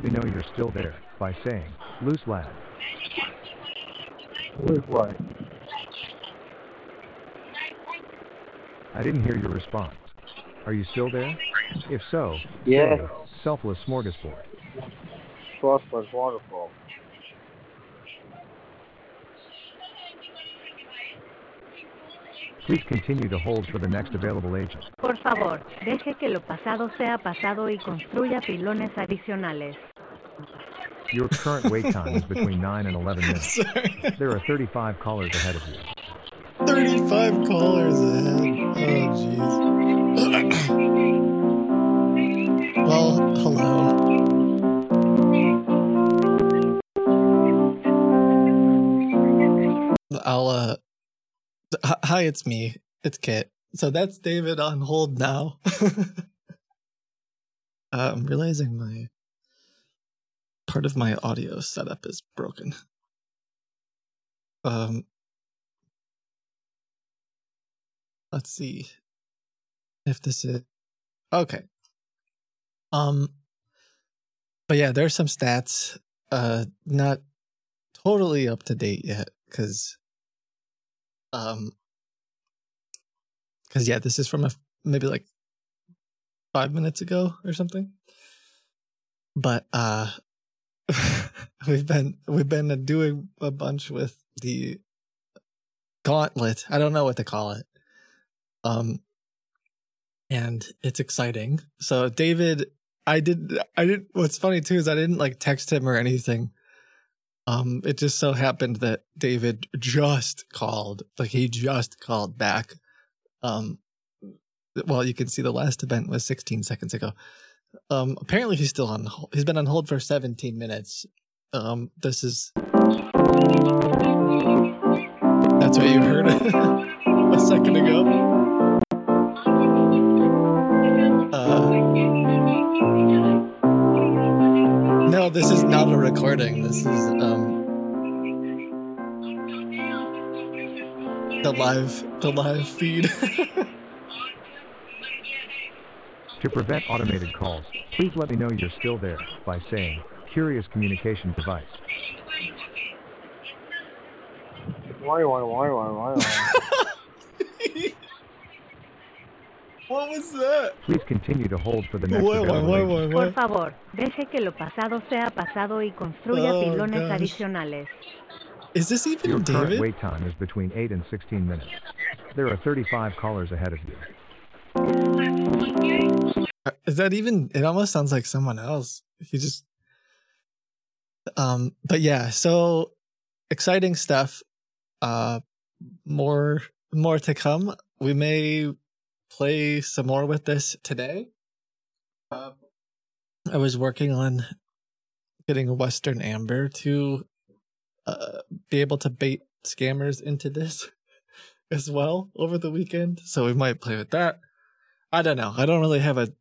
automated calls. Please let me know you're still there by saying loose lad. Loose what? I didn't hear your response. Are you still there? If so, Yeah. selfless smorgasbord. Prosperous waterfall. Please continue to hold for the next available agent. Por favor, deje que lo pasado sea pasado y construya pilones adicionales. Your current wait time is between 9 and 11 minutes. Sorry. There are 35 callers ahead of you. 35 callers ahead. Oh, jeez. well, hello. I'll, uh, hi, it's me. It's Kit. So that's David on hold now. uh, I'm realizing my part of my audio setup is broken. Um, let's see if this is okay um but yeah there's some stats uh not totally up to date yet because um because yeah this is from a maybe like five minutes ago or something but uh we've been we've been doing a bunch with the gauntlet. I don't know what to call it. Um and it's exciting. So david i did i did what's funny too is i didn't like text him or anything. Um it just so happened that david just called like he just called back. Um well you can see the last event was 16 seconds ago um apparently he's still on hold. He's been on hold for 17 minutes. Um this is that's what you heard a second ago. Uh, no this is not a recording. This is um the live the live feed To prevent automated calls, please let me know you're still there by saying curious communication device. Why, why, why, why, why, why? what was that Please continue to hold for the next Why, why, available why, why, Por favor, deje que lo pasado sea pasado y construya Oh, pilones gosh. adicionales. is this even Your current david wait time is between 8 and 16 minutes. There are 35 callers ahead of you. Is that even? It almost sounds like someone else. He just. Um. But yeah. So exciting stuff. Uh, more more to come. We may play some more with this today. Uh, I was working on getting a Western Amber to uh, be able to bait scammers into this as well over the weekend. So we might play with that. I don't know. I don't really have a,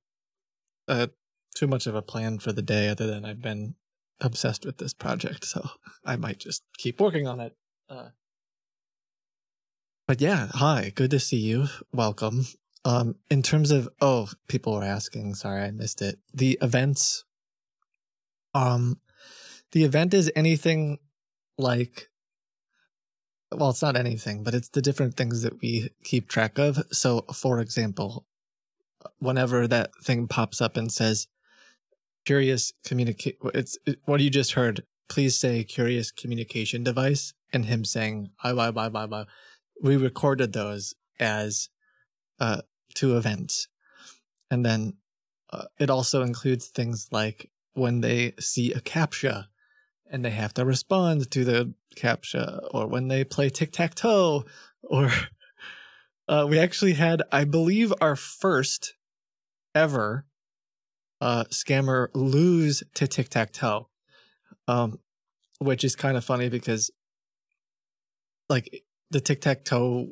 too much of a plan for the day other than I've been obsessed with this project, so I might just keep working on it. Uh, but yeah, hi, good to see you. Welcome. Um, in terms of oh, people were asking. Sorry, I missed it. The events. Um, the event is anything like. Well, it's not anything, but it's the different things that we keep track of. So, for example, whenever that thing pops up and says curious communicate it's it, what you just heard. Please say curious communication device and him saying bye bye bye bye bye we recorded those as uh two events. And then uh, it also includes things like when they see a captcha and they have to respond to the captcha or when they play tic-tac-toe or uh, we actually had i believe our first ever uh, scammer lose to tic tac toe, um, which is kind of funny because, like, the tic tac toe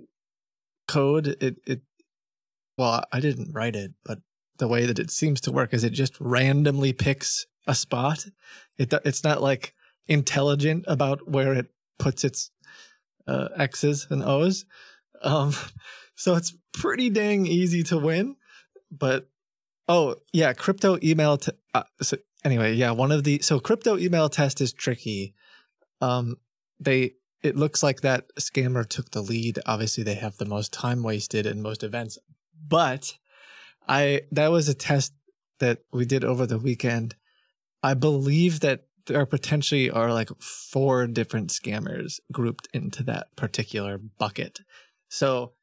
code, it it well, I didn't write it, but the way that it seems to work is it just randomly picks a spot. It it's not like intelligent about where it puts its uh, X's and O's. Um, so it's pretty dang easy to win, but Oh yeah, crypto email. T- uh, so anyway, yeah, one of the so crypto email test is tricky. Um, they it looks like that scammer took the lead. Obviously, they have the most time wasted in most events, but I that was a test that we did over the weekend. I believe that there potentially are like four different scammers grouped into that particular bucket. So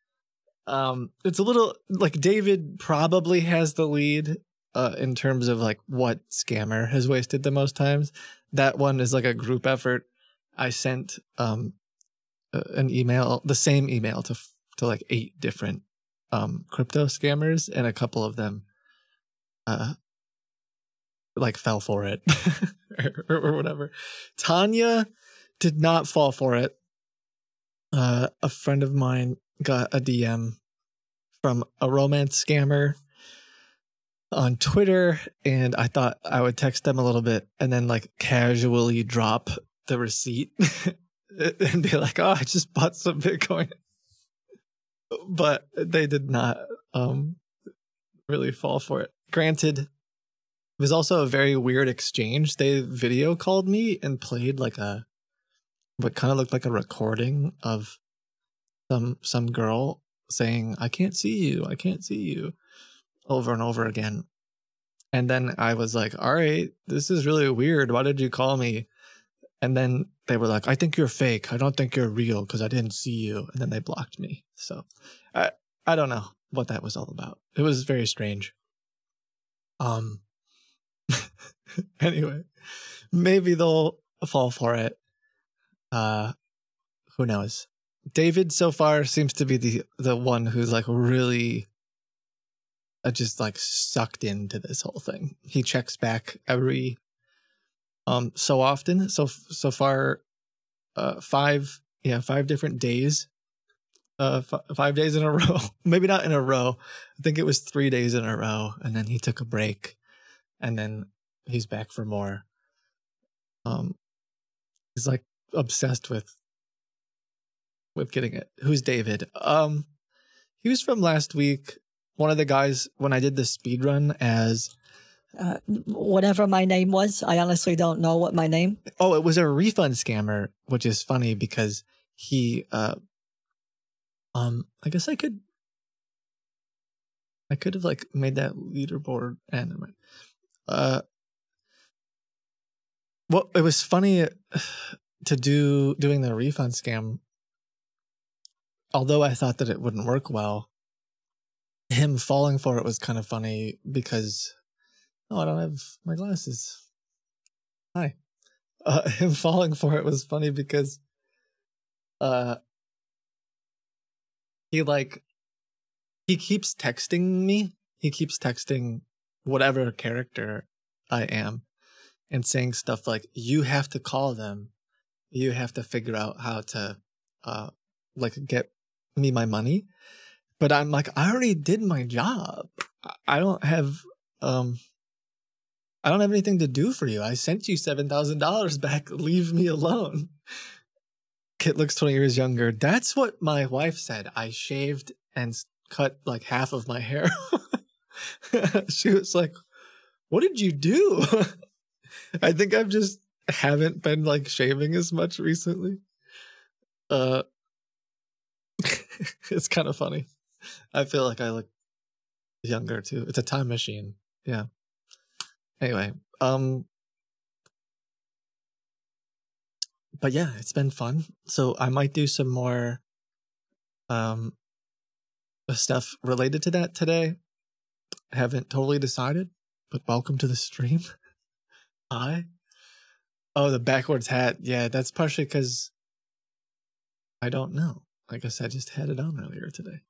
um it's a little like David probably has the lead uh in terms of like what scammer has wasted the most times. That one is like a group effort. I sent um an email, the same email to to like eight different um crypto scammers and a couple of them uh like fell for it or, or, whatever. Tanya did not fall for it. Uh, a friend of mine got a DM from a romance scammer on Twitter, and I thought I would text them a little bit and then like casually drop the receipt and be like, "Oh, I just bought some Bitcoin," but they did not um really fall for it. Granted, it was also a very weird exchange. They video called me and played like a what kind of looked like a recording of some some girl saying, I can't see you, I can't see you over and over again. And then I was like, All right, this is really weird. Why did you call me? And then they were like, I think you're fake. I don't think you're real because I didn't see you. And then they blocked me. So I I don't know what that was all about. It was very strange. Um anyway, maybe they'll fall for it. Uh, who knows? David so far seems to be the the one who's like really uh, just like sucked into this whole thing. He checks back every um so often. So so far, uh, five yeah five different days. Uh, f- five days in a row. Maybe not in a row. I think it was three days in a row, and then he took a break, and then he's back for more. Um, he's like obsessed with with getting it. Who's David? Um, he was from last week. One of the guys when I did the speed run as uh, whatever my name was. I honestly don't know what my name. Oh, it was a refund scammer, which is funny because he uh um I guess I could I could have like made that leaderboard animate. Uh well, it was funny to do doing the refund scam. Although I thought that it wouldn't work well, him falling for it was kind of funny because oh, I don't have my glasses. Hi. Uh, him falling for it was funny because uh he like he keeps texting me. He keeps texting whatever character I am and saying stuff like you have to call them you have to figure out how to uh like get me my money. But i'm like i already did my job. I don't have um i don't have anything to do for you. I sent you $7000 back. Leave me alone. Kit looks 20 years younger. That's what my wife said. I shaved and cut like half of my hair. She was like what did you do? I think I've just haven't been like shaving as much recently. Uh it's kind of funny. I feel like I look younger too. It's a time machine. Yeah. Anyway, um but yeah, it's been fun. So I might do some more um stuff related to that today. I haven't totally decided, but welcome to the stream. Hi. Oh, the backwards hat. Yeah, that's partially because I don't know. I guess I just had it on earlier today.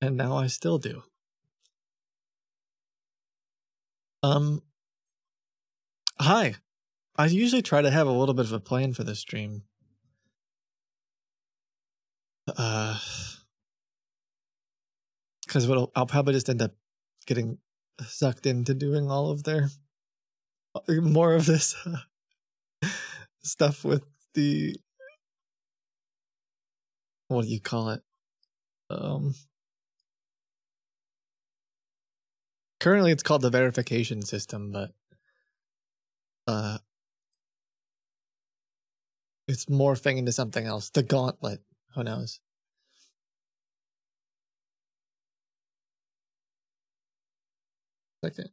And now I still do. Um, hi. I usually try to have a little bit of a plan for this stream. Uh, because I'll probably just end up getting sucked into doing all of their more of this uh, stuff with the what do you call it? Um, currently it's called the verification system, but uh, it's morphing into something else. The gauntlet. Who knows? Second.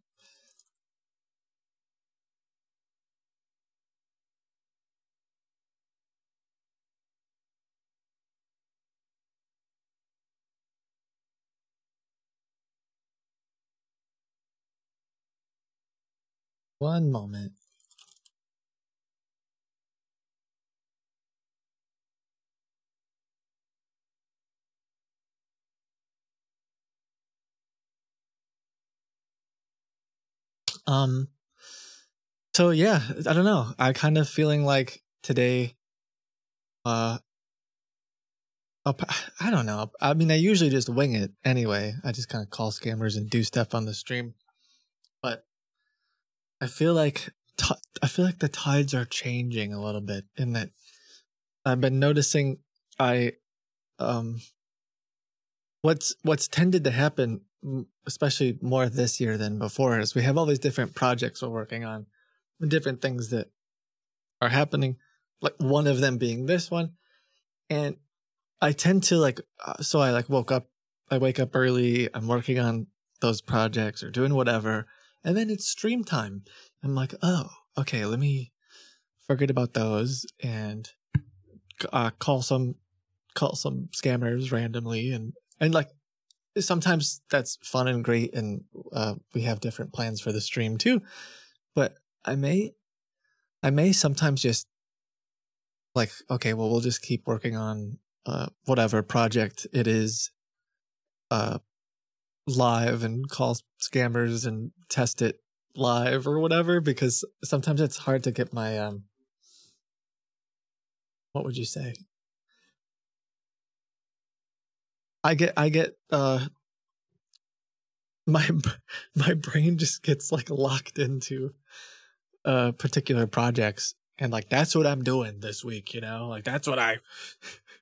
One moment. Um so yeah, I don't know. I kind of feeling like today uh I don't know. I mean, I usually just wing it anyway. I just kind of call scammers and do stuff on the stream. I feel like t- I feel like the tides are changing a little bit in that I've been noticing I um what's what's tended to happen especially more this year than before is we have all these different projects we're working on different things that are happening like one of them being this one and i tend to like uh, so i like woke up i wake up early i'm working on those projects or doing whatever and then it's stream time. I'm like oh okay let me forget about those and uh, call some call some scammers randomly and and like sometimes that's fun and great and uh, we have different plans for the stream too. But i may i may sometimes just like okay well we'll just keep working on uh, whatever project it is uh live and call scammers and test it live or whatever because sometimes it's hard to get my um what would you say I get I get uh my my brain just gets like locked into uh particular projects and like that's what I'm doing this week, you know? Like that's what I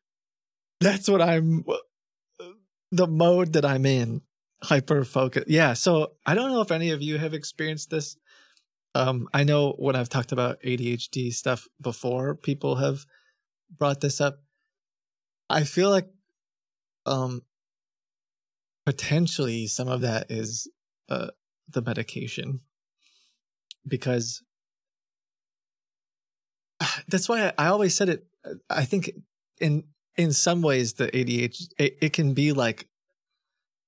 that's what I'm the mode that I'm in. Hyper focus. Yeah, so I don't know if any of you have experienced this. Um I know when I've talked about ADHD stuff before, people have brought this up. I feel like um potentially some of that is uh the medication because that's why I, always said it i think in in some ways the adhd it, it can be like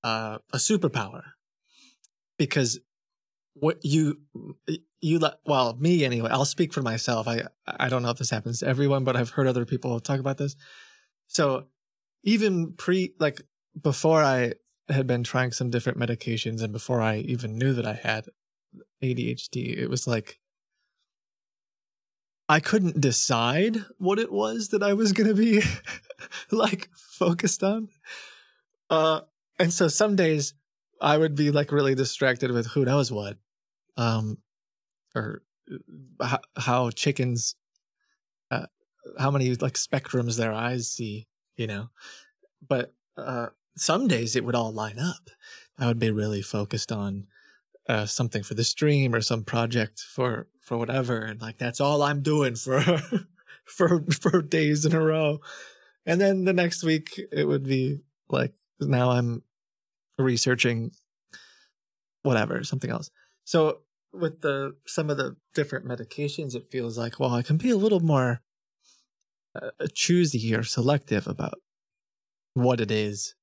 uh a superpower. Because what you you well me anyway i'll speak for myself. I i don't know if this happens to everyone but i've heard other people talk about this. So even pre like before I had been trying some different medications and before I even knew that I had ADHD, it was like I couldn't decide what it was that I was going to be like focused on. Uh and so some days I would be like really distracted with who knows what. Um or how, how chickens uh, how many like spectrums their eyes see you know but uh some days it would all line up i would be really focused on uh something for the stream or some project for for whatever and like that's all i'm doing for for for days in a row and then the next week it would be like now i'm researching whatever something else. So with the some of the different medications it feels like well i can be a little more uh, choosy or selective about what it is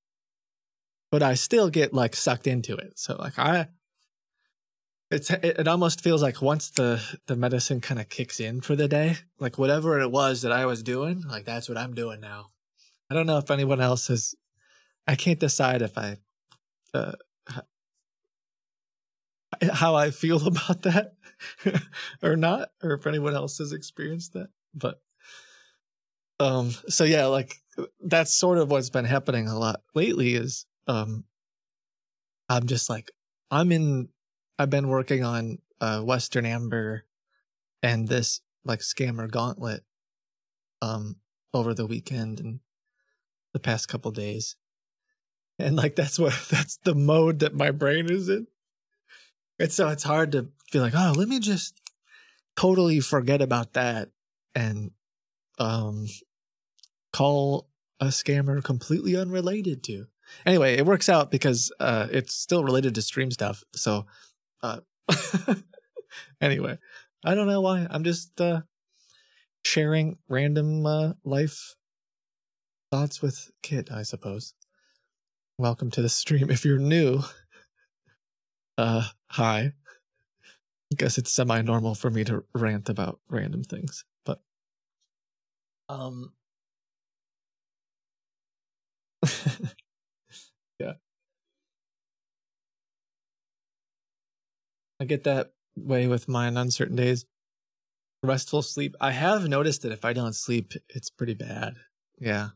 but i still get like sucked into it. So like i it's it, it almost feels like once the the medicine kind of kicks in for the day like whatever it was that i was doing like that's what i'm doing now. I don't know if anyone else has i can't decide if i uh, how i feel about that or not or if anyone else has experienced that but um so yeah like that's sort of what's been happening a lot lately is um i'm just like i'm in i've been working on uh western amber and this like scammer gauntlet um over the weekend and the past couple days and like that's what that's the mode that my brain is in It's so it's hard to be like, oh, let me just totally forget about that and um call a scammer completely unrelated to. Anyway, it works out because uh it's still related to stream stuff. So uh anyway, I don't know why. I'm just uh sharing random uh life thoughts with Kit, I suppose. Welcome to the stream. If you're new, uh hi. I guess it's semi normal for me to rant about random things, but um yeah. I get that way with mine on certain days. Restful sleep. I have noticed that if I don't sleep, it's pretty bad. Yeah.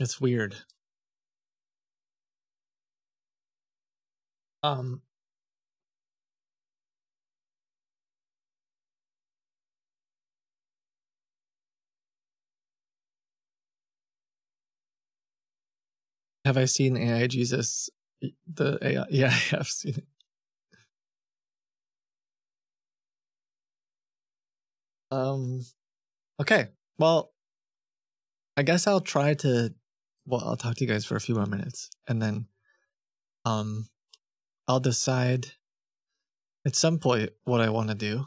It's weird. Um Have I seen AI Jesus? The AI, yeah, I have seen it. Um, okay. Well, I guess I'll try to. Well, I'll talk to you guys for a few more minutes, and then, um, I'll decide at some point what I want to do.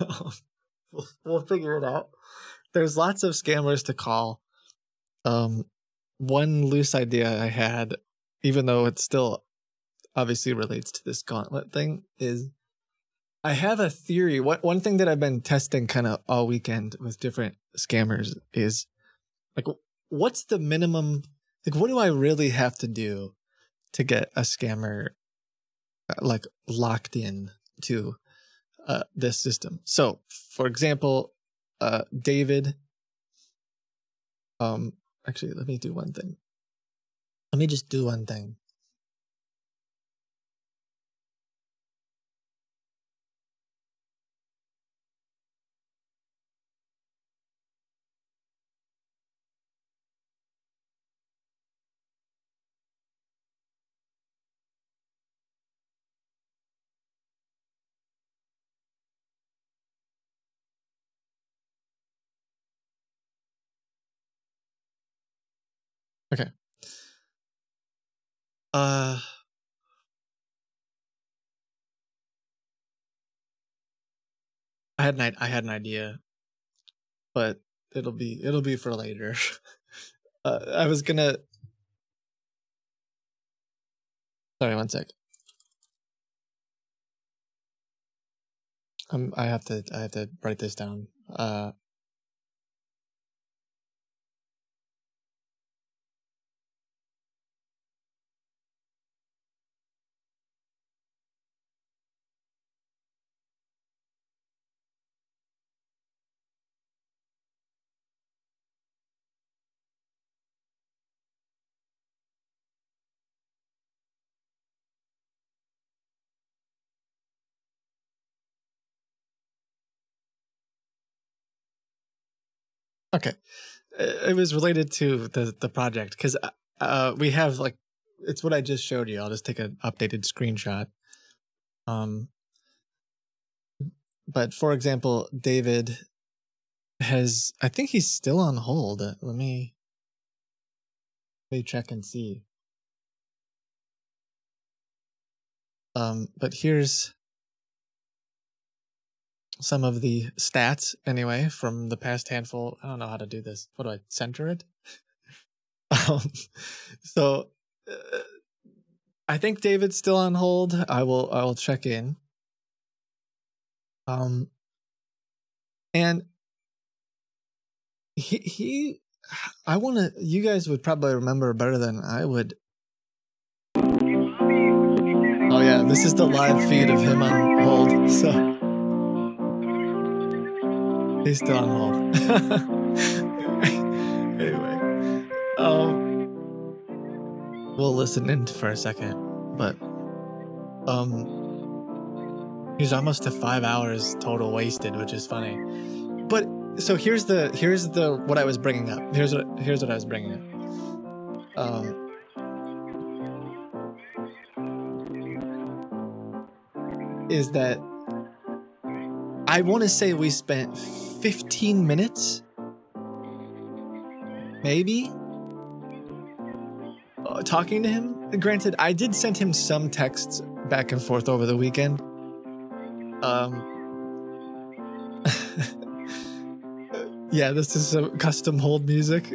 we'll, figure it out. There's lots of scammers to call. Um, one loose idea I had, even though it still obviously relates to this gauntlet thing, is I have a theory. What one thing that I've been testing kind of all weekend with different scammers is like, what's the minimum? Like, what do I really have to do to get a scammer uh, like locked in to uh, this system? So, for example, uh, David. Um, actually, let me do one thing. Let me just do one thing. Okay. Uh I had an I had an idea, but it'll be it'll be for later. uh, I was gonna. Sorry, one sec. Um, I have to I have to write this down. Uh, Okay, it was related to the the project because uh, uh, we have like it's what I just showed you. I'll just take an updated screenshot. Um, but for example, David has I think he's still on hold. Let me let me check and see. Um, but here's some of the stats anyway from the past handful. I don't know how to do this. What do I center it? um, so uh, I think David's still on hold. I will I will check in. Um and he he I want to you guys would probably remember better than I would. Oh yeah, this is the live feed of him on hold. So He's still on hold. anyway, um, we'll listen in for a second, but um, he's almost to five hours total wasted, which is funny. But so here's the here's the what I was bringing up. Here's what here's what I was bringing up. Um, is that I want to say we spent 15 minutes, maybe, uh, talking to him. Granted, I did send him some texts back and forth over the weekend. Um, yeah, this is some custom hold music.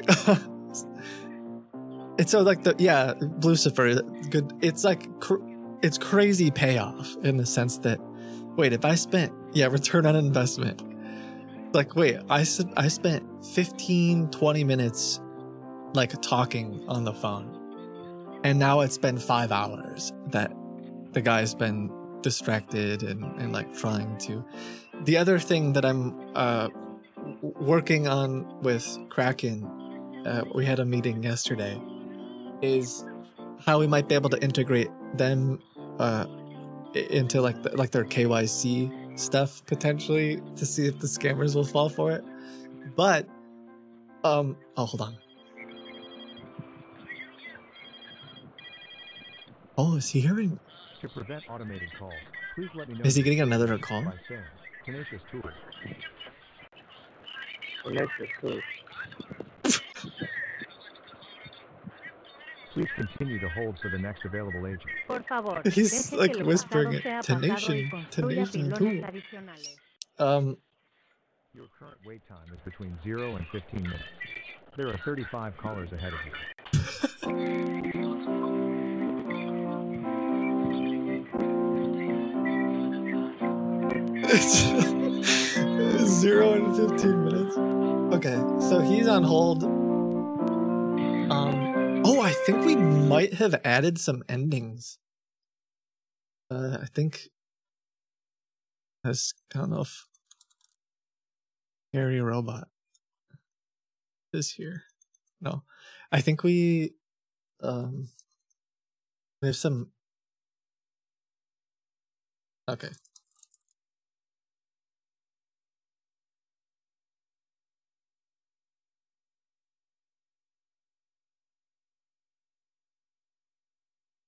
it's so like the yeah, Lucifer. Good. It's like cr- it's crazy payoff in the sense that wait, if I spent yeah return on investment. Like wait, i i spent 15 20 minutes like talking on the phone. And now it's been 5 hours that the guy's been distracted and, and like trying to the other thing that i'm uh working on with kraken uh, we had a meeting yesterday is how we might be able to integrate them uh into like the, like their kyc stuff potentially to see if the scammers will fall for it but um oh hold on oh is he hearing To prevent automated calls, please let me know. Is he getting another call? Tenacious Tools. Tenacious too. Please continue to hold for the next available agent. Por favor, He's, like, whispering pasado it. sea pasado y Tenation, tenation, pilones tool. adicionales. um Your current wait time is between 0 and 15 minutes. There are 35 callers ahead of you. It's zero and 15 minutes. Okay, so he's on hold. Um, I think we might have added some endings. Uh, I think. As, I don't know if. Harry Robot is here. No, I think we. Um, we have some. Okay.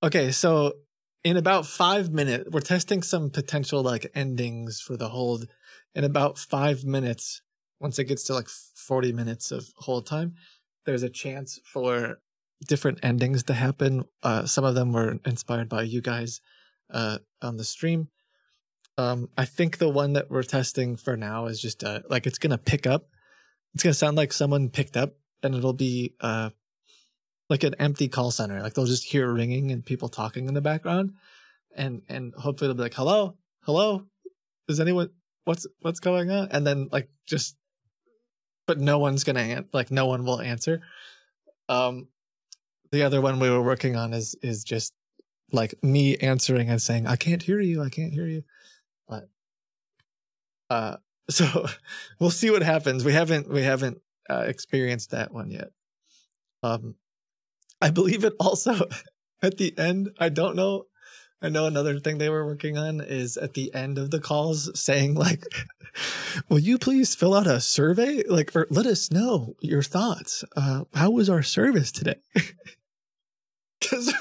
Okay, so in about five minutes, we're testing some potential like endings for the hold. In about five minutes, once it gets to like 40 minutes of hold time, there's a chance for different endings to happen. Uh, some of them were inspired by you guys uh, on the stream. Um, I think the one that we're testing for now is just uh, like it's gonna pick up. It's gonna sound like someone picked up, and it'll be uh, like an empty call center. Like they'll just hear ringing and people talking in the background, and and hopefully they'll be like, "Hello, hello, is anyone? What's what's going on?" And then like just, but no one's gonna like no one will answer. Um, the other one we were working on is is just like me answering and saying, "I can't hear you, I can't hear you," but uh, so we'll see what happens. We haven't we haven't uh, experienced that one yet. Um, I believe it also at the end. I don't know. I know another thing they were working on is at the end of the calls saying like, "Will you please fill out a survey? Like, or let us know your thoughts. Uh, how was our service today?" Because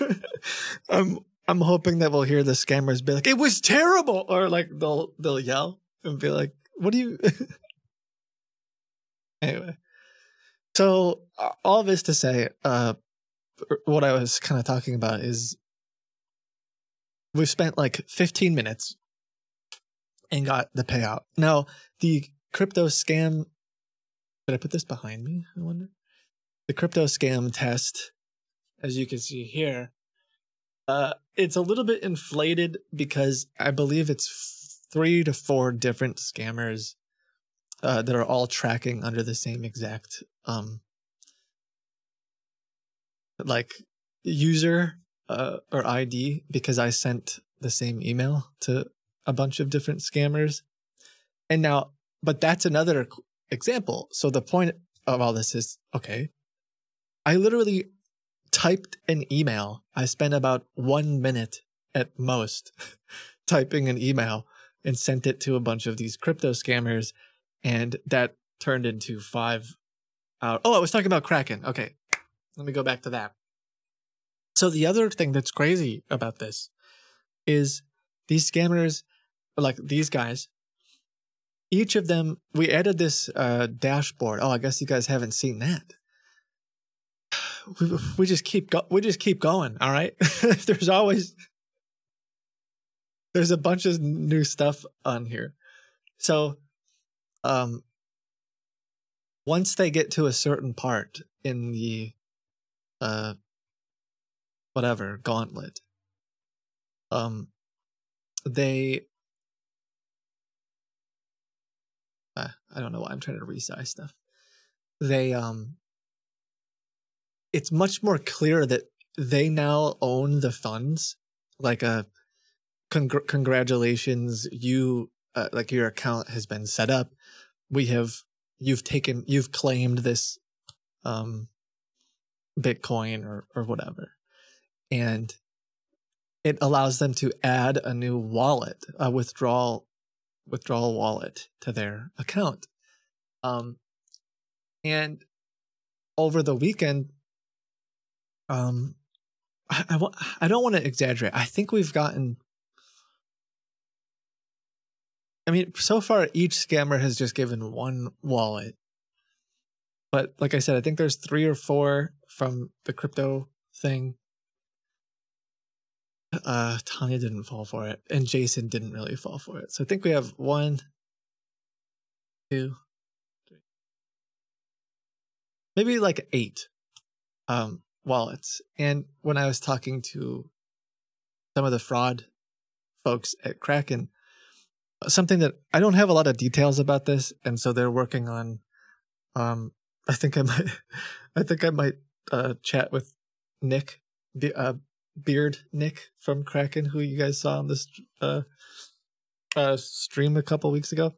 I'm I'm hoping that we'll hear the scammers be like, "It was terrible," or like they'll they'll yell and be like, "What do you?" anyway, so all this to say, uh, what I was kind of talking about is we've spent like 15 minutes and got the payout. Now, the crypto scam. Did I put this behind me? I wonder. The crypto scam test, as you can see here, uh, it's a little bit inflated because I believe it's three to four different scammers uh, that are all tracking under the same exact um, like user uh, or ID because I sent the same email to a bunch of different scammers. And now, but that's another example. So the point of all this is okay, I literally typed an email. I spent about one minute at most typing an email and sent it to a bunch of these crypto scammers. And that turned into five. Oh, I was talking about Kraken. Okay. Let me go back to that. So the other thing that's crazy about this is these scammers like these guys, each of them, we added this uh, dashboard. Oh, I guess you guys haven't seen that. We, we just keep go- we just keep going. All right, there's always there's a bunch of new stuff on here. So, um, once they get to a certain part in the uh whatever gauntlet. Um they uh, i don't know why i'm trying to resize stuff. They um it's much more clear that they now own the funds like a congr- congratulations you uh, like your account has been set up. We have you've taken you've claimed this um bitcoin or or whatever and it allows them to add a new wallet a withdrawal withdrawal wallet to their account um and over the weekend um i i, I don't want to exaggerate i think we've gotten I mean, so far each scammer has just given one wallet. But like I said, I think there's three or four from the crypto thing. Uh Tanya didn't fall for it, and Jason didn't really fall for it. So I think we have one, two, three. Maybe like eight um wallets. And when I was talking to some of the fraud folks at Kraken, something that I don't have a lot of details about this, and so they're working on. Um, I think I might, I think I might uh, chat with Nick, uh, Beard Nick from Kraken, who you guys saw on this uh, uh, stream a couple weeks ago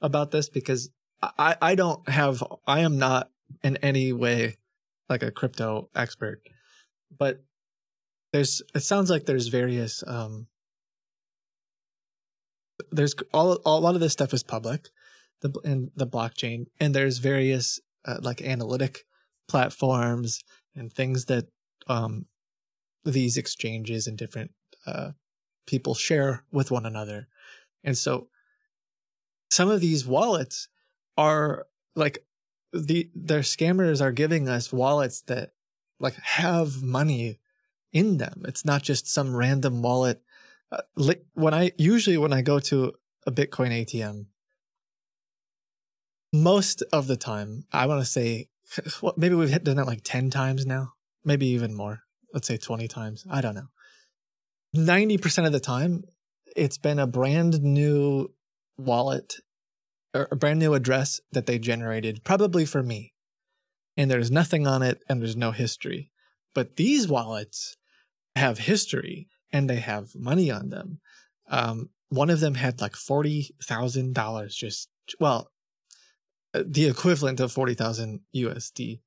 about this because I I don't have I am not in any way like a crypto expert, but there's it sounds like there's various um there's all, all a lot of this stuff is public the in the blockchain and there's various uh, like analytic platforms and things that um these exchanges and different uh people share with one another. And so some of these wallets are like the their scammers are giving us wallets that like have money in them. It's not just some random wallet. Uh, when I usually when I go to a Bitcoin ATM, most of the time, I want to say, well, maybe we've done that like ten times now, maybe even more. Let's say twenty times. I don't know. Ninety percent of the time, it's been a brand new wallet or a brand new address that they generated, probably for me, and there's nothing on it and there's no history. But these wallets have history and they have money on them. Um, one of them had like forty thousand dollars, just well, the equivalent of forty thousand USD,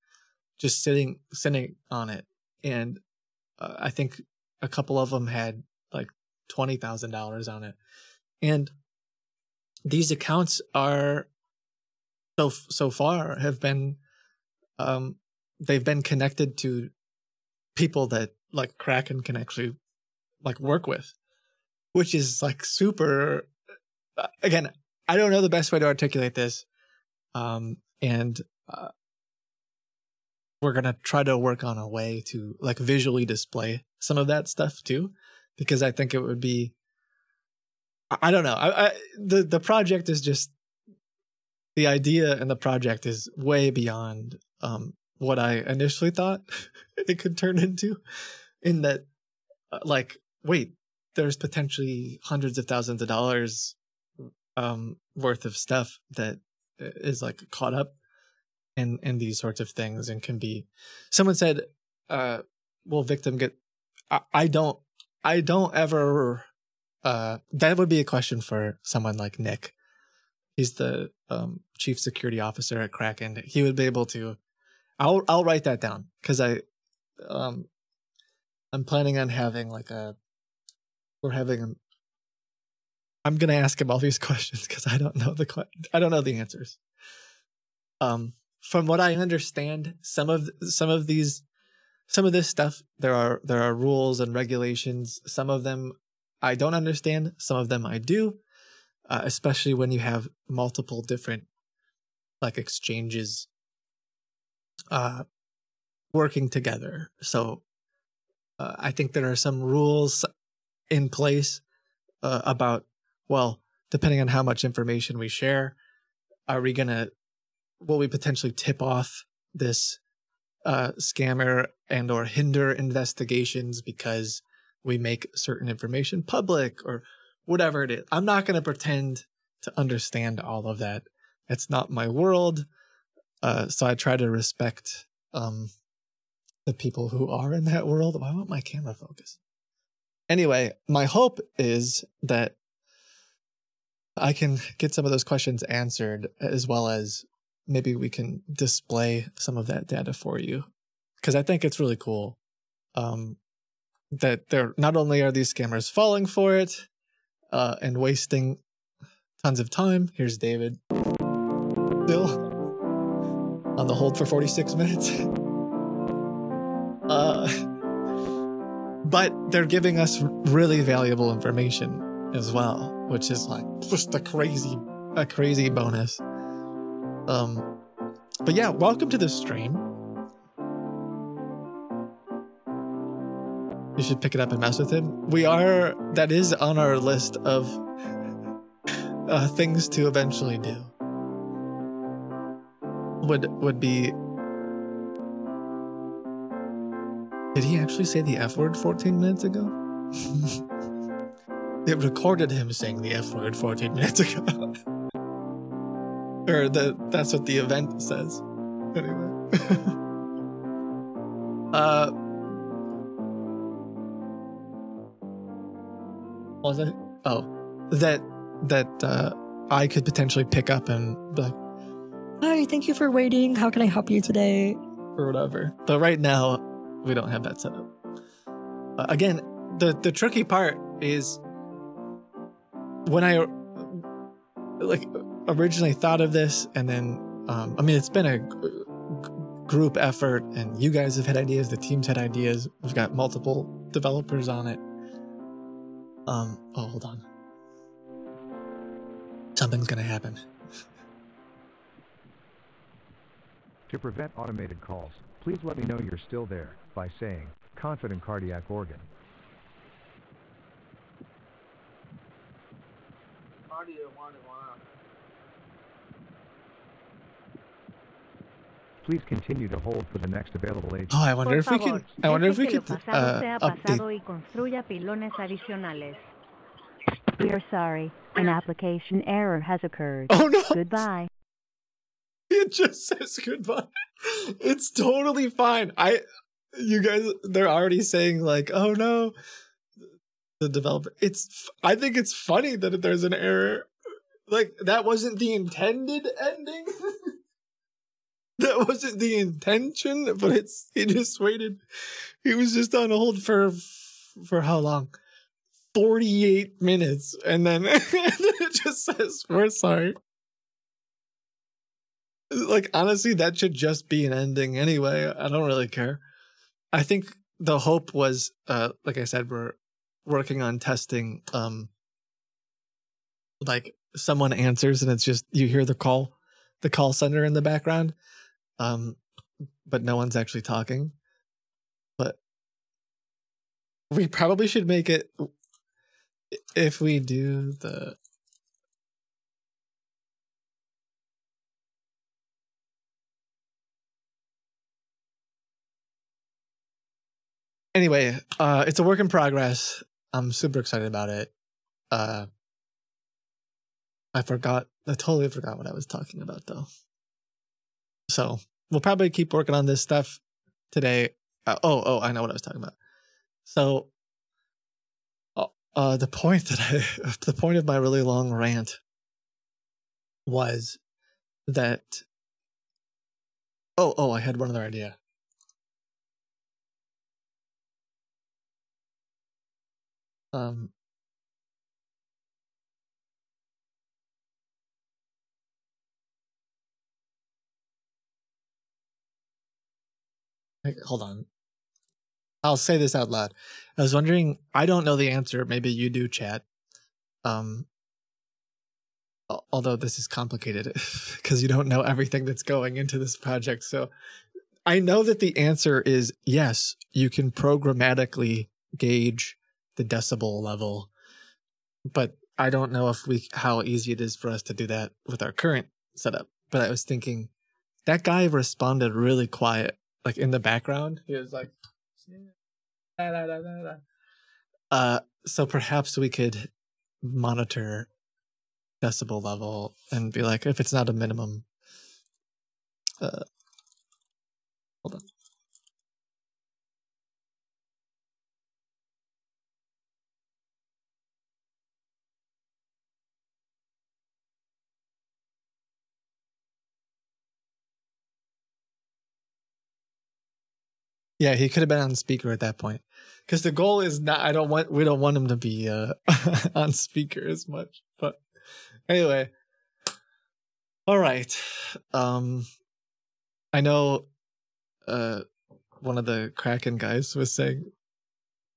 just sitting sitting on it, and uh, I think a couple of them had like twenty thousand dollars on it, and these accounts are so so far have been um they've been connected to people that like Kraken can actually like work with, which is like super. uh, Again, I don't know the best way to articulate this, um, and uh, we're gonna try to work on a way to like visually display some of that stuff too, because I think it would be. I, don't know. I, I the the project is just the idea and the project is way beyond um what I initially thought it could turn into in that uh, like wait there's potentially hundreds of thousands of dollars um worth of stuff that is like caught up in in these sorts of things and can be someone said uh will victim get I, I don't i don't ever uh that would be a question for someone like nick. He's the um chief security officer at kraken. He would be able to i'll i'll write that down because i um i'm planning on having like a we're having a i'm gonna ask him all these questions because i don't know the que- i don't know the answers um from what i understand some of some of these some of this stuff there are there are rules and regulations some of them i don't understand some of them i do uh, especially when you have multiple different like exchanges uh, working together. So uh, I think there are some rules in place uh, about well, depending on how much information we share, are we gonna will we potentially tip off this uh, scammer and or hinder investigations because we make certain information public or whatever it is. I'm not going to pretend to understand all of that. It's not my world. Uh, so I try to respect um, the people who are in that world. Why won't my camera focus? Anyway, my hope is that I can get some of those questions answered as well as maybe we can display some of that data for you because I think it's really cool um, that they're not only are these scammers falling for it uh, and wasting tons of time. Here's David still on the hold for 46 minutes. uh, but they're giving us really valuable information as well, which is like just a crazy, a crazy bonus. Um, but yeah, welcome to the stream. You should pick it up and mess with him. We are that is on our list of uh, things to eventually do. Would would be. Did he actually say the F word 14 minutes ago? it recorded him saying the F word 14 minutes ago. or the, that's what the event says. Anyway. uh, was it? Oh, that that uh, I could potentially pick up and be like, Hi, thank you for waiting. How can I help you today? or whatever. But right now, we don't have that set up. Uh, again, the the tricky part is when I like originally thought of this, and then um, I mean it's been a g- group effort, and you guys have had ideas, the teams had ideas. We've got multiple developers on it. Um. Oh, hold on. Something's gonna happen. To prevent automated calls, please let me know you're still there by saying confident cardiac organ. Please continue to hold for the next available agent. Oh, I wonder if we can. I wonder if we deje could que lo pasado uh, update y construya pilones adicionales. We are sorry. An application error has occurred. Oh no! Goodbye. It just says goodbye. It's totally fine. I, you guys, they're already saying like, oh no, the developer. It's. I think it's funny that there's an error. Like that wasn't the intended ending. that wasn't the intention, but it's. He just waited. He was just on hold for for how long? 48 minutes and then, and then it just says we're sorry like honestly that should just be an ending anyway i don't really care i think the hope was uh like i said we're working on testing um like someone answers and it's just you hear the call the call center in the background um but no one's actually talking but we probably should make it if we do the anyway, uh, it's a work in progress. I'm super excited about it. Uh, I forgot. I totally forgot what I was talking about though. So we'll probably keep working on this stuff today. Uh, oh, oh, I know what I was talking about. So, uh, uh, the point that I, the point of my really long rant was that. Oh, oh, I had one other idea. Um, hold on. I'll say this out loud. I was wondering, I don't know the answer. Maybe you do, chat. Um, although this is complicated because you don't know everything that's going into this project. So I know that the answer is yes, you can programmatically gauge the decibel level, but I don't know if we how easy it is for us to do that with our current setup. But I was thinking that guy responded really quiet, like in the background. He was like, uh, so perhaps we could monitor decibel level and be like, if it's not a minimum, uh, hold on. Yeah, he could have been on speaker at that point. Because the goal is not I don't want we don't want him to be uh on speaker as much. But anyway. All right. Um I know uh one of the Kraken guys was saying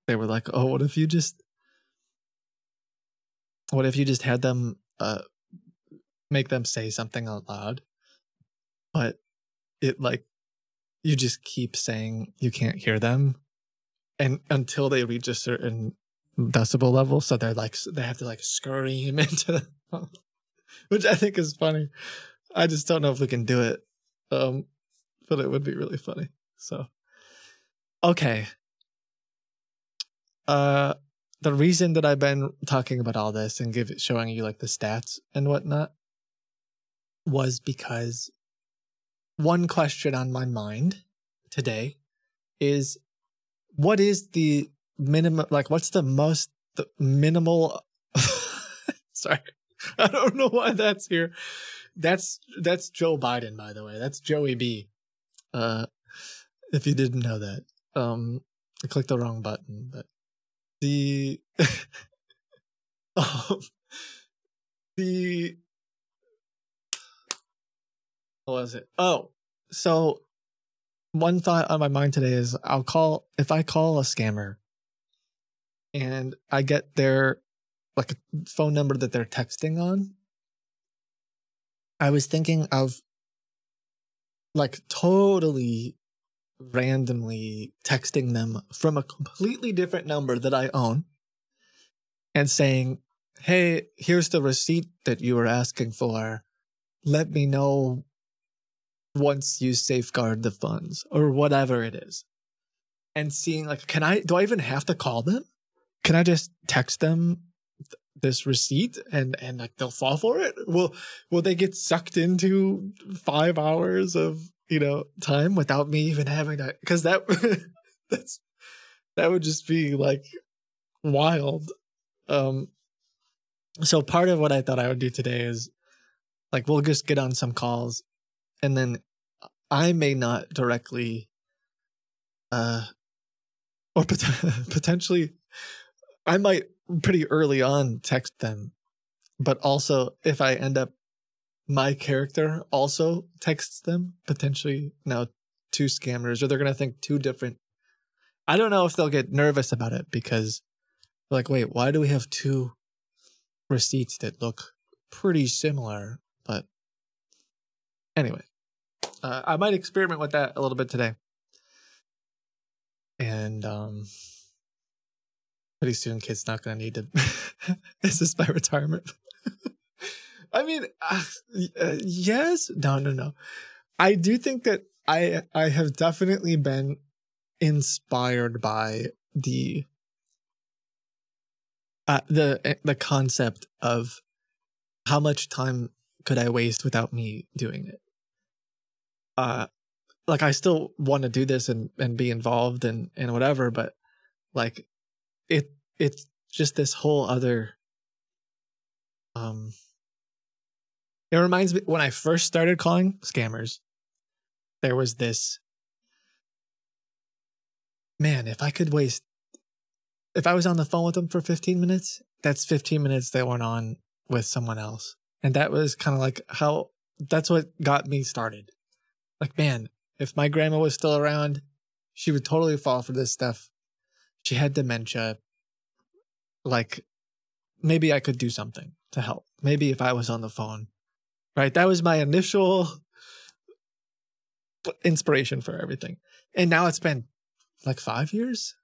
they were like, "Oh, what if you just what if you just had them uh make them say something out loud but it like you just keep saying you can't hear them and until they reach a certain decibel level so they're like they have to like scream into the which i think is funny. I just don't know if we can do it um but it would be really funny so. Okay. Uh the reason that i've been talking about all this and give showing you like the stats and whatnot was because one question on my mind today is what is the minimum like what's the most the minimal sorry i don't know why that's here. That's that's joe biden by the way. That's joey b. Uh if you didn't know that. Um i clicked the wrong button but the um, the was it oh so one thought on my mind today is I'll call if I call a scammer and I get their like a phone number that they're texting on. I was thinking of like totally randomly texting them from a completely different number that I own and saying, Hey, here's the receipt that you were asking for. Let me know once you safeguard the funds or whatever it is. And seeing like can i do i even have to call them? Can i just text them th- this receipt and and like they'll fall for it? Will will they get sucked into five hours of you know time without me even having to because that that's that would just be like wild. Um so part of what i thought i would do today is like we'll just get on some calls and then I may not directly, uh, or pot- potentially, I might pretty early on text them, but also if I end up, my character also texts them potentially now two scammers, or they're gonna think two different. I don't know if they'll get nervous about it because, like, wait, why do we have two receipts that look pretty similar? But anyway, uh, I might experiment with that a little bit today. And um, pretty soon, kids not gonna need to. Is this my retirement? I mean, uh, uh, yes, no, no, no. I do think that I I have definitely been inspired by the uh, the the concept of how much time could I waste without me doing it uh like I still want to do this and and be involved and and whatever, but like it it's just this whole other um it reminds me when I first started calling scammers, there was this man, if I could waste if I was on the phone with them for 15 minutes, that's 15 minutes they weren't on with someone else. And that was kind of like how that's what got me started like man if my grandma was still around she would totally fall for this stuff she had dementia like maybe i could do something to help maybe if I was on the phone, right? That was my initial inspiration for everything. And now it's been like five years,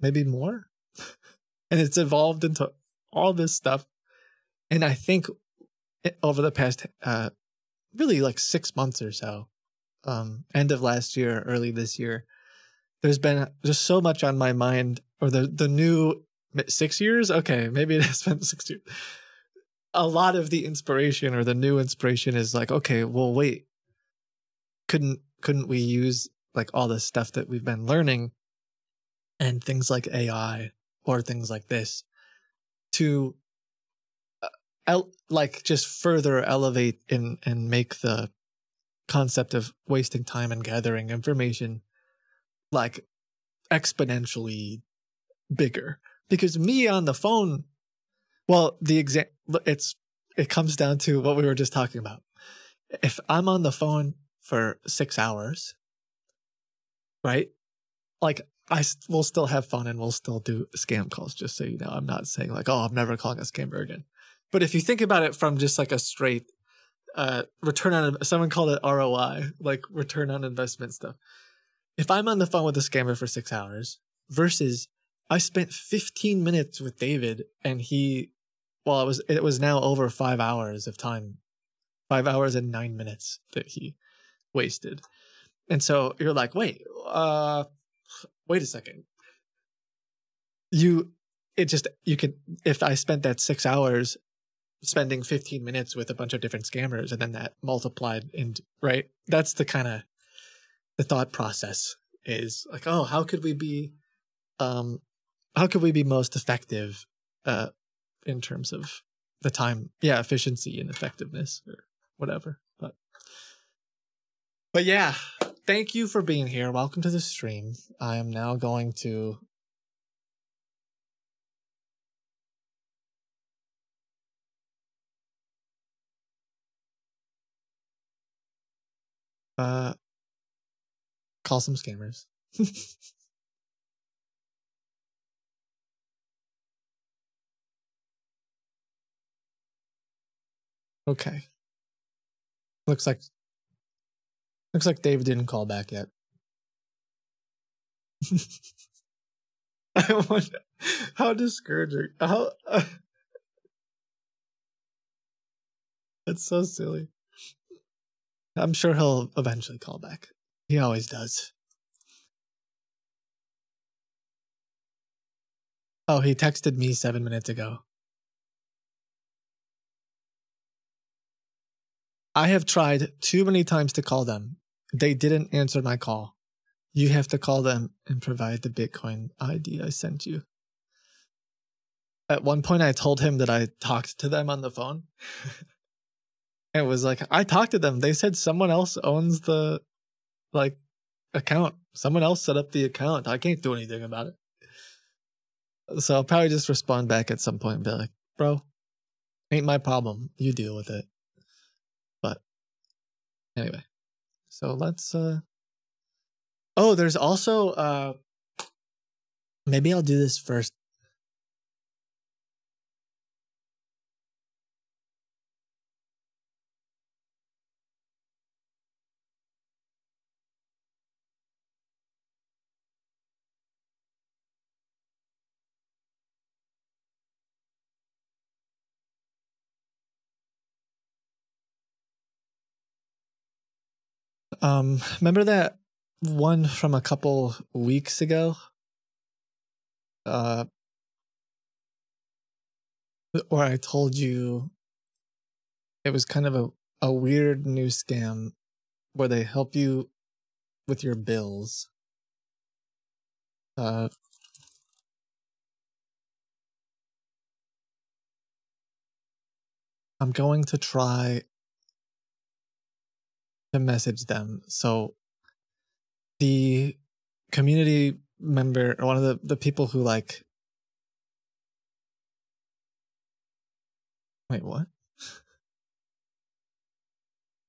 maybe more. and it's evolved into all this stuff. And I think over the past, uh, really like six months or so, um, end of last year, early this year, there's been just so much on my mind, or the the new six years. Okay, maybe it has been six years. A lot of the inspiration or the new inspiration is like, okay, well, wait, couldn't couldn't we use like all the stuff that we've been learning and things like AI or things like this to uh, el- like just further elevate and and make the concept of wasting time and gathering information like exponentially bigger. Because me on the phone well the exam it's it comes down to what we were just talking about. If i'm on the phone for 6 hours right like I will still have fun and we'll still do scam calls just so you know. I'm not saying like oh i'm never calling a scammer again. But if you think about it from just like a straight uh, return on someone called it ROI, like return on investment stuff. If I'm on the phone with a scammer for six hours versus I spent 15 minutes with David and he, well, it was it was now over five hours of time, five hours and nine minutes that he wasted, and so you're like, wait, uh, wait a second. You, it just you could if I spent that six hours spending 15 minutes with a bunch of different scammers and then that multiplied and right? That's the kind of the thought process is like oh how could we be um how could we be most effective uh in terms of the time yeah efficiency and effectiveness or whatever but but yeah thank you for being here. Welcome to the stream. I am now going to Uh, call some scammers. okay. Looks like looks like Dave didn't call back yet. I wonder how discouraging. How uh, that's so silly. I'm sure he'll eventually call back. He always does. Oh, he texted me seven minutes ago. I have tried too many times to call them. They didn't answer my call. You have to call them and provide the Bitcoin ID I sent you. At one point, I told him that I talked to them on the phone. it was like I talked to them. They said someone else owns the like account. Someone else set up the account. I can't do anything about it. So I'll probably just respond back at some point and be like, bro, ain't my problem. You deal with it. But anyway. So let's uh Oh, there's also uh maybe I'll do this first Um, remember that one from a couple weeks ago? Uh, where I told you it was kind of a, a weird new scam where they help you with your bills. Uh, I'm going to try to message them. So the community member, or one of the, the people who like Wait, what?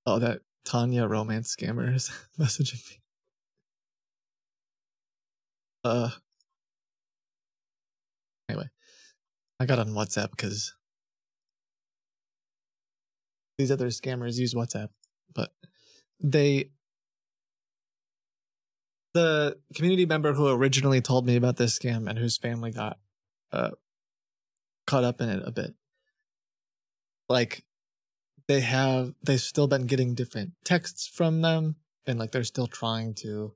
oh, that Tanya romance scammer is messaging me. Uh anyway. I got on WhatsApp because these other scammers use WhatsApp, but they the community member who originally told me about this scam and whose family got uh, caught up in it a bit. Like they have they've still been getting different texts from them and like they're still trying to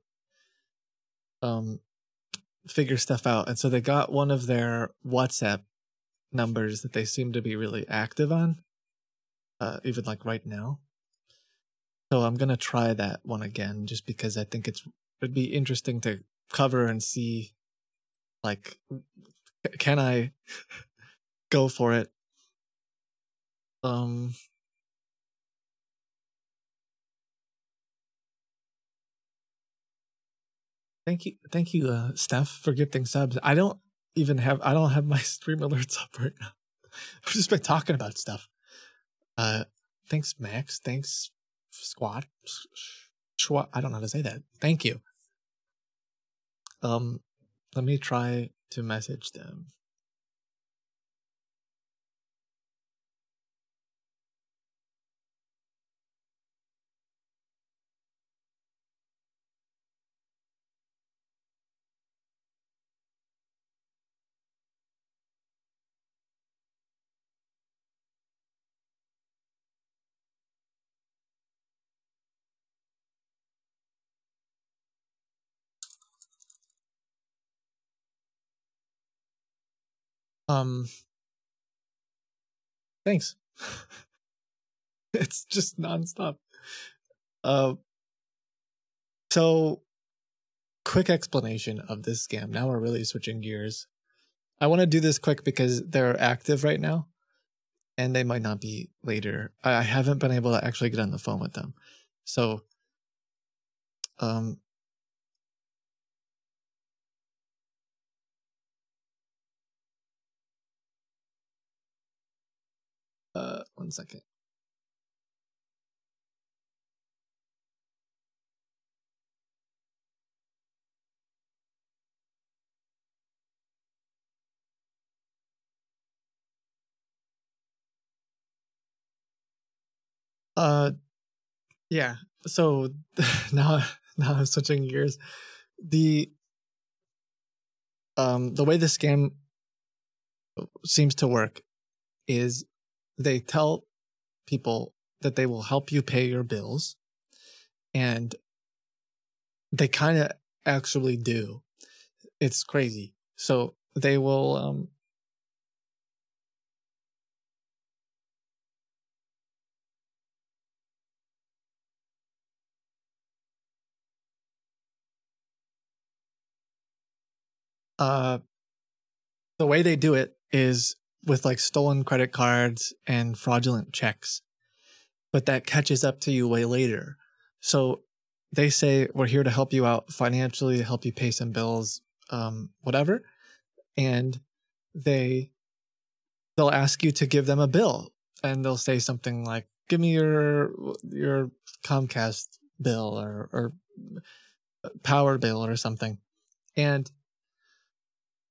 um figure stuff out. And so they got one of their WhatsApp numbers that they seem to be really active on. Uh even like right now. So I'm gonna try that one again just because I think it's it'd be interesting to cover and see like can I go for it? Um Thank you thank you uh Steph for gifting subs. I don't even have I don't have my stream alerts up right now. I've just been talking about stuff. Uh thanks Max, thanks Squad. Schwa- I don't know how to say that. Thank you. Um let me try to message them. Um thanks. it's just nonstop. Uh so quick explanation of this scam. Now we're really switching gears. I want to do this quick because they're active right now and they might not be later. I haven't been able to actually get on the phone with them. So um uh one second. Uh yeah. So now now I'm switching gears. The um the way the scam seems to work is they tell people that they will help you pay your bills. And they kind of actually do. It's crazy. So they will um uh the way they do it is with like stolen credit cards and fraudulent checks. But that catches up to you way later. So they say, we're here to help you out financially, help you pay some bills, um, whatever. And they, they'll ask you to give them a bill and they'll say something like, give me your, your Comcast bill or, or power bill or something. And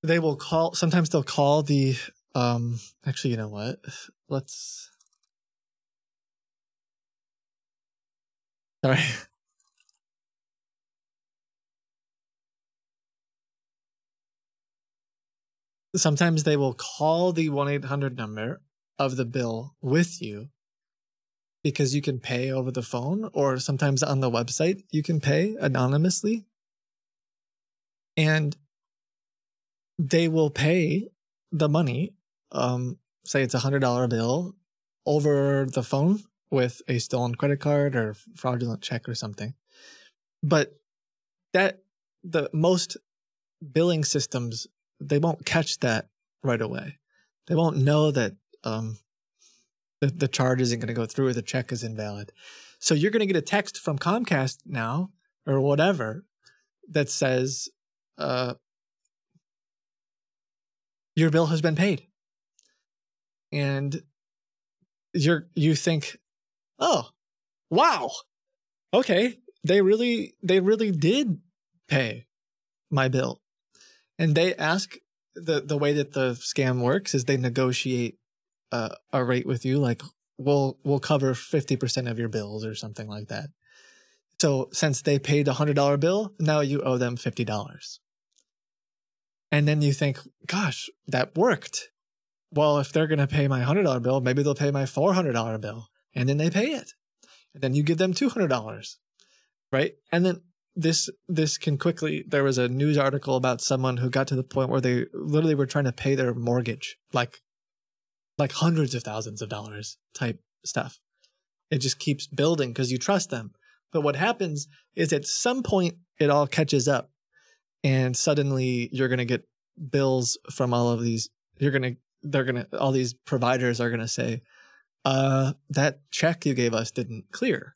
they will call, sometimes they'll call the um, actually, you know what? Let's. Sorry. Sometimes they will call the 1 800 number of the bill with you because you can pay over the phone, or sometimes on the website, you can pay anonymously. And they will pay the money um, say it's a hundred dollar bill over the phone with a stolen credit card or fraudulent check or something. But that the most billing systems they won't catch that right away. They won't know that um, the, the charge isn't going to go through or the check is invalid. So you're going to get a text from Comcast now or whatever that says uh, your bill has been paid and you're you think oh wow okay they really they really did pay my bill and they ask the the way that the scam works is they negotiate uh, a rate with you like we'll we'll cover 50% of your bills or something like that. So since they paid a $100 bill, now you owe them $50. And then you think, gosh, that worked. Well, if they're going to pay my $100 bill, maybe they'll pay my $400 bill. And then they pay it. And then you give them $200. Right? And then this this can quickly there was a news article about someone who got to the point where they literally were trying to pay their mortgage like like hundreds of thousands of dollars type stuff it just keeps building because you trust them but what happens is at some point it all catches up and suddenly you're going to get bills from all of these you're going to they're going to all these providers are going to say uh that check you gave us didn't clear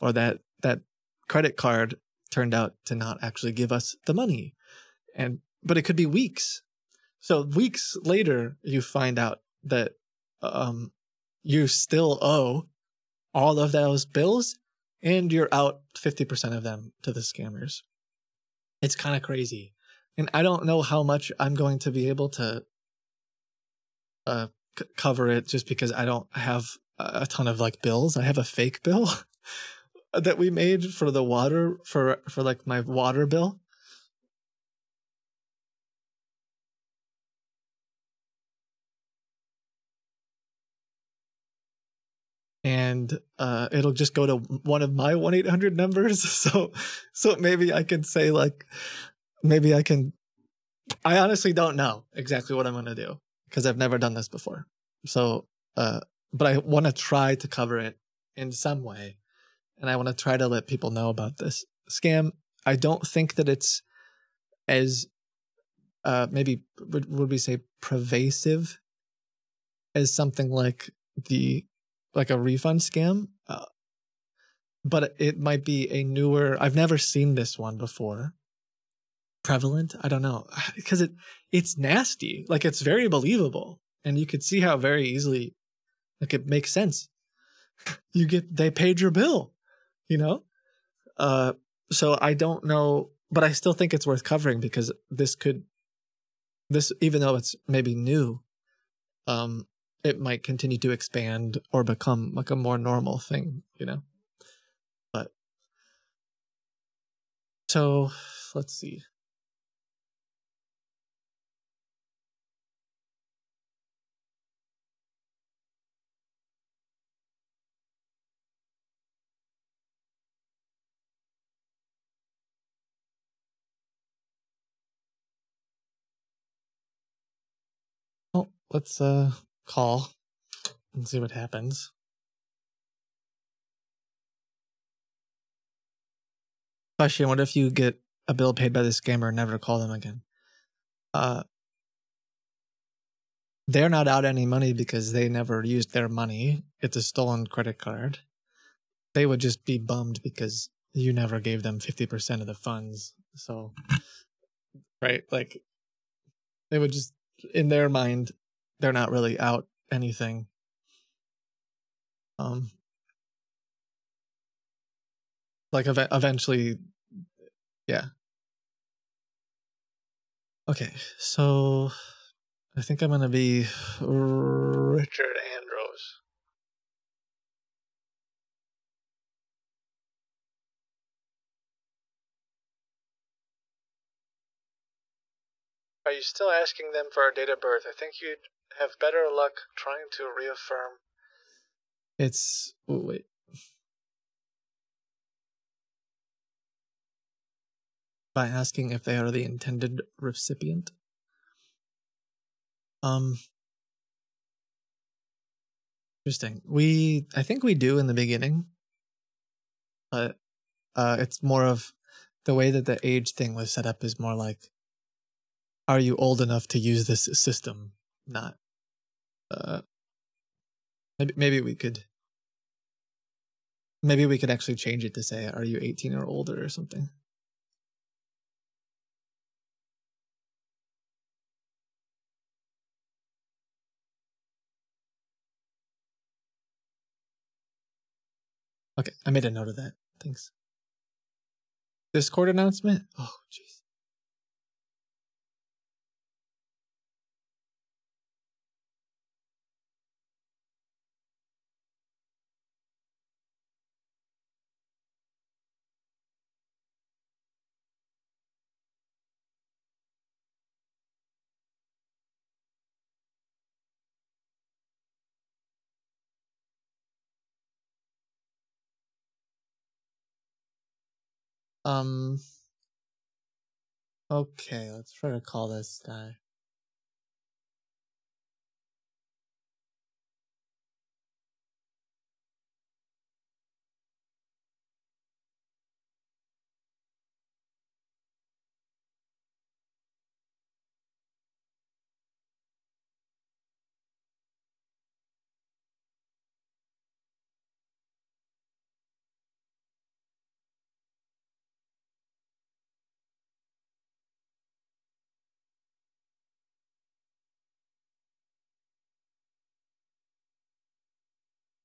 or that that credit card turned out to not actually give us the money. And but it could be weeks. So weeks later you find out that um you still owe all of those bills and you're out 50% of them to the scammers. It's kind of crazy. And I don't know how much I'm going to be able to uh c- cover it just because I don't have a ton of like bills. I have a fake bill that we made for the water for for like my water bill. And uh, it'll just go to one of my one eight hundred numbers. So, so maybe I can say like, maybe I can. I honestly don't know exactly what I'm gonna do because I've never done this before. So, uh, but I want to try to cover it in some way and I want to try to let people know about this scam. I don't think that it's as uh, maybe would, would we say pervasive as something like the like a refund scam, uh, but it might be a newer. I've never seen this one before. Prevalent? I don't know because it it's nasty. Like it's very believable, and you could see how very easily like it makes sense. You get they paid your bill you know? Uh, so I don't know, but I still think it's worth covering because this could, this, even though it's maybe new, um, it might continue to expand or become like a more normal thing, you know? But, so let's see. Let's uh call and see what happens. Question, what if you get a bill paid by the scammer and never call them again? Uh they're not out any money because they never used their money. It's a stolen credit card. They would just be bummed because you never gave them 50% of the funds. So, right? Like, they would just in their mind they're not really out anything. Um like ev- eventually yeah. Okay so i think i'm gonna be richard andros. Are you still asking them for our date of birth? I think you'd have better luck trying to reaffirm. It's oh, wait. By asking if they are the intended recipient. Um. Interesting. We, I think we do in the beginning, but uh, it's more of the way that the age thing was set up is more like, are you old enough to use this system? Not uh, maybe maybe we could maybe we could actually change it to say are you 18 or older? or something. Okay i made a note of that. Thanks. Discord announcement? Oh jeez Um. Okay, let's try to call this guy.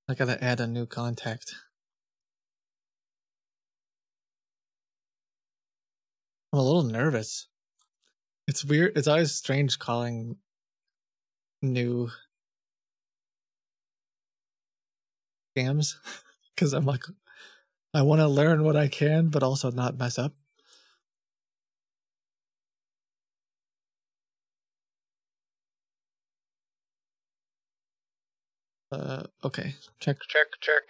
I gotta add a new contact. I'm a little nervous. It's weird. It's always strange calling new scams because I'm like, I want to learn what I can, but also not mess up. Uh, okay. Check, check, check.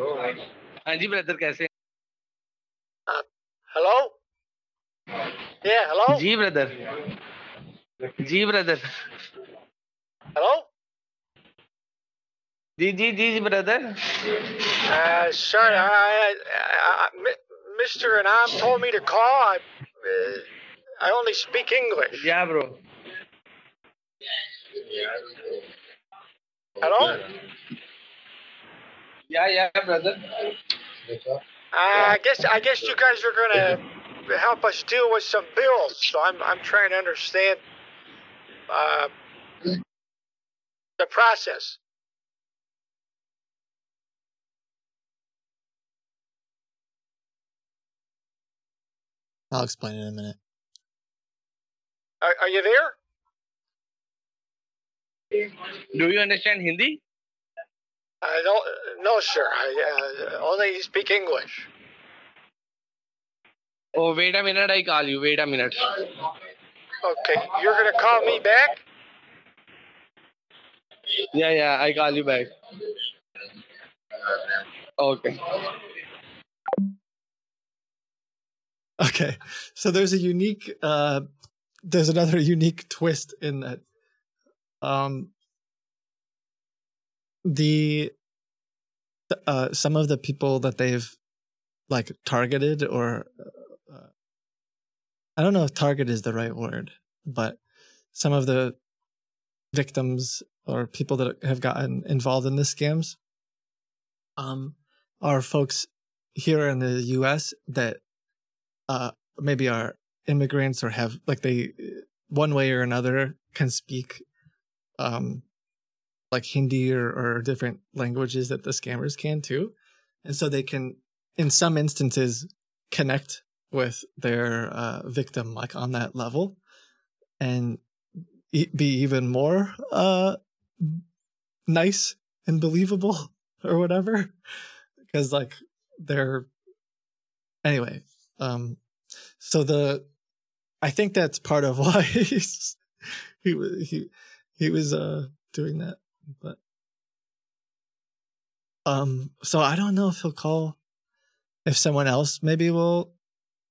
हाँ जी brother कैसे Hello? Yeah, hello? जी brother जी brother Hello? जी जी जी जी brother Uh, sorry, I, I, I, Mi- Mr. and Am told me to call. I, uh, I only speak English. या bro Hello? Yeah, yeah, brother. Uh, I guess I guess you guys are gonna help us deal with some bills. So I'm I'm trying to understand uh, the process. I'll explain in a minute. Are, are you there? Do you understand Hindi? I don't. No, sir. I uh, only speak English. Oh, wait a minute. I call you. Wait a minute. Okay. You're going to call me back? Yeah, yeah. I call you back. Okay. Okay. So there's a unique, uh, there's another unique twist in that. Um, the uh, some of the people that they've like targeted or uh, I don't know if target is the right word, but some of the victims or people that have gotten involved in the scams um, are folks here in the U.S. that uh, maybe are immigrants or have like they one way or another can speak um, like Hindi or, or different languages that the scammers can too, and so they can in some instances connect with their uh, victim like on that level and e- be even more uh, nice and believable or whatever. Because like they're anyway um so the i think that's part of why he's, he he he was uh doing that but um so i don't know if he'll call if someone else maybe will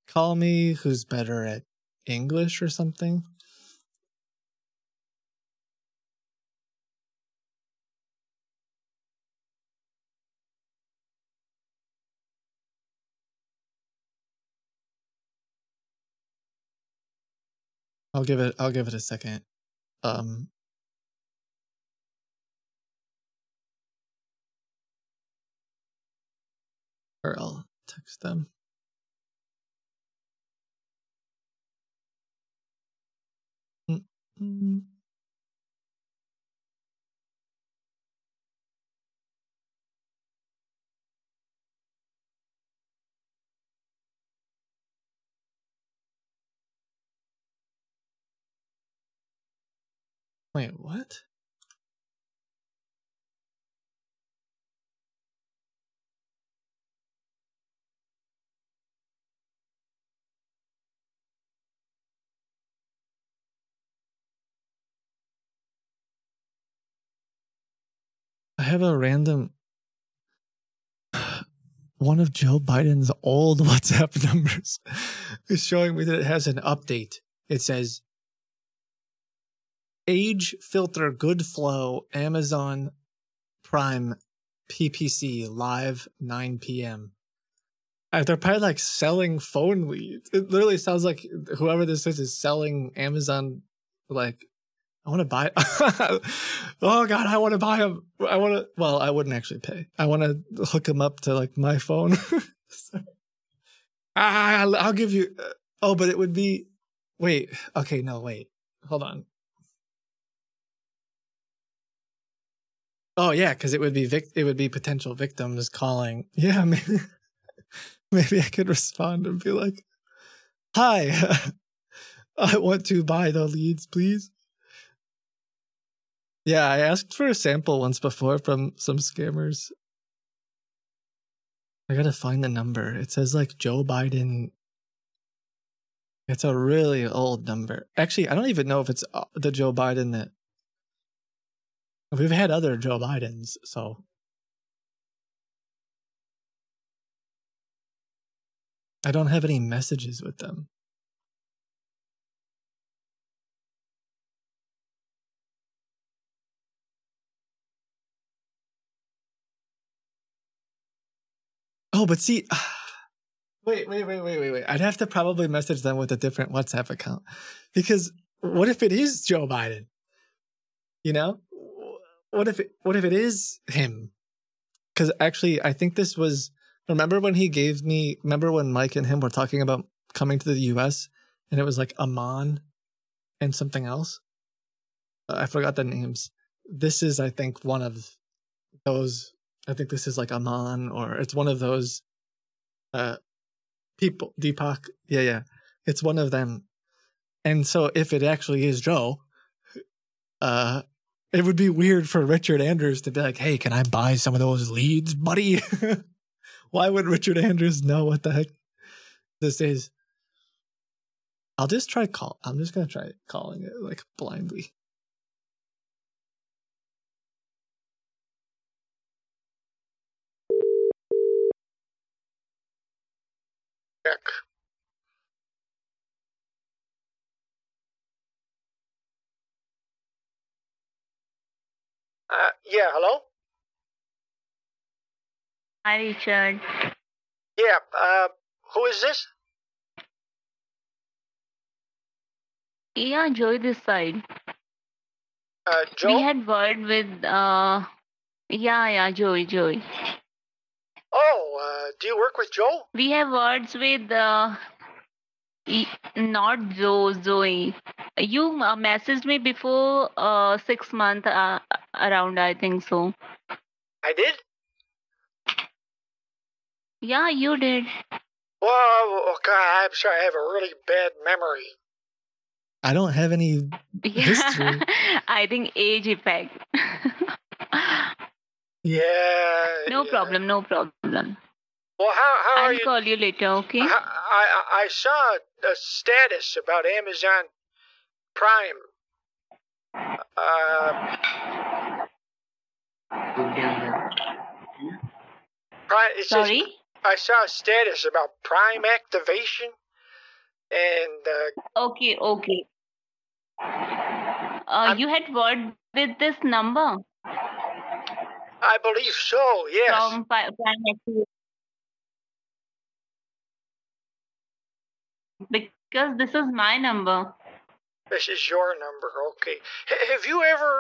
call me who's better at english or something I'll give it I'll give it a second. Um Or I'll text them. Mm, mm. Wait, what? I have a random one of Joe Biden's old WhatsApp numbers is showing me that it has an update. It says age filter good flow Amazon Prime PPC live 9 p.m. Uh, they're probably like selling phone leads. It literally sounds like whoever this is is selling Amazon like I want to buy. oh God, I want to buy them. I want to. Well, I wouldn't actually pay. I want to hook them up to like my phone. So- ah, I'll, give you. Oh, but it would be. Wait. Okay. No. Wait. Hold on. Oh yeah, because it would be vic- It would be potential victims calling. Yeah. Maybe. Maybe I could respond and be like, "Hi, I want to buy the leads, please." Yeah, I asked for a sample once before from some scammers. I gotta find the number. It says like Joe Biden. It's a really old number. Actually, I don't even know if it's uh, the Joe Biden that. We've had other Joe Bidens, so. I don't have any messages with them. Oh, but see, wait, wait, wait, wait, wait, wait. I'd have to probably message them with a different WhatsApp account because what if it is Joe Biden? You know, what if it, what if it is him? Because actually, I think this was. Remember when he gave me? Remember when Mike and him were talking about coming to the U.S. and it was like Amon and something else. I forgot the names. This is, I think, one of those I think this is like Aman or it's one of those uh people Deepak. Yeah, yeah. It's one of them. And so if it actually is Joe, uh it would be weird for Richard Andrews to be like, "Hey, can I buy some of those leads, buddy?" Why would Richard Andrews know what the heck this is? I'll just try call. I'm just gonna try calling it like blindly. Check. Uh, yeah, hello? Hi, Richard. Yeah, uh, who is this? Yeah, Joy this side. Uh, Joe? We had word with, uh, yeah, yeah, Joy, Joy. Oh, uh, do you work with Joe? We have words with, uh, not Joe, Zoe. You uh, messaged me before uh, six months uh, around, I think so. I did? Yeah, you did. Well, okay, I'm sorry, I have a really bad memory. I don't have any Yeah, history. I think age effect. Yeah. no yeah. problem, no problem. Well, how, how are I'll you? call you later, okay? I, I, I saw a status about Amazon Prime. Uh, Prime, it says, Sorry? I saw a status about Prime activation, and uh, Okay, okay. Uh, you had word with this number I believe so. Yes. from Because this is my number. This is your number. Okay. H- have you ever?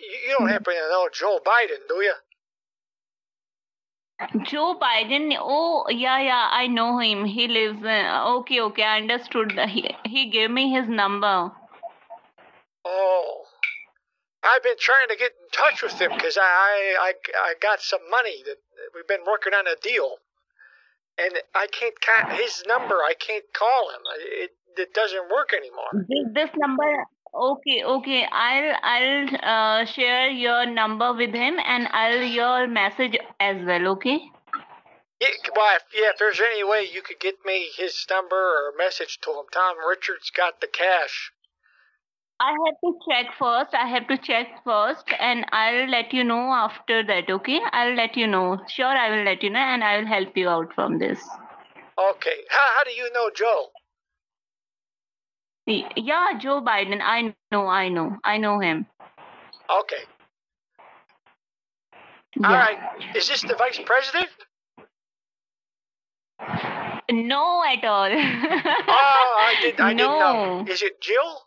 You you don't happen to know Joe Biden, do you? Joe Biden. Oh, yeah, yeah, I know him. He lives. In, okay, okay, I understood. He he gave me his number. Oh, I've been trying to get in touch with him because I, I I I got some money that we've been working on a deal, and I can't ca- his number. I can't call him. It it doesn't work anymore. This, this number. Okay, okay. I'll I'll uh, share your number with him and I'll your message as well. Okay. Yeah, well, if, yeah, if there's any way you could get me his number or message to him, Tom Richards got the cash. I have to check first. I have to check first, and I'll let you know after that. Okay, I'll let you know. Sure, I will let you know, and I will help you out from this. Okay. How, how do you know Joe? Yeah, Joe Biden. I know. I know. I know him. Okay. Yeah. All right. Is this the vice president? No, at all. Oh, I did. I didn't know. No. Is it Jill?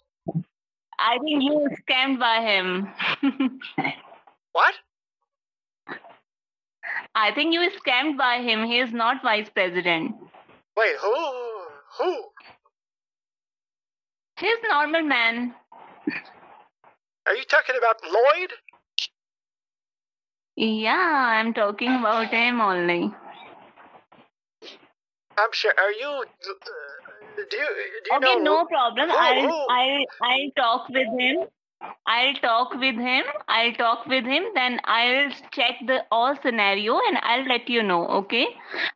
I think you were scammed by him. What? I think you were scammed by him. He is not vice president. Wait, who? Who? He's normal man. Are you talking about Lloyd? Yeah, I'm talking about him only. I'm sure. Are you? Do you? Do you Okay, know? no problem. who- I'll who? I'll I'll talk with him. I'll talk with him. I'll talk with him. Then I'll check the all scenario and I'll let you know. Okay?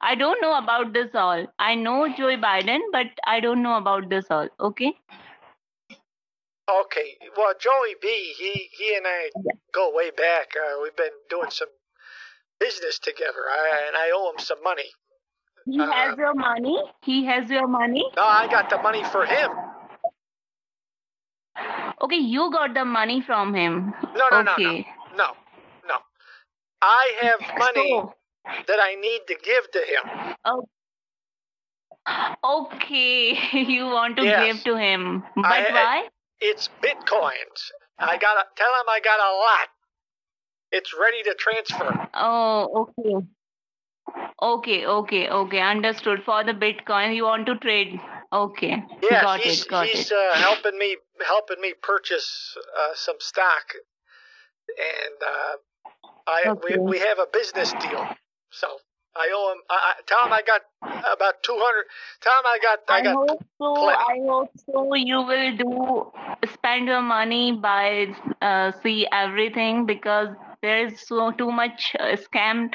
I don't know about this all. I know Joe Biden, but I don't know about this all. Okay? Okay. Well, Joey B. He he and I go way back. Uh, we've been doing some business together, I, and I owe him some money. He Uh, has your money. He has your money. No, I got the money for him. Okay, you got the money from him. No, no, no, okay. no, no, no. I have money So, that I need to give to him. oh, okay, you want to Yes. give to him, but I- why? It's bitcoins. I gotta tell him I got a lot. It's ready to transfer. Oh, okay. Okay, okay, okay. Understood. For the Bitcoin, you want to trade. Okay. Yeah, got he's it, got he's it. Uh, helping me helping me purchase uh, some stock, and uh, I Okay. we we have a business deal. So I owe him. I, I him I got about two hundred. Him I got I I got. hope so. plenty. I hope so. You will do spend your money by uh, see everything because there is so too much uh, scam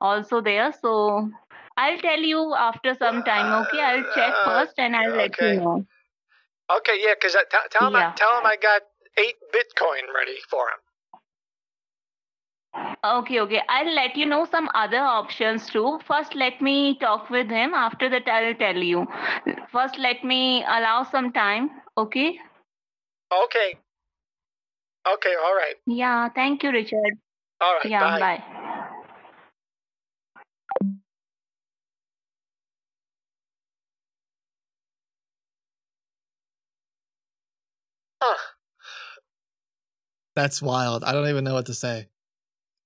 also there. So I'll tell you after some time. Okay, I'll check first and I'll let okay. you know. Okay, yeah, because tell, tell him I, Yeah. tell him I got eight Bitcoin ready for him. Okay, okay. I'll let you know some other options too. First, let me talk with him. After that, I'll tell you. First, let me allow some time. Okay. Okay. Okay, all right. Yeah. Thank you, Richard. All right, Yeah. bye. bye. Huh. That's wild. I don't even know what to say.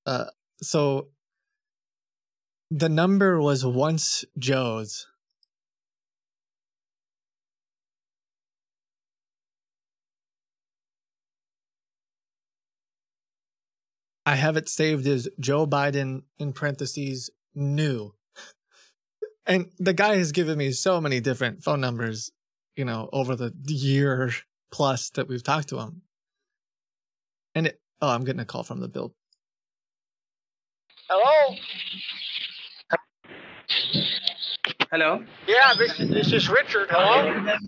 Uh, so the number was once Joe's. I have it saved as Joe Biden in parentheses new. And the guy has given me so many different phone numbers, you know, over the year plus that we've talked to him. And it, oh, I'm getting a call from the bill. Hello? Hello. Yeah, this, this is Richard. Hello?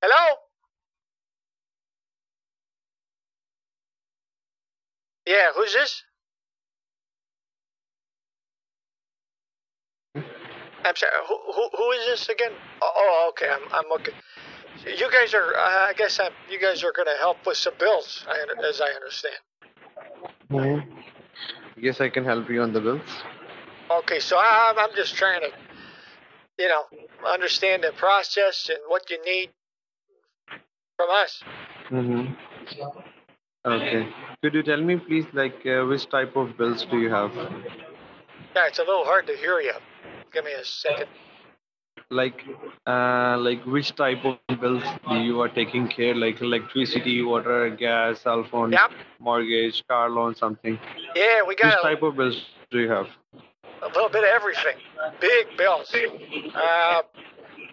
Hello? Yeah, who's this? I'm sorry. Who, who, who is this again? Oh, oh, okay. I'm, I'm looking. You guys are. Uh, I guess I'm, you guys are going to help with some bills, I, as I understand. Mm-hmm. Yes, I can help you on the bills. Okay, so I, I'm just trying to, you know, understand the process and what you need from us. Mm-hmm. Okay. Could you tell me, please, like uh, which type of bills do you have? Yeah, it's a little hard to hear you. Give me a second. Like, uh, like which type of bills you are taking care? Like electricity, water, gas, cell phone, Yep. mortgage, car loan, something. Yeah, we Which got a, type of bills do you have? a little bit of everything. Big bills. Uh,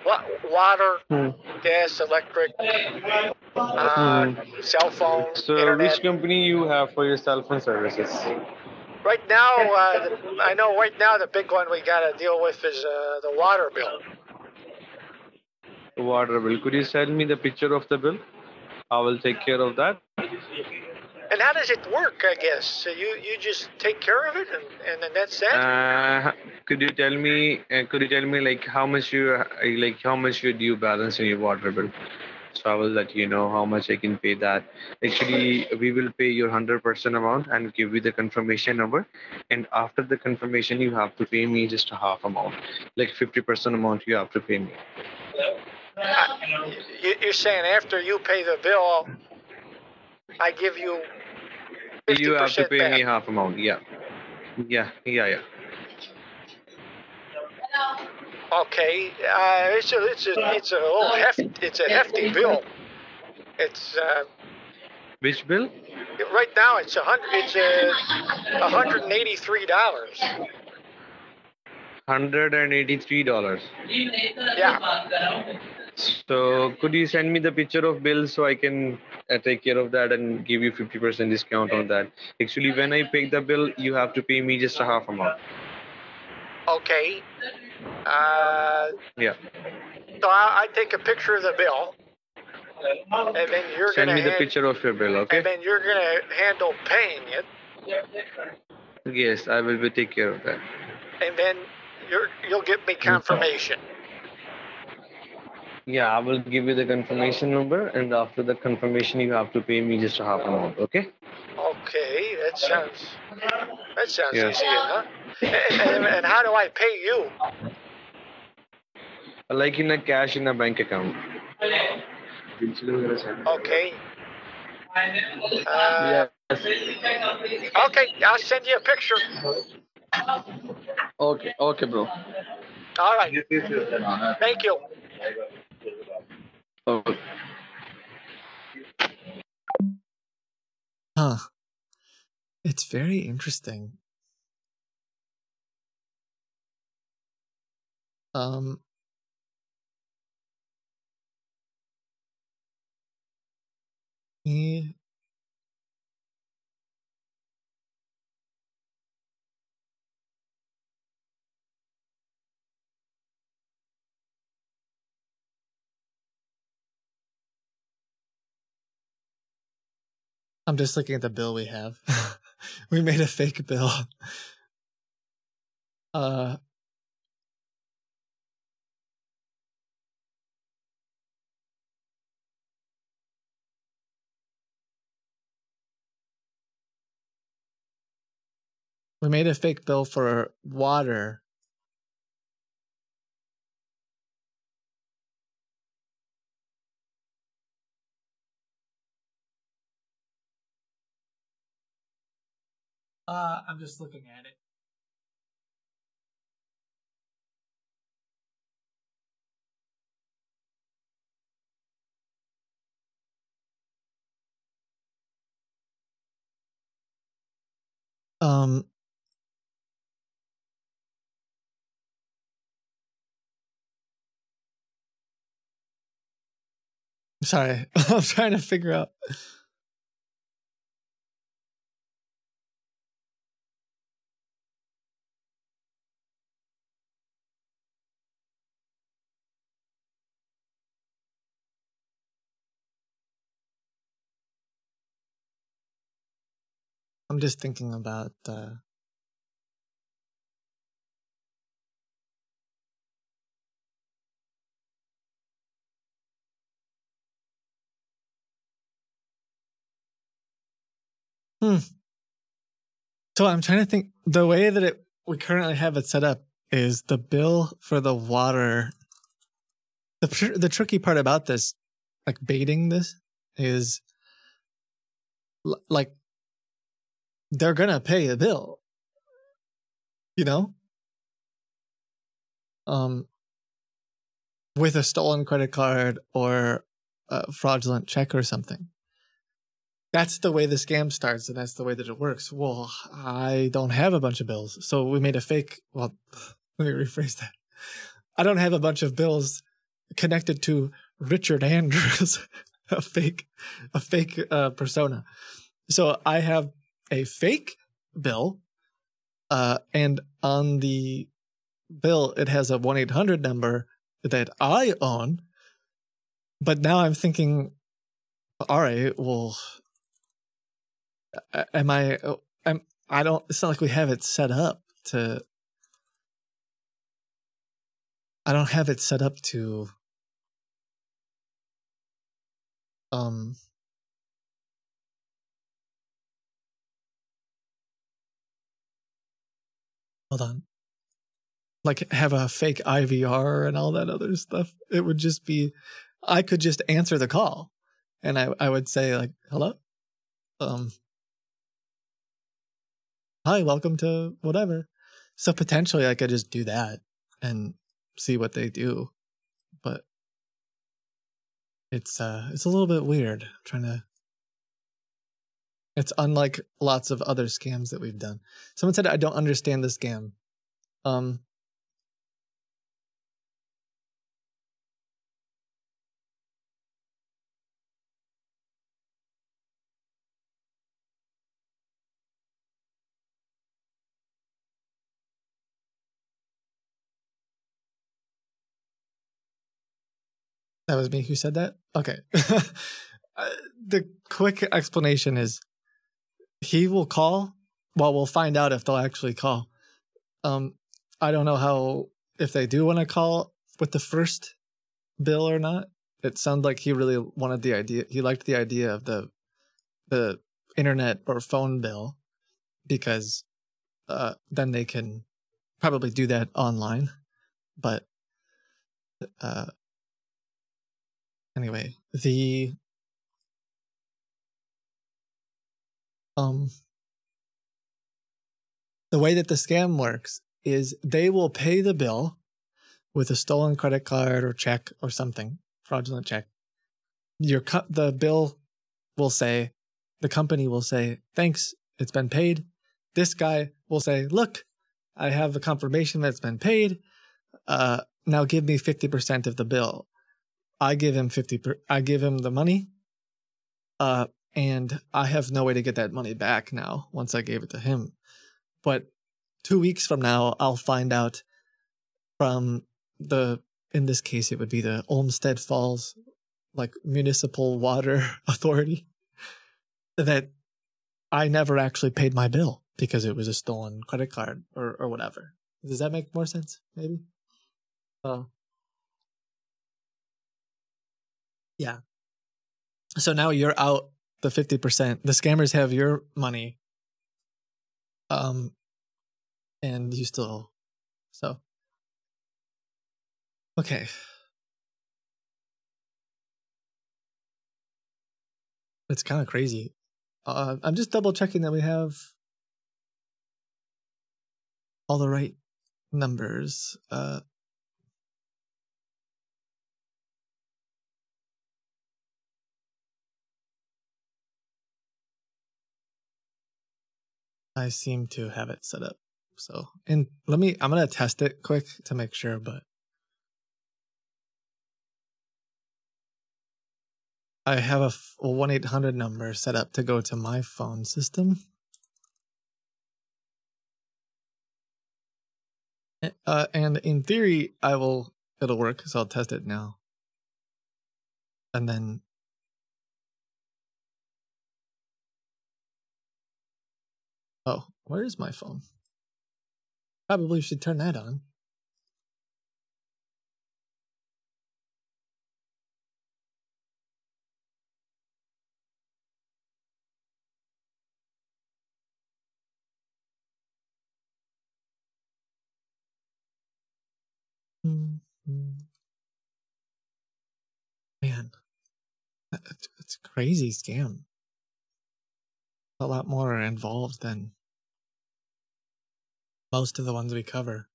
water, Hmm. gas, electric, uh, cell phone, So, internet. which company you have for your cell phone services? Right now, uh, I know right now the big one we got to deal with is uh, the water bill. Water bill. Could you send me the picture of the bill? I will take care of that. And how does it work? I guess so you you just take care of it, and, and then that's it. Uh, could you tell me? Uh, could you tell me like how much you uh, like how much you due balance in your water bill? So I will let you know how much I can pay that. Actually, we will pay your hundred percent amount and give you the confirmation number. And after the confirmation, you have to pay me just a half amount, like fifty percent amount. You have to pay me. Uh, you, you're saying after you pay the bill, I give you You have to pay back. me half amount. Yeah, yeah, yeah, yeah. Okay, uh, it's a it's a it's a little hefty. It's a hefty bill. It's uh, Which bill? right now it's a hundred. It's a hundred and eighty-three dollars. Hundred and eighty-three dollars. Yeah. So could you send me the picture of bill so I can uh, take care of that and give you 50% discount on that? Actually, when I pay the bill, you have to pay me just a half amount. Okay. Uh, Yeah. so I, I take a picture of the bill, and then you're Send me the hand- picture of your bill, okay? and then you're gonna handle paying it, Yes, I will be take care of that. and then you're you'll get me confirmation. Yeah, I will give you the confirmation number, and after the confirmation, you have to pay me just a half amount, okay? Okay, that sounds that sounds Yeah. easy enough. And, and, and how do I pay you? Like in a cash in a bank account. Okay. Uh, Yes. Okay, I'll send you a picture. Okay, okay, bro. All right. Thank you. Okay. Huh. It's very interesting. Um he I'm just looking at the bill we have. we made a fake bill. Uh We made a fake bill for water. Uh, I'm just looking at it. Um, sorry, I'm trying to figure out. I'm just thinking about uh Hmm. So I'm trying to think the way that it we currently have it set up is the bill for the water. The the tricky part about this, like baiting this, is like they're gonna pay a bill. You know? Um with a stolen credit card or a fraudulent check or something. That's the way the scam starts and that's the way that it works. Well, I don't have a bunch of bills. So we made a fake well let me rephrase that. I don't have a bunch of bills connected to Richard Andrews, a fake, a fake uh, persona. So I have a fake bill, uh, and on the bill it has a one eight hundred number that I own. But now I'm thinking, all right, well, am I? am I don't. It's not like we have it set up to. I don't have it set up to um hold on. Like have a fake ivr and all that other stuff? It would just be i could just answer the call. And i i would say like hello? Um hi welcome to whatever. So potentially i could just do that and see what they do. But it's uh it's a little bit weird I'm trying to it's unlike lots of other scams that we've done someone said i don't understand the scam um That was me who said that? Okay. Uh, the quick explanation is he will call. Well, we'll find out if they'll actually call. Um, I don't know how, if they do want to call with the first bill or not. It sounds like he really wanted the idea. He liked the idea of the, the internet or phone bill because, uh, then they can probably do that online. But, uh, anyway, the um the way that the scam works is they will pay the bill with a stolen credit card or check or something, fraudulent check. Your co- the bill will say the company will say, "Thanks, it's been paid." This guy will say, "Look, I have a confirmation that it's been paid. Uh, now give me 50% of the bill." I give him 50 per, I give him the money. Uh and I have no way to get that money back now once I gave it to him. But 2 weeks from now I'll find out from the in this case it would be the Olmsted Falls like municipal water authority that I never actually paid my bill because it was a stolen credit card or or whatever. Does that make more sense? Maybe. Oh. Yeah. So now you're out the 50%. The scammers have your money. Um and you still so Okay. It's kind of crazy. Uh, I'm just double checking that we have all the right numbers. Uh, I seem to have it set up. So, and let me, I'm going to test it quick to make sure, but I have a 1 800 number set up to go to my phone system. Uh, and in theory, I will, it'll work, so I'll test it now. And then Oh, where is my phone? Probably should turn that on. Mhm. Man, it's crazy scam. a lot more involved than most of the ones we cover.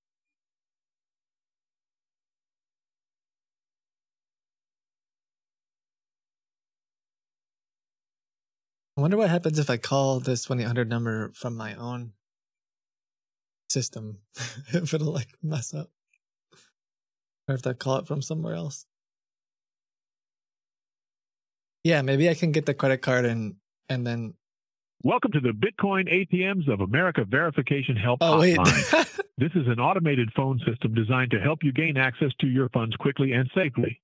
I wonder what happens if I call this 1 800 number from my own system. if it'll like mess up. Or if I call it from somewhere else. Yeah, maybe I can get the credit card and and then Welcome to the Bitcoin ATMs of America Verification Help Oh. Hotline. this is an automated phone system designed to help you gain access to your funds quickly and safely.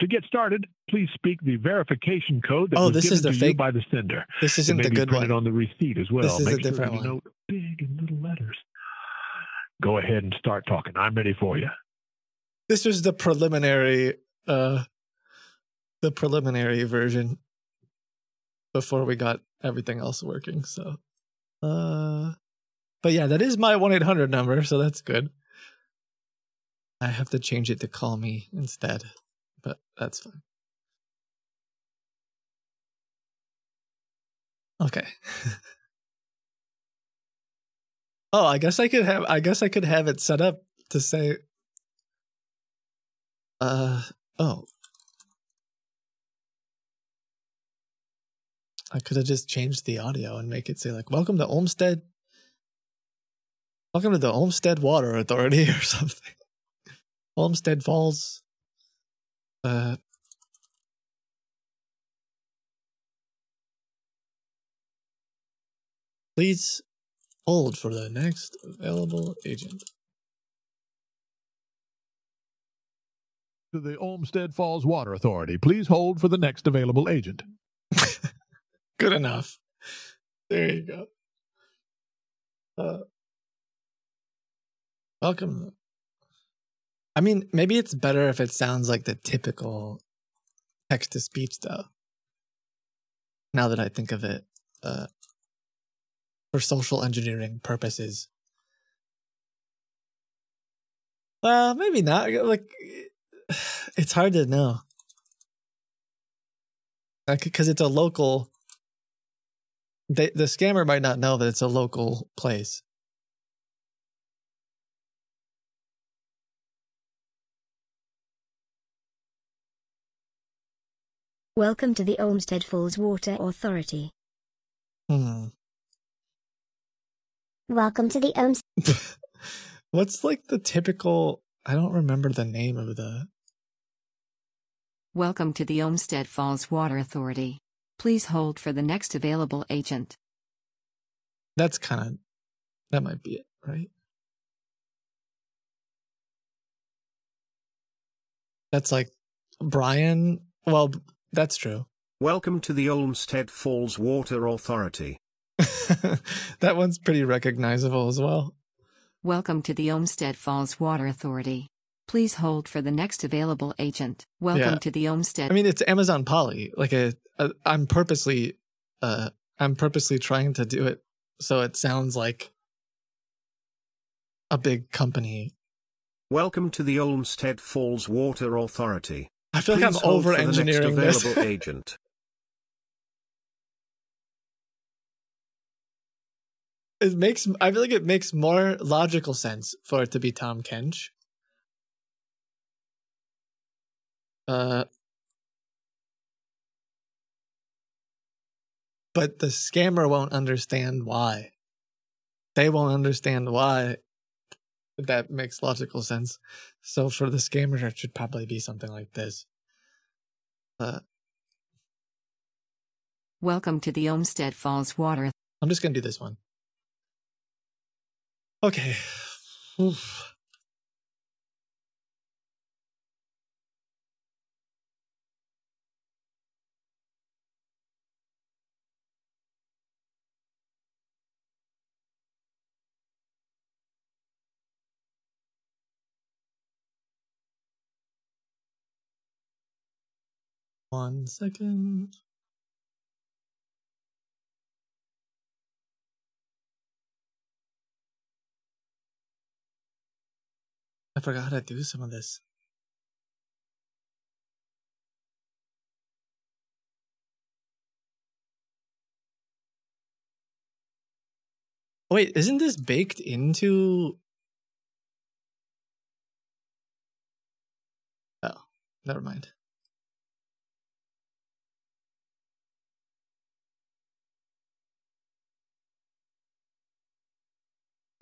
To get started, please speak the verification code that Oh, was this given is the to you by the sender. this isn't may the be good printed one. on the receipt as well. This is a sure different you one. note big in little letters. Go ahead and start talking. I'm ready for you. This was the preliminary uh the preliminary version before we got everything else working, so uh but yeah, that is my 1-800 number, so that's good. I have to change it to call me instead, but that's fine. Okay. oh, I guess I could have I guess I could have it set up to say uh oh. I could have just changed the audio and make it say like welcome to Olmsted Welcome to the Olmsted Water Authority or something. Olmsted Falls uh Please hold for the next available agent. To the Olmsted Falls Water Authority, please hold for the next available agent. Good enough. There you go. Uh, welcome. I mean, maybe it's better if it sounds like the typical text to speech, though. Now that I think of it, uh, for social engineering purposes. Well, maybe not. Like, it's hard to know. Because it's a local they, the scammer might not know that it's a local place. Welcome to the Olmsted Falls Water Authority. Hmm. Welcome to the Olmsted. What's like the typical? I don't remember the name of the. Welcome to the Olmsted Falls Water Authority. Please hold for the next available agent. That's kind of. That might be it, right? That's like Brian. Well, that's true. Welcome to the Olmsted Falls Water Authority. that one's pretty recognizable as well. Welcome to the Olmsted Falls Water Authority. Please hold for the next available agent. Welcome Yeah. to the Olmsted. I mean, it's Amazon Polly. Like a, a, I'm purposely, uh, I'm purposely trying to do it so it sounds like a big company. Welcome to the Olmsted Falls Water Authority. I feel like I'm Please hold the next over-engineering this. available agent. It makes, I feel like it makes more logical sense for it to be Tom Kench. Uh, but the scammer won't understand why. They won't understand why. That makes logical sense. So for the scammer, it should probably be something like this. Uh, Welcome to the Olmsted Falls Water. I'm just gonna do this one. Okay. Oof. One second. I forgot how to do some of this. Wait, isn't this baked into? Oh, never mind.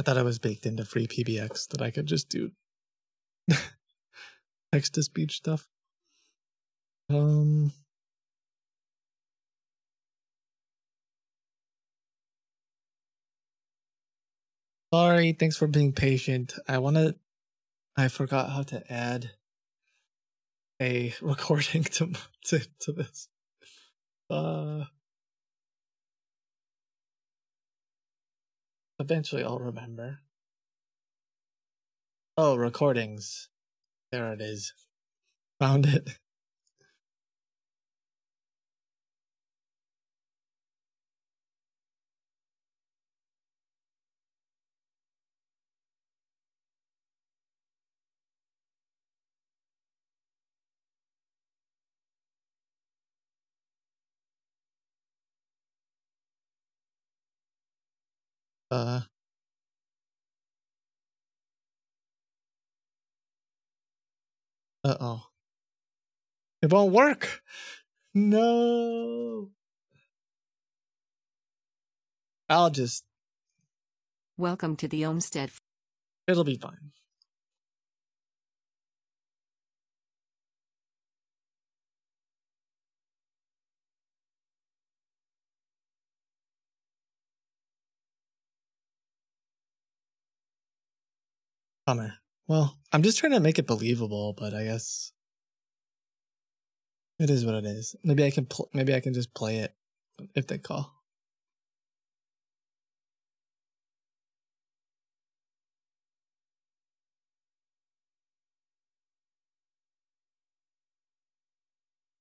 Thought it was baked into FreePBX that I could just do text to speech stuff. Um. Sorry, thanks for being patient. I want to. I forgot how to add a recording to to to this. Uh. Eventually, I'll remember. Oh, recordings. There it is. Found it. Uh. Uh oh. It won't work. No. I'll just. Welcome to the Olmsted. It'll be fine. Bummer. Well, I'm just trying to make it believable, but I guess it is what it is. Maybe I can pl- maybe I can just play it if they call.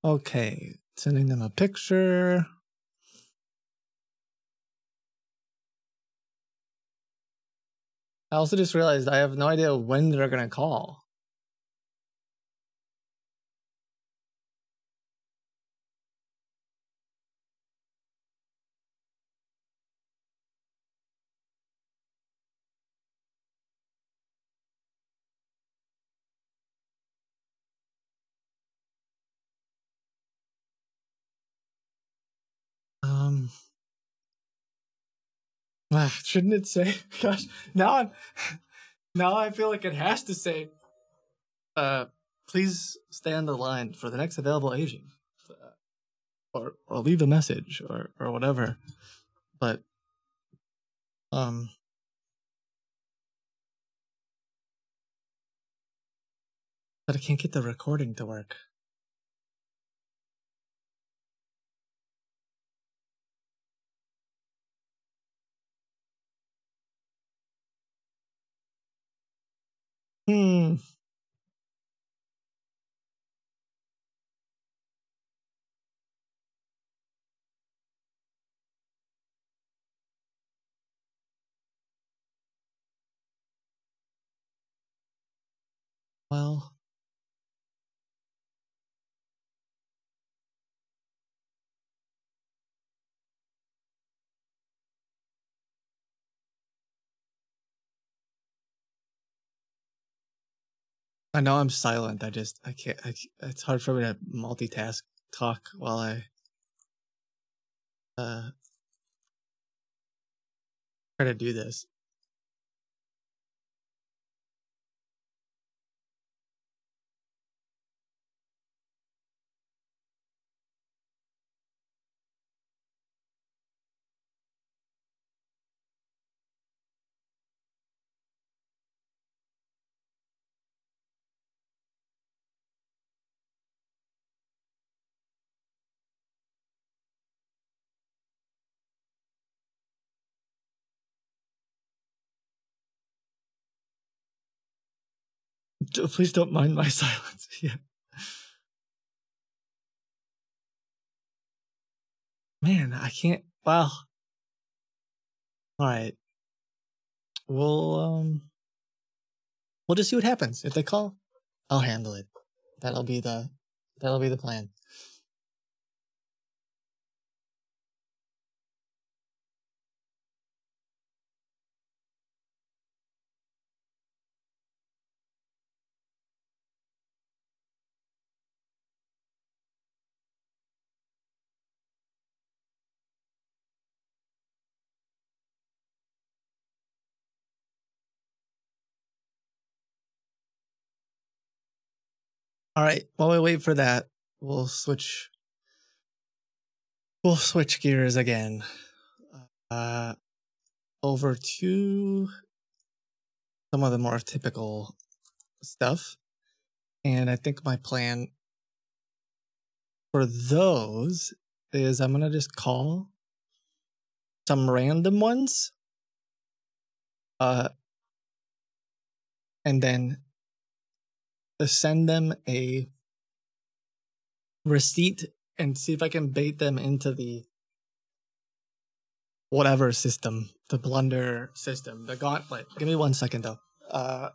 Okay, sending them a picture. I also just realized I have no idea when they're gonna call. Um. Ah, shouldn't it say? Gosh, now I'm. Now I feel like it has to say. Uh, please stay on the line for the next available agent, uh, or or leave a message or or whatever. But, um. But I can't get the recording to work. Hmm. Well. I know I'm silent. I just I can't. I, it's hard for me to multitask talk while I uh try to do this. Please don't mind my silence. Yeah. Man, I can't. Wow. All right. We'll um. We'll just see what happens. If they call, I'll handle it. That'll be the. That'll be the plan. All right. While we wait for that, we'll switch. We'll switch gears again. Uh, over to some of the more typical stuff, and I think my plan for those is I'm gonna just call some random ones, uh, and then send them a receipt and see if I can bait them into the whatever system, the blunder system, the gauntlet. Give me one second though. Uh,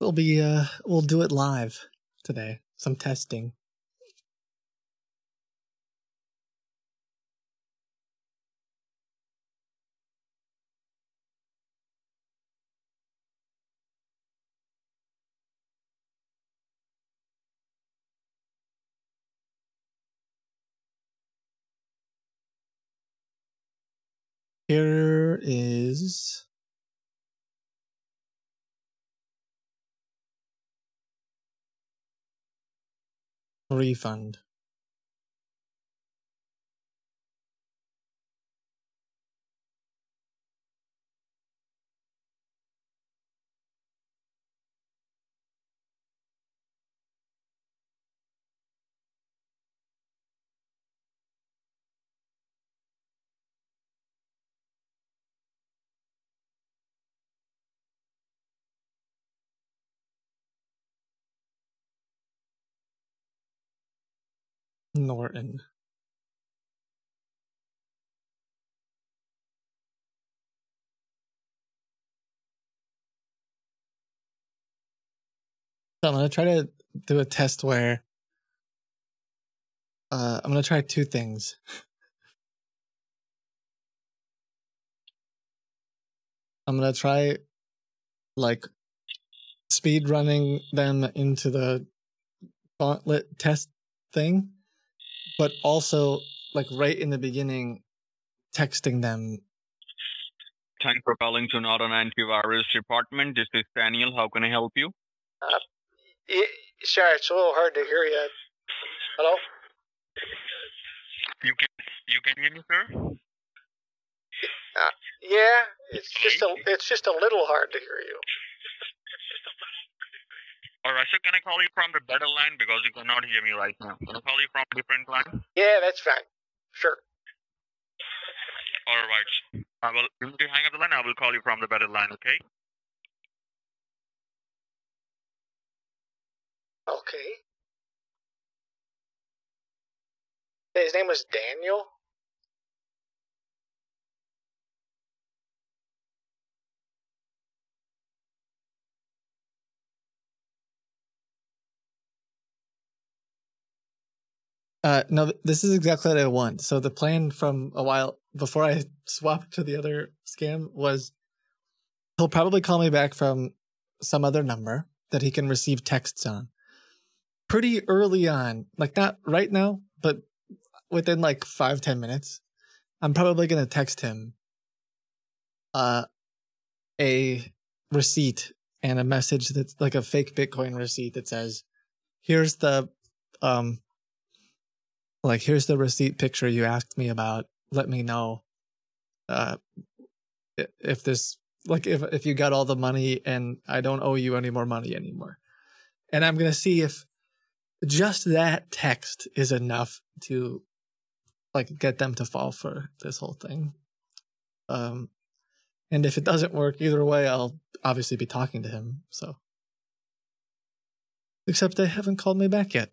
We'll be uh we'll do it live today. Some testing. Here is refund. Norton. So I'm gonna try to do a test where uh, I'm gonna try two things. I'm gonna try like speed running them into the gauntlet test thing, but also like right in the beginning, texting them. Thanks for calling to Norton Antivirus Department. This is Daniel. How can I help you? Uh, y sorry, it's a little hard to hear you. Hello? You can you can hear me, sir? Uh, yeah, it's just a it's just a little hard to hear you. All right, so can I call you from the better line because you cannot hear me right now? Can I call you from a different line? Yeah, that's fine. Sure. All right. I will. You need to hang up the line. I will call you from the better line. Okay. Okay. His name was Daniel. Uh, no, this is exactly what I want. So the plan from a while before I swapped to the other scam was he'll probably call me back from some other number that he can receive texts on pretty early on, like not right now, but within like five ten minutes. I'm probably gonna text him uh a receipt and a message that's like a fake Bitcoin receipt that says, "Here's the um like here's the receipt picture you asked me about. Let me know uh if this like if if you got all the money and i don't owe you any more money anymore. And i'm gonna see if just that text is enough to like get them to fall for this whole thing. Um and if it doesn't work either way i'll obviously be talking to him so. Except they haven't called me back yet.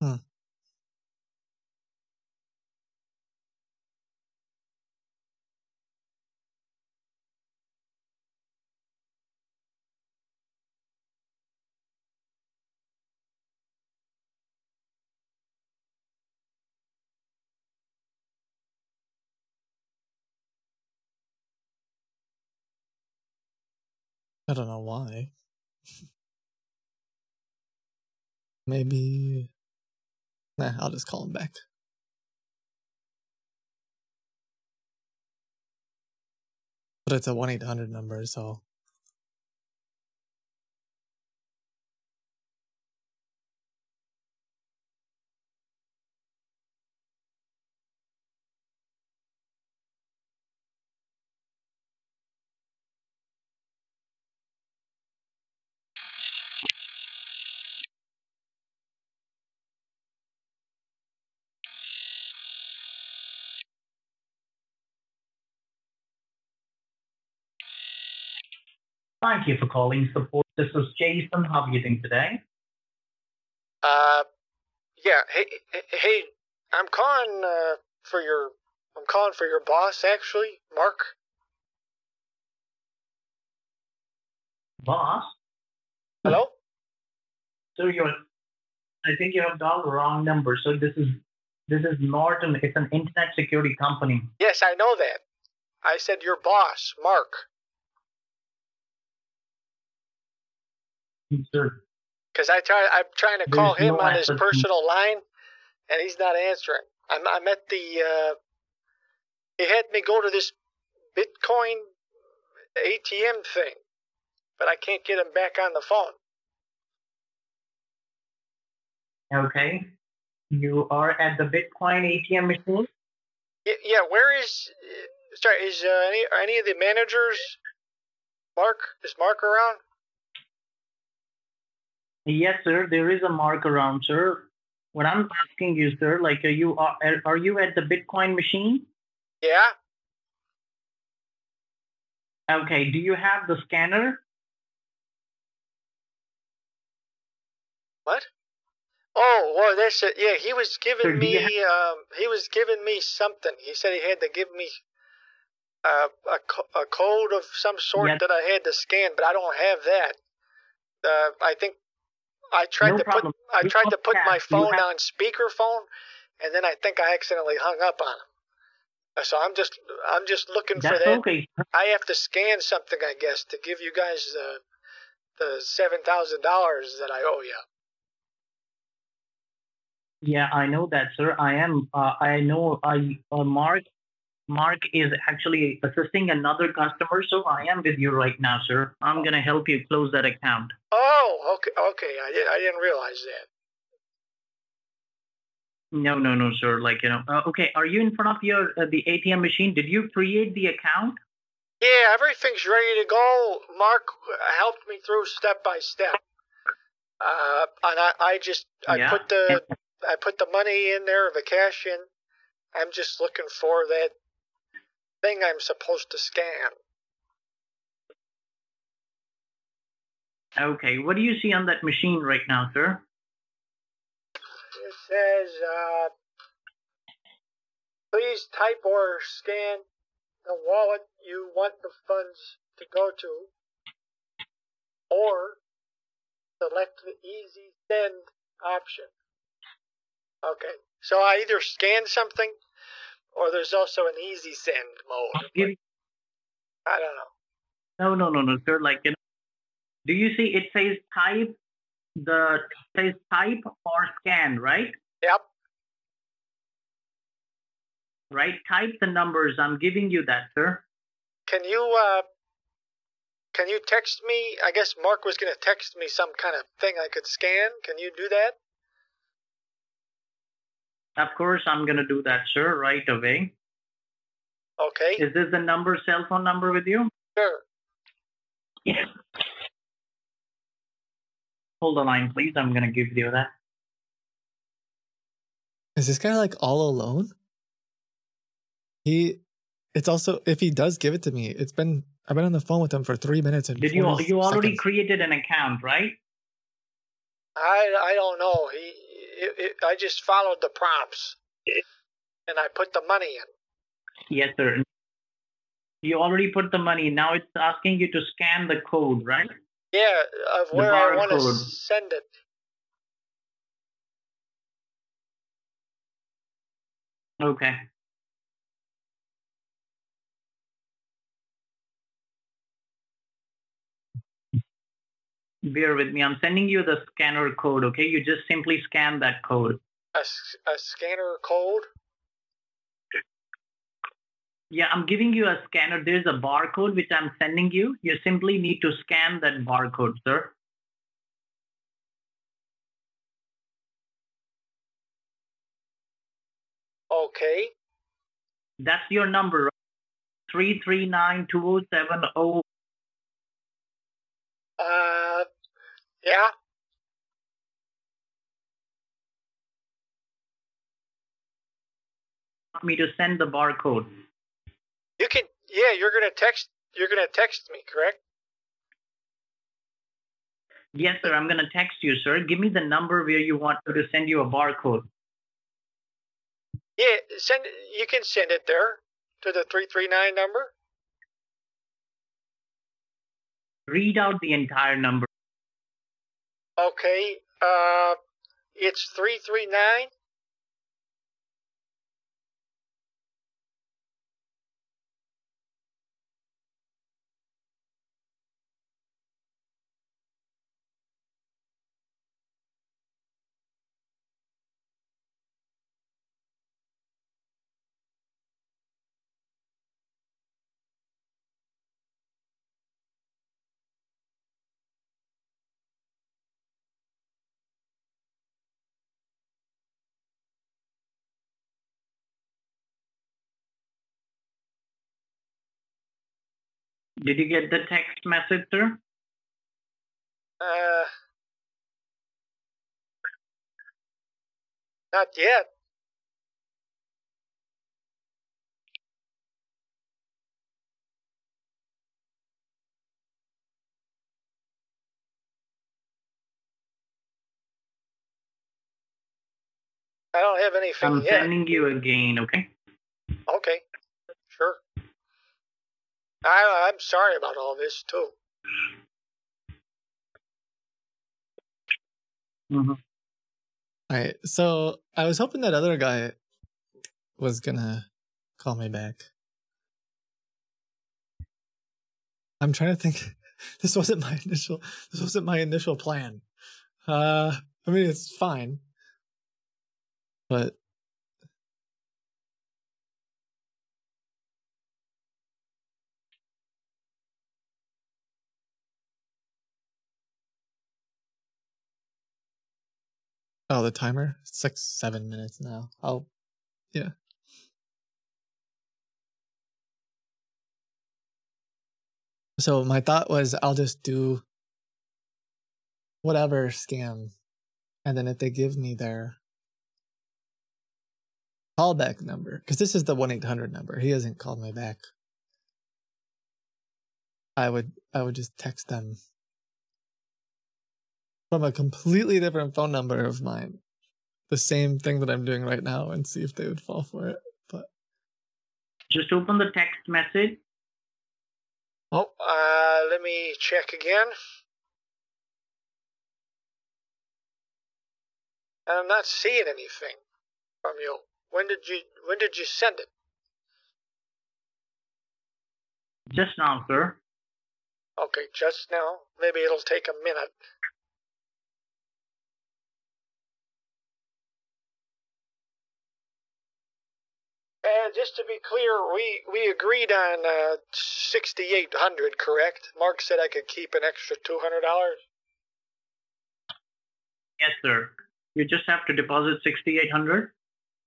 Hmm. I don't know why. Maybe. Nah, I'll just call him back. But it's a 1 800 number, so. Thank you for calling support. This is Jason. How are you doing today? Uh, yeah. Hey, hey, I'm calling uh, for your. I'm calling for your boss, actually, Mark. Boss? Hello. So you're. I think you have dialed the wrong number. So this is this is Norton. It's an internet security company. Yes, I know that. I said your boss, Mark. Because I try, I'm trying to There's call him no on his personal line, and he's not answering. I'm, I'm at the. Uh, he had me go to this Bitcoin ATM thing, but I can't get him back on the phone. Okay. You are at the Bitcoin ATM machine. Yeah, yeah where is? Sorry, is uh, any are any of the managers? Mark is Mark around? Yes, sir. There is a mark around, sir. What I'm asking you, sir, like, are you are, are you at the Bitcoin machine? Yeah. Okay. Do you have the scanner? What? Oh, well, that's it. Yeah, he was giving Sir, me. Um, he was giving me something. He said he had to give me uh, a co- a code of some sort Yes. that I had to scan, but I don't have that. Uh, I think I tried No to problem. put I tried to put my phone have- on speakerphone, and then I think I accidentally hung up on him. Uh, So I'm just I'm just looking for that. okay. I have to scan something, I guess, to give you guys the the seven thousand dollars that I owe you. Yeah, I know that, sir. I am. Uh, I know. I uh, Mark. Mark is actually assisting another customer, so I am with you right now, sir. I'm gonna help you close that account. Oh, okay, okay. I did I didn't realize that. No, no, no, sir. Like you know. Uh, okay, are you in front of your uh, the ATM machine? Did you create the account? Yeah, everything's ready to go. Mark helped me through step by step. Uh, and I, I just I Yeah. put the I put the money in there, the cash in. I'm just looking for that thing I'm supposed to scan. Okay. What do you see on that machine right now, sir? It says, uh, please type or scan the wallet you want the funds to go to, or select the easy send option. Okay, so I either scan something, or there's also an easy send mode. Give- I don't know. No, no, no, no, sir. Like you know. Do you see it says type the says type or scan, right? Yep. Right. Type the numbers. I'm giving you that, sir. Can you uh, can you text me? I guess Mark was gonna text me some kind of thing I could scan. Can you do that? Of course, I'm gonna do that, sir, right away. Okay. Is this the number, cell phone number with you? Sure. Yes. Hold the line, please. I'm gonna give you that. Is this guy like all alone? He, it's also if he does give it to me, it's been I've been on the phone with him for three minutes and Did you you already seconds. created an account, right? I I don't know. He it, it, I just followed the prompts, and I put the money in. Yes, sir. You already put the money. Now it's asking you to scan the code, right? Yeah, of where I want to send it. Okay. Bear with me. I'm sending you the scanner code. Okay, you just simply scan that code. A, a scanner code. Yeah, I'm giving you a scanner. There's a barcode which I'm sending you. You simply need to scan that barcode, sir. Okay. That's your number. right? Three three nine two zero seven oh, zero. Uh, yeah. Want me to send the barcode? You can. Yeah, you're gonna text. You're gonna text me, correct? Yes, sir. I'm gonna text you, sir. Give me the number where you want me to send you a barcode. Yeah. Send. You can send it there to the three three nine number. Read out the entire number. Okay. Uh, it's three three nine. Did you get the text message, sir? Uh, not yet. I don't have anything I'm yet. sending you again, okay? Okay, sure. I, I'm sorry about all this too. Mm-hmm. All right. So I was hoping that other guy was gonna call me back. I'm trying to think. This wasn't my initial. This wasn't my initial plan. Uh, I mean, it's fine, but oh, the timer six seven minutes now. I'll yeah. So my thought was I'll just do whatever scam. And then if they give me their callback number, because this is the 1 800 number, he hasn't called me back. I would I would just text them from a completely different phone number of mine. The same thing that I'm doing right now and see if they would fall for it. But Just open the text message. Oh, uh, let me check again. I'm not seeing anything from you. When did you When did you send it? Just now, sir. Okay, just now. Maybe it'll take a minute. And just to be clear, we, we agreed on uh, 6800 correct? Mark said I could keep an extra $200? Yes, sir. You just have to deposit 6800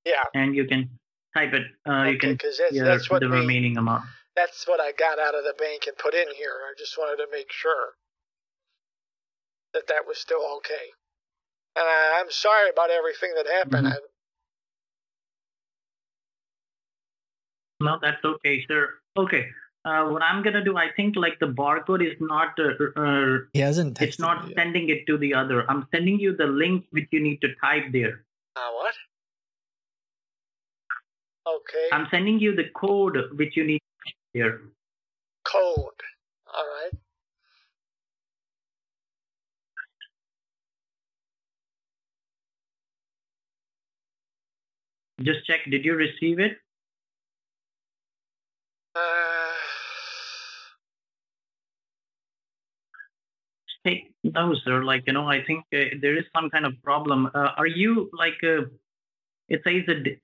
Yeah, and you can type it. Uh, you can that's- yeah, that's what the we- remaining amount. that's what I got out of the bank and put in here. I just wanted to make sure that that was still okay. And I, I'm sorry about everything that happened. Mhm. I, No, that's okay, sir. Okay. Uh, what I'm gonna do, I think like the barcode is not. Uh, uh, he hasn't it's not me sending it to the other. I'm sending you the link which you need to type there. uh, what? Okay. I'm sending you the code which you need to type there. Code. All right. Just check. Did you receive it? Uh, take no, sir. Like you know, I think uh, there is some kind of problem. Uh, are you like? Uh, it says a de-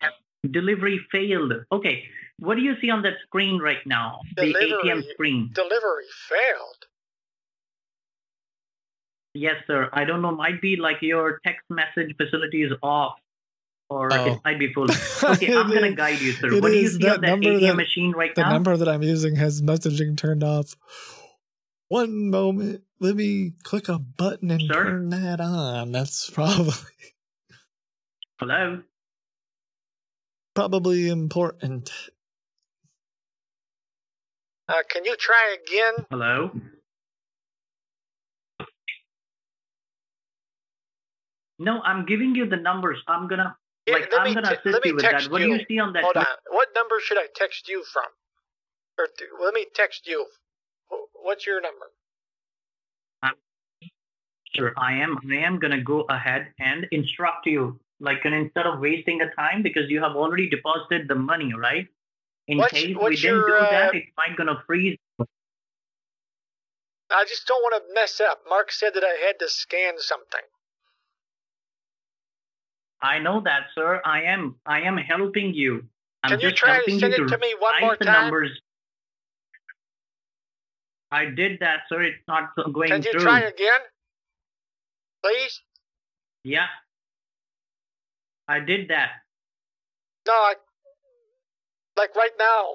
delivery failed. Okay, what do you see on that screen right now? The Delivery- ATM screen. Delivery failed. Yes, sir. I don't know. Might be like your text message facility is off, or Oh. it might be full. Okay, I'm gonna guide you, sir. it What do you is see on that number ATM that- machine right the now? The number that I'm using has messaging turned off. One moment. Let me click a button and Sir? turn that on. That's probably Hello. probably important. Uh, can you try again? Hello. No, I'm giving you the numbers. I'm gonna Yeah, like let I'm me let me text that. What do you see on that? Hold on. What number should I text you from? Or th- let me text you. What's your number? Sure, I am. I am gonna go ahead and instruct you. Like, and instead of wasting a time because you have already deposited the money, right? In What's- case we what's didn't your, do that, uh, it might gonna freeze. I just don't want to mess up. Mark said that I had to scan something. I know that, sir. I am. I am helping you. I'm Can you just try to helping send you it to me one more the time? numbers. I did that, sir. It's not going Can you through. try again? Please? Yeah. I did that. No, I. Like right now.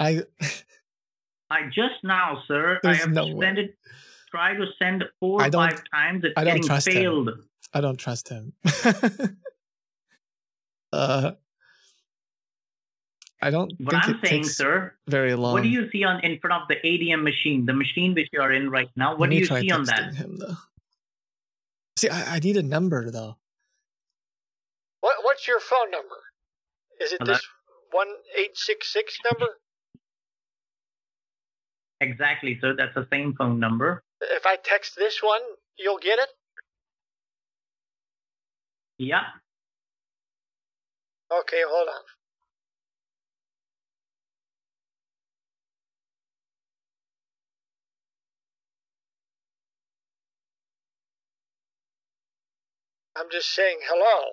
I I just now, sir. I There's have no way. it. Try to send four or five times. It's I don't getting trust failed. him. I don't trust him. uh I don't What think I'm it saying, takes sir, very long. what do you see on in front of the ADM machine, the machine which you are in right now? What do you try see on that? him though. See, I, I need a number though. What What's your phone number? Is it Hello? this one eight six six number? Exactly, sir. That's the same phone number. If I text this one, you'll get it. Yeah. Okay, hold on. I'm just saying hello.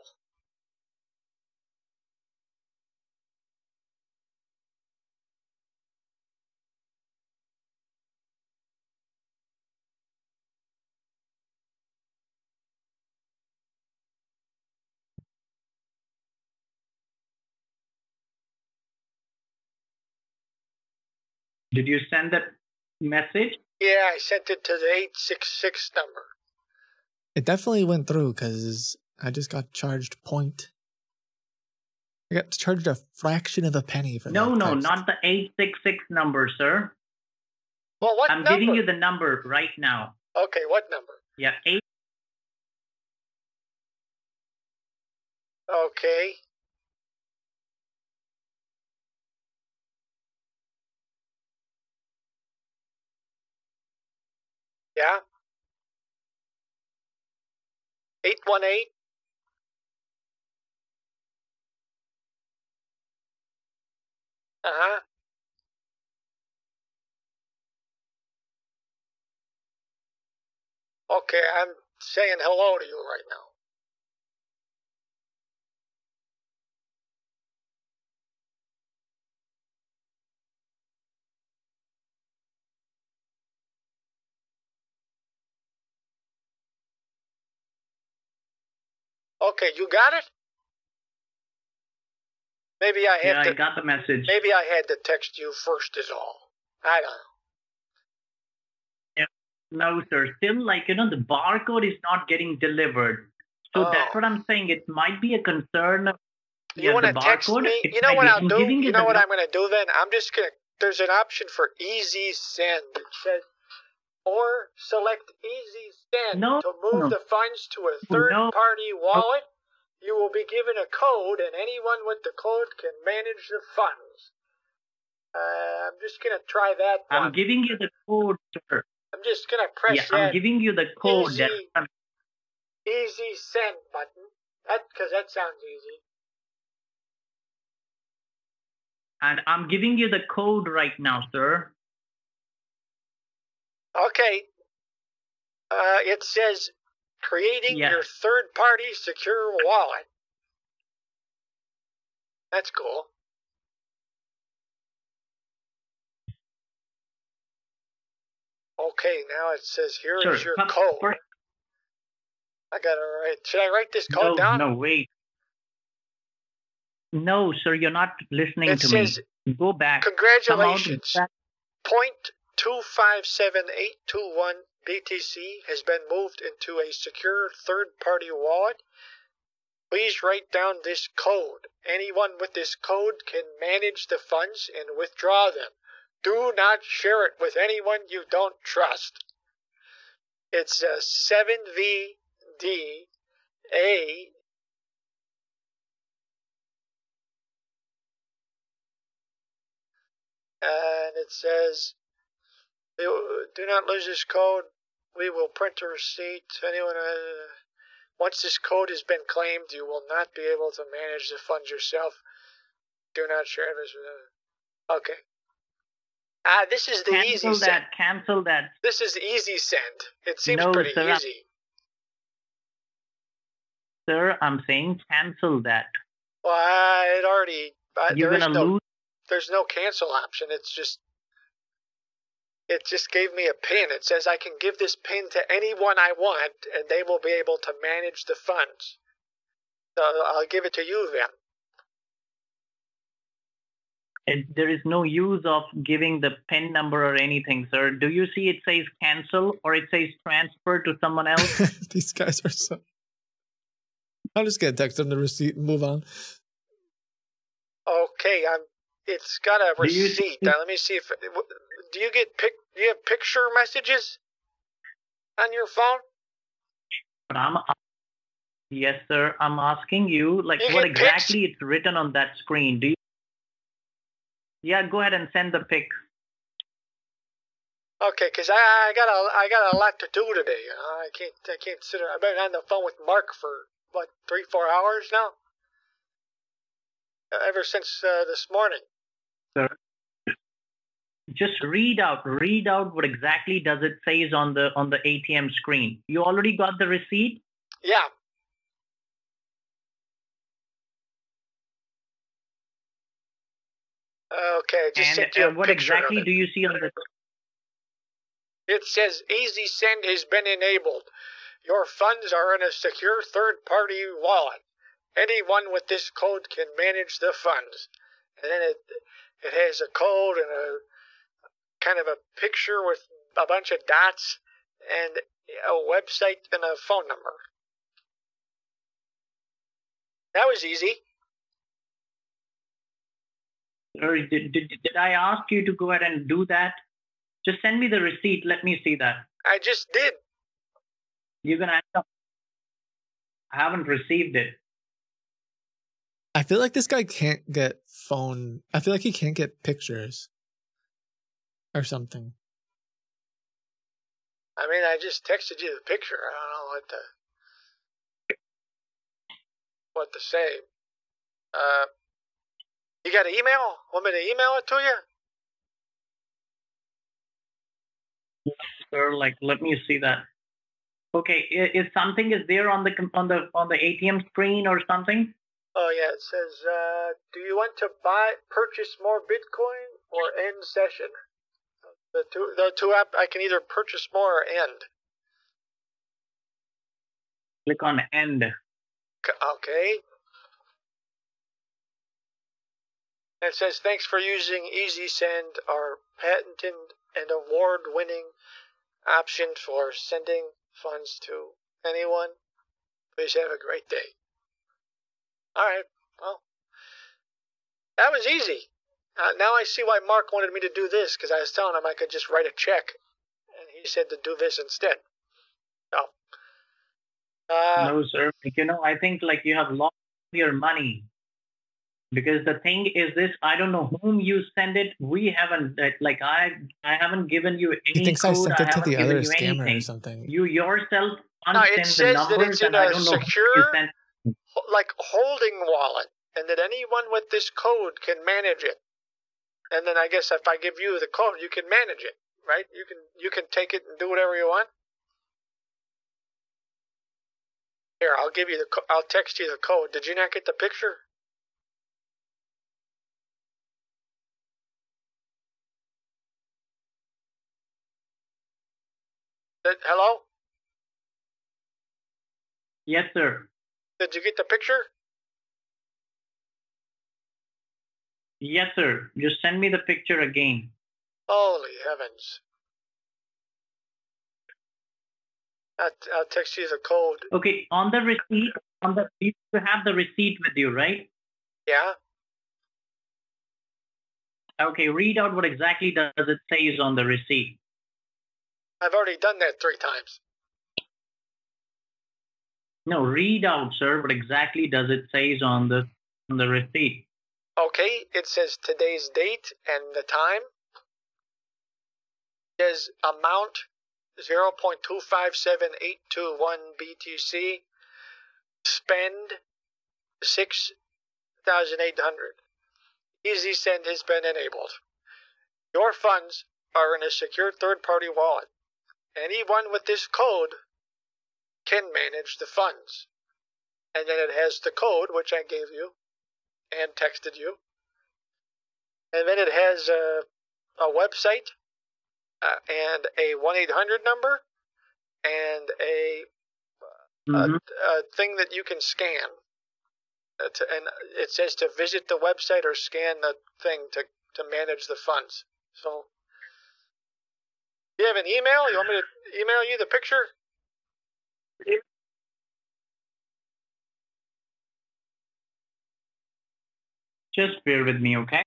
Did you send that message? Yeah, I sent it to the 866 number. It definitely went through because I just got charged point. I got charged a fraction of a penny for No, that no, text. not the 866 number, sir. Well, what I'm number? giving you the number right now. Okay, what number? Yeah, eight. Okay. Yeah. Eight one eight. Uh huh. Okay, I'm saying hello to you right now. Okay, you got it? Maybe I had Yeah, to. I got the message. Maybe I had to text you first, is all. I don't know. No, sir. Still, like, you know, the barcode is not getting delivered. So Oh. that's what I'm saying. It might be a concern. of- You yeah, want to the text barcode, me? it You know what I'll I'm do? You know what I'm going to do then? I'm just going to. There's an option for easy send. It says, or select easy send No, to move no. the funds to a No. third party wallet. You will be given a code, and anyone with the code can manage the funds. Uh, I'm just going to try that I'm one. giving you the code, sir. I'm just going to press Yeah, that I'm giving you the code. Easy. easy send button. That because that sounds easy. and I'm giving you the code right now, sir. Okay. Uh, it says creating Yeah. your third-party secure wallet. That's cool. Okay, now it says here is Sure. your Come- code. first- I gotta write. Should I write this code no, down? no, wait. No, sir, you're not listening It to says, me. Go back. Congratulations. Point two five seven eight two one BTC has been moved into a secure third-party wallet. Please write down this code. Anyone with this code can manage the funds and withdraw them. Do not share it with anyone you don't trust. It's uh, a 7VD A and it says, "Do do not lose this code. We will print a receipt. Anyone, uh, once this code has been claimed, you will not be able to manage the funds yourself. Do not share this with uh, Okay. Ah, this is the easy Cancel send. that. Cancel that. This is easy send. It seems No, pretty sir, I'm- easy. Sir, I'm saying cancel that. Well, I, it already. Uh, You're gonna no, lose. There's no cancel option. It's just. It just gave me a pin. It says I can give this pin to anyone I want, and they will be able to manage the funds. So I'll give it to you then. It, there is no use of giving the PIN number or anything, sir. Do you see it says cancel or it says transfer to someone else? These guys are so. I'm just gonna text them the receipt and move on. Okay, I'm. It's got a receipt. Now, let me see if. Do you get pic? Do you have picture messages on your phone? But I'm. Yes, sir. I'm asking you, like, You what get pics? exactly it's written on that screen. Do you? Yeah, go ahead and send the pic. Okay, 'cause I, I got a I got a lot to do today. You know? I can't I can't sit. I've been on the phone with Mark for what three four hours now. Ever since uh, this morning. Sir. Just read out, read out what exactly does it says on the on the ATM screen. You already got the receipt. Yeah. Okay, just and uh, what exactly do you see on the? It says Easy Send has been enabled. Your funds are in a secure third party wallet. Anyone with this code can manage the funds. And then it it has a code and a kind of a picture with a bunch of dots and a website and a phone number. That was easy. Or did, did did I ask you to go ahead and do that? Just send me the receipt. Let me see that. I just did. You're gonna. Have to, I haven't received it. I feel like this guy can't get phone. I feel like he can't get pictures or something. I mean, I just texted you the picture. I don't know what to what to say. Uh, you got an email? Want me to email it to you? Sir, like, let me see that. Okay, i- is something is there on the on the on the ATM screen or something? Oh yeah, it says, uh, "Do you want to buy, purchase more Bitcoin or end session?" The two, the two app, I can either purchase more or end. Click on end. Okay. It says, thanks for using EasySend, our patented and award winning option for sending funds to anyone. Please have a great day. Alright, well, that was easy. Uh, now I see why Mark wanted me to do this, because I was telling him I could just write a check. And he said to do this instead. So, uh, no, sir. You know, I think like you have lost your money. Because the thing is this, I don't know whom you send it. We haven't uh, like I I haven't given you any He thinks I sent it to haven't the given other you scammer or anything. something. You yourself No, it unsend the says that numbers, it's in and I a don't know who you secure- like holding wallet, and that anyone with this code can manage it. And then I guess if I give you the code, you can manage it, right? You can you can take it and do whatever you want. Here, I'll give you the. Co- I'll text you the code. Did you not get the picture? Did, hello? Yes, sir. Did you get the picture? Yes, sir. Just send me the picture again. Holy heavens! I'll, I'll text you the code. Okay, on the receipt, on the you have the receipt with you, right? Yeah. Okay, read out what exactly does it say is on the receipt. I've already done that three times. No, read out, sir. What exactly does it say is on the on the receipt? Okay, it says today's date and the time. Says amount 0.257821 BTC. Spend 6,800. Easy send has been enabled. Your funds are in a secure third party wallet. Anyone with this code can manage the funds. And then it has the code, which I gave you and texted you. And then it has a, a website uh, and a 1 800 number and a, Mhm. a, a thing that you can scan. Uh, to, and it says to visit the website or scan the thing to, to manage the funds. So, you have an email? You want me to email you the picture? Just bear with me, okay?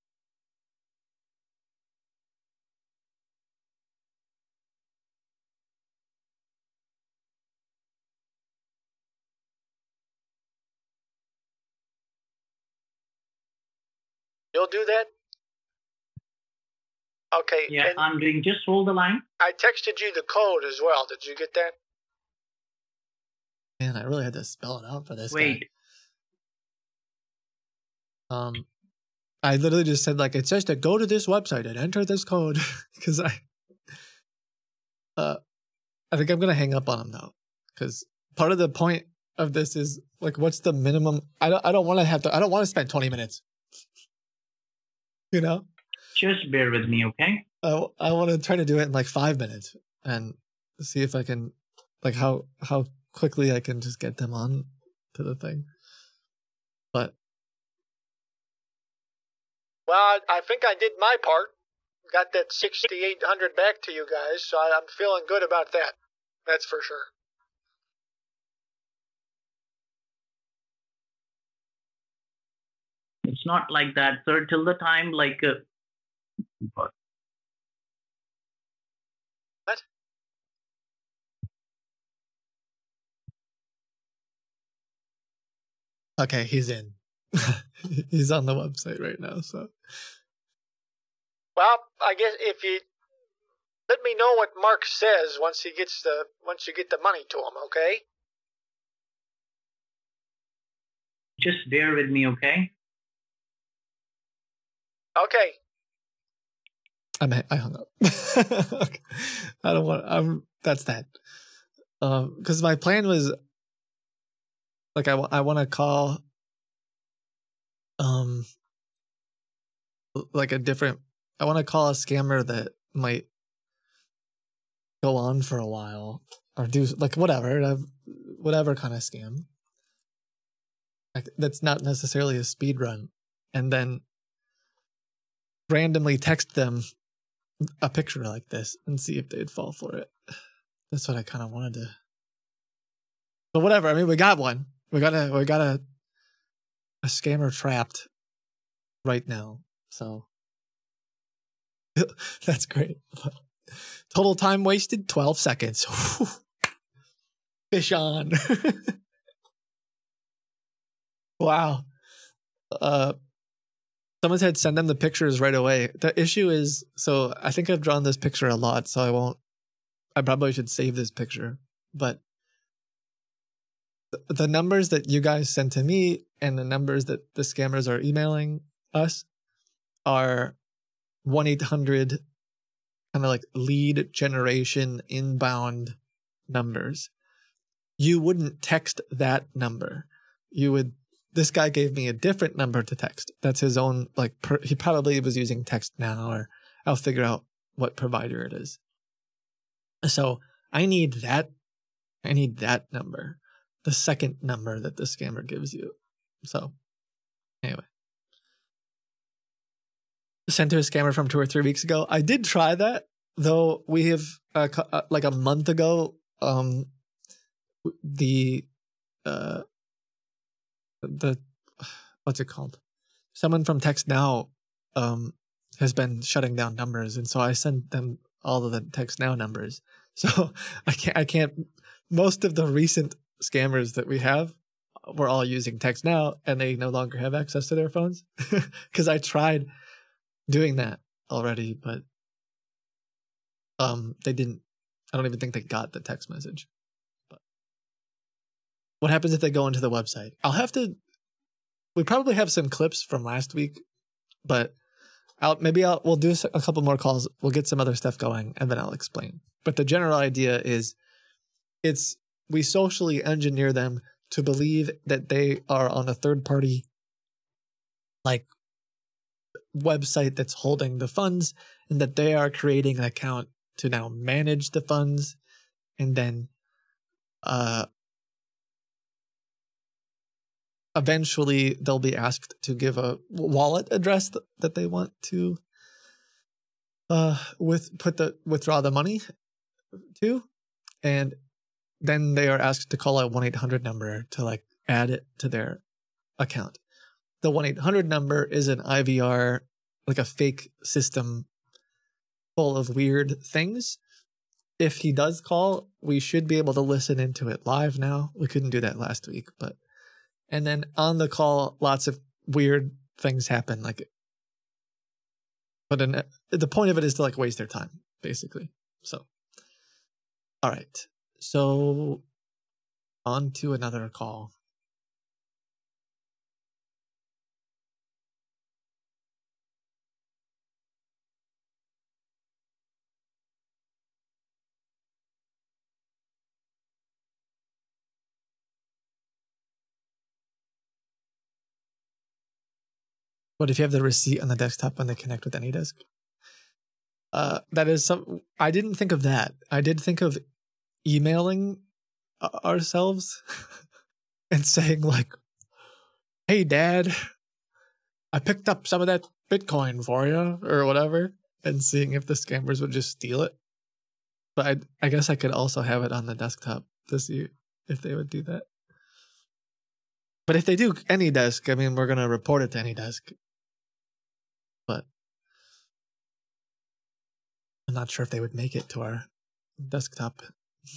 You'll do that? Okay. Yeah, I'm doing. Just hold the line. I texted you the code as well. Did you get that? Man, I really had to spell it out for this. guy. Wait. Um, I literally just said like it says to go to this website and enter this code because I, uh, I think I'm gonna hang up on him though because part of the point of this is like what's the minimum? I don't I don't want to have to I don't want to spend 20 minutes. You know, Just bear with me, okay? I I want to try to do it in like five minutes and see if I can like how how quickly I can just get them on to the thing. But Well, I, I think I did my part. Got that 6,800 back to you guys, so I, I'm feeling good about that. That's for sure. It's not like that, sir. Till the time, like, uh, What? okay, he's in. he's on the website right now, so Well, I guess if you let me know what Mark says once he gets the once you get the money to him, okay? just bear with me, okay? Okay. I'm I hung up. Okay. I don't want. I'm. That's that. Um, because my plan was like I I want to call um like a different. I want to call a scammer that might go on for a while or do like whatever uh, whatever kind of scam. Like that's not necessarily a speed run, and then randomly text them a picture like this and see if they'd fall for it. That's what I kind of wanted to. But whatever. I mean, we got one. We got a we got a a scammer trapped right now. So that's great. Total time wasted 12 seconds. Fish on. wow. Uh someone said send them the pictures right away. The issue is so I think I've drawn this picture a lot, so I won't I probably should save this picture. But the- numbers that you guys send to me and the numbers that the scammers are emailing us are 1 800 kind of like lead generation inbound numbers. you wouldn't text that number. You would. This guy gave me a different number to text. That's his own. Like per, he probably was using TextNow, or I'll figure out what provider it is. So I need that. I need that number, the second number that the scammer gives you. So, anyway, sent to a scammer from two or three weeks ago. I did try that, though. We have uh, uh, like a month ago. Um, the uh, the what's it called? Someone from TextNow um has been shutting down numbers, and so I sent them all of the TextNow numbers. So I can't. I can't. Most of the recent scammers that we have were all using TextNow, and they no longer have access to their phones because I tried doing that already, but um, they didn't. I don't even think they got the text message. But what happens if they go into the website? I'll have to. We probably have some clips from last week, but I'll maybe I'll we'll do a couple more calls. We'll get some other stuff going, and then I'll explain. But the general idea is, it's we socially engineer them to believe that they are on a third party, like website that's holding the funds, and that they are creating an account to now manage the funds, and then, uh, eventually they'll be asked to give a wallet address th- that they want to uh with put the withdraw the money to. And then they are asked to call a 1-800 number to like add it to their account the 1-800 number is an ivr like a fake system full of weird things. If he does call we should be able to listen into it live now. We couldn't do that last week but and then on the call lots of weird things happen like but an, uh, the point of it is to like waste their time basically. So all right. So on to another call What if you have the receipt on the desktop when they connect with AnyDesk? Uh, that is some. I didn't think of that. I did think of emailing uh, ourselves and saying like, "Hey, Dad, I picked up some of that Bitcoin for you, or whatever," and seeing if the scammers would just steal it. But I, I guess I could also have it on the desktop to see if they would do that. But if they do AnyDesk, I mean, we're gonna report it to AnyDesk. But I'm not sure if they would make it to our desktop.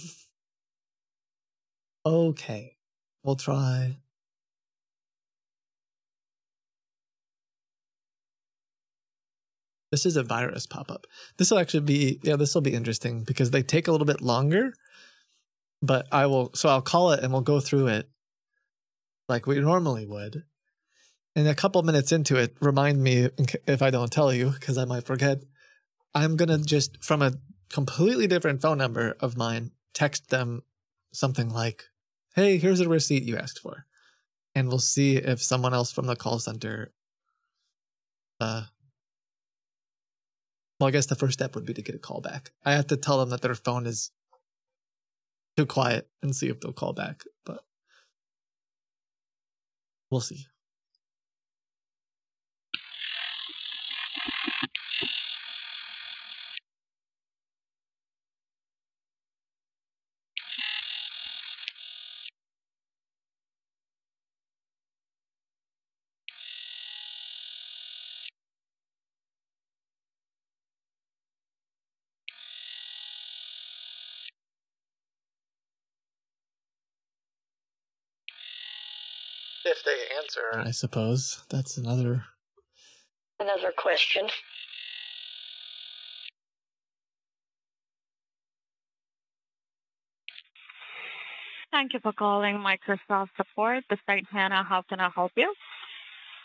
okay, we'll try. This is a virus pop up. This will actually be, yeah, this will be interesting because they take a little bit longer. But I will, so I'll call it and we'll go through it like we normally would. And a couple minutes into it, remind me if I don't tell you because I might forget. I'm gonna just from a completely different phone number of mine text them something like, "Hey, here's a receipt you asked for," and we'll see if someone else from the call center. Uh, well, I guess the first step would be to get a call back. I have to tell them that their phone is too quiet and see if they'll call back, but we'll see. They answer. I suppose that's another. Another question. Thank you for calling Microsoft Support. This is Hannah. How can I help you?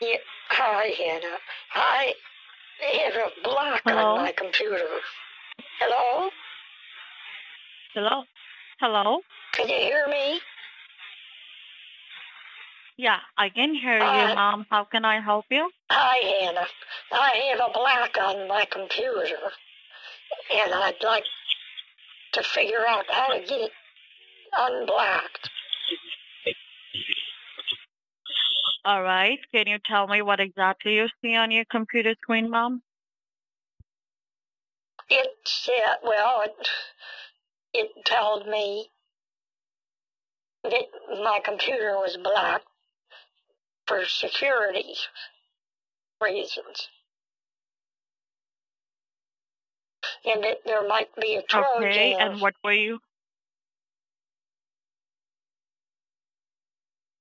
Yeah. Hi, Hannah. Hi. I had a block Hello? on my computer. Hello? Hello? Hello? Can you hear me? Yeah, I can hear you, Uh, Mom. How can I help you? Hi, Hannah. I have a black on my computer, and I'd like to figure out how to get it unblacked. All right. Can you tell me what exactly you see on your computer screen, Mom? It said, well, it, it told me that my computer was blocked for security reasons. And that there might be a Trojan. Okay, and what were you?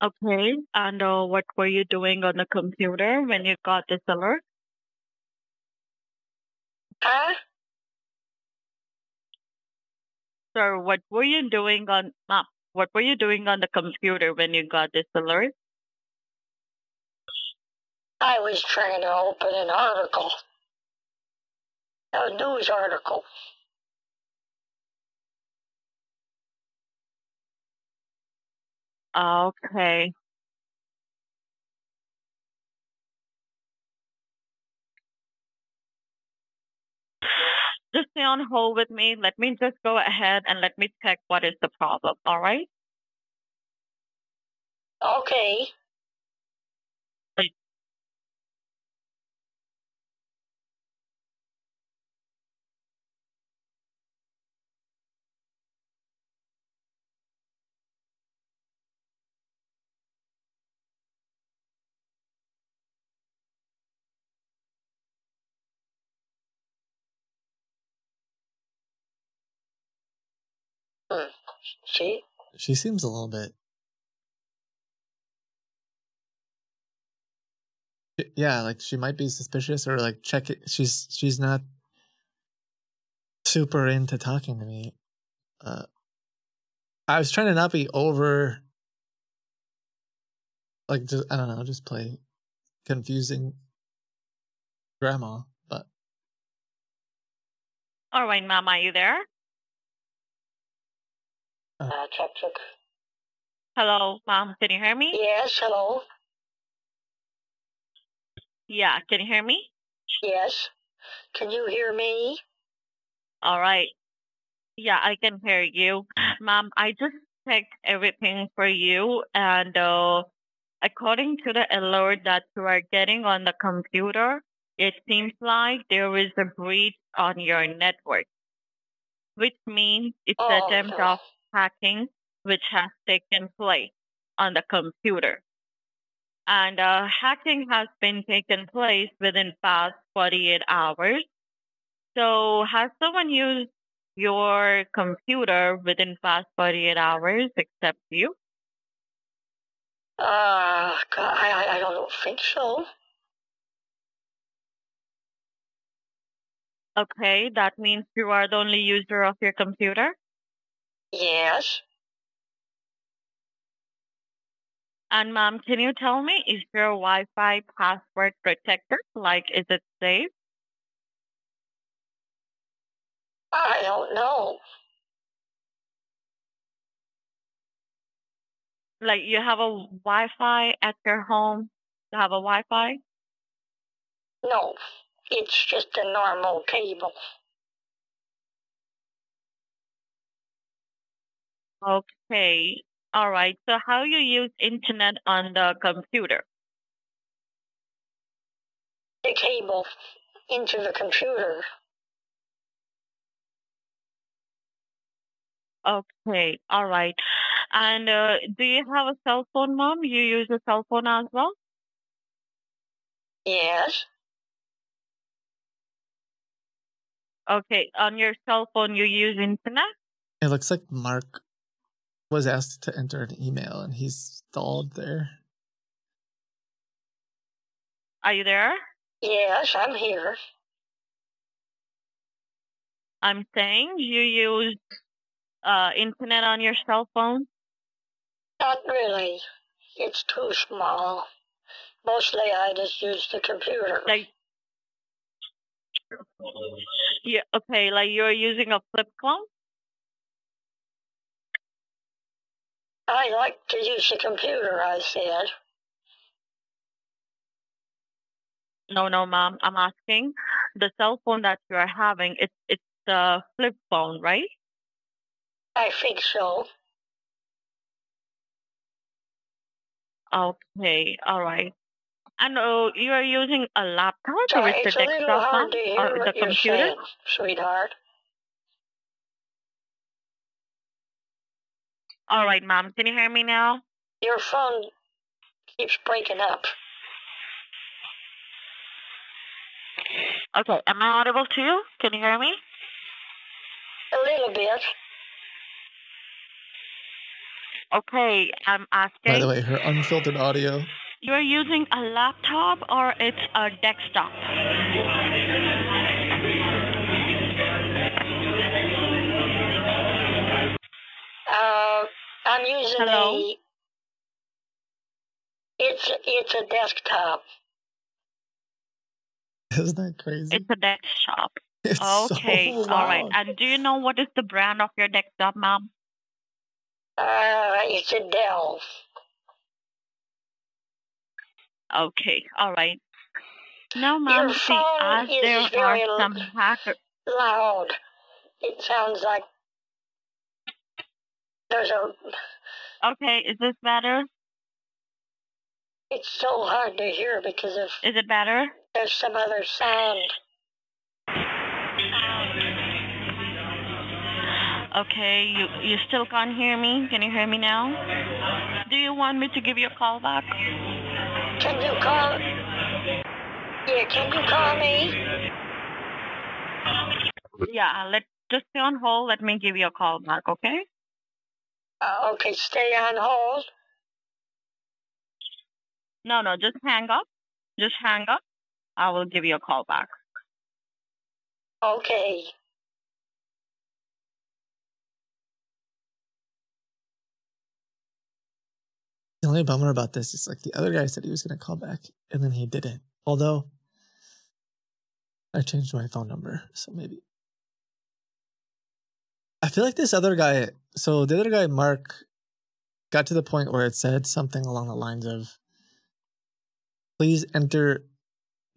Okay, and uh, what were you doing on the computer when you got this alert? Huh? Sir, what were you doing on Mom? What were you doing on the computer when you got this alert? I was trying to open an article, a news article. Okay. Just stay on hold with me. Let me just go ahead and let me check what is the problem. All right? Okay. Hmm. See? She seems a little bit. Yeah, like she might be suspicious or like check it. She's she's not super into talking to me. Uh, I was trying to not be over. Like just I don't know, just play confusing grandma, but All right, Mom, are you there? Uh, check, check. Hello, Mom, can you hear me? Yes, hello. Yeah, can you hear me? Yes. Can you hear me? All right. Yeah, I can hear you. Mom, I just checked everything for you, and uh, according to the alert that you are getting on the computer, it seems like there is a breach on your network, which means it's Oh, attempt no. of hacking which has taken place on the computer. And uh, hacking has been taken place within past 48 hours. So has someone used your computer within past 48 hours except you? Uh, God, I I don't think so. Okay, that means you are the only user of your computer. Yes. And mom, can you tell me, is your Wi-Fi password protected? Like, is it safe? I don't know. Like, you have a Wi-Fi at your home? You have a Wi-Fi? No. It's just a normal cable. Okay. All right. So how you use internet on the computer? The cable into the computer. Okay. All right. And uh, do you have a cell phone, mom? You use a cell phone as well? Yes. Okay. On your cell phone, you use internet? it looks like Mark was asked to enter an email and he's stalled there. Are you there? Yes, I'm here. I'm saying you use uh, internet on your cell phone? Not really. It's too small. Mostly I just use the computer. Like, yeah, okay, like you're using a flip phone? I like to use the computer, I said. No, no, mom. I'm asking the cell phone that you are having. It's it's the flip phone, right? I think so. Okay, all right. And uh, you are using a laptop or is it's the a little desktop hard to hear or the what you're computer? saying, sweetheart. All right, mom. Can you hear me now? Your phone keeps breaking up. Okay, am I audible to you? Can you hear me? A little bit. Okay, I'm asking. By the way, her unfiltered audio. You're using a laptop or it's a desktop? I'm using Hello? a. It's it's a desktop. Isn't that crazy? It's a desktop. It's so Okay, all right. And do you know what is the brand of your desktop, mom? Uh, it's a Dell. Okay, all right. No, mom. Your See, phone as is there very are some l- hackers. loud. It sounds like there's a. Okay, is this better? It's so hard to hear because of Is it better? there's some other sound. Okay, you you still can't hear me? Can you hear me now? Do you want me to give you a call back? Can you call? Yeah, can you call me? Yeah, let just stay on hold. Let me give you a call back, okay? Uh, okay, stay on hold. No, no, just hang up. Just hang up. I will give you a call back. Okay. The only bummer about this is like the other guy said he was going to call back and then he didn't. Although I changed my phone number, so maybe. I feel like this other guy, so the other guy, Mark, got to the point where it said something along the lines of please enter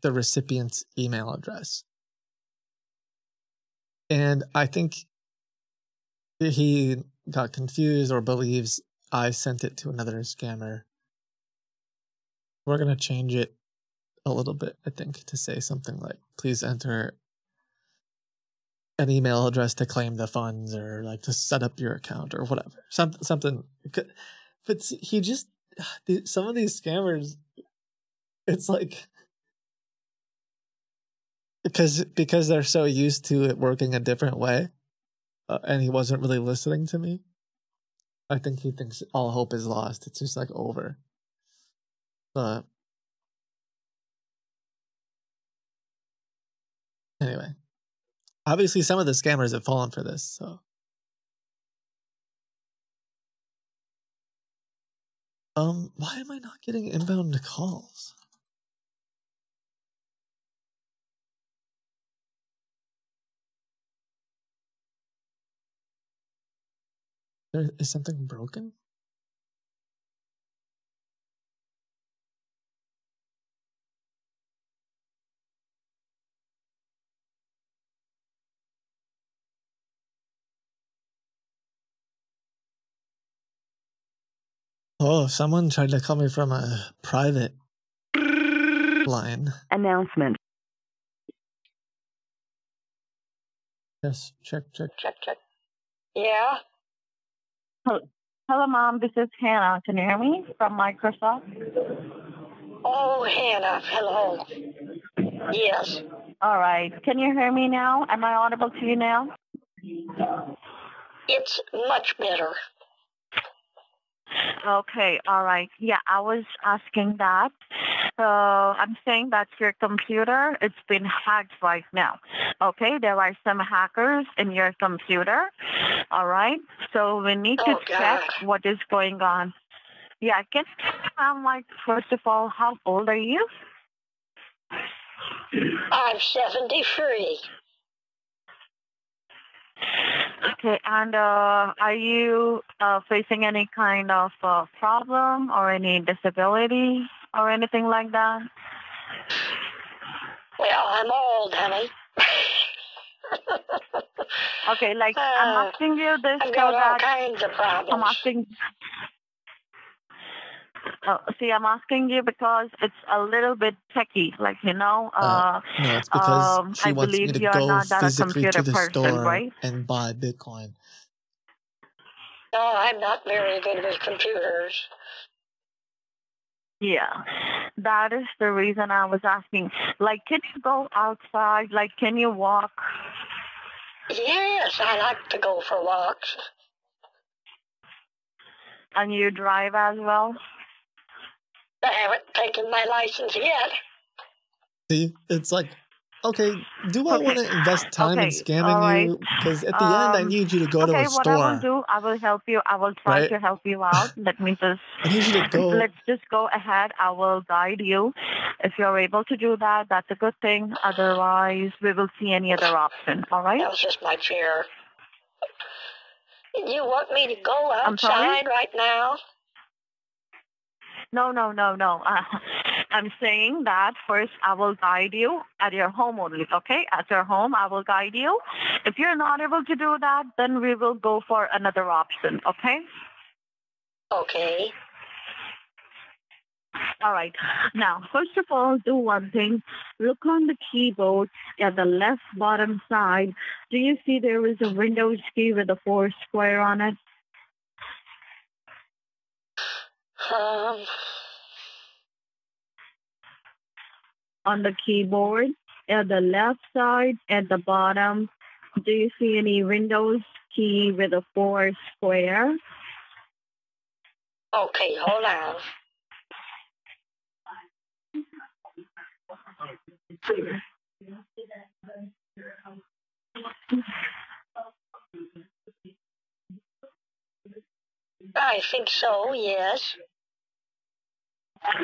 the recipient's email address. And I think he got confused or believes I sent it to another scammer. We're going to change it a little bit, I think, to say something like, please enter an email address to claim the funds or like to set up your account or whatever. Something, something. But he just, some of these scammers, it's like, because because they're so used to it working a different way, uh, and he wasn't really listening to me. I think he thinks all hope is lost. It's just like over. But anyway, obviously some of the scammers have fallen for this. So um, why am I not getting inbound calls? Is something broken. Oh, someone tried to call me from a private line. Announcement. Yes, check, check. Check, check. Yeah. Hello, hello, mom. This is Hannah. Can you hear me from Microsoft? Oh, Hannah. Hello. Yes. All right. Can you hear me now? Am I audible to you now? It's much better. Okay, all right. Yeah, I was asking that. So I'm saying that your computer, it's been hacked right now. Okay, there are some hackers in your computer. All right. So we need to Oh, check what is going on. Yeah, can I'm like first of all, how old are you? I'm 73. Okay, and uh, are you uh, facing any kind of uh, problem or any disability or anything like that? Well, I'm old, honey. Okay, like I'm Uh, asking you this I've so got all that kinds of I'm problems. asking. Uh, see, I'm asking you because it's a little bit techy, like you know. Uh, Uh, no, it's because um, she I wants me believe to you're go not that a physically to computer the person, store right? and buy Bitcoin. No, I'm not very good with computers. Yeah, that is the reason I was asking. Like, can you go outside? Like, can you walk? Yes, I like to go for walks. And you drive as well? I haven't taken my license yet. See, it's like, okay, do I want to invest time in scamming all right. you? Because at the end, I Um, need you to go okay, to a store. Okay, what I will do, I will help you. I will try Right? to help you out. Let me just I need you to go. let's just go ahead. I will guide you. If you're able to do that, that's a good thing. Otherwise, we will see any other option. All right? That was just my chair. You want me to go outside right now? No, no, no, no. Uh, I'm saying that first I will guide you at your home only, okay? At your home, I will guide you. If you're not able to do that, then we will go for another option, okay? Okay. All right. Now, first of all, do one thing. Look on the keyboard at the left bottom side. Do you see there is a Windows key with a four square on it? Um, On the keyboard at the left side at the bottom, do you see any Windows key with a four square? okay, hold on. I think so, yes.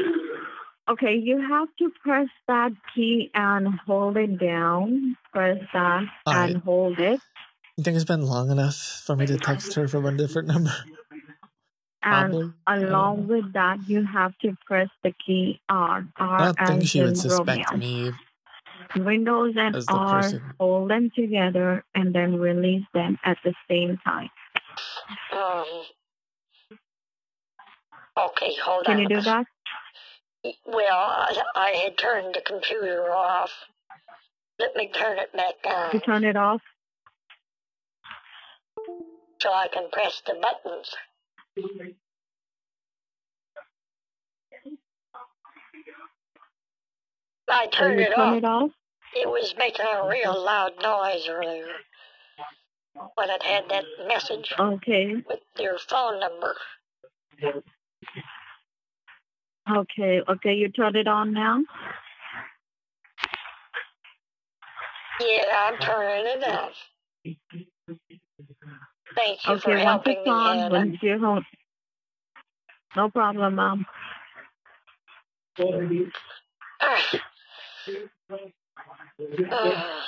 Okay, you have to press that key and hold it down. Press that All and right. hold it. You think it's been long enough for me to text her from a different number? And Probably. along with that, you have to press the key R. I R don't think she would suspect Romeo. me Windows and R, person. hold them together and then release them at the same time. Um, okay, hold Can on. you do that? Well, I, I had turned the computer off. Let me turn it back on. You turn it off. so I can press the buttons. I turned it turn off. it off. It was making a real loud noise earlier when it had that message Okay. with your phone number. Okay. Okay. You turn it on now. Yeah, I'm turning it off. Thank you for Okay. Once helping it's me, on, Hannah. once you're home. No problem, mom. Ah. Ah.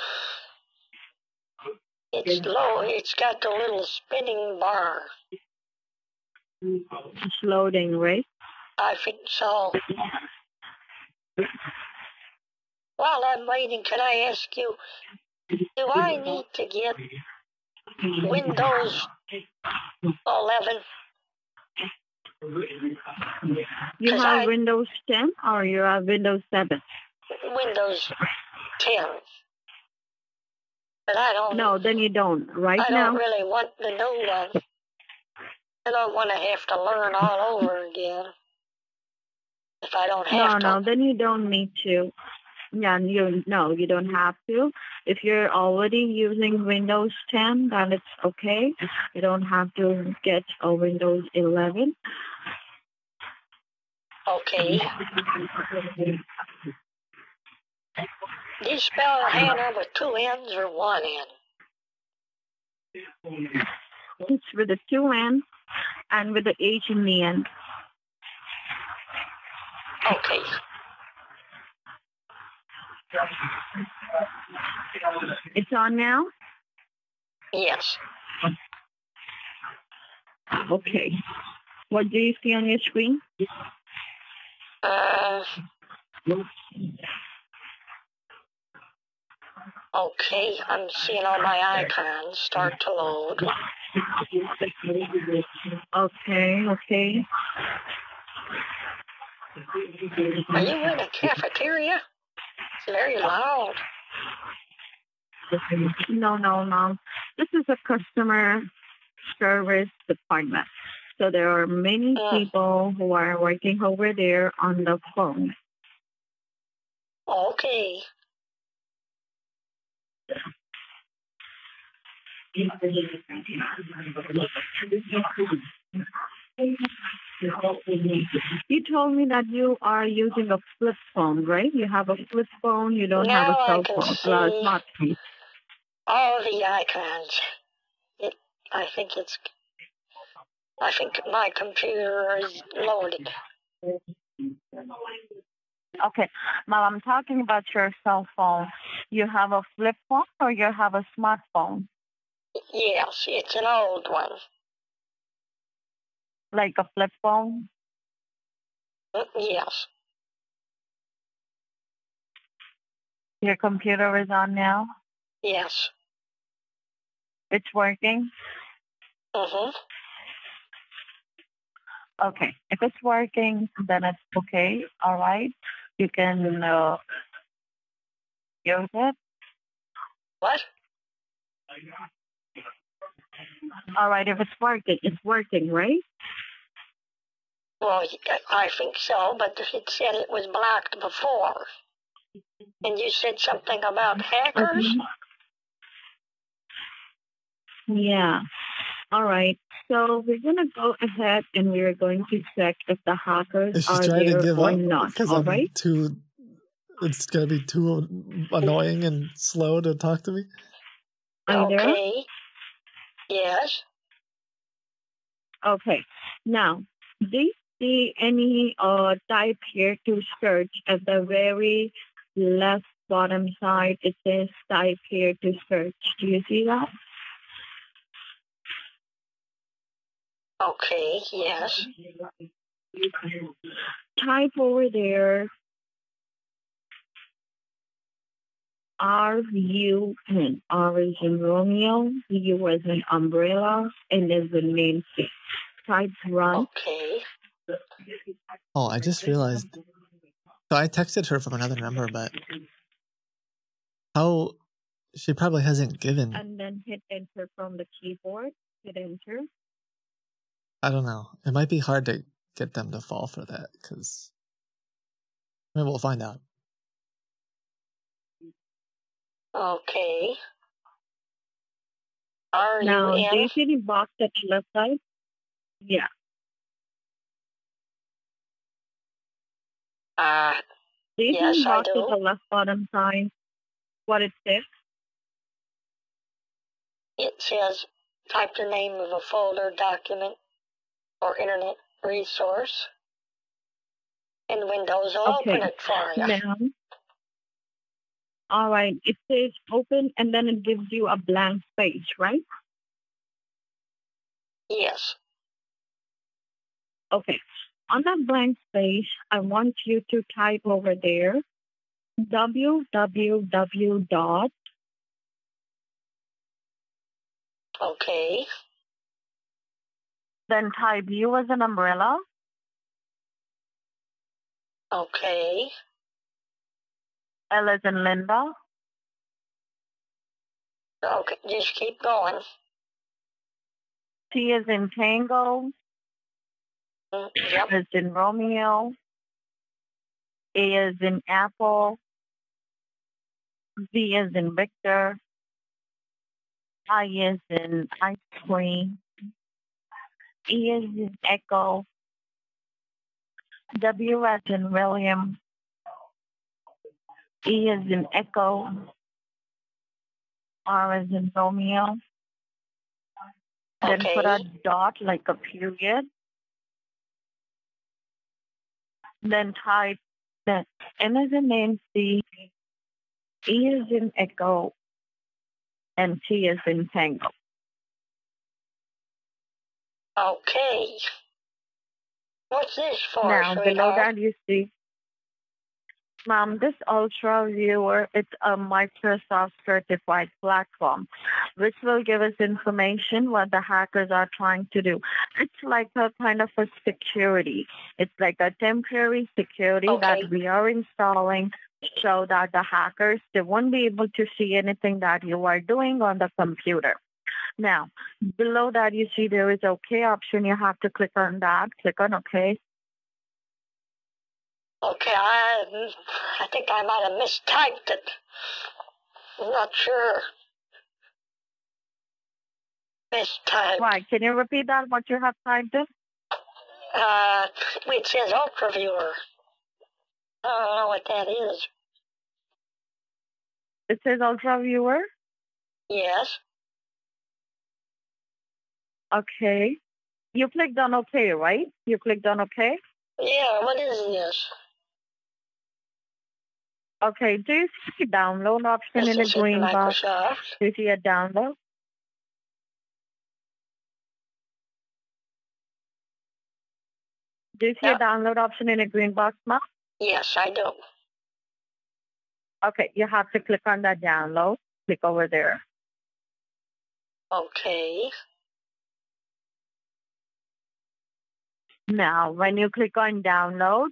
It's low. It's got the little spinning bar. It's loading, right? I think so. While I'm waiting, can I ask you, do I need to get Windows 11? You have I- Windows 10 or you have Windows 7? Windows 10. But I don't. No, then you don't. Right I now, don't really want the new one. I don't want to have to learn all over again. If I don't no, to. no, then you don't need to. Yeah, you no, you don't have to. If you're already using Windows 10, then it's okay. You don't have to get a Windows 11. Okay. Do you spell Hannah with two N's or one N? It's with a two N and with the H in the end. Okay. It's on now. Yes. Okay. What do you see on your screen? Uh, okay, I'm seeing all my icons start to load. Okay, okay. Are you in a cafeteria? It's very loud. No, no, no. This is a customer service department. So there are many uh. people who are working over there on the phone. Okay. You told me that you are using a flip phone, right? You have a flip phone. You don't have a Now cell phone, uh, smartphone. All the icons. It, I think it's. I think my computer is loaded. Okay, mom, I'm talking about your cell phone. You have a flip phone or you have a smartphone, Yes, it's an old one. Like a flip phone? Mm, Yes. Your computer is on now. Yes. It's working. Mhm. Okay, if it's working, then it's okay. All right, you can uh, use it. What? All right, if it's working, it's working, right? Well, I think so, but it said it was blocked before. And you said something about hackers? Yeah. All right. So we're gonna go ahead and we're going to check if the hackers Is she are trying there to give or up? not. Because All I'm right. too. It's gonna be too annoying and slow to talk to me. Are you there? Okay. Yes. Okay. Now, do you see any uh type here to search at the very left bottom side? It says type here to search. Do you see that? Okay. Yes. Type over there. R U N. R is in Romeo, U is in umbrella, and is in Nancy. Type run. Okay. Oh, I just realized. So I texted her from another number, but how she probably hasn't given. And then hit enter from the keyboard. Hit enter. I don't know. It might be hard to get them to fall for that because maybe we'll find out. Okay. Are Now, you do you in? see the box at the left side? Yeah. Uh, Do you Yes, see the I box at do. the left bottom side? What it says? it says type the name of a folder, document, or internet resource. And Windows will open it for you. Now, all right. It says open, and then it gives you a blank space, right? Yes. Okay. On that blank space, I want you to type over there www dot Okay. then type U as an umbrella, Okay. L as in Linda, Okay. Just keep going. T as in Tango, Mm-hmm. Yep. as in Romeo, A as in Apple, V as in Victor, I as in ice cream, E as in Echo, W as in William, E as in Echo, R as in Romeo. Then put a dot like a period. Then type the N as in Nancy, E as in Echo, and T as in Tango. Okay. What's this for, Now, below that, you see, ma'am, this UltraViewer, it's a Microsoft certified platform, which will give us information what the hackers are trying to do. It's like a kind of a security. It's like a temporary security that we are installing so that the hackers, they won't be able to see anything that you are doing on the computer. Now, below that, you see there is OK option. You have to click on that. Click on OK. Okay, I, I think I might have mistyped it. I'm not sure. Mistyped. Why? Can you repeat that? What you have typed in? Uh, it says UltraViewer. I don't know what that is. It says UltraViewer. Yes. Okay. You clicked on OK, right? You clicked on OK. Yeah, what is this? Okay. Do you see download option in the green box? Do you see a download? Do you see a download option in a green box, ma'am? Yes, I do. Okay, you have to click on that download. Click over there. Okay. Now, when you click on download,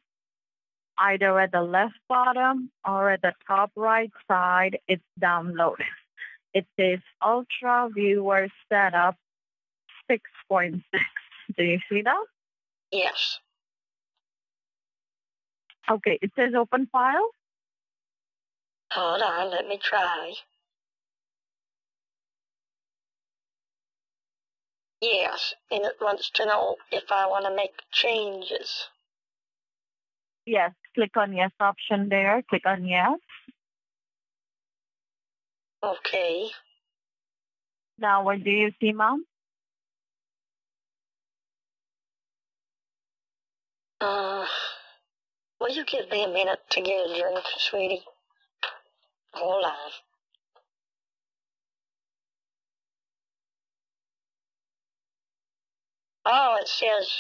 either at the left bottom or at the top right side, it's downloaded. It says UltraViewer Setup 6.6. Do you see that? Yes. Okay, it says open file. Hold on, let me try. Yes, and it wants to know if I want to make changes. Yes, click on yes option there. Click on yes. Okay. Now, what do you see, mom? Uh, will you give me a minute to get a drink, sweetie? Hold on. Oh, it says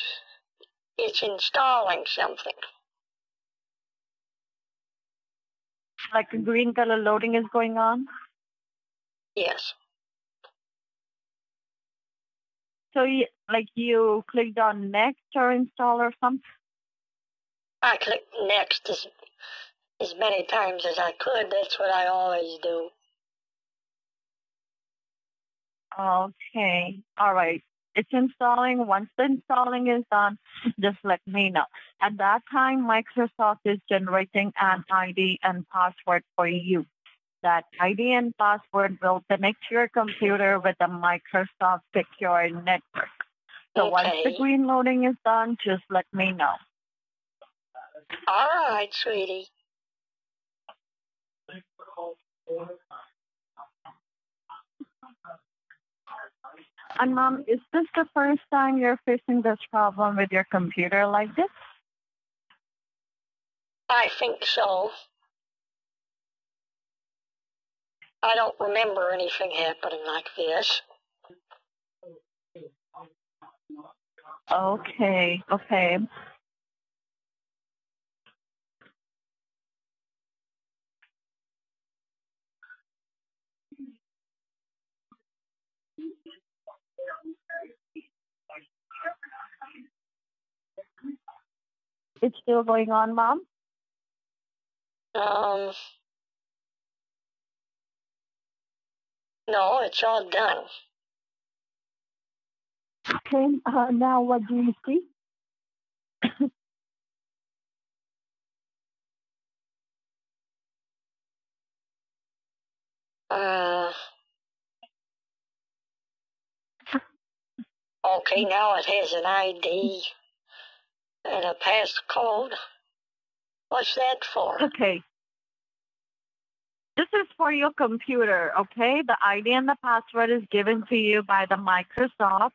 it's installing something. Like a green color loading is going on. Yes. So, you, like you clicked on next or install or something. I clicked next as, as many times as I could. That's what I always do. Okay. All right. It's installing. Once the installing is done, just let me know. At that time, Microsoft is generating an ID and password for you. That ID and password will connect your computer with the Microsoft Secure Network. So once the green loading is done, just let me know. All right, sweetie. And mom, is this the first time you're facing this problem with your computer like this? I think so. I don't remember anything happening like this. Okay, okay. It's still going on, mom? Um, no, it's all done. Okay, uh, now what do you see? Uh, okay, now it has an ID and a passcode. What's that for? Okay. This is for your computer, okay? The ID and the password is given to you by the Microsoft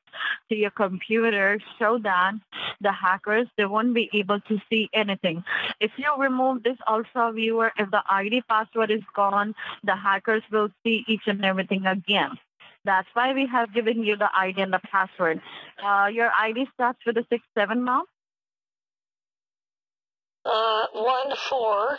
to your computer so that the hackers they won't be able to see anything. If you remove this UltraViewer, if the ID password is gone, the hackers will see each and everything again. That's why we have given you the ID and the password. Uh, your ID starts with a six seven, mom. Uh, one four.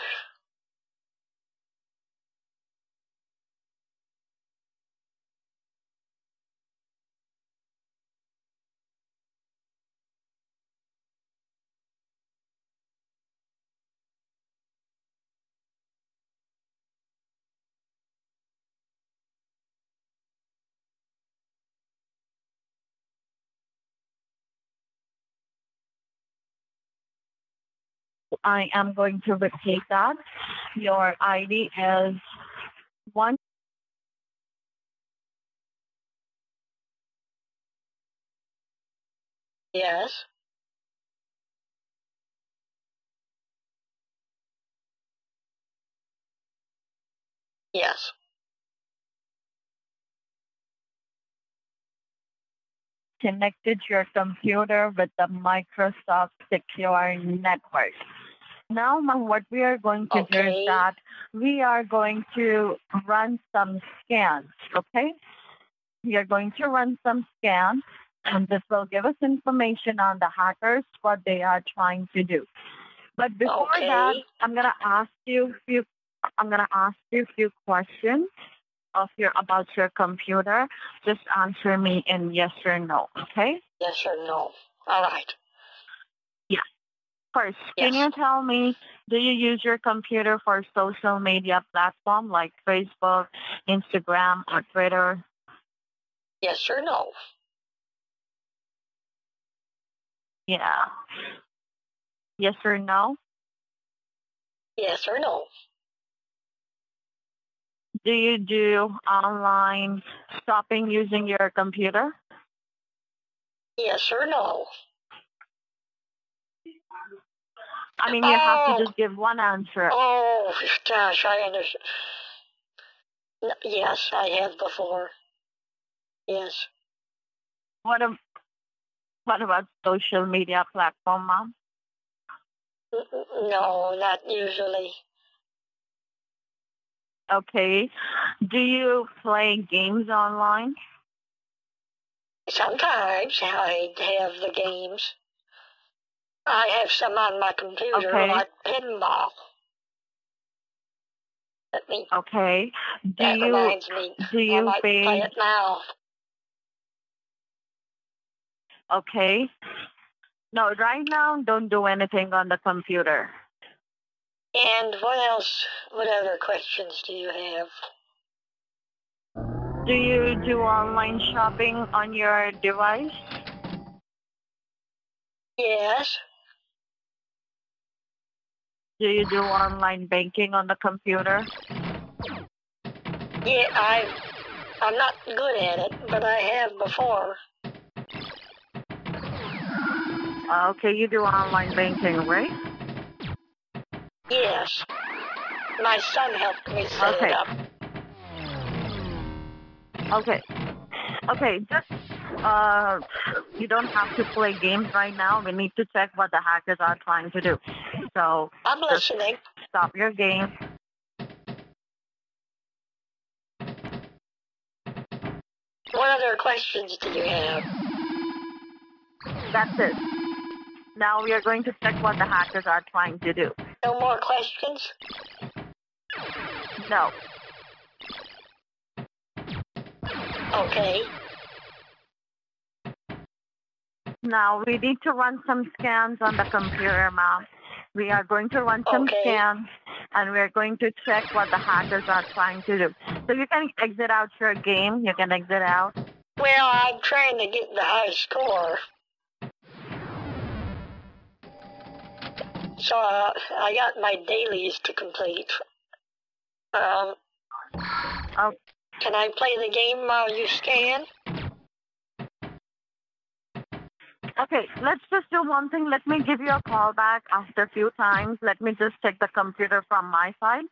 I am going to repeat that. Your ID is one. Yes. Yes. connected your computer with the Microsoft Secure Network. Now, Mom, what we are going to do is that we are going to run some scans, okay? We are going to run some scans, and this will give us information on the hackers, what they are trying to do. But before that, I'm gonna ask you few. I'm gonna ask you a few questions of your about your computer. Just answer me in yes or no, okay? Yes or no. All right. First, can you tell me, do you use your computer for social media platform like Facebook, Instagram, or Twitter? Yes or no. Yeah. Yes or no? Yes or no. Do you do online shopping using your computer? Yes or no. I mean, you have Oh. to just oh. give one answer. Oh gosh, I understand. Yes, I have before. Yes. What, ab- what about social media platform, Mom? No, not usually. Okay. Do you play games online? Sometimes I have the games. I have some on my computer, Okay. like pinball. Let me. Okay. Do that you reminds me. do I you might play it now. Okay. No, right now, don't do anything on the computer. And what else? What other questions do you have? Do you do online shopping on your device? Yes. Do you do online banking on the computer? Yeah, I. I'm not good at it, but I have before. Uh, okay, you do online banking, right? Yes. My son helped me set Okay. it up. Okay. Okay, just uh, you don't have to play games right now. We need to check what the hackers are trying to do. So I'm listening. stop your game. What other questions do you have? That's it. Now we are going to check what the hackers are trying to do. No more questions? No. Okay. Now we need to run some scans on the computer, ma'am. We are going to run some Okay. scans and we are going to check what the hackers are trying to do. So you can exit out your game. You can exit out. Well, I'm trying to get the high score. So uh, I got my dailies to complete. Um, Oh, can I play the game while you scan? Okay, let's just do one thing. Let me give you a call back after a few times. Let me just check the computer from my side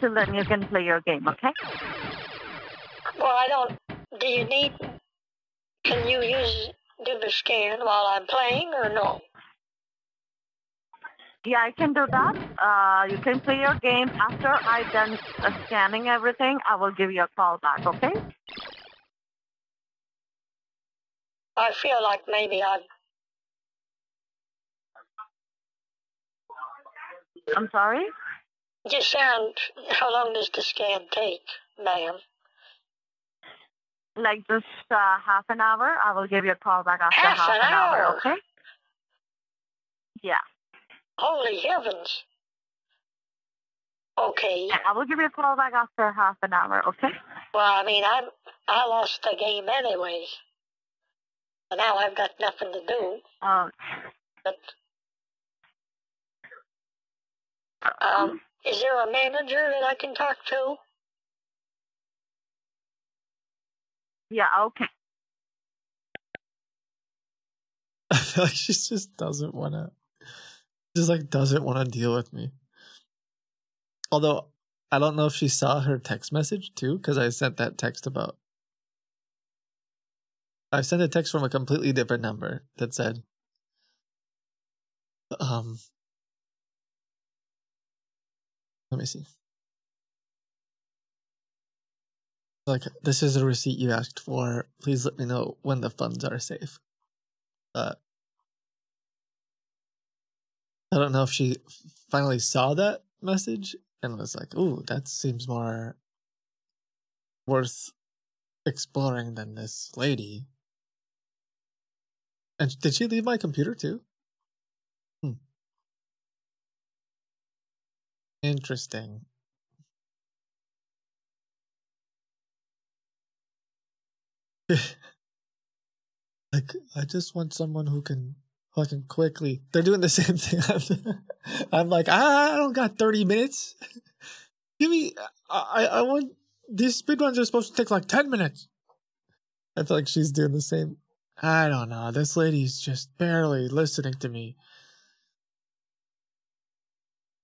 so then you can play your game, okay? Well, I don't. Do you need? Can you use do the scan while I'm playing or no? Yeah, I can do that. Uh, you can play your game. After I've done uh, scanning everything, I will give you a call back, okay? I feel like maybe I. I'm sorry? Just sound. How long does the scan take, ma'am? Like just uh, half an hour. I will give you a call back after Half half, an an hour. hour? Okay? Yeah. Holy heavens. Okay. I will give you a call back after half an hour. Okay? Well, I mean, I I lost the game anyway. And now I've got nothing to do. Um. But um, is there a manager that I can talk to? Yeah. Okay. I feel like she just doesn't want to, just like doesn't want to deal with me. Although I don't know if she saw her text message too, because I sent that text about. I sent a text from a completely different number that said, um, let me see. Like, this is a receipt you asked for. Please let me know when the funds are safe. Uh, I don't know if she finally saw that message and was like, "Ooh, that seems more worth exploring than this lady." And did she leave my computer too? Interesting. like, I just want someone who can fucking quickly. They're doing the same thing. I'm like, ah, I don't got 30 minutes. Give me, I, I want, these speedruns are supposed to take like 10 minutes. I feel like she's doing the same. I don't know. This lady's just barely listening to me.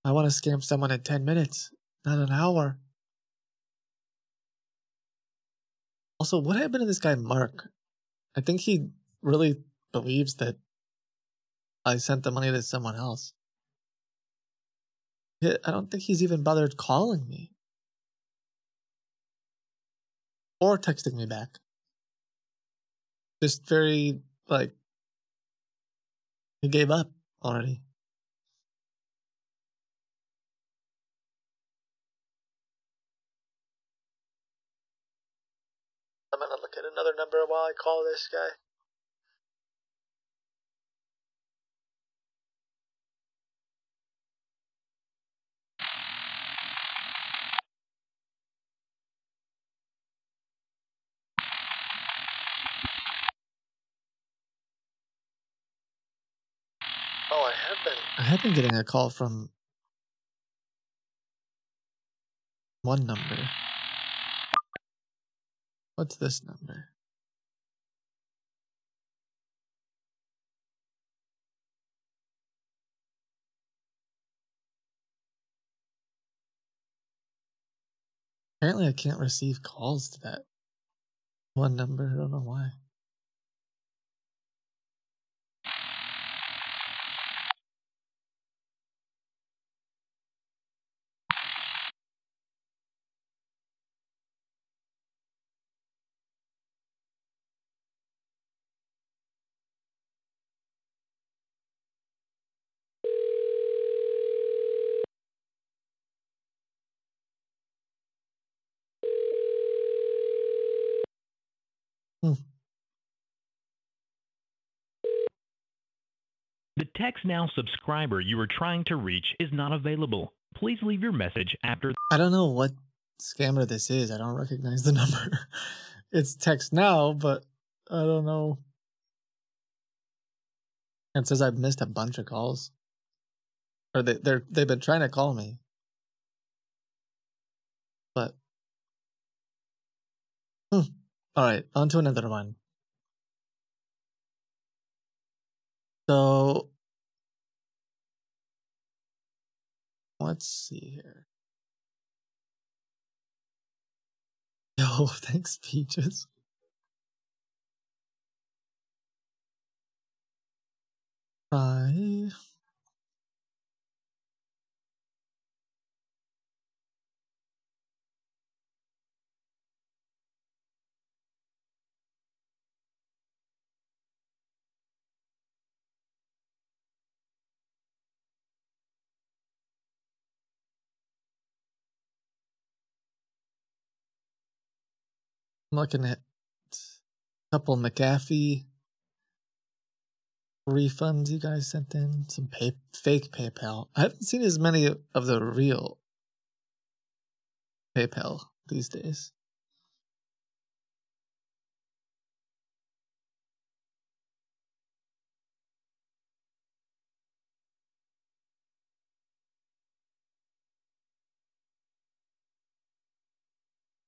I want to scam someone in 10 minutes, not an hour. Also, what happened to this guy, Mark? I think he really believes that I sent the money to someone else. I don't think he's even bothered calling me or texting me back. Just very, like, he gave up already. I'm gonna look at another number while I call this guy. Oh, I have been. I have been getting a call from one number. What's this number? Apparently, I can't receive calls to that one number. I don't know why. The TextNow subscriber you are trying to reach is not available. Please leave your message after. I don't know what scammer this is. I don't recognize the number. it's TextNow, but I don't know. It says I've missed a bunch of calls, or they they're they've been trying to call me, but Hmm. All right. On to another one. So let's see here. Yo, thanks, Peaches. Try. I'm looking at a couple McAfee refunds you guys sent in, some pay, fake PayPal. I haven't seen as many of the real PayPal these days.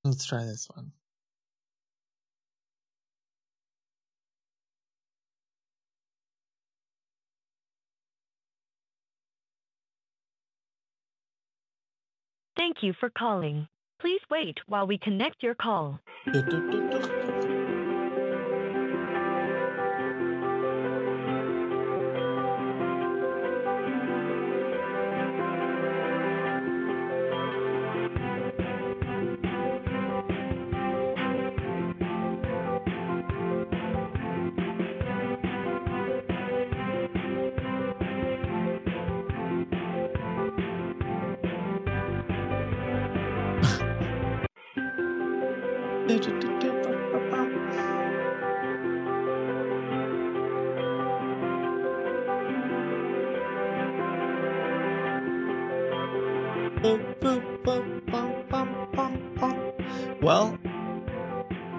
Let's try this one. Thank you for calling. Please wait while we connect your call.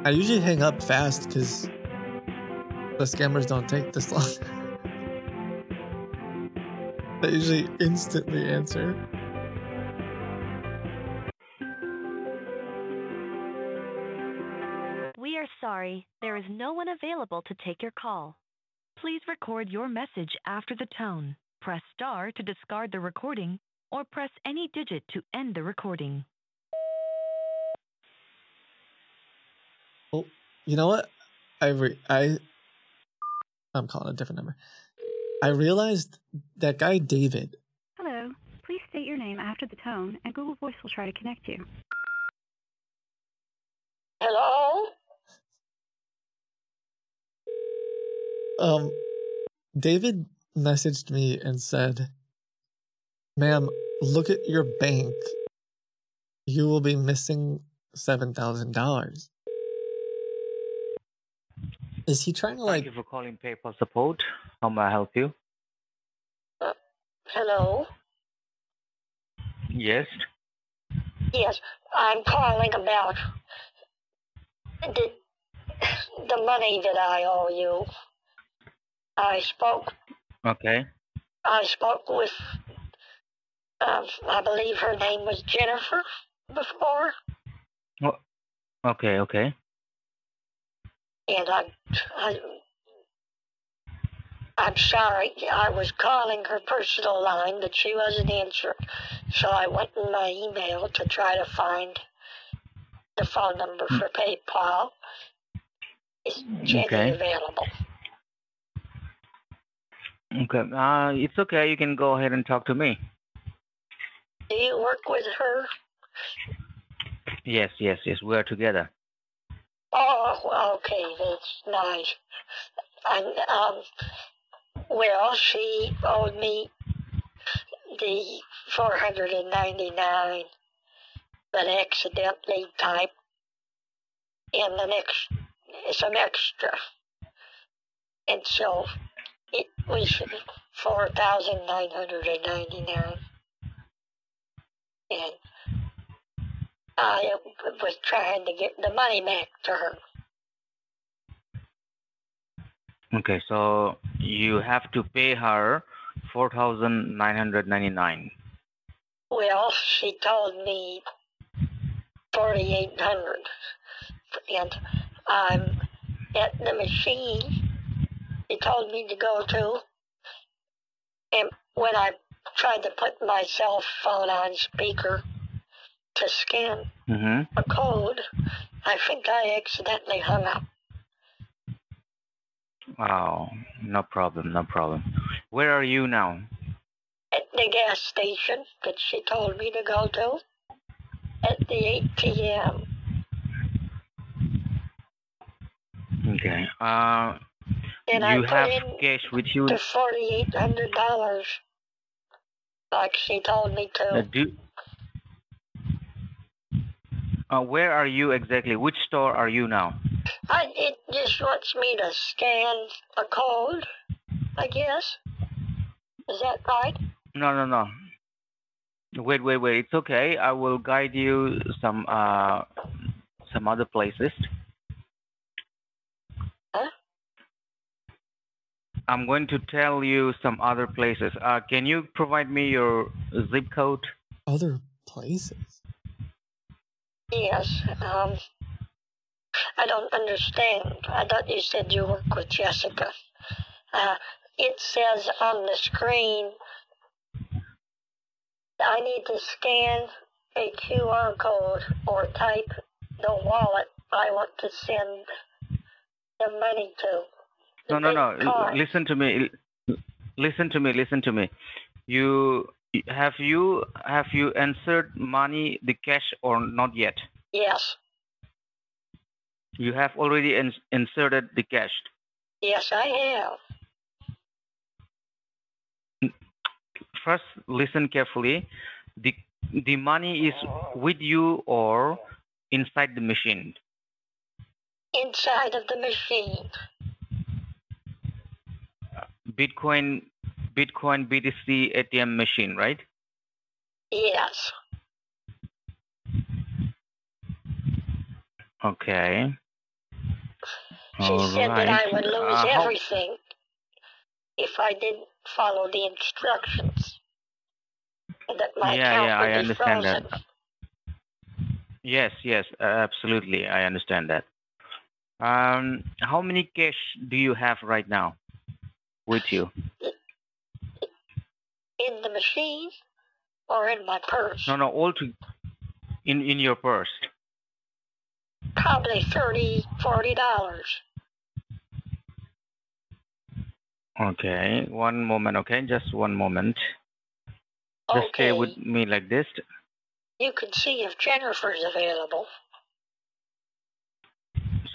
I usually hang up fast because the scammers don't take this long. they usually instantly answer. We are sorry, there is no one available to take your call. Please record your message after the tone. Press star to discard the recording, or press any digit to end the recording. You know what? I re- I I'm calling a different number. I realized that guy David. Hello. Please state your name after the tone, and Google Voice will try to connect you. Hello? Um, David messaged me and said, "Ma'am, look at your bank. You will be missing seven thousand dollars." Is he trying to like? Thank you for calling PayPal support. How may I help you? Hello? Yes. Yes, I'm calling about the, the money that I owe you. I spoke Okay. I spoke with um, I believe her name was Jennifer before, Oh, okay. Okay. And I, I I'm sorry. I was calling her personal line, but she wasn't answering. So I went in my email to try to find the phone number for PayPal. Is Jenny Okay. available? Okay. Uh, it's okay. You can go ahead and talk to me. Do you work with her? Yes. Yes. Yes. We are together. Oh, okay, that's nice. And um, well, she owed me the four hundred and ninety nine, but accidentally typed in the next some extra, and so it was four thousand nine hundred and ninety nine, and I was trying to get the money back to her. Okay. So you have to pay her four thousand nine hundred ninety-nine. Well, she told me forty-eight hundred, and I'm at the machine. She told me to go to, and when I tried to put my cell phone on speaker to scan Mm-hmm. a code, I think I accidentally hung up. Oh, no problem. No problem. Where are you now? At the gas station that she told me to go to, at the 8 p.m. Okay. Uh, And you have cash with you. the forty-eight hundred dollars, like she told me Uh, to. do Uh, where are you exactly? Which store are you now? I, it just wants me to scan a code, I guess. Is that right? No, no, no. Wait, wait, wait. It's okay. I will guide you some uh some other places. Huh? I'm going to tell you some other places. Uh, can you provide me your zip code? Other places? Yes. Um, I don't understand. I thought you said you work with Jessica. Uh, it says on the screen I need to scan a QR code or type the wallet I want to send the money to. No, no, no. card. Listen to me. Listen to me. Listen to me. You have you have you answered money the cash or not yet? Yes. You have already ins inserted the cash. Yes, I have. First, listen carefully. The the money is with you or inside the machine. Inside of the machine. Bitcoin Bitcoin BTC ATM machine, right? Yes. Okay. She said that I would lose Uh, everything if I didn't follow the instructions. And that my yeah, account yeah, would I be understand frozen. that. Yes, yes, uh, absolutely, I understand that. Um, how many cash do you have right now with you? In the machine or in my purse? No, no, all to in in your purse. Probably thirty, forty dollars. Okay, one moment. Okay, just one moment. Just stay Okay. with me like this. You can see if Jennifer's available.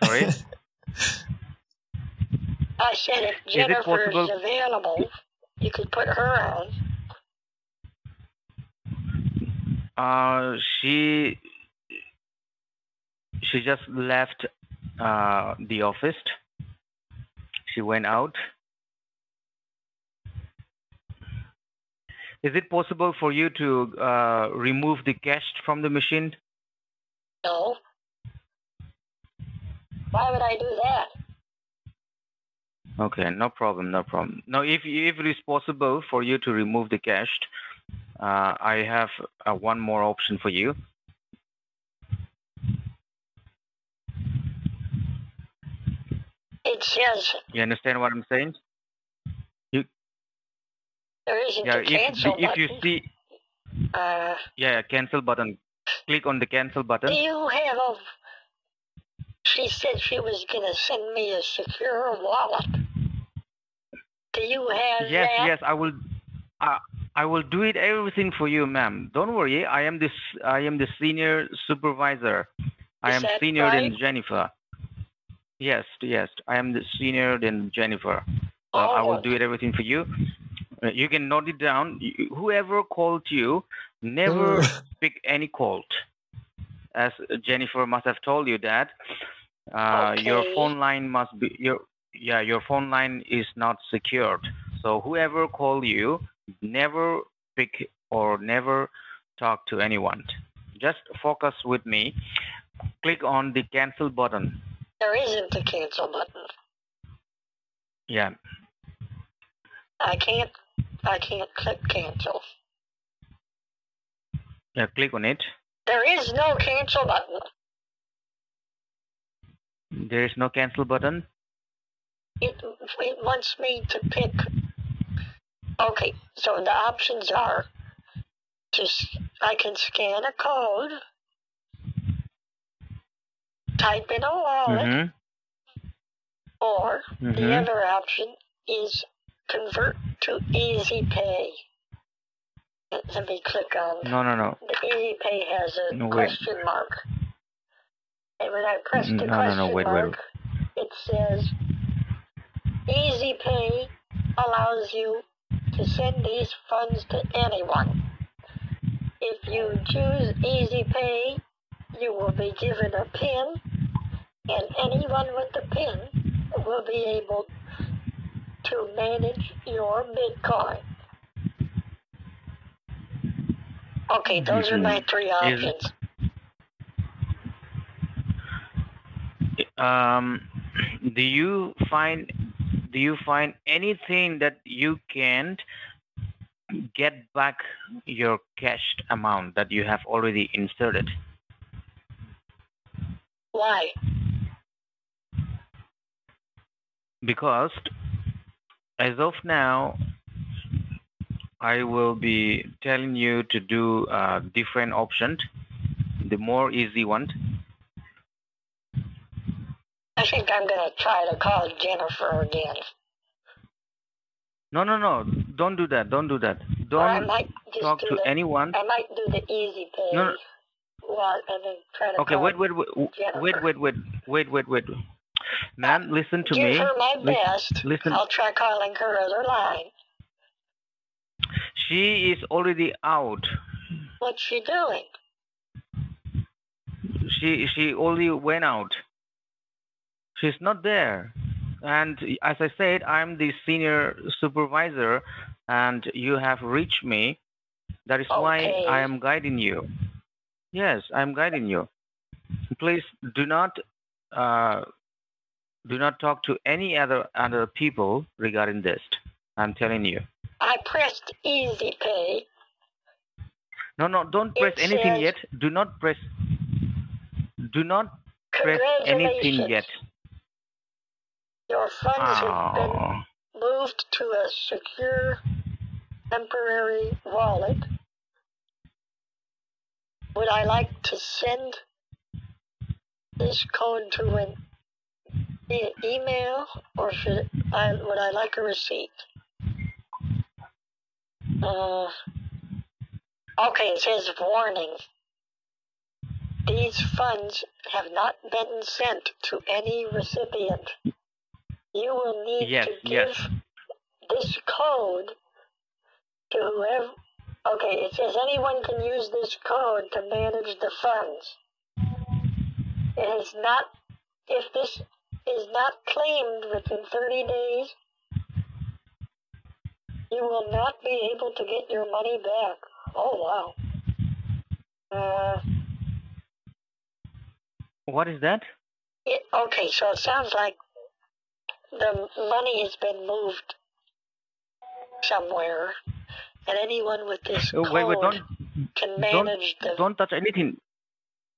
Sorry. I said if Jennifer's available, you could put her on. Uh, she she just left uh, the office. She went out. Is it possible for you to uh, remove the cash from the machine? No. Why would I do that? Okay, no problem, no problem. Now, if if it is possible for you to remove the cash, uh, I have uh, one more option for you. It says You understand what I'm saying? You. there isn't Yeah, a if cancel if you see, Uh, yeah, cancel button. Click on the cancel button. do button. you have a... She said she was going to send me a secure wallet. Do you have Yes, that? yes, I will. I I will do it everything for you, ma'am. Don't worry. I am this. I am the senior supervisor. I am senior right? than Jennifer. Yes, yes. I am the senior than Jennifer. So I will Oh. do it everything for you. Uh, You can note it down. You- Whoever called you, never pick any call. As Jennifer must have told you that uh, your phone line must be your yeah your phone line is not secured. So whoever call you, never pick or never talk to anyone. Just focus with me. Click on the cancel button. There isn't a cancel button. Yeah. I can't. I can't click cancel. Yeah, click on it. There is no cancel button. There is no cancel button. It it wants me to pick. Okay, so the options are to I can scan a code, type in a wallet, hmm or the Mhm. other option is convert to Easy Pay. Let me click on. No, no, no. The Easy Pay has a No, wait. question mark. And when I press the No, no, question no, wait, wait. mark, it says Easy Pay allows you to send these funds to anyone. If you choose Easy Pay, you will be given a pin, and anyone with the pin will be able to manage your Bitcoin. Okay, those are my three options. um, do you find do you find anything that you can't get back your cashed amount that you have already inserted? Why? Because as of now, I will be telling you to do uh, different options, the more easy one. I think I'm gonna try to call Jennifer again. No, no, no! Don't do that! Don't do that! Don't might just talk do to the, anyone. I might do the easy pay. No, no. Well, and then try to Okay, wait, wait, wait, Jennifer. wait, wait, wait, wait, wait, wait. Man, uh, listen to Give me. her my best. Listen, I'll try calling her other line. she is already out. What's she doing? She she only went out. She's not there. And as I said, I'm the senior supervisor, and you have reached me. That is why I am guiding you. Yes, I'm guiding you. Please do not uh, do not talk to any other other people regarding this. I'm telling you. I pressed easy pay. No, no, don't press It anything says- yet. Do not press. Do not press anything yet. Your funds have been moved to a secure temporary wallet. Would I like to send this code to an e- email or should I would I like a receipt? Uh, okay, it says warning. These funds have not been sent to any recipient. You will need Yes, to yes. give this code to whoever. Okay, it says anyone can use this code to manage the funds. It is not, if this is not claimed within 30 days, you will not be able to get your money back. Oh, wow. Uh, What is that? it, okay, so it sounds like the money has been moved somewhere, and anyone with this Oh, code wait, wait, don't can don't manage the. don't touch anything.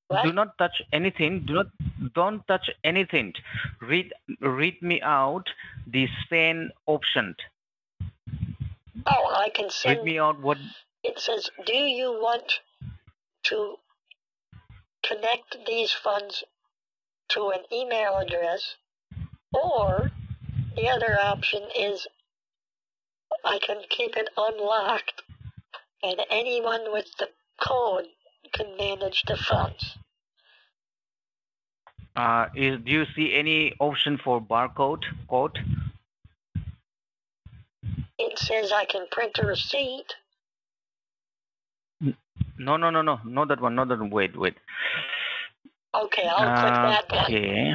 What? Do not touch anything. Do not don't touch anything. Read read me out the send option. Oh, I can Read me out what It says, do you want to connect these funds to an email address? Or the other option is I can keep it unlocked and anyone with the code can manage the funds. uh is do you see any option for barcode code? It says I can print a receipt. No no no no not that one not that one. Wait wait. Okay, I'll click that one. Okay.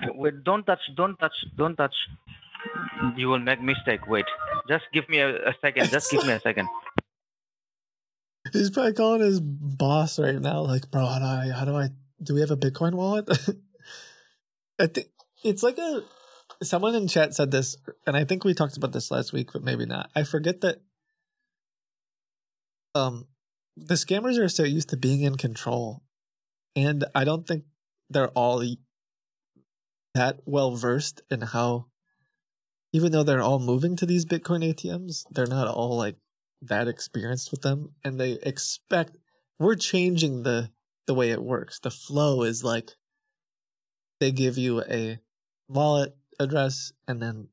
Wait, don't touch, don't touch, don't touch. You will make mistake. Wait, just give me a, a second. Just give me a second. He's probably calling his boss right now, like, bro, how do I, how do I, do we have a Bitcoin wallet? I think it's like a, someone in chat said this, and I think we talked about this last week, but maybe not. I forget that, um, the scammers are so used to being in control, and I don't think they're all that well versed in how, even though they're all moving to these Bitcoin ATMs, they're not all like that experienced with them and they expect we're changing the the way it works. The flow is like they give you a wallet address and then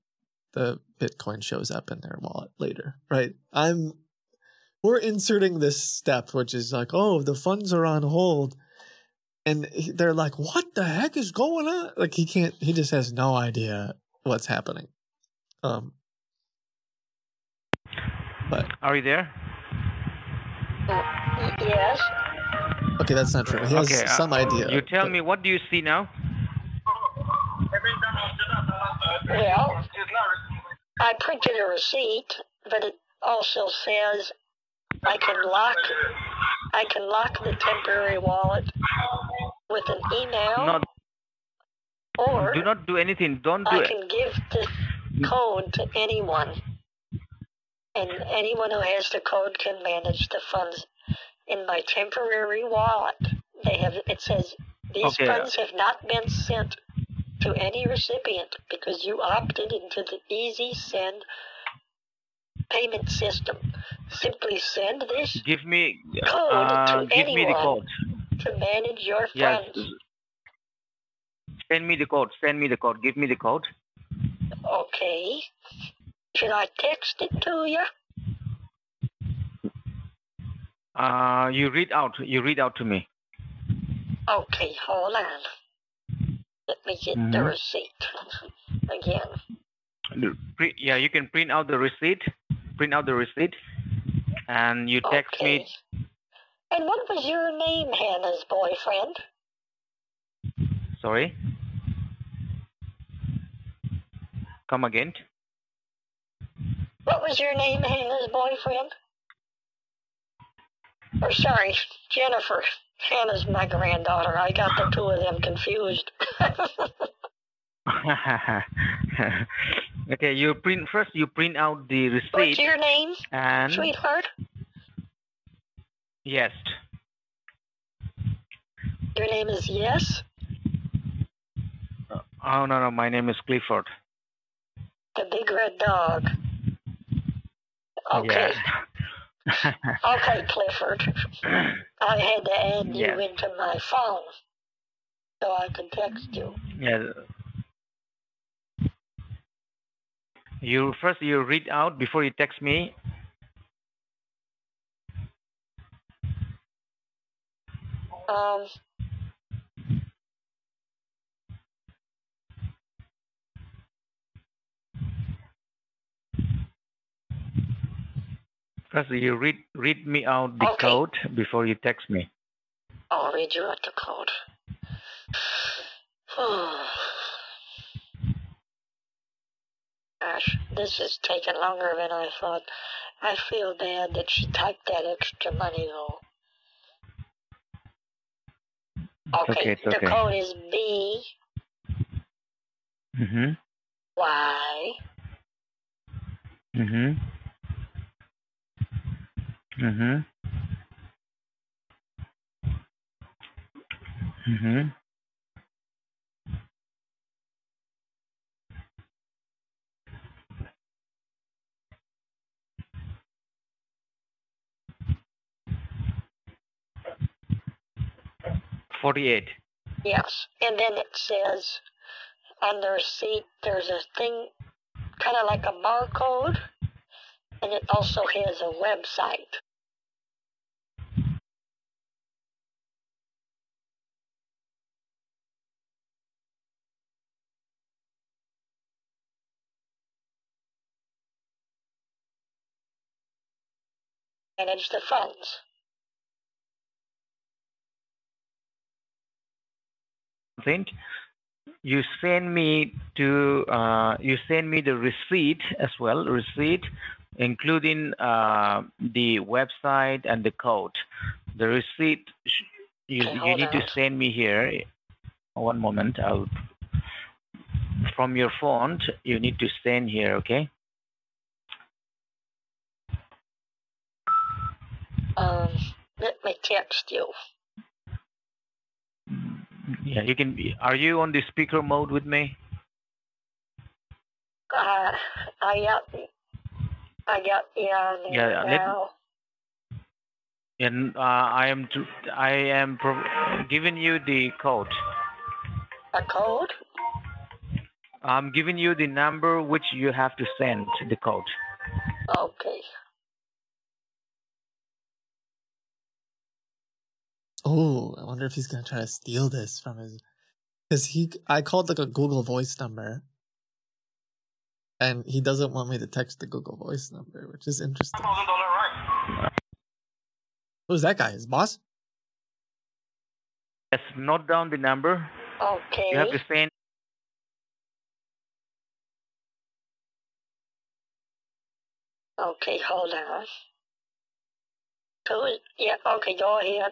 the bitcoin shows up in their wallet later right? I'm we're inserting this step which is like oh the funds are on hold and they're like what the heck is going on like he can't he just has no idea what's happening um but Are you there? Y- Yes. Okay, that's not true. He has okay, uh, some idea. You tell but- me what do you see now? Well, I printed a receipt, but it also says I can lock I can lock the temporary wallet with an email, Not. or Do not do anything. Don't do I it. can give the code to anyone, and anyone who has the code can manage the funds in my temporary wallet. They have it says these Okay. funds have not been sent to any recipient because you opted into the Easy Send payment system. Simply send this Give me. code Uh, to give me the code. To manage your Yes. funds. Send me the code. Send me the code. Give me the code. Okay. Should I text it to you? Uh, you read out. You read out to me. Okay, hold on. Let me get the Mhm. receipt again. Yeah, you can print out the receipt. Print out the receipt, and you text me. And what was your name, Hannah's boyfriend? Sorry. Come again. What was your name, Hannah's boyfriend? Or sorry, Jennifer. Hannah's my granddaughter. I got the two of them confused. okay, you print first. You print out the receipt. What's your name, And sweetheart? Yes, Your name is Yes? Uh, oh no no, my name is Clifford. The big red dog. Okay. Okay, Clifford. I had to add you into my phone so I could text you. yeah. You first you read out before you text me. Um, First you read read me out the Okay. code before you text me. I'll read you out the code. Gosh, this is taking longer than I thought. I feel bad that she typed that extra money though. okay, okay the okay. code is B Mhm. Y Mhm. Mhm. Mhm. 48. Yes, and then it says on the receipt there's a thing kind of like a barcode, and it also has a website. manage the funds. Think you send me to uh, you send me the receipt as well receipt including uh, the website and the code. The receipt sh- you, Okay, you need to send me here. One moment i'll from your phone you need to send here okay? Um, let me text you. Yeah you can are you on the speaker mode with me Uh, I got, I got you on Yeah, let- and uh, i am to, i am giving you the code A code? i'm giving you the number which you have to send the code Okay. Oh, I wonder if he's gonna try to steal this from his. Because he, I called like a Google Voice number, and he doesn't want me to text the Google Voice number, which is interesting. Who's that guy? His boss? Yes, note down the number. Okay. You have to send. Okay, hold on. Two, yeah, okay, go ahead.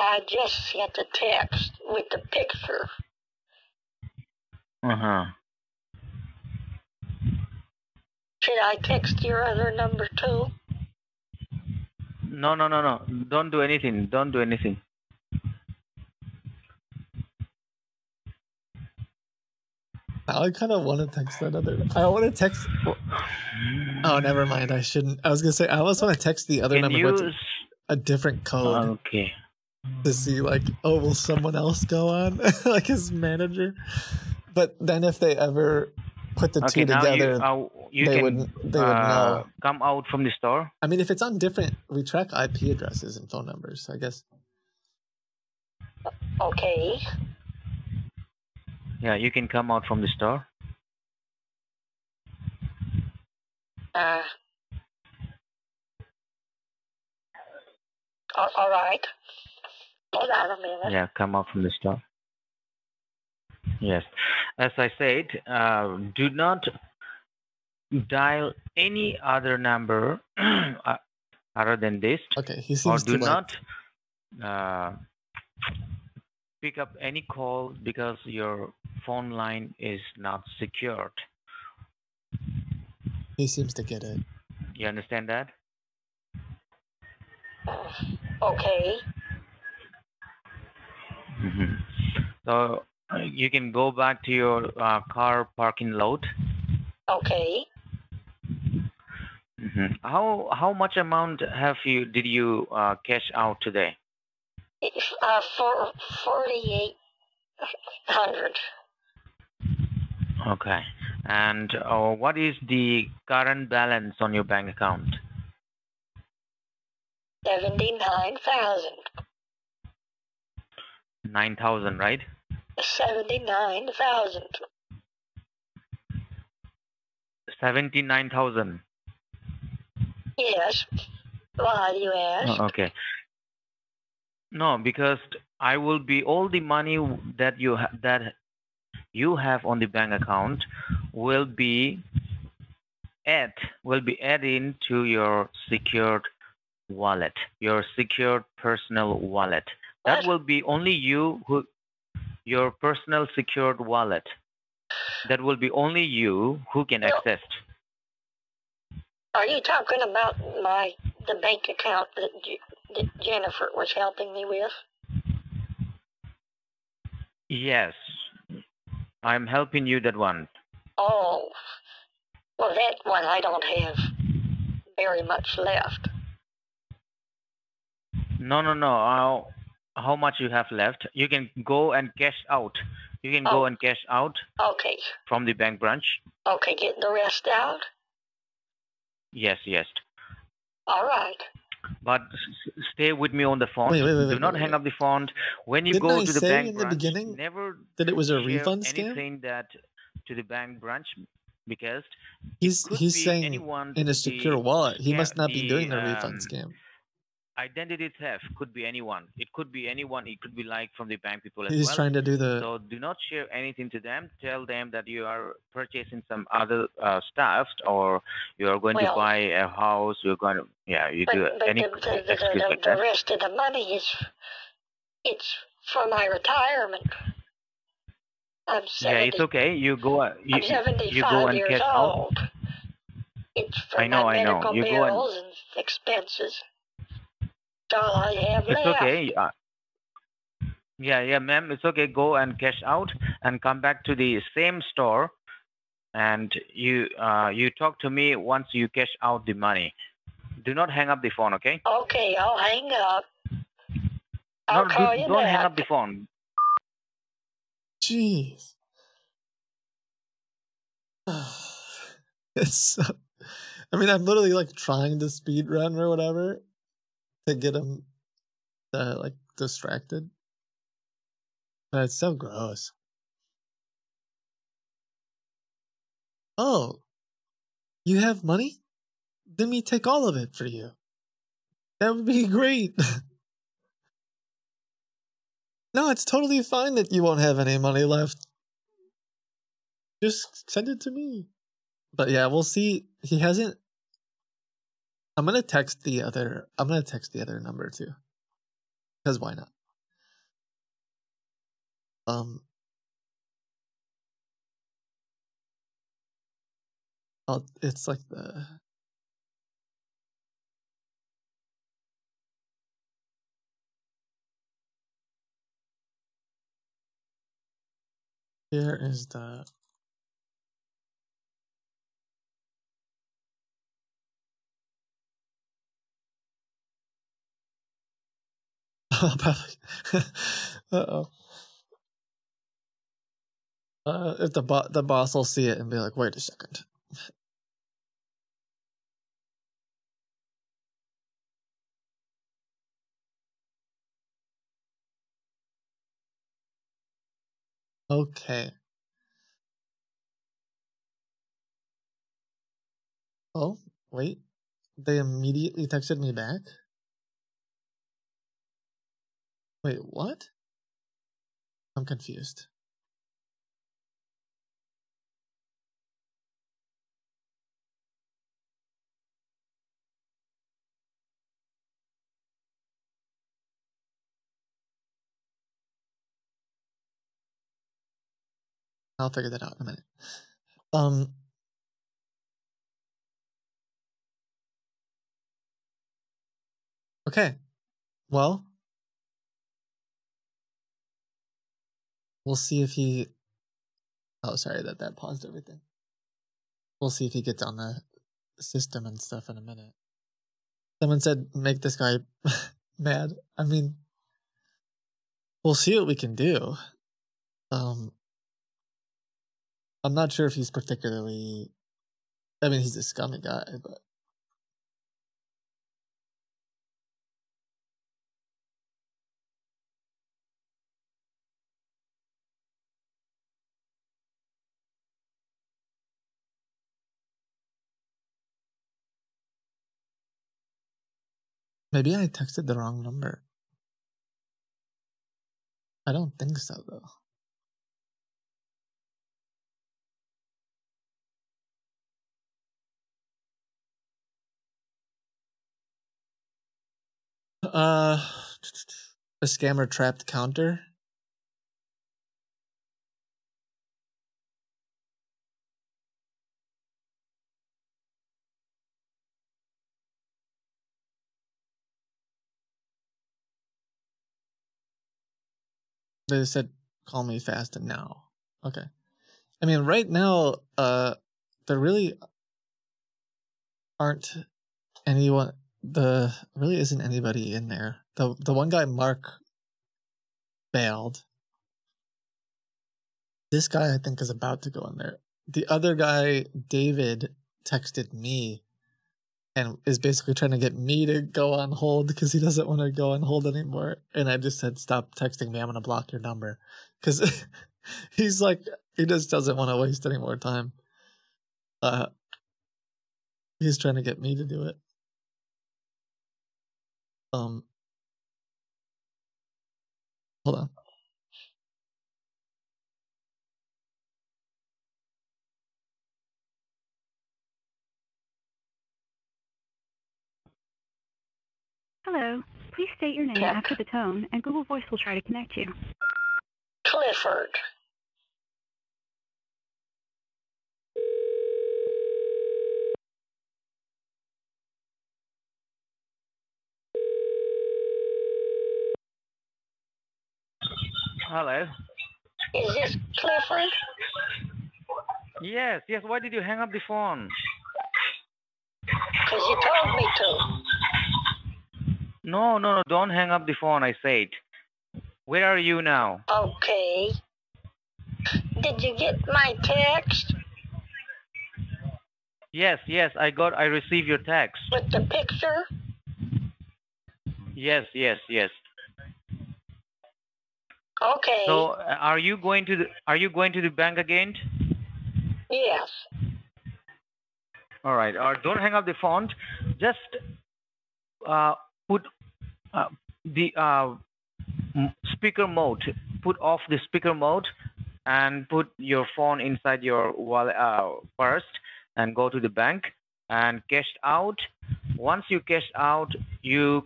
I just sent a text with the picture. Uh huh. Should I text your other number too? No, no, no, no. Don't do anything. Don't do anything. I kind of want to text that other. I want to text. Oh, never mind. I shouldn't. I was gonna say I almost want to text the other Can number, you but a different code. Okay. To see like, oh, will someone else go on, like his manager? But then if they ever put the Okay, two now you, together, uh, you they can wouldn't. They would uh, know. come out from the store. I mean, if it's on different, we track IP addresses and phone numbers. I guess. Okay. Yeah, you can come out from the store. Uh. all right. Hold on a minute. Yeah, come out from the store. Yes. As I said, uh, do not dial any other number uh, other than this. Okay, he Or seems do to not uh, pick up any call because your phone line is not secured. He seems to get it. You understand that? Okay. Hmm So uh, you can go back to your uh, car parking lot. Okay. hmm How how much amount have you did you uh, cash out today? Uh for forty-eight hundred. Okay. And uh, what is the current balance on your bank account? Seventy-nine thousand. Nine thousand, mm-hmm. right? Seventy-nine thousand. Seventy-nine thousand. Yes. Why do you oh, ask? Oh, okay. No, because I will be all the money that you ha- that you have on the bank account will be add will be added to your secured wallet, your secured personal wallet. That will be only you who your personal secured wallet. That will be only you who can access. Are you talking about my the bank account that, J- that Jennifer was helping me with? Yes. I'm helping you that one. Oh, well, that one I don't have very much left. No, no, no. How, how much you have left? You can go and cash out. You can go and cash out Okay, from the bank branch. okay, get the rest out. Yes, yes. All right. But s- s- stay with me on the phone. Wait, wait, wait, Do wait, not wait, hang up the phone. When you Didn't go I to the say bank in the branch, beginning never that it was a refund scam? anything that to the bank branch because He's he's be saying in a secure wallet. He scam- must not be the, doing a um, refund scam. Identity theft could be anyone. It could be anyone. It could be like from the bank people as He's well. trying to do the- So do not share anything to them. Tell them that you are purchasing some other uh, stuff or you are going to buy a house. You're going to yeah. You But, do but any the, the, the, excuse the, like the rest of the money is it's for my retirement. I'm 70, Yeah, it's okay. You go. uh, You, I'm 75 you go and years cash out. old. It's for I know, my I know. medical You go and- bills and expenses. That's all I have It's left. okay. Uh, yeah, yeah, ma'am. It's okay. Go and cash out and come back to the same store and you uh, you talk to me once you cash out the money. Do not hang up the phone, okay? Okay, I'll hang up. I'll no, call do, you don't hang up the phone. Jeez. it's so, I mean, I'm literally like trying to speed run or whatever to get him uh, like distracted. But it's so gross. Oh, you have money? Let me take all of it for you. That would be great. no, it's totally fine that you won't have any money left. Just send it to me. But yeah, we'll see. He hasn't. I'm gonna text the other. I'm gonna text the other number too. Because why not? Um. Oh, it's like the. Here is the. probably. uh oh. Uh, if the bo- the boss will see it and be like, "Wait a second. Okay. Oh, wait. They immediately texted me back? Wait, what? I'm confused. I'll figure that out in a minute. Um. Okay. Well, we'll see if he. Oh, sorry that that paused everything. We'll see if he gets on the system and stuff in a minute. Someone said, make this guy mad. I mean, we'll see what we can do. Um, I'm not sure if he's particularly. I mean, he's a scummy guy, but maybe I texted the wrong number. I don't think so, though. Uh, a scammer trapped counter. They said, "Call me fast and now." Okay. I mean, right now, uh, there really aren't anyone. The really isn't anybody in there. the The one guy, Mark, bailed. This guy, I think, is about to go in there. The other guy, David, texted me and is basically trying to get me to go on hold because he doesn't want to go on hold anymore. And I just said, "Stop texting me. I'm gonna block your number," because he's like, he just doesn't want to waste any more time. Uh, he's trying to get me to do it. Um, hold on. Hello. Please state your name Check. after the tone, and Google Voice will try to connect you. Clifford. Hello. Is this Clifford? Yes, yes. Why did you hang up the phone? Because you told me to. No, no, no. Don't hang up the phone. I said. Where are you now? Okay. Did you get my text Yes, yes. I got. I received your text. with the picture? Yes, yes, yes. Okay. So, uh, are you going to the Are you going to the bank again? Yes. All right. Or don't hang up the phone. Just uh, put uh, the uh, speaker mode. Put off the speaker mode and put your phone inside your wallet uh, purse and go to the bank and cash out. Once you cash out, you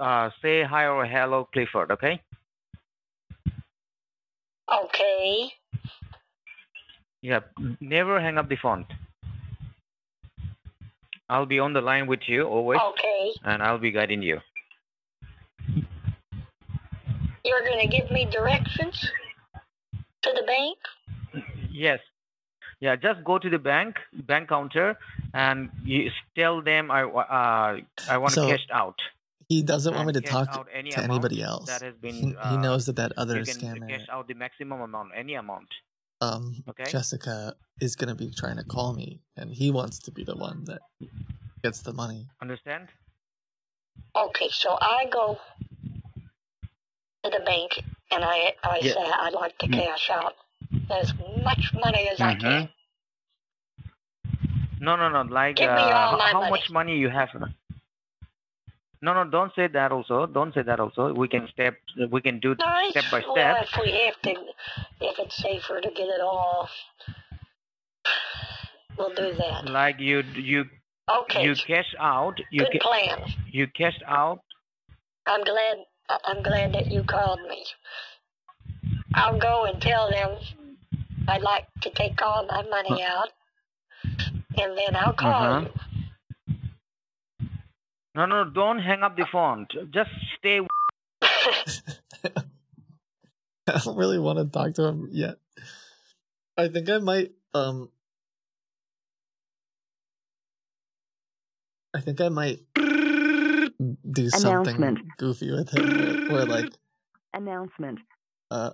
uh, say hi or hello, Clifford. Okay. Okay. Yeah. Never hang up the phone. I'll be on the line with you always, Okay. and I'll be guiding you. You're going to give me directions to the bank? Yes. Yeah, just go to the bank, bank counter, and you tell them I uh, I want to So- cash out. He doesn't want me to talk any to anybody else. That has been. he, he uh, knows that that other you can scammer, cash out the maximum amount, any amount. um, Okay. Jessica, is gonna be trying to call me, and he wants to be the one that gets the money. Understand? Okay, so I go to the bank and I, I Yeah. say I'd like to Mm. cash out as much money as I can. No, no, no. Like, Give uh, me all how, my how money. much money you have? No, no. Don't say that. Also, don't say that. Also, we can step. We can do Nice. step by Well, step. if we have to, if it's safer to get it all, we'll do that. Like you, you, Okay. you cash out. You Good ca- plan. You cash out. I'm glad. I- I'm glad that you called me. I'll go and tell them I'd like to take all my money out, and then I'll call Uh-huh. you. No, no. Don't hang up the phone. Just stay. I don't really want to talk to him yet. I think I might um I think I might do something goofy with him where like Announcement. uh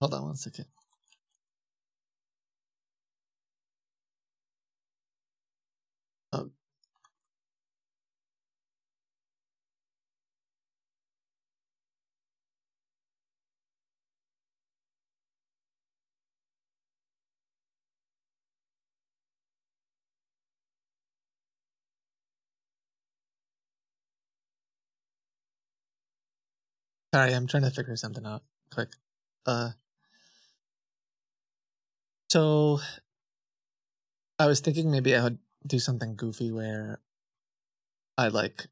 Hold on one second. Oh. Sorry, I'm trying to figure something out quick. Uh so I was thinking maybe I would do something goofy where I like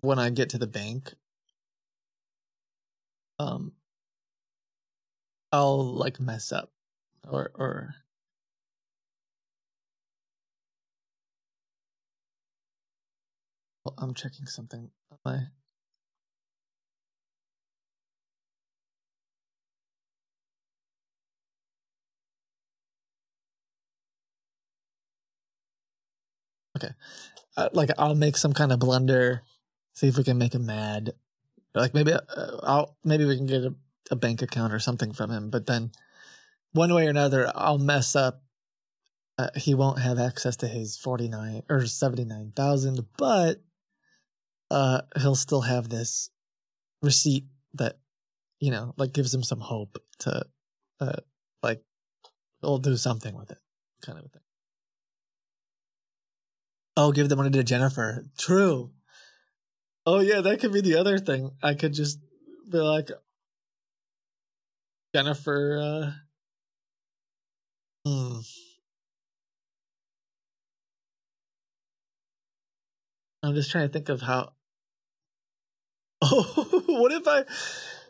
when I get to the bank um I'll like mess up or or I'm checking something my Okay. Uh, like I'll make some kind of blunder, see if we can make him mad. Like maybe uh, I'll maybe we can get a, a bank account or something from him. But then one way or another, I'll mess up. Uh, he won't have access to his forty nine or seventy nine thousand, but uh, he'll still have this receipt that you know, like gives him some hope to, uh, like, we'll do something with it, kind of a thing. Oh, give the money to Jennifer. True. Oh yeah, that could be the other thing. I could just be like Jennifer uh hmm. I'm just trying to think of how Oh, what if I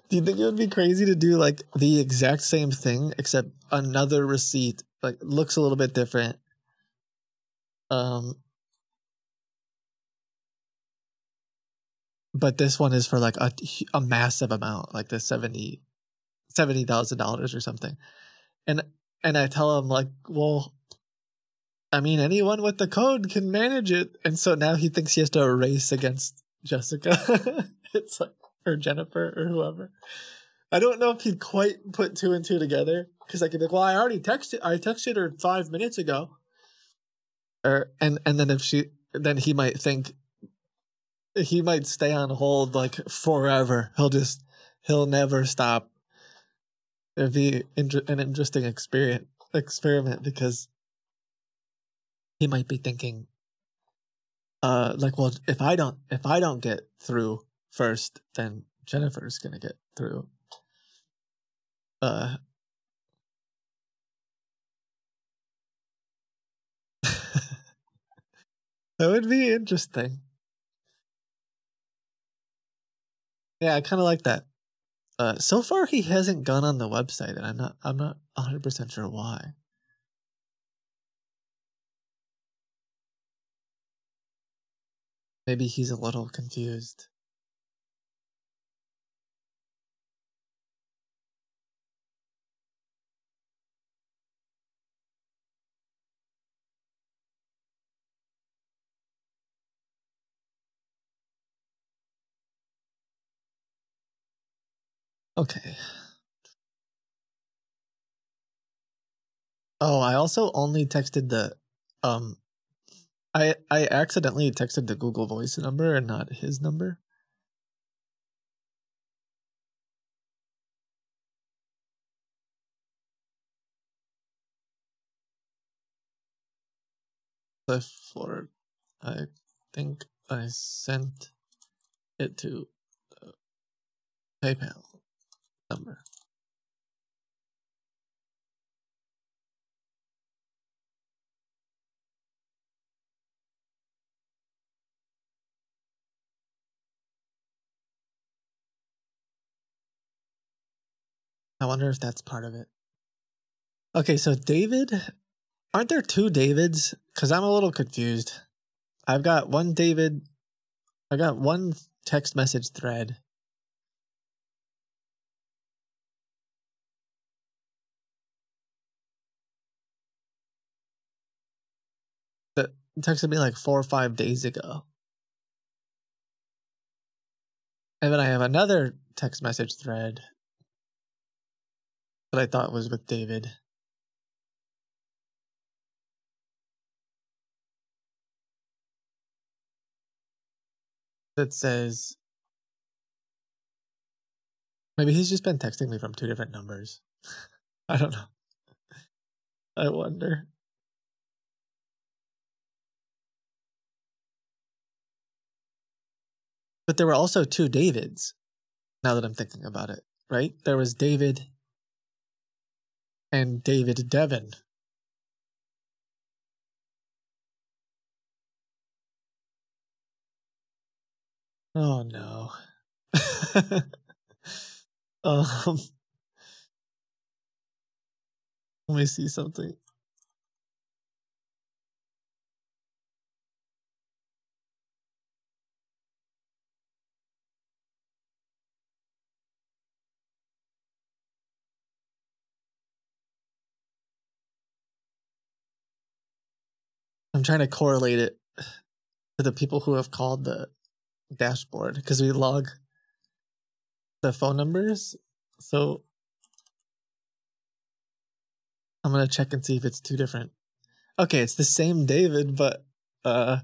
Do you think it would be crazy to do like the exact same thing except another receipt like looks a little bit different? Um but this one is for like a, a massive amount, like the 70 $70,000 or something. And and I tell him like, "Well, I mean, anyone with the code can manage it." And so now he thinks he has to race against Jessica. it's like or Jennifer or whoever. I don't know if he'd quite put two and two together because I could be like, well, I already texted, I texted her five minutes ago, or and and then if she, then he might think he might stay on hold like forever. He'll just he'll never stop. It'd be inter- an interesting experience experiment because he might be thinking, uh, like, well, if I don't if I don't get through first, then Jennifer's gonna get through. Uh That would be interesting. Yeah, I kind of like that. Uh, so far, he hasn't gone on the website, and I'm not. I'm not 100 percent sure why. Maybe he's a little confused. Okay. Oh, I also only texted the um I I accidentally texted the Google Voice number and not his number. The I think I sent it to PayPal number. I wonder if that's part of it. Okay, so David, aren't there two Davids? Because I'm a little confused. I've got one David, I got one text message thread. Texted me like four or five days ago. And then I have another text message thread that I thought was with David. That says maybe he's just been texting me from two different numbers. I don't know. I wonder. But there were also two Davids, now that I'm thinking about it, right? There was David and David Devon. Oh no. um let me see something. I'm trying to correlate it to the people who have called the dashboard because we log the phone numbers. So I'm gonna check and see if it's two different. Okay, it's the same David, but uh,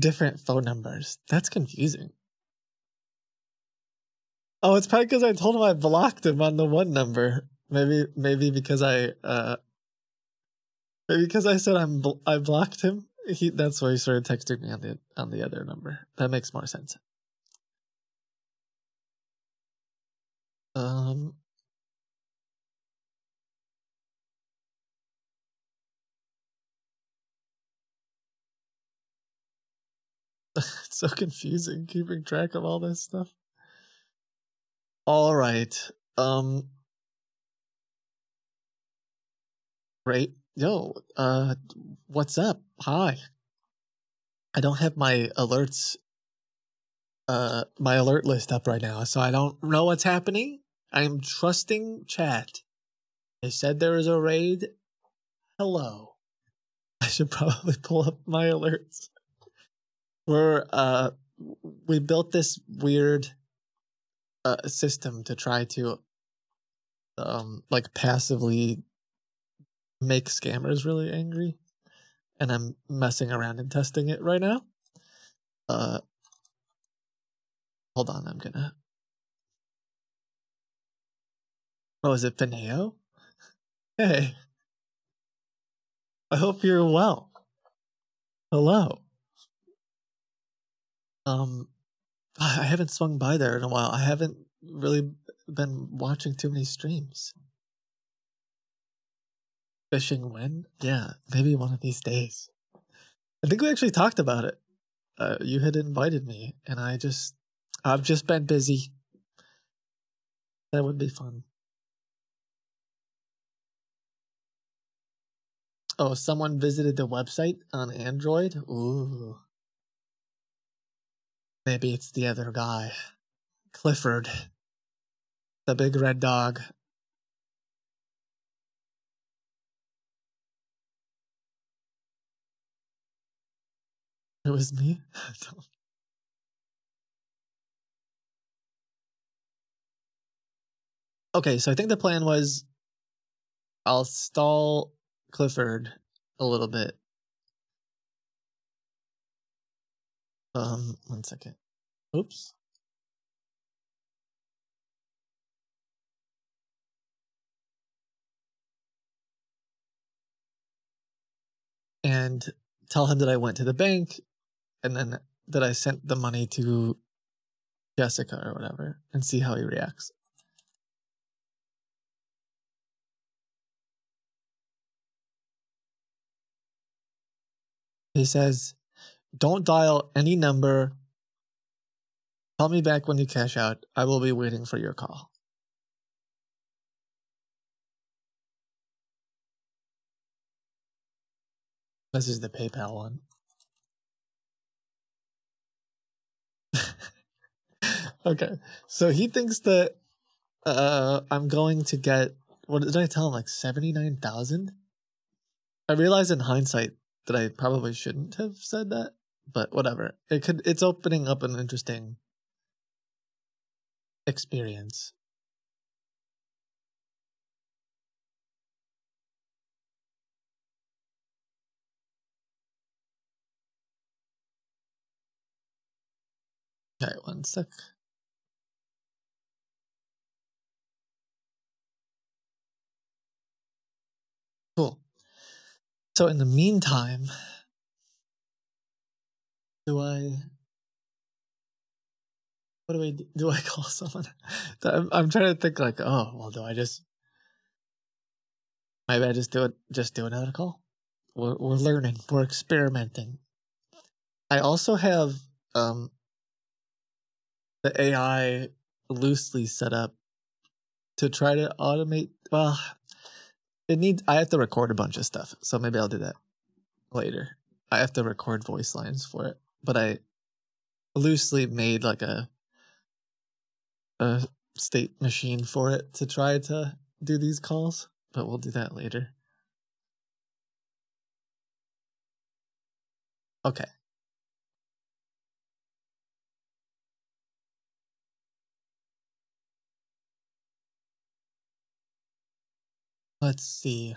different phone numbers. That's confusing. Oh, it's probably because I told him I blocked him on the one number. Maybe, maybe because I uh, because I said I'm bl- I blocked him. He that's why he started texting me on the on the other number. That makes more sense. Um. it's so confusing keeping track of all this stuff. All right. Um. Great. Yo. Uh. What's up? Hi. I don't have my alerts. Uh, my alert list up right now, so I don't know what's happening. I'm trusting chat. They said there is a raid. Hello. I should probably pull up my alerts. We're uh, we built this weird uh, system to try to um like passively make scammers really angry and i'm messing around and testing it right now uh hold on i'm gonna oh is it Fineo? hey i hope you're well hello um I haven't swung by there in a while. I haven't really been watching too many streams. Fishing when? Yeah, maybe one of these days. I think we actually talked about it. Uh, you had invited me, and I just, I've just been busy. That would be fun. Oh, someone visited the website on Android? Ooh. Maybe it's the other guy. Clifford. The big red dog. It was me? okay, so I think the plan was I'll stall Clifford a little bit. Um, one second. Oops. And tell him that I went to the bank and then that I sent the money to Jessica or whatever and see how he reacts. He says, Don't dial any number. Call me back when you cash out. I will be waiting for your call. This is the PayPal one. Okay. So he thinks that uh I'm going to get what did I tell him like 79,000? I realize in hindsight that I probably shouldn't have said that, but whatever. It could it's opening up an interesting experience. Okay, one sec. Cool. So in the meantime, do I what do I do? I call someone? I'm, I'm trying to think like, oh, well, do I just maybe I just do it just do another call? We're we're learning, we're experimenting. I also have um the AI loosely set up to try to automate well it needs I have to record a bunch of stuff, so maybe I'll do that later. I have to record voice lines for it, but I loosely made like a a state machine for it to try to do these calls, but we'll do that later. Okay. Let's see.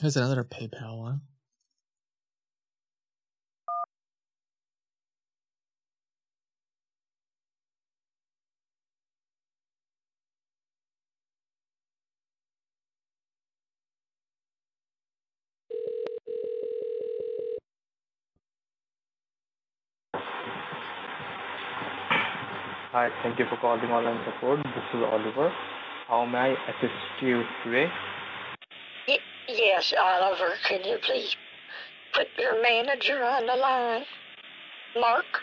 There's another PayPal one. Hi, thank you for calling online support. This is Oliver. How may I assist you today? Y- yes, Oliver, can you please put your manager on the line? Mark?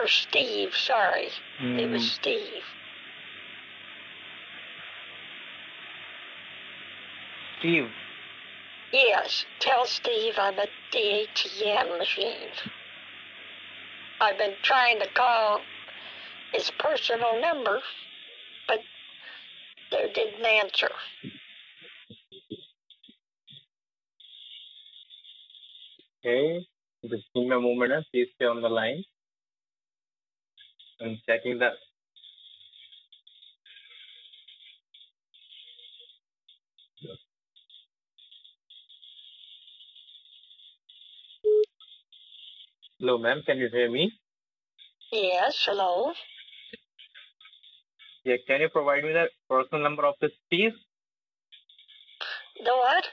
Or Steve, sorry. It was Mm. Steve. Steve. Yes, tell Steve I'm at the ATM machine. I've been trying to call his personal number, but they didn't answer. Okay. Just give me a moment. Please stay on the line. I'm checking the. Hello, ma'am. Can you hear me? Yes, hello? Yeah. Can you provide me the personal number of this, Steve? The what?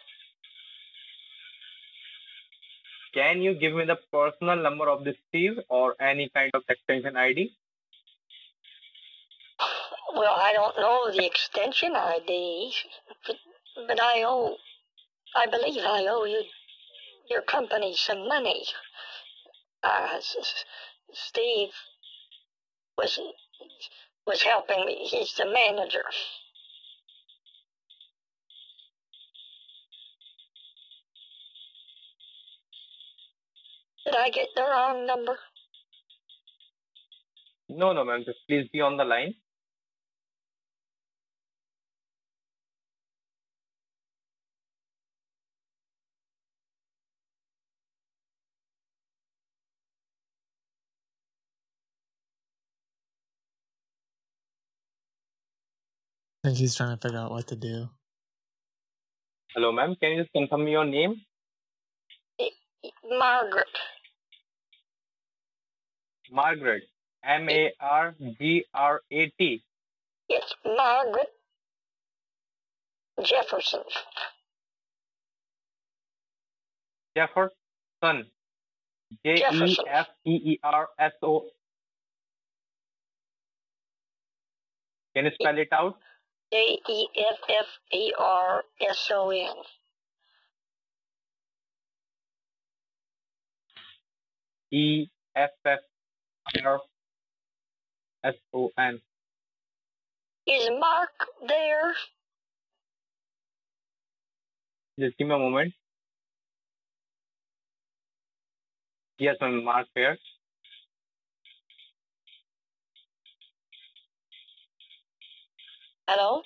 Can you give me the personal number of this, Steve or any kind of extension ID? Well, I don't know the extension ID, but, but I owe, I believe I owe you, your company some money. Uh, Steve was was helping me. He's the manager. Did I get the wrong number? No, no, ma'am. Just please be on the line. I think he's trying to figure out what to do. Hello, ma'am. Can you just confirm your name? Margaret. Margaret. M A R G R A T. Yes, Margaret Jefferson. Jefferson. J E Jefferson. F E E R S O. Can you spell it out? J E F F E R S O N. E F F R S O N. Is Mark there? Just give me a moment. Yes, ma'am. Mark here. Hello?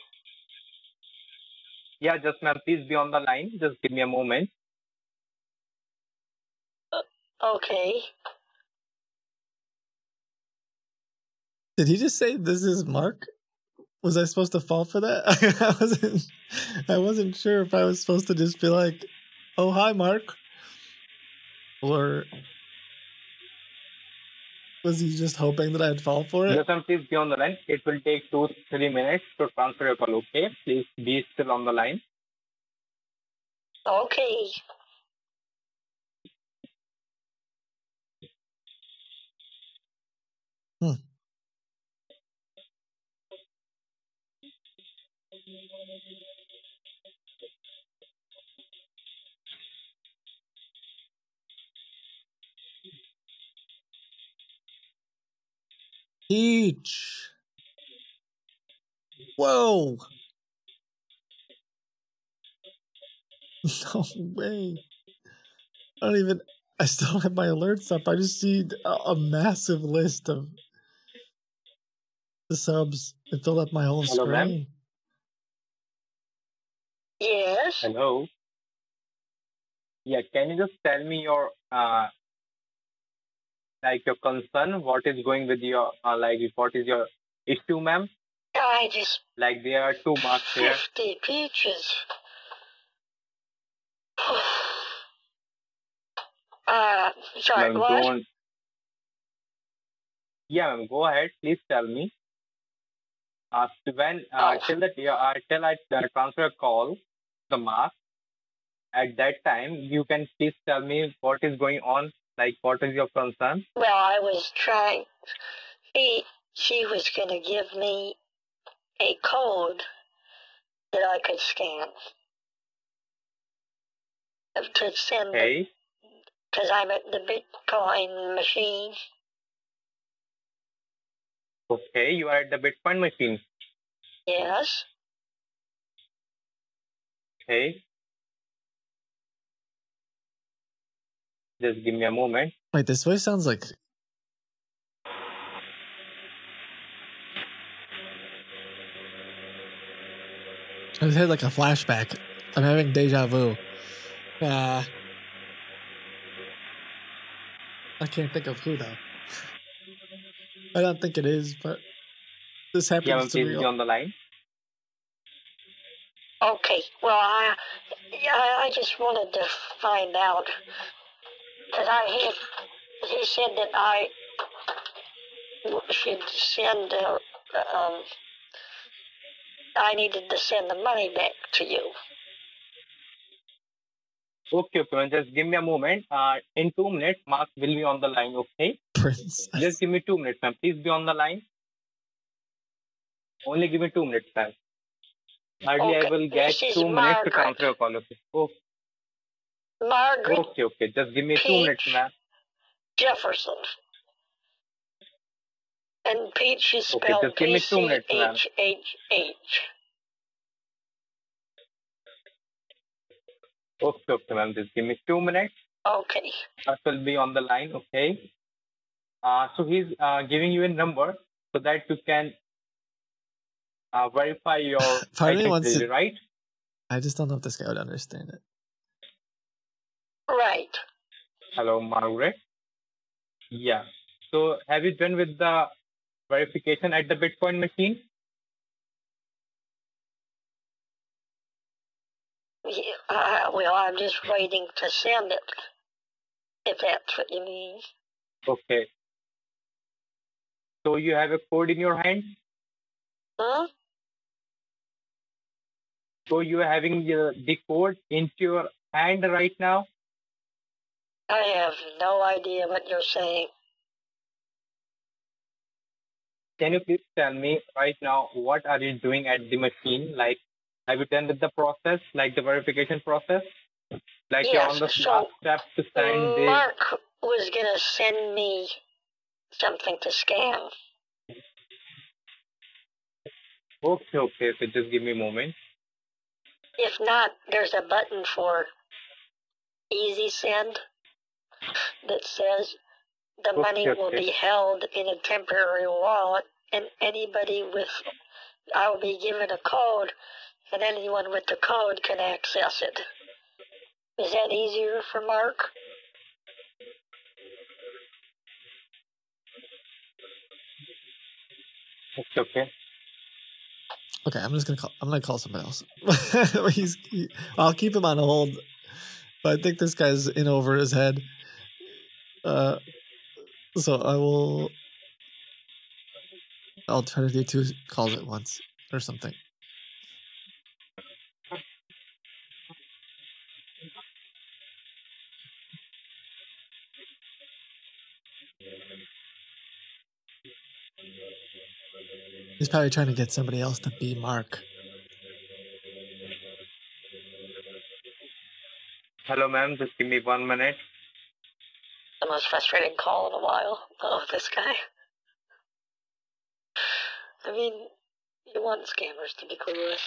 Yeah, just ma'am. Please be on the line. Just give me a moment. Uh, okay. Did he just say this is Mark? Was I supposed to fall for that? I wasn't. I wasn't sure if I was supposed to just be like, "Oh, hi, Mark," or was he just hoping that I'd fall for it? Yes, ma'am. Please be on the line. It will take two, three minutes to transfer your call. Okay. Please be still on the line. Okay. Hmm. Each. Whoa. No way. I don't even. I still have my alerts up. I just see a, a massive list of the subs. It filled up my whole Hello, ma'am. screen. Yes. Hello. Yeah, can you just tell me your uh like your concern? What is going with your uh, like what is your issue, ma'am? I just Like there are two marks here. 50 peaches. uh, sorry, Ma'am, what? Yeah, ma'am. Go ahead. Please tell me. Uh, when uh, till that uh, till I uh, transfer a call, the mark. At that time, you can please tell me what is going on. Like, what is your concern? Well, I was trying. She she was going to give me a code that I could scan to send Okay. because I'm at the Bitcoin machine. Okay, you are at the Bitcoin machine. Yes. Okay. Just give me a moment. Wait, this voice sounds like. I just had like a flashback. I'm having deja vu. Uh, I can't think of who though. I don't think it is, but this happens Yeah, to please me. be on the line. Okay. Well, I, I, I just wanted to find out because I had. He said that I should send. Uh, um, I needed to send the money back to you. Okay, okay, just give me a moment. Uh, in two minutes, Mark will be on the line, okay? Prince. Just give me two minutes, ma'am. Please be on the line. Only give me two minutes, ma'am. Hardly I will get this two minutes to Margaret. transfer your call, okay? Oh, Margaret okay, okay. Just give me two minutes, ma'am. Jefferson. And Peach is spelled Okay, just give me two minutes, ma'am. H H H. Okay, okay, ma'am. Just give me two minutes. Okay. Mark will be on the line, okay? Uh, so he's uh, giving you a number so that you can uh, verify your Part wants identity, to- right? I just don't know if this guy would understand it. Right. Hello, Margaret. Yeah. So have you done with the verification at the Bitcoin machine? Yeah, uh, well, I'm just waiting to send it. If that's what you mean. Okay. So you have a code in your hand? Huh? So you are having the, the code into your hand right now? I have no idea what you're saying. Can you please tell me right now what are you doing at the machine? Like, have you done with the process, like the verification process? Like you're on the Yes, so last step to sign the. Mark was gonna send me something to scan. Okay, okay. So just give me a moment. If not, there's a button for easy send that says the Okay, money will be held in a temporary wallet and anybody with I will be given a code and anyone with the code can access it. Is that easier for Mark? Okay, okay. Okay, I'm just gonna call. I'm gonna call somebody else. He's. He, I'll keep him on hold, but I think this guy's in over his head. Uh, so I will. I'll try to do two calls at once or something. He's probably trying to get somebody else to be Mark. Hello, ma'am. Just give me one minute. The most frustrating call in a while. Oh, this guy. I mean, you want scammers to be clueless.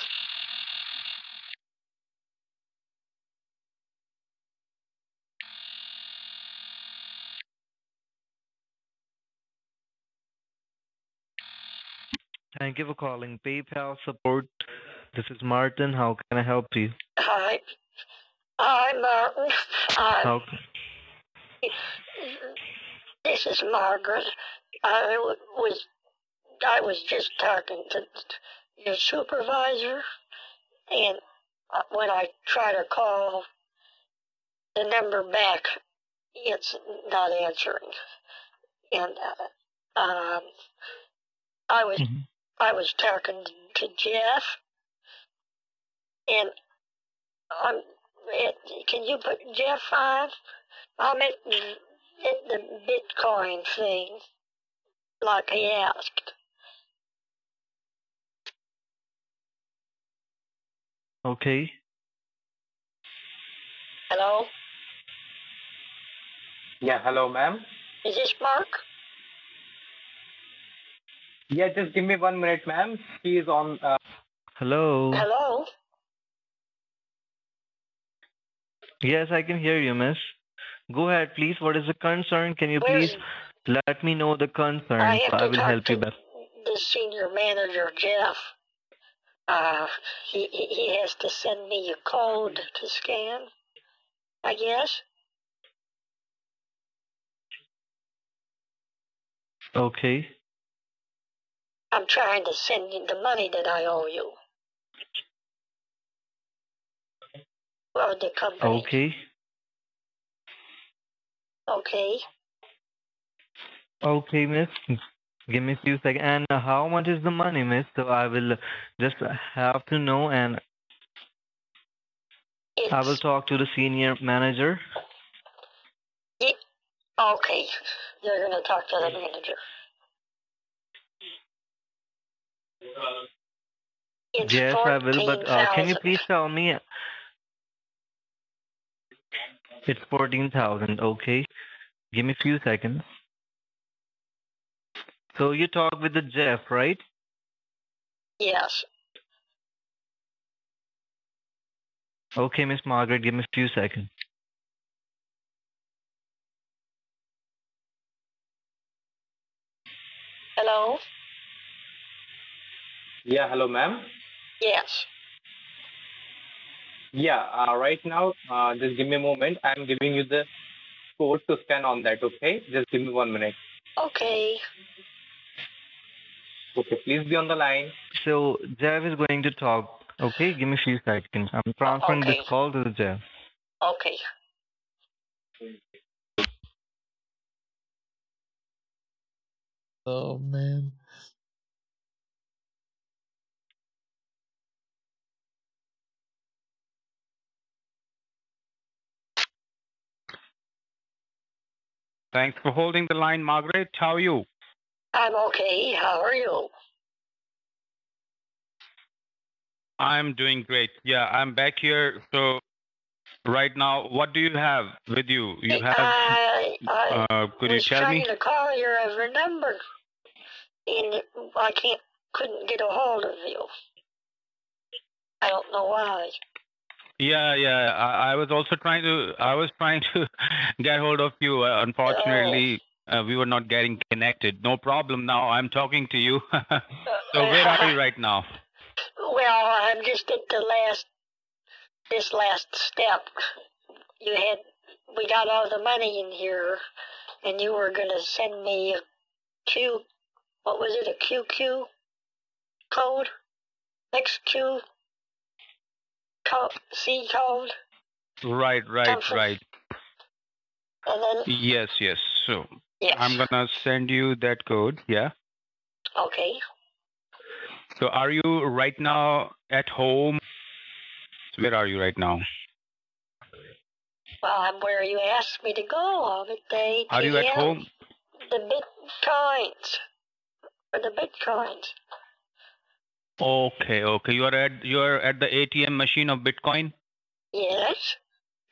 Thank you for calling PayPal support. This is Martin. How can I help you? Hi. Hi, Martin. Hi. How, This is Margaret. I was I was just talking to your supervisor, and when I try to call the number back, it's not answering. And uh, um, I was I was talking to Jeff, and I'm. It, can you put Jeff on? I'm at, at the Bitcoin thing, like he asked. okay. Hello? Yeah, hello, ma'am. Is this Mark? Yeah, just give me one minute, ma'am. She is on. Uh, Hello. Hello? Yes, I can hear you, miss. Go ahead, please. What is the concern? Can you please let me know the concern? I I will help you best. the senior manager, Jeff. Uh, he, he has to send me a code to scan, I guess. Okay. I'm trying to send you the money that I owe you. Or the company. Okay. Okay. Okay, miss. Give me a few seconds. And how much is the money, miss? So I will just have to know and I will talk to the senior manager. Ye- Okay. You're going to talk to the manager. It's yes, I will. But uh, can you please tell me? It's 14,000. Okay. Give me a few seconds. So you talk with the Jeff, right? Yes. Okay, Miss Margaret, give me a few seconds. Hello? yeah, hello, ma'am. Yes. Yeah, uh, right now, uh, just give me a moment. I'm giving you the code to scan on that, okay? Just give me one minute. Okay. Okay, please be on the line. So Jeff is going to talk. Okay, give me a few seconds. I'm transferring Okay. this call to the Jeff. Okay. Oh man. Thanks for holding the line, Margaret. How are you? I'm okay. How are you? I'm doing great. Yeah, I'm back here. So, right now, what do you have with you? You have. I, I Uh, could you was tell trying me? to call your other number, and I can't, couldn't get a hold of you. I don't know why. Yeah, yeah. I, I was also trying to. I was trying to get hold of you. Uh, unfortunately, uh, we were not getting connected. No problem. Now I'm talking to you. so where are you right now? Well, I'm just at the last, this last step. You had, we got all the money in here, and you were going to send me a Q, what was it, a QQ code? XQ code, C code? Right, right, Something. right. And then, Yes, yes. So Yes. I'm gonna send you that code. Yeah. okay. So are you right now at home? Where are you right now? Well, I'm where you asked me to go the day. Are you at home? The bitcoins. For the bitcoins. Okay, okay. You are at you are at the ATM machine of Bitcoin. Yes.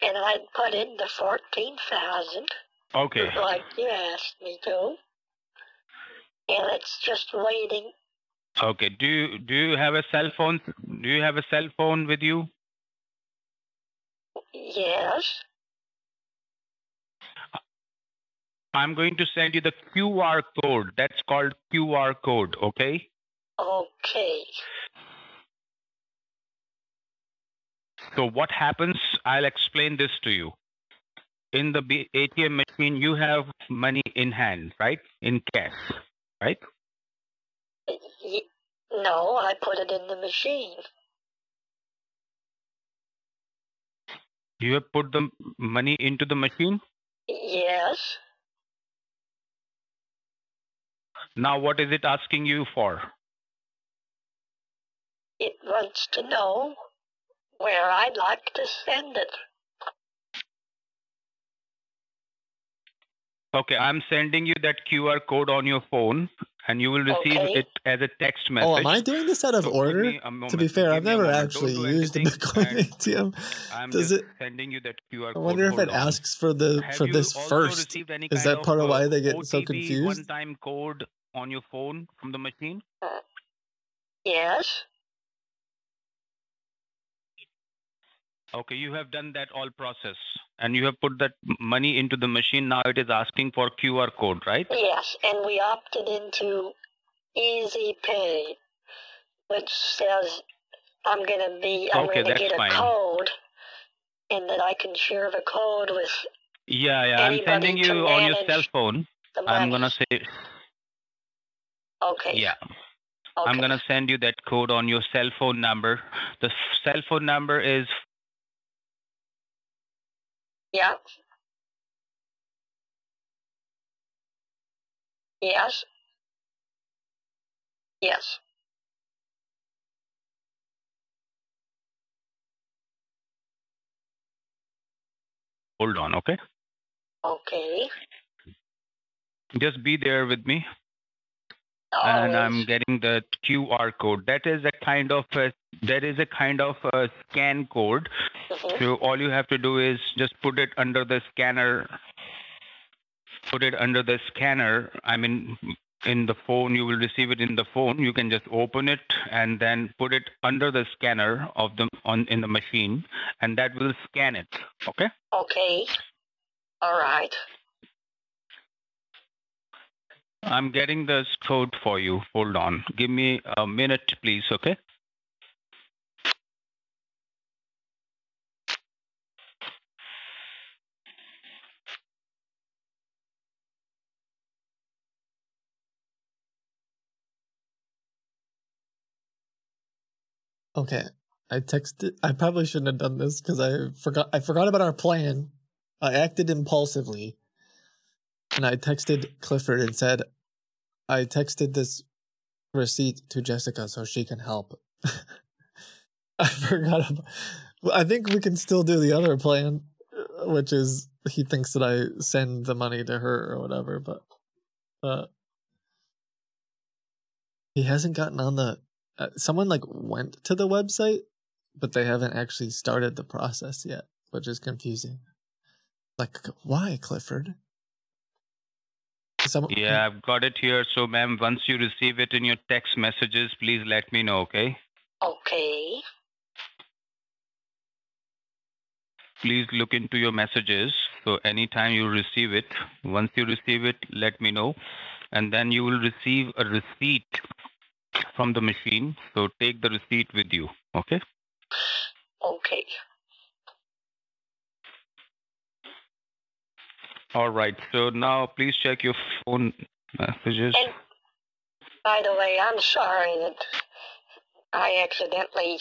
And I put in the 14,000 Okay. like you asked me to. And it's just waiting. Okay. Do you do you have a cell phone? Do you have a cell phone with you? Yes. I'm going to send you the QR code. That's called QR code. Okay. Okay. So what happens? I'll explain this to you. In the ATM machine, you have money in hand, right? In cash, right? No, I put it in the machine. You have put the money into the machine. Yes. Now, what is it asking you for? It wants to know where I'd like to send it. Okay, I'm sending you that QR code on your phone, and you will receive Okay. it as a text message. Oh, am I doing this out of So order? To be fair, give I've never actually Don't used a Bitcoin ATM. I'm Does just it? sending you that QR code. I wonder if it on. asks for the Have for this first. Is that part of uh, why they get so OTP confused? one-time code on your phone from the machine? Yes. Okay, you have done that all process, and you have put that money into the machine. Now it is asking for QR code, right? Yes, and we opted into Easy Pay, which says I'm gonna be I'm Okay, gonna get a fine. code, and that I can share the code with Yeah, yeah. I'm sending to you on your cell phone. I'm gonna say, Okay. yeah. Okay. I'm gonna send you that code on your cell phone number. The cell phone number is Yeah. Yes. Yes. hold on, okay? Okay. Just be there with me. And I'm getting the QR code. That is a kind of a, that is a kind of a scan code. Mm-hmm. So all you have to do is just put it under the scanner. Put it under the scanner. I mean, in the phone, you will receive it in the phone. You can just open it and then put it under the scanner of the on in the machine, and that will scan it. Okay. Okay. All right. I'm getting this code for you. Hold on. Give me a minute, please. Okay. Okay. I texted. I probably shouldn't have done this because I forgot. I forgot about our plan. I acted impulsively, and I texted Clifford and said, "I texted this receipt to Jessica so she can help." I forgot. About, I think we can still do the other plan, uh, which is he thinks that I send the money to her or whatever, but uh, he hasn't gotten on the. Uh, someone like went to the website, but they haven't actually started the process yet, which is confusing. Like, why, Clifford? Some, Yeah, I've got it here. So, ma'am, once you receive it in your text messages, please let me know. Okay. Okay. Please look into your messages. So, anytime you receive it, once you receive it, let me know, and then you will receive a receipt from the machine. So, take the receipt with you. Okay. Okay. All right. So now please check your phone messages. And by the way, I'm sorry that I accidentally.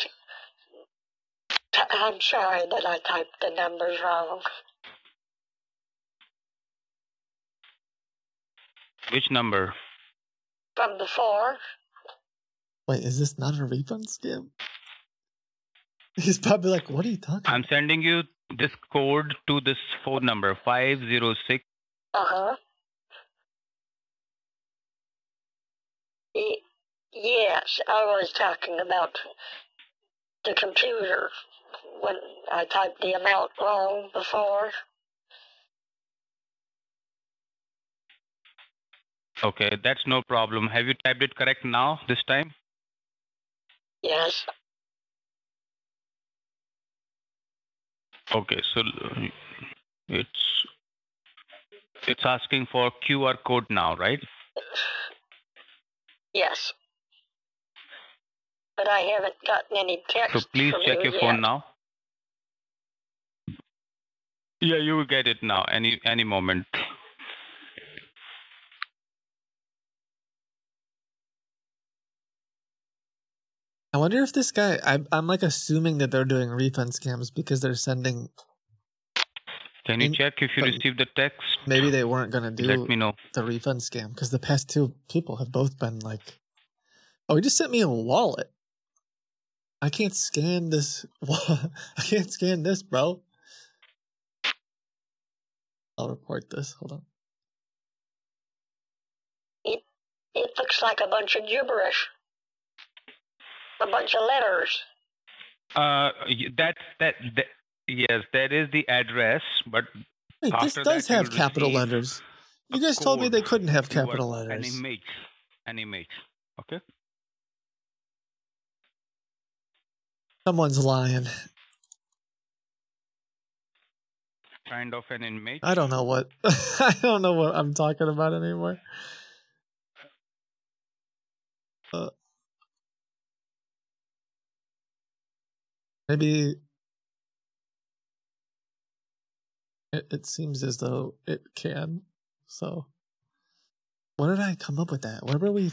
I'm sorry that I typed the numbers wrong. Which number? From before, Wait, is this not a refund scam? He's probably like, "What are you talking?" I'm sending you this code to this phone number 506 uh huh. Y- yes, I was talking about the computer when I typed the amount wrong before. Okay, that's no problem. Have you typed it correct now this time? Yes. Okay, so it's it's asking for QR code now, right? Yes. But I haven't gotten any text. So please check you your phone now. Yeah, you will get it now any any moment. I wonder if this guy. I, I'm like assuming that they're doing refund scams because they're sending. Can you in, check if you received the text? Maybe they weren't going to do. Let me know the refund scam because the past two people have both been like, "Oh, he just sent me a wallet. I can't scan this. I can't scan this, bro." I'll report this. Hold on. It it looks like a bunch of gibberish. A bunch of letters. Uh, y- that's that, that. Yes, that is the address, but Wait, this does have capital letters. You guys told me they couldn't have keyword, capital An letters. image. An image. Okay. Someone's lying. Kind of an image. I don't know what I don't know what I'm talking about anymore. Uh, maybe it, it seems as though it can. So, when did I come up with that? Where were we?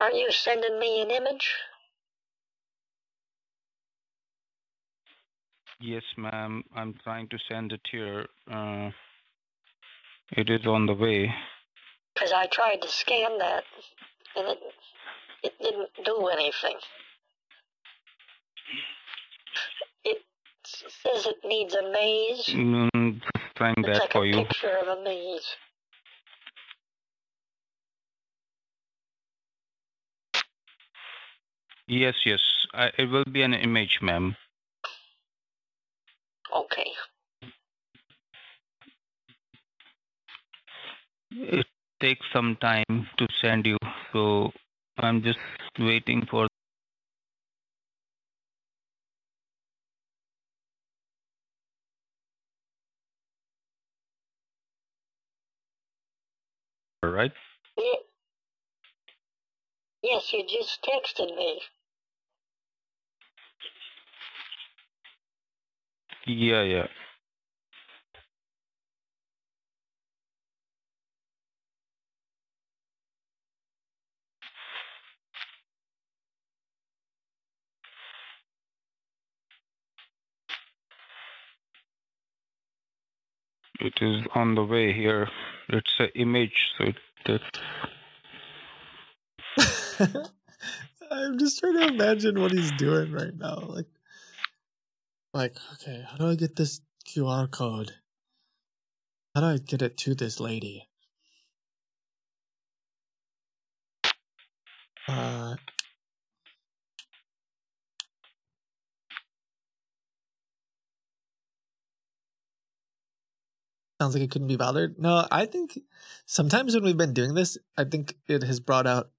Are you sending me an image? Yes, ma'am. I'm trying to send it here. Uh, it is on the way. Because I tried to scan that, and it it didn't do anything. It says it needs a maze. Mm, trying It's that like for a you. picture of a maze. Yes, yes. I, it will be an image, ma'am. Okay. It takes some time to send you, so I'm just waiting for. Right? Ye- Yes, you just texted me. Yeah, yeah. It is on the way here. It's an image, so it, that I'm just trying to imagine what he's doing right now. Like, like, okay, how do I get this QR code? How do I get it to this lady? Uh, sounds like it couldn't be bothered. No, I think sometimes when we've been doing this, I think it has brought out,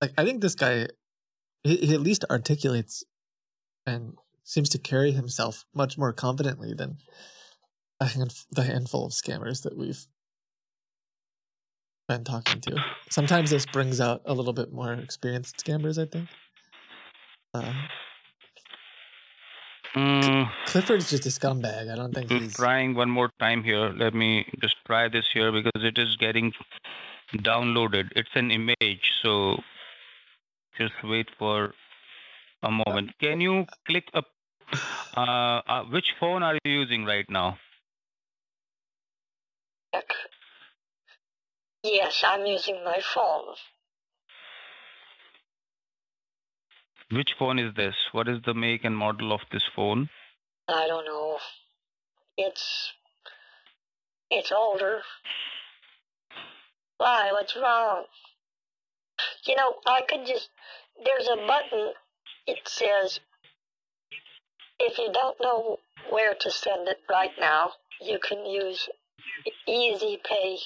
like, I think this guy, he, he at least articulates and seems to carry himself much more confidently than a hand, the handful of scammers that we've been talking to. Sometimes this brings out a little bit more experienced scammers, I think. Uh, Mm, Clifford's just a scumbag. I don't think I'm he's. trying one more time here. Let me just try this here because it is getting downloaded. It's an image, so just wait for a moment. Can you click up? Uh, uh, which phone are you using right now? Yes, I'm using my phone. Which phone is this? What is the make and model of this phone? I don't know. It's it's older. Why? What's wrong? You know, I could just there's a button. It says if you don't know where to send it right now, you can use Easy Pay.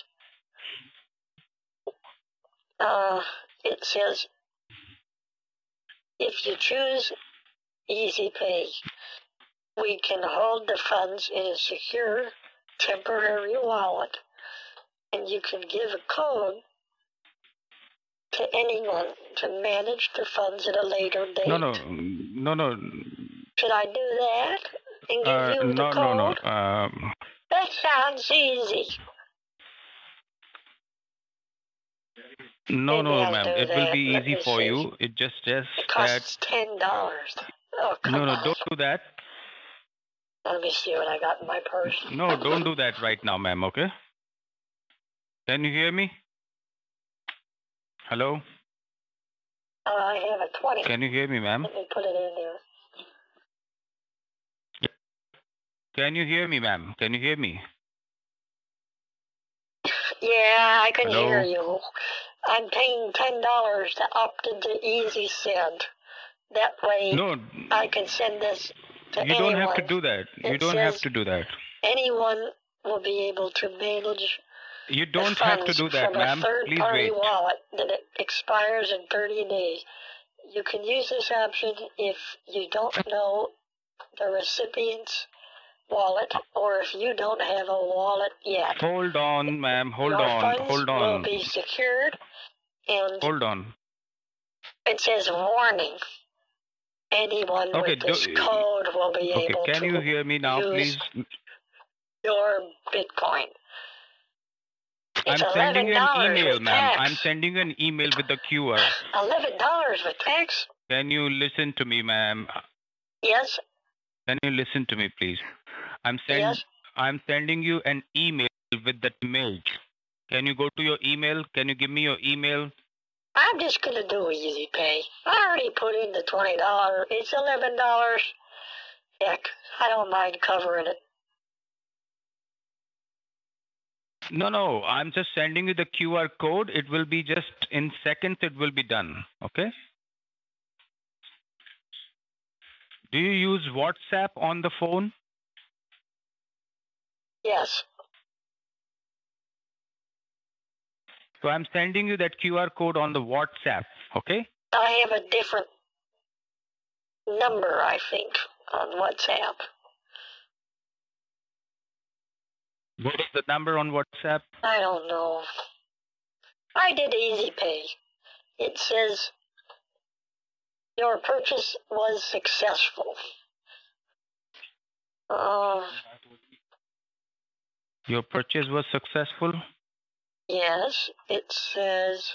Uh, it says if you choose Easy Pay, we can hold the funds in a secure temporary wallet, and you can give a code to anyone to manage the funds at a later date. No, no, no, no, Should I do that and give uh, you the no, code? no, no. Um, That sounds easy. No, Maybe no, ma'am. It will be Let easy for see. you. It just says It that. costs ten dollars. Oh, No, no, on. don't do that. Let me see what I got in my purse. No, don't do that right now, ma'am. Okay? Can you hear me? Hello? Uh, I have a twenty. Can you hear me, ma'am? Let me put it in there. Can you hear me, ma'am? Can you hear me? Yeah, I can Hello? hear you. I'm paying ten dollars to opt into Easy Send. That way, No, I can send this to you anyone. don't have to do that. You It don't have to do that. Anyone will be able to manage You don't have to do that, from ma'am. a Please wait. wallet that it expires in 30 days. You can use this option if you don't know the recipient's wallet or if you don't have a wallet yet. Hold on, ma'am. Hold Your on. funds Hold will on. be secured, and Hold on. it says warning. Anyone Okay, with this do- code will be Okay, able can to you hear me now, please? your Bitcoin. I'm sending you an email, ma'am. I'm sending you an email with the QR. Eleven dollars with tax? Can you listen to me, ma'am? Yes. Can you listen to me, please? I'm send Yes. I'm sending you an email with that image. Can you go to your email? Can you give me your email? I'm just gonna do easy pay. I already put in the twenty dollars. It's eleven dollars. Heck, I don't mind covering it. No, no. I'm just sending you the QR code. It will be just in seconds. It will be done. Okay. Do you use WhatsApp on the phone? Yes. So I'm sending you that QR code on the WhatsApp. Okay. I have a different number, I think, on WhatsApp. What is the number on WhatsApp? I don't know. I did easy pay. It says your purchase was successful. Uh, Your purchase was successful. Yes, it says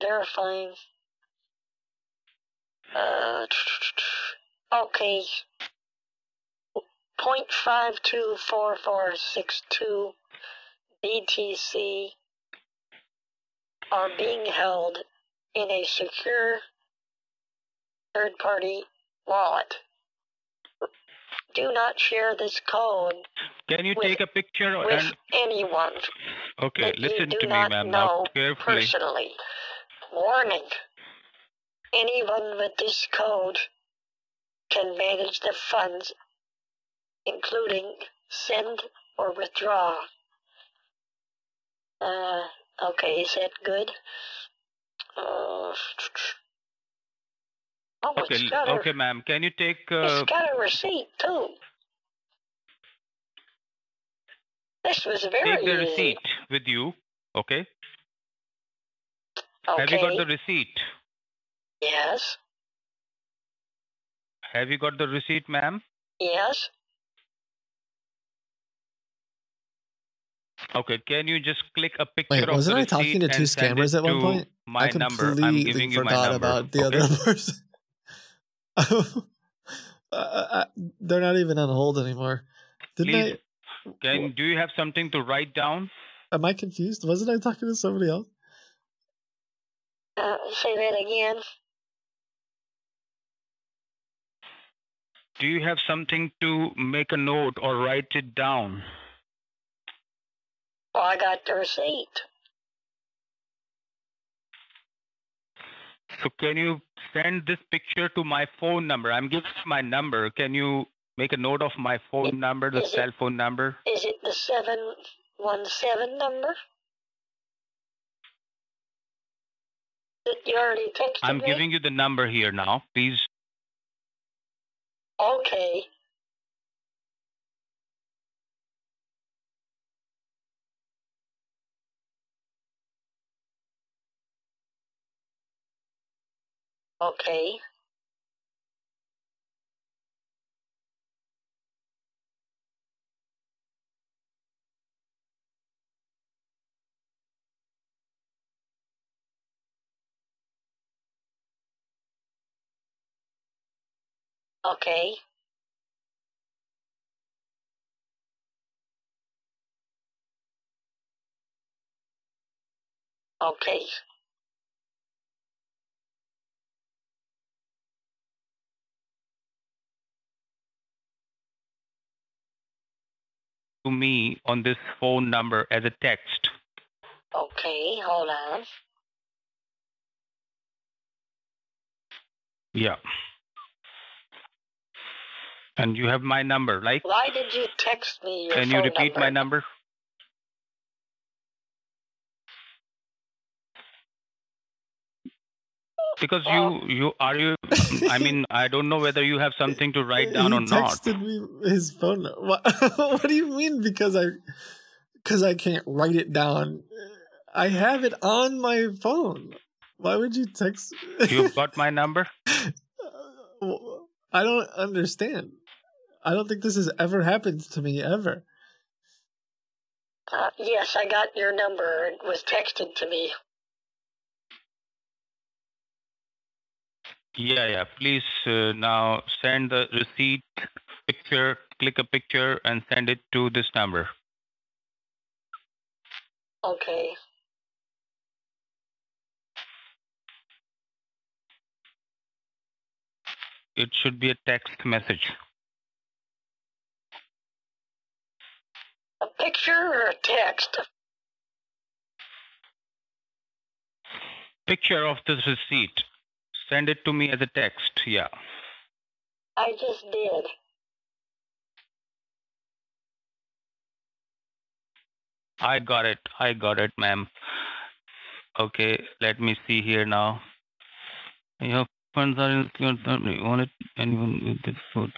verifying. Uh, okay. Point five two four four six two BTC are being held in a secure third party wallet. Do not share this code Can you With- take a picture with and anyone okay, listen to me, ma'am. Now carefully. personally. Warning. Anyone with this code can manage the funds, including send or withdraw. Uh, okay, is that good? Uh, oh, Okay, it's l- got a, okay, ma'am. Can you take uh, it's got a receipt too. This was very take the easy. receipt with you? Okay. Have you got the receipt? Yes. Have you got the receipt, ma'am? Yes. Okay. Can you just click a picture Wait, of wasn't the I talking receipt to two and send scammers it at one to point? My I number. completely I'm giving you my forgot number. about the okay? other person. Uh, uh, they're not even on hold anymore. Didn't Please, I? can do you have something to write down? Am I confused? Wasn't I talking to somebody else? Uh, say that again. Do you have something to make a note or write it down? Well, I got the receipt. So can you send this picture to my phone number? I'm giving you my number. Can you make a note of my phone number, the is it- cell phone number? Is it the 717 number? That you already texted I'm me? giving you the number here now. Please Okay. Okay. Okay. Okay. To me on this phone number as a text. Okay, hold on. Yeah. And you have my number, like? Why did you text me your Can you repeat number? my number? Because you, you are you. I mean, I don't know whether you have something to write down he or not. texted me his phone. What, what do you mean? Because I, because I can't write it down. I have it on my phone. Why would you text? You got my number? I don't understand. I don't think this has ever happened to me ever. Uh, yes, I got your number. It was texted to me. Yeah, yeah. Please uh, now send the receipt picture, click a picture, and send it to this number. Okay. It should be a text message. A picture or a text? Picture of this receipt. Send it to me as a text. Yeah. I just did. I got it. I got it, ma'am. Okay, let me see here now. Your funds are in your it anyone with this food.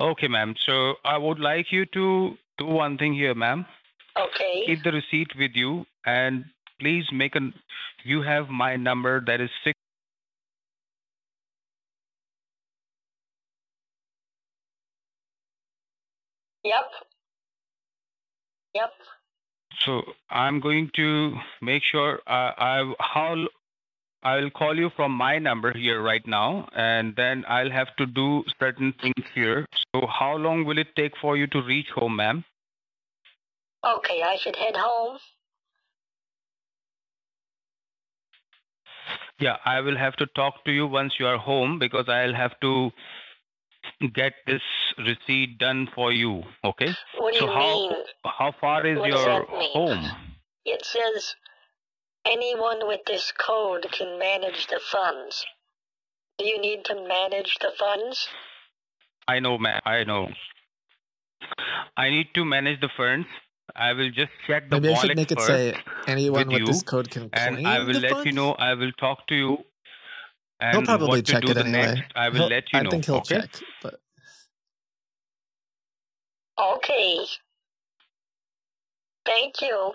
Okay, ma'am. So I would like you to do one thing here, ma'am. Okay. Keep the receipt with you and please make an you have my number that is six Yep. Yep. So I'm going to make sure uh, I how I'll call you from my number here right now, and then I'll have to do certain things here. So how long will it take for you to reach home, ma'am? Okay, I should head home. Yeah, I will have to talk to you once you are home because I'll have to get this receipt done for you. Okay. What do so you how mean? how far is What your home? It says anyone with this code can manage the funds. Do you need to manage the funds? I know, ma'am. I know. I need to manage the funds. I will just check the Maybe I should make it say anyone with with this code can claim and I will the let you know. I will talk to you. And He'll probably what to do it the anyway. next, I will He'll- let you I know. think he'll okay? check, but Okay. Thank you.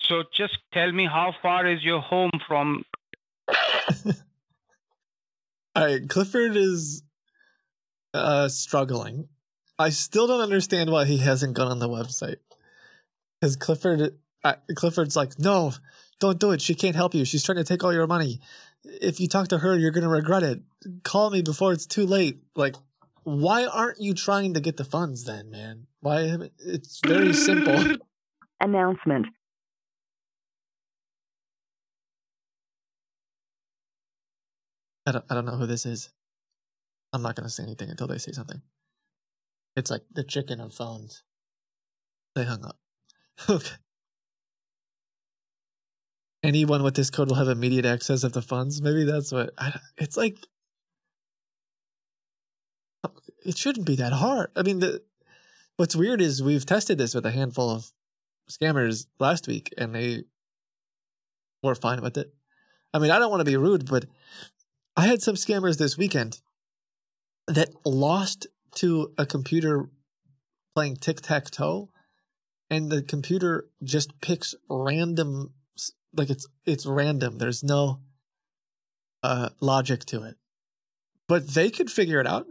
So just tell me how far is your home from? all right. Clifford is uh struggling. I still don't understand why he hasn't gone on the website. Because Clifford, uh, Clifford's like, no, don't do it. She can't help you. She's trying to take all your money. If you talk to her, you're gonna regret it. Call me before it's too late. Like, why aren't you trying to get the funds then, man? Why? haven't- It's very simple. Announcement. I don't, I don't know who this is. I'm not gonna say anything until they say something. It's like the chicken of phones. They hung up. okay. Anyone with this code will have immediate access of the funds. Maybe that's what. I, it's like. It shouldn't be that hard. I mean, the what's weird is we've tested this with a handful of scammers last week, and they were fine with it. I mean, I don't want to be rude, but I had some scammers this weekend that lost to a computer playing tic tac toe, and the computer just picks random, like it's it's random. There's no uh, logic to it, but they could figure it out.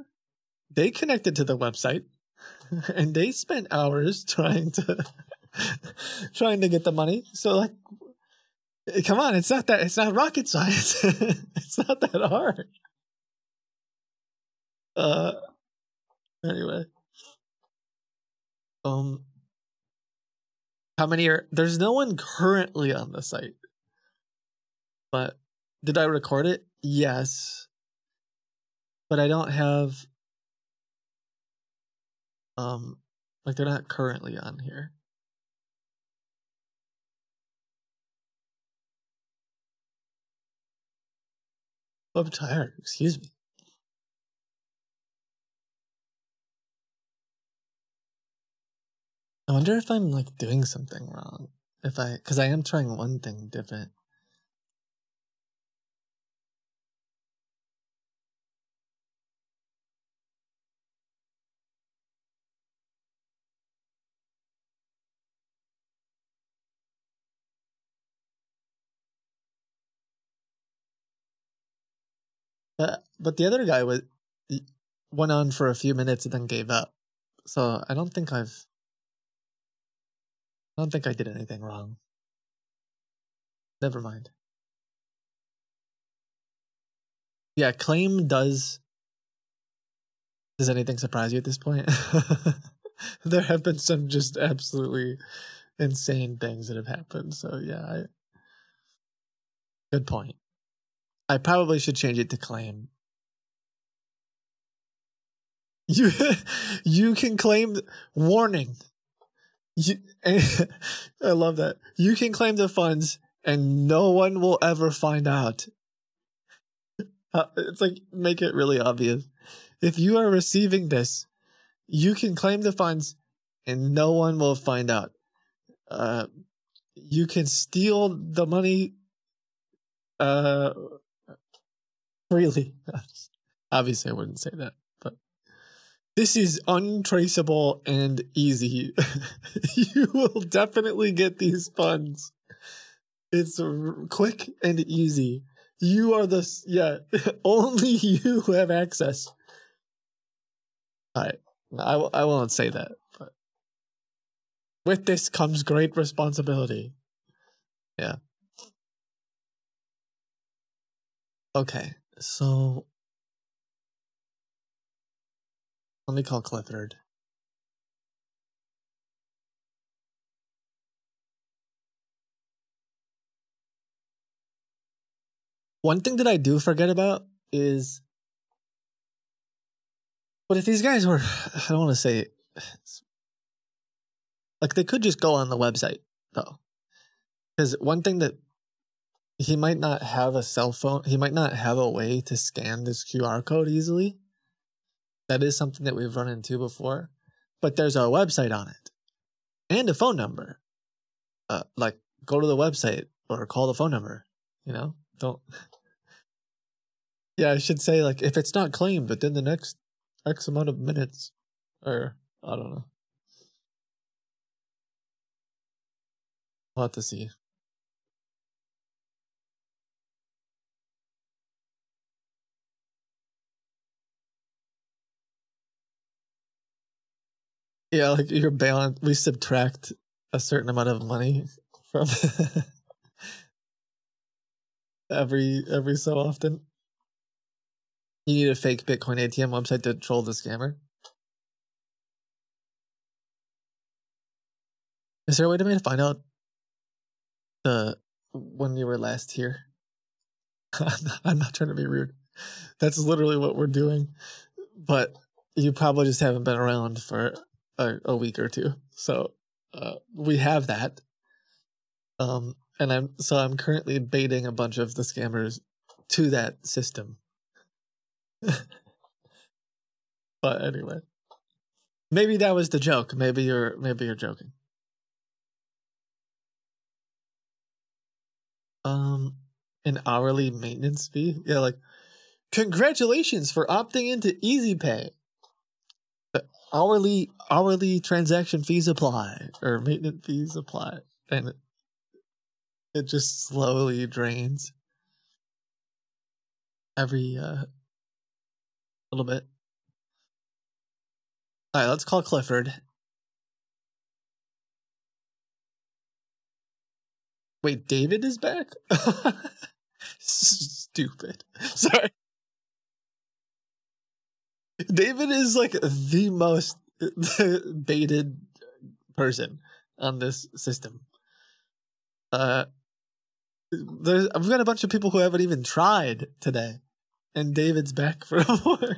They connected to the website, and they spent hours trying to trying to get the money. So like, come on, it's not that it's not rocket science. it's not that hard. Uh, anyway, um, how many are there's no one currently on the site, but did I record it? Yes. but I don't have um like they're not currently on here. I'm tired. Excuse me. I wonder if I'm like doing something wrong. If I, because I am trying one thing different. But but the other guy was went on for a few minutes and then gave up. So I don't think I've I don't think I did anything wrong. Never mind. Yeah, claim does. Does anything surprise you at this point? there have been some just absolutely insane things that have happened. So yeah, I, good point. I probably should change it to claim. You you can claim warning. You, I love that. You can claim the funds and no one will ever find out. Uh, it's like make it really obvious. If you are receiving this, you can claim the funds and no one will find out. Uh, you can steal the money uh, freely. Obviously, I wouldn't say that, this is untraceable and easy. you will definitely get these funds. It's quick and easy. You are the yeah. Only you have access. I I I won't say that, but with this comes great responsibility. Yeah. Okay, so let me call Clifford. One thing that I do forget about is, but if these guys were, I don't want to say, like they could just go on the website though, because one thing that he might not have a cell phone, he might not have a way to scan this QR code easily. That is something that we've run into before, but there's a website on it and a phone number. Uh, like go to the website or call the phone number. You know, don't. Yeah, I should say like if it's not claimed within the next X amount of minutes, or I don't know. We'll have to see. Yeah, like your balance, we subtract a certain amount of money from every every so often. You need a fake Bitcoin ATM website to troll the scammer. Is there a way to me to find out the when you were last here? I'm not, I'm not trying to be rude. That's literally what we're doing. But you probably just haven't been around for a, a week or two. So uh, we have that. Um, and I'm so I'm currently baiting a bunch of the scammers to that system. but anyway, maybe that was the joke. Maybe you're maybe you're joking. Um, an hourly maintenance fee. Yeah, like congratulations for opting into Easy Pay. Hourly hourly transaction fees apply or maintenance fees apply, and it, it just slowly drains every uh little bit. All right, let's call Clifford. Wait, David is back? Stupid. Sorry. David is like the most baited person on this system. Uh, there's I've got a bunch of people who haven't even tried today. and David's back for more.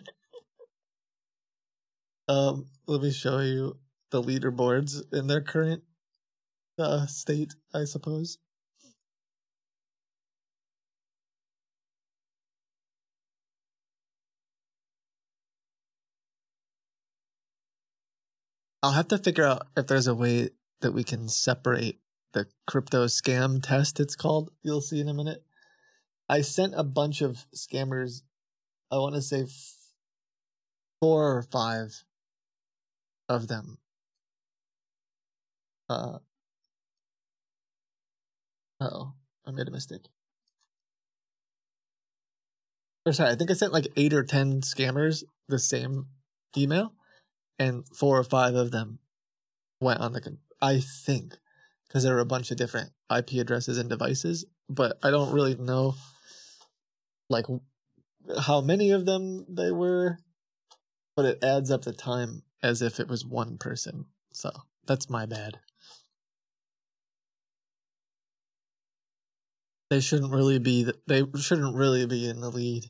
um, let me show you the leaderboards in their current uh, state, I suppose. I'll have to figure out if there's a way that we can separate the crypto scam test, it's called. You'll see in a minute. I sent a bunch of scammers, I want to say four or five of them. Uh, oh, I made a mistake. Or sorry, I think I sent like eight or ten scammers the same email, and four or five of them went on the. I think because there were a bunch of different IP addresses and devices, but I don't really know like how many of them they were, but it adds up the time as if it was one person. So that's my bad. They shouldn't really be. th- They shouldn't really be in the lead.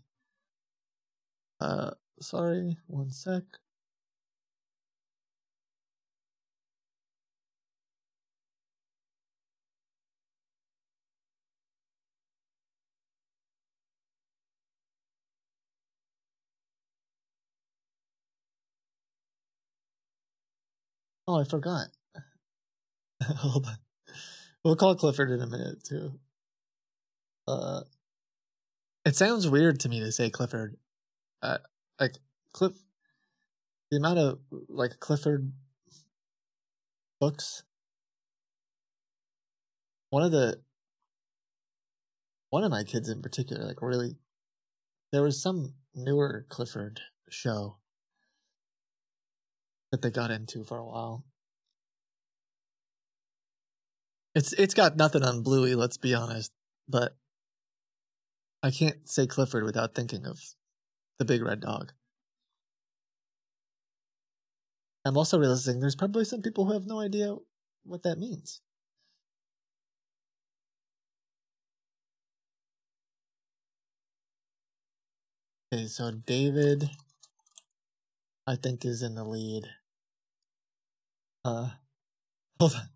Uh, sorry, one sec. Oh, I forgot. Hold on. We'll call Clifford in a minute too. Uh, it sounds weird to me to say Clifford. Uh, like Cliff, the amount of like Clifford books. One of the one of my kids in particular, like really, there was some newer Clifford show that they got into for a while. It's it's got nothing on Bluey, let's be honest, but I can't say Clifford without thinking of the big red dog. I'm also realizing there's probably some people who have no idea what that means. Okay, so David, I think, is in the lead. Uh, hold on.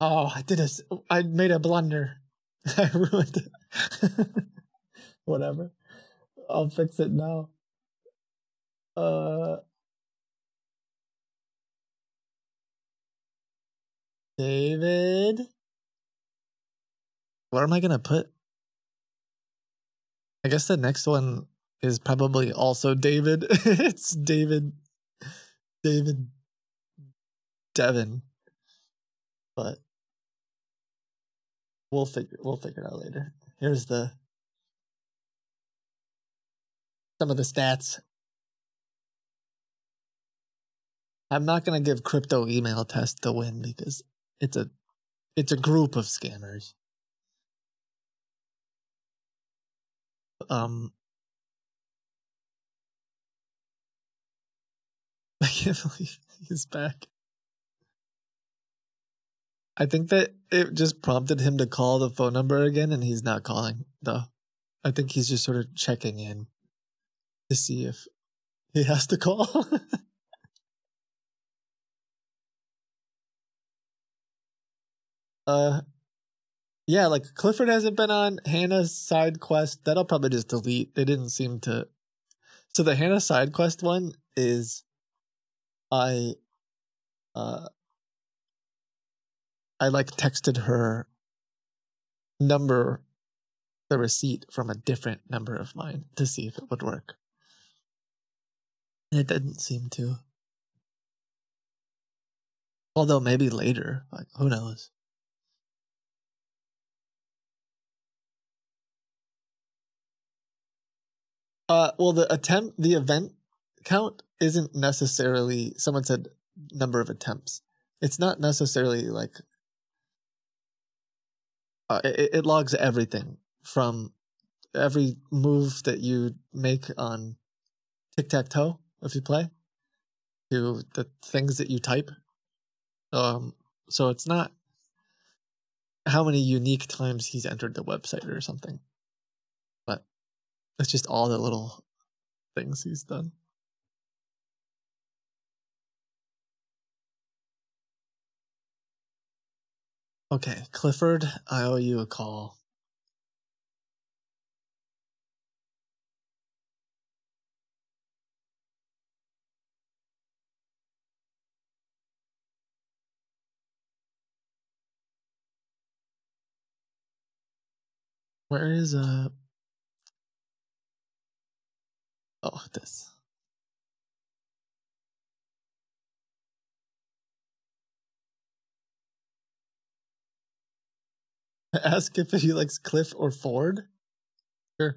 Oh, I did a, I made a blunder. I ruined it. Whatever. I'll fix it now. Uh, David. Where am I gonna put? I guess the next one is probably also David. it's David. David. Devon. But we'll figure we'll figure it out later. Here's the some of the stats. I'm not gonna give crypto email test the win because it's a it's a group of scammers. Um I can't believe he's back. I think that it just prompted him to call the phone number again and he's not calling though. I think he's just sort of checking in to see if he has to call. uh yeah, like Clifford hasn't been on Hannah's side quest. That'll probably just delete. They didn't seem to So the Hannah side quest one is I uh I like texted her number the receipt from a different number of mine to see if it would work. And it didn't seem to. Although maybe later, like who knows. Uh well the attempt the event count isn't necessarily someone said number of attempts. It's not necessarily like uh, it, it logs everything from every move that you make on tic tac toe if you play to the things that you type. Um, so it's not how many unique times he's entered the website or something. It's just all the little things he's done. Okay, Clifford, I owe you a call. Where is uh Oh, this. Ask if he likes Cliff or Ford. Sure.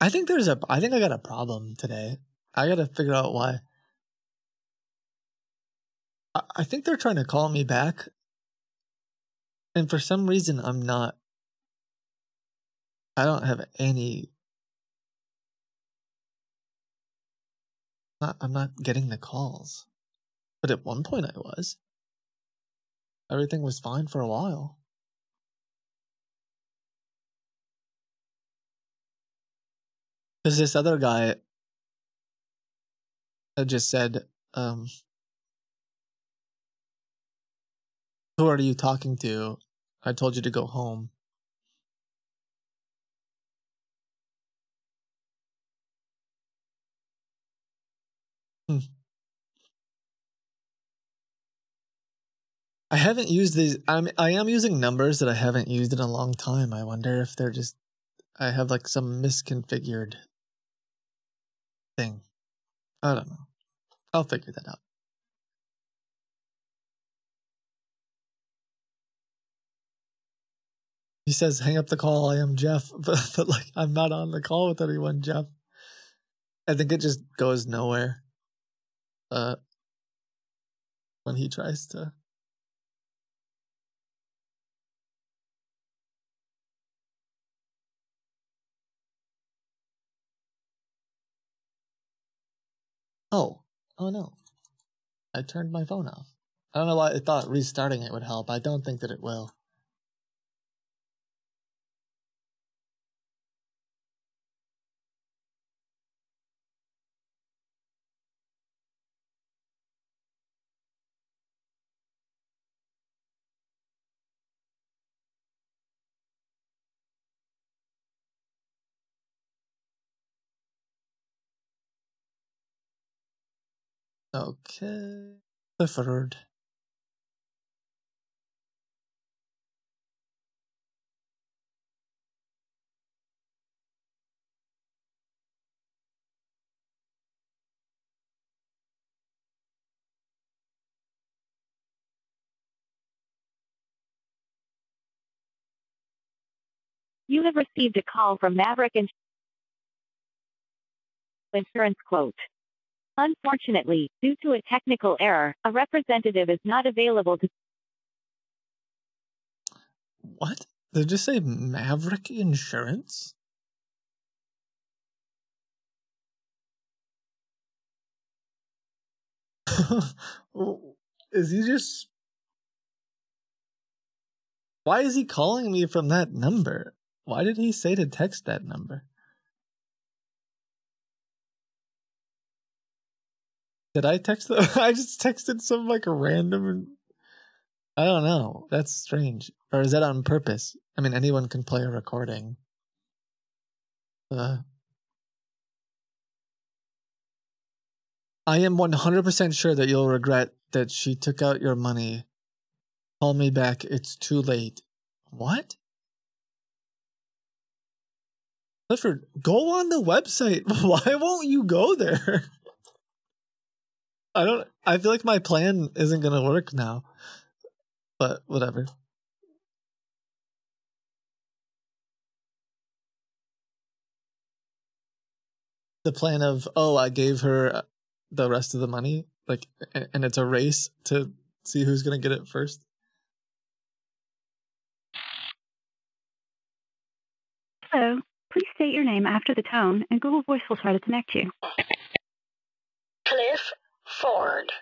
I think there's a. I think I got a problem today. I gotta figure out why. I, think they're trying to call me back, and for some reason I'm not. I don't have any. I'm not getting the calls, but at one point I was. Everything was fine for a while. Because this other guy had just said, um, Who are you talking to? I told you to go home. Hmm. I haven't used these. I'm I am using numbers that I haven't used in a long time. I wonder if they're just I have like some misconfigured thing. I don't know. I'll figure that out. He says, "Hang up the call. I am Jeff," but, but like I'm not on the call with anyone, Jeff. I think it just goes nowhere. Uh, when he tries to. Oh, oh no. I turned my phone off. I don't know why I thought restarting it would help. I don't think that it will. Okay. Clifford. You have received a call from Maverick Insurance Quote. Unfortunately, due to a technical error, a representative is not available to. What? Did just say Maverick Insurance? is he just. Why is he calling me from that number? Why did he say to text that number? Did I text them? I just texted some like a random. I don't know. That's strange. Or is that on purpose? I mean, anyone can play a recording. Uh, I am 100% sure that you'll regret that she took out your money. Call me back. It's too late. What? Clifford, go on the website. Why won't you go there? I don't. I feel like my plan isn't gonna work now, but whatever. The plan of oh, I gave her uh, the rest of the money, like, and it's a race to see who's gonna get it first. Hello. Please state your name after the tone, and Google Voice will try to connect you. Cliff Ford.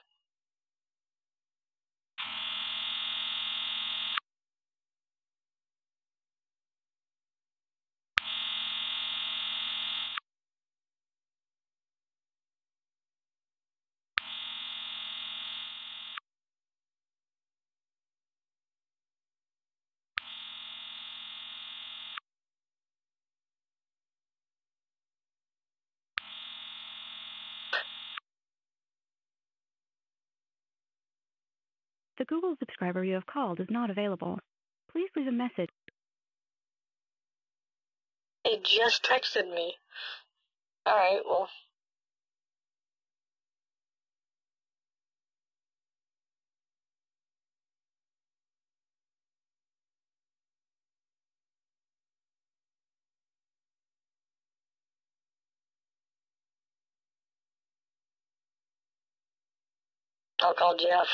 The Google subscriber you have called is not available. Please leave a message. He just texted me. All right, well. I'll call Jeff.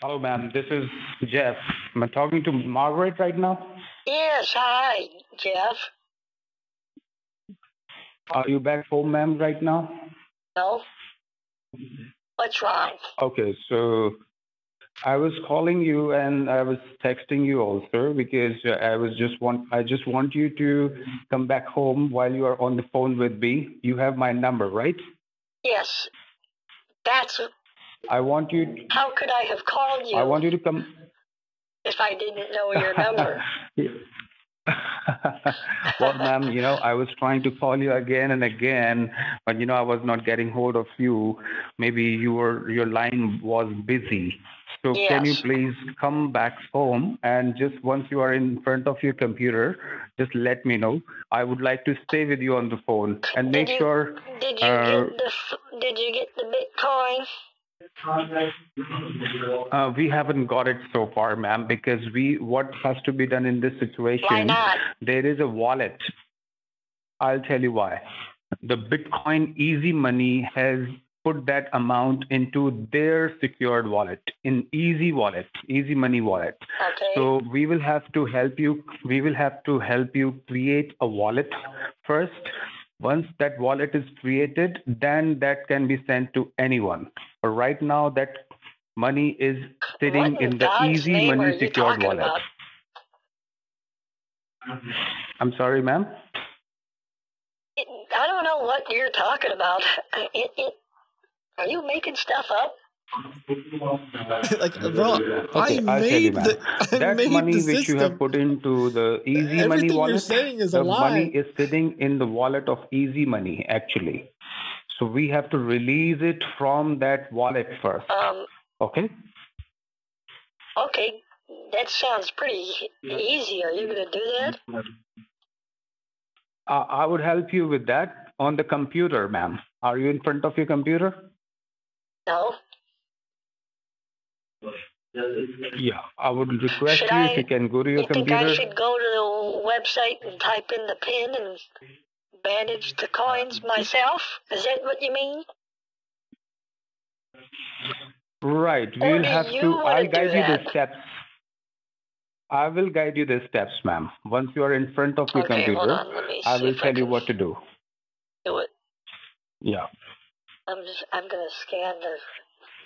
Hello, ma'am. This is Jeff. Am I talking to Margaret right now? Yes, hi, Jeff. Are you back home, ma'am, right now? No? What's wrong? Okay, so I was calling you and I was texting you also because I was just want I just want you to come back home while you are on the phone with me. You have my number, right? Yes. That's. I want you. How could I have called you I want you to come. if I didn't know your number? well, ma'am, you know, I was trying to call you again and again, but you know, I was not getting hold of you. Maybe you were your line was busy. So can you please come back home and just once you are in front of your computer, just let me know. I would like to stay with you on the phone and make you- sure. Did you uh, get the Did you get the Bitcoin? Uh, we haven't got it so far, ma'am, because we what has to be done in this situation. Why not? There is a wallet. I'll tell you why. The Bitcoin Easy Money has put that amount into their secured wallet, in Easy Wallet, Easy Money Wallet. Okay. So we will have to help you. We will have to help you create a wallet first. Once that wallet is created, then that can be sent to anyone. But right now, that money is sitting in in the Easy Money secured wallet. about? I'm sorry, ma'am. It, I don't know what you're talking about. It, it, are you making stuff up? like, bro, Okay, I I'll tell you, made the I that made money the which you have put into the Easy Money Everything you're saying is a the lie. money is sitting in the wallet of Easy Money, actually. So we have to release it from that wallet first. Um. Okay? Okay, that sounds pretty easy. Are you going to do that? Uh, I would help you with that on the computer, ma'am. Are you in front of your computer? No. Yeah. I would request Should you I- if you can go to your You think computer. I should go to the website and type in the pin and manage the coins myself? Is that what you mean? Right. We'll have you to. I'll guide you the steps. I will guide you the steps, ma'am. Once you are in front of your Okay, computer, on, let me I will tell you what to do. Do it. Yeah. I'm just. I'm going to scan the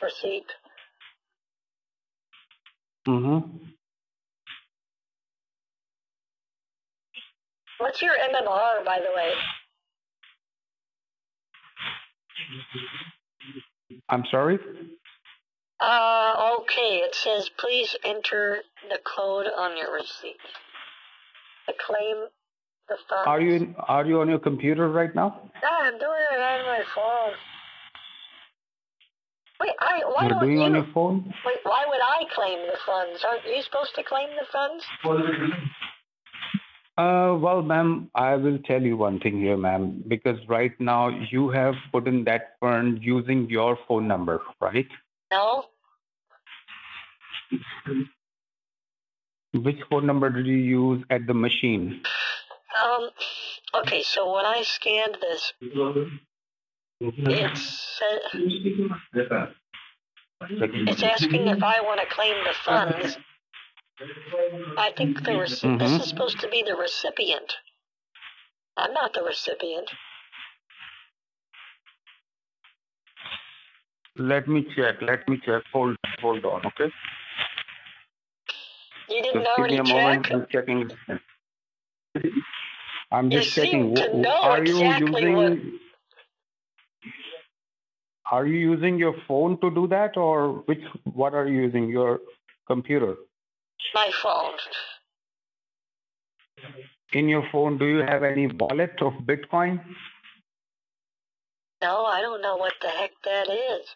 receipt. Mm-hmm. What's your MMR, by the way? I'm sorry. Uh, okay. It says please enter the code on your receipt. To claim the funds. Are you in, are you on your computer right now? No, I'm doing it on my phone. Wait, I, why You're don't doing you? on your phone? Wait, why would I claim the funds? Aren't you supposed to claim the funds? Uh, well, ma'am, I will tell you one thing here, ma'am, because right now you have put in that fund using your phone number, right? No. Which phone number did you use at the machine? Um. Okay, so when I scanned this, it's uh, it's asking if I want to claim the funds. I think the rec- this Mhm. is supposed to be the recipient. I'm not the recipient. Let me check. Let me check. Hold hold on, okay? You didn't Just give me already a moment. I'm checking. I'm You just checking. seem to know Are you using what- Are you using your phone to do that or which what are you using? Your computer. My phone. In your phone do you have any wallet of Bitcoin? No, I don't know what the heck that is.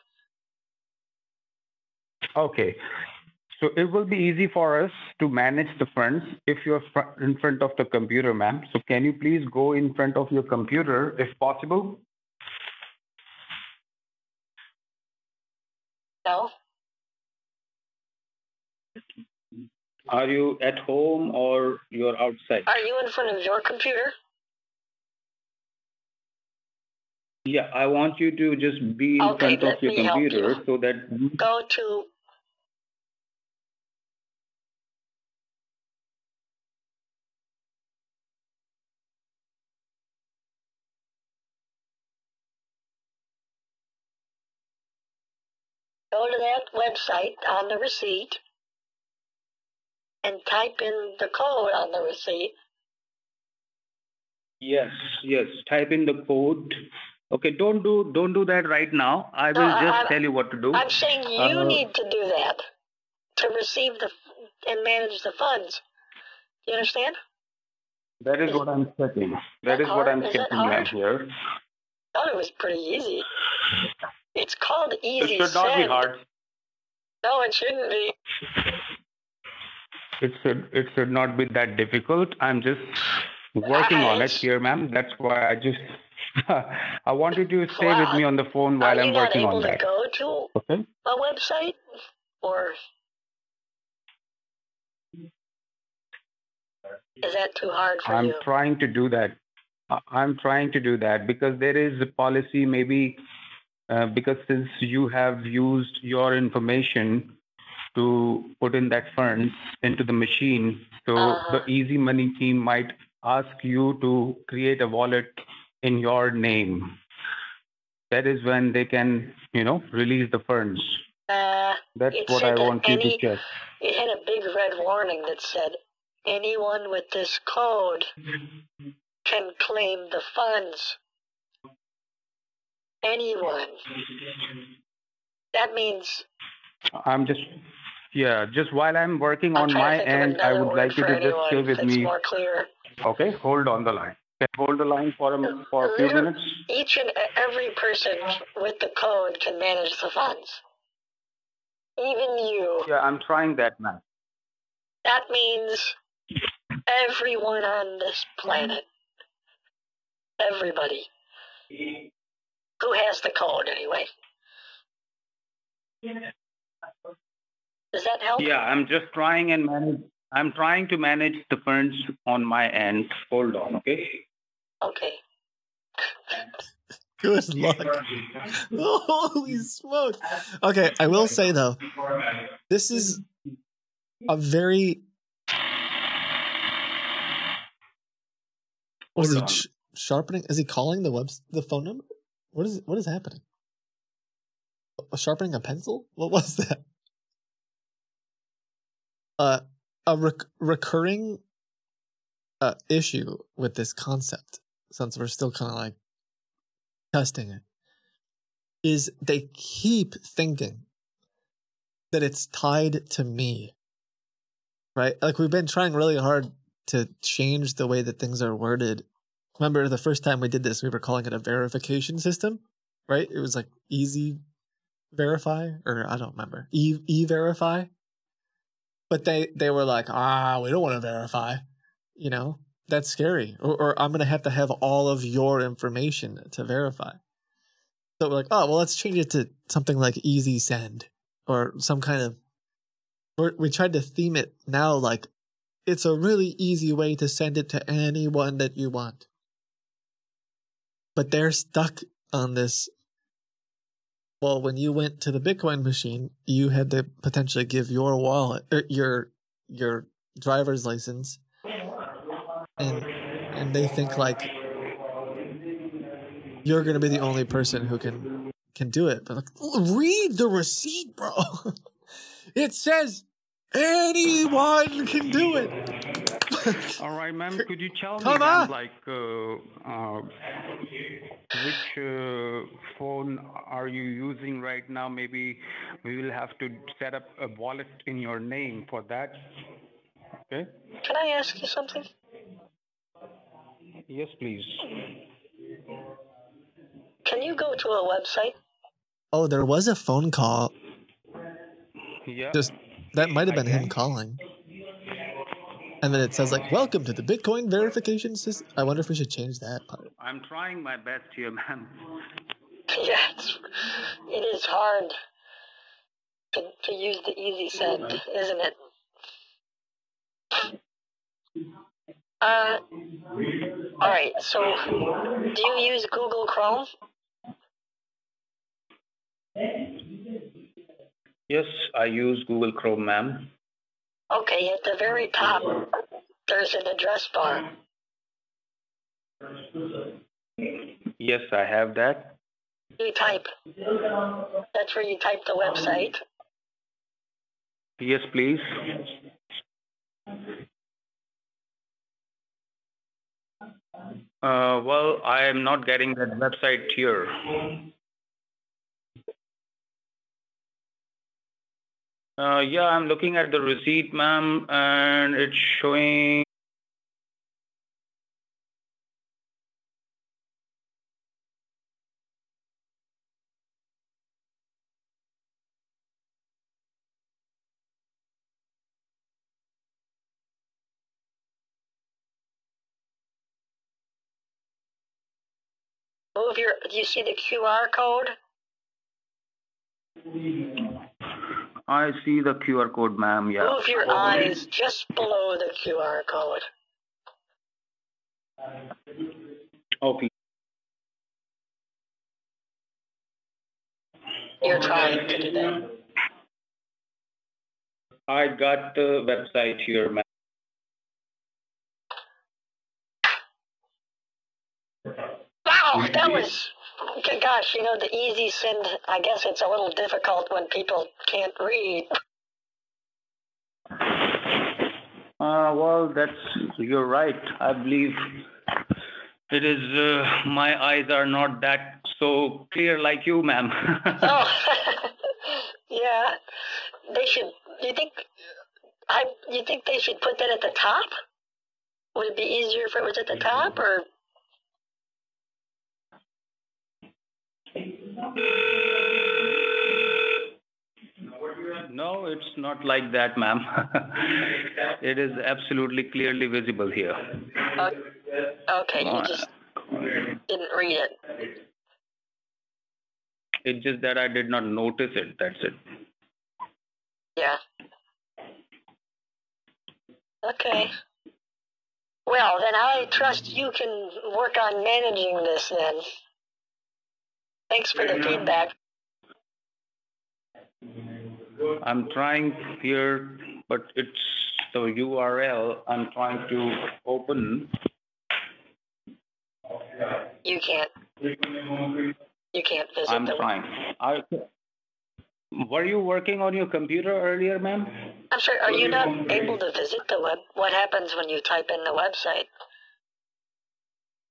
Okay. So it will be easy for us to manage the funds if you're fr- in front of the computer, ma'am. So can you please go in front of your computer if possible? Are you at home or you're outside? Are you in front of your computer? Yeah, I want you to just be in Okay, front of your computer you. so that Go to go to that website on the receipt and type in the code on the receipt. Yes, yes. Type in the code. Okay, don't do don't do that right now. I will No, just I'm- tell you what to do. I'm saying you Uh, need to do that to receive the and manage the funds. You understand? That is what I'm checking. That is what? I'm Is that checking right hard? here. thought it was pretty easy. It's called Easy It should not be hard. No, it shouldn't be. It should it should not be that difficult. I'm just working on it here, ma'am. That's why I just I want you to stay with me on the phone while Are I'm you working on to that. go to Okay. a website? Or is that too hard for I'm you? trying to do that. I'm trying to do that because there is a policy maybe uh, because since you have used your information to put in that funds into the machine, so Uh-huh. the Easy Money team might ask you to create a wallet in your name. That is when they can, you know, release the funds. Uh, That's what I want you to any- check. It had a big red warning that said anyone with this code can claim the funds. Anyone. That means I'm just, yeah, just while I'm working I'm on my to think of end, I would like you to just stay with me. more clear. Okay, hold on the line. Can hold the line for a, for a few minutes? Each and every person with the code can manage the funds. Even you. Yeah, I'm trying that, man. That means everyone on this planet. Everybody. Who has the code anyway? Does that help? Yeah, I'm just trying and manage. I'm trying to manage the funds on my end. Hold on, okay? Okay. Good luck. Holy smoke. Okay, I will say though, this is a very. Was he sh- sharpening? Is he calling the web the phone number? What is what is happening? Sharpening a pencil? What was that? Uh, a rec- recurring uh, issue with this concept, since we're still kind of like testing it, is they keep thinking that it's tied to me. Right? Like we've been trying really hard to change the way that things are worded. Remember the first time we did this, we were calling it a verification system, right? It was like easy verify or I don't remember. E e verify. But they they were like, "Ah, we don't want to verify." You know? That's scary. Or, or I'm going to have to have all of your information to verify. So we're like, "Oh, well let's change it to something like easy send or some kind of we're, we tried to theme it now like it's a really easy way to send it to anyone that you want. But they're stuck on this. Well, when you went to the Bitcoin machine, you had to potentially give your wallet, er, your your driver's license, and and they think like you're gonna be the only person who can can do it. But like, read the receipt, bro. it says anyone can do it. All right, ma'am. Could you tell Come me, ma'am, like, uh, uh, which uh, phone are you using right now? Maybe we will have to set up a wallet in your name for that. Okay. Can I ask you something? Yes, please. Can you go to a website? Oh, there was a phone call. Yeah. Just that might have I been him can. calling. And then it says like, "Welcome to the Bitcoin verification system." I wonder if we should change that part. I'm trying my best here, ma'am. Yeah, it's, it is hard to, to use the easy send, isn't it? Uh, all right. So, do you use Google Chrome? Yes, I use Google Chrome, ma'am. Okay, at the very top, there's an address bar. Yes, I have that. You type. That's where you type the website. Yes, please. Uh, well, I am not getting that website here. Uh, yeah, I'm looking at the receipt, ma'am, and it's showing. Oh, Move your. Do you see the QR code? I see the QR code, ma'am. Yeah. Move your eyes just below the QR code. Okay. You're trying to do that. I got the website here, ma'am. Wow, that was. Gosh, you know, the easy send, I guess it's a little difficult when people can't read. Uh, well, that's you're right. I believe it is. Uh, my eyes are not that so clear like you, ma'am. Oh, yeah. They should. Do you think? I. You think they should put that at the top? Would it be easier if it was at the top, or? No, it's not like that, ma'am. it is absolutely clearly visible here. Uh, okay, you just didn't read it. It's just that I did not notice it. That's it. Yeah. Okay. Well, then I trust you can work on managing this then. Thanks for the feedback. I'm trying here, but it's the URL I'm trying to open. You can't. You can't visit I'm the trying. I, were you working on your computer earlier, ma'am? I'm sorry, are you not able to visit the web? What happens when you type in the website?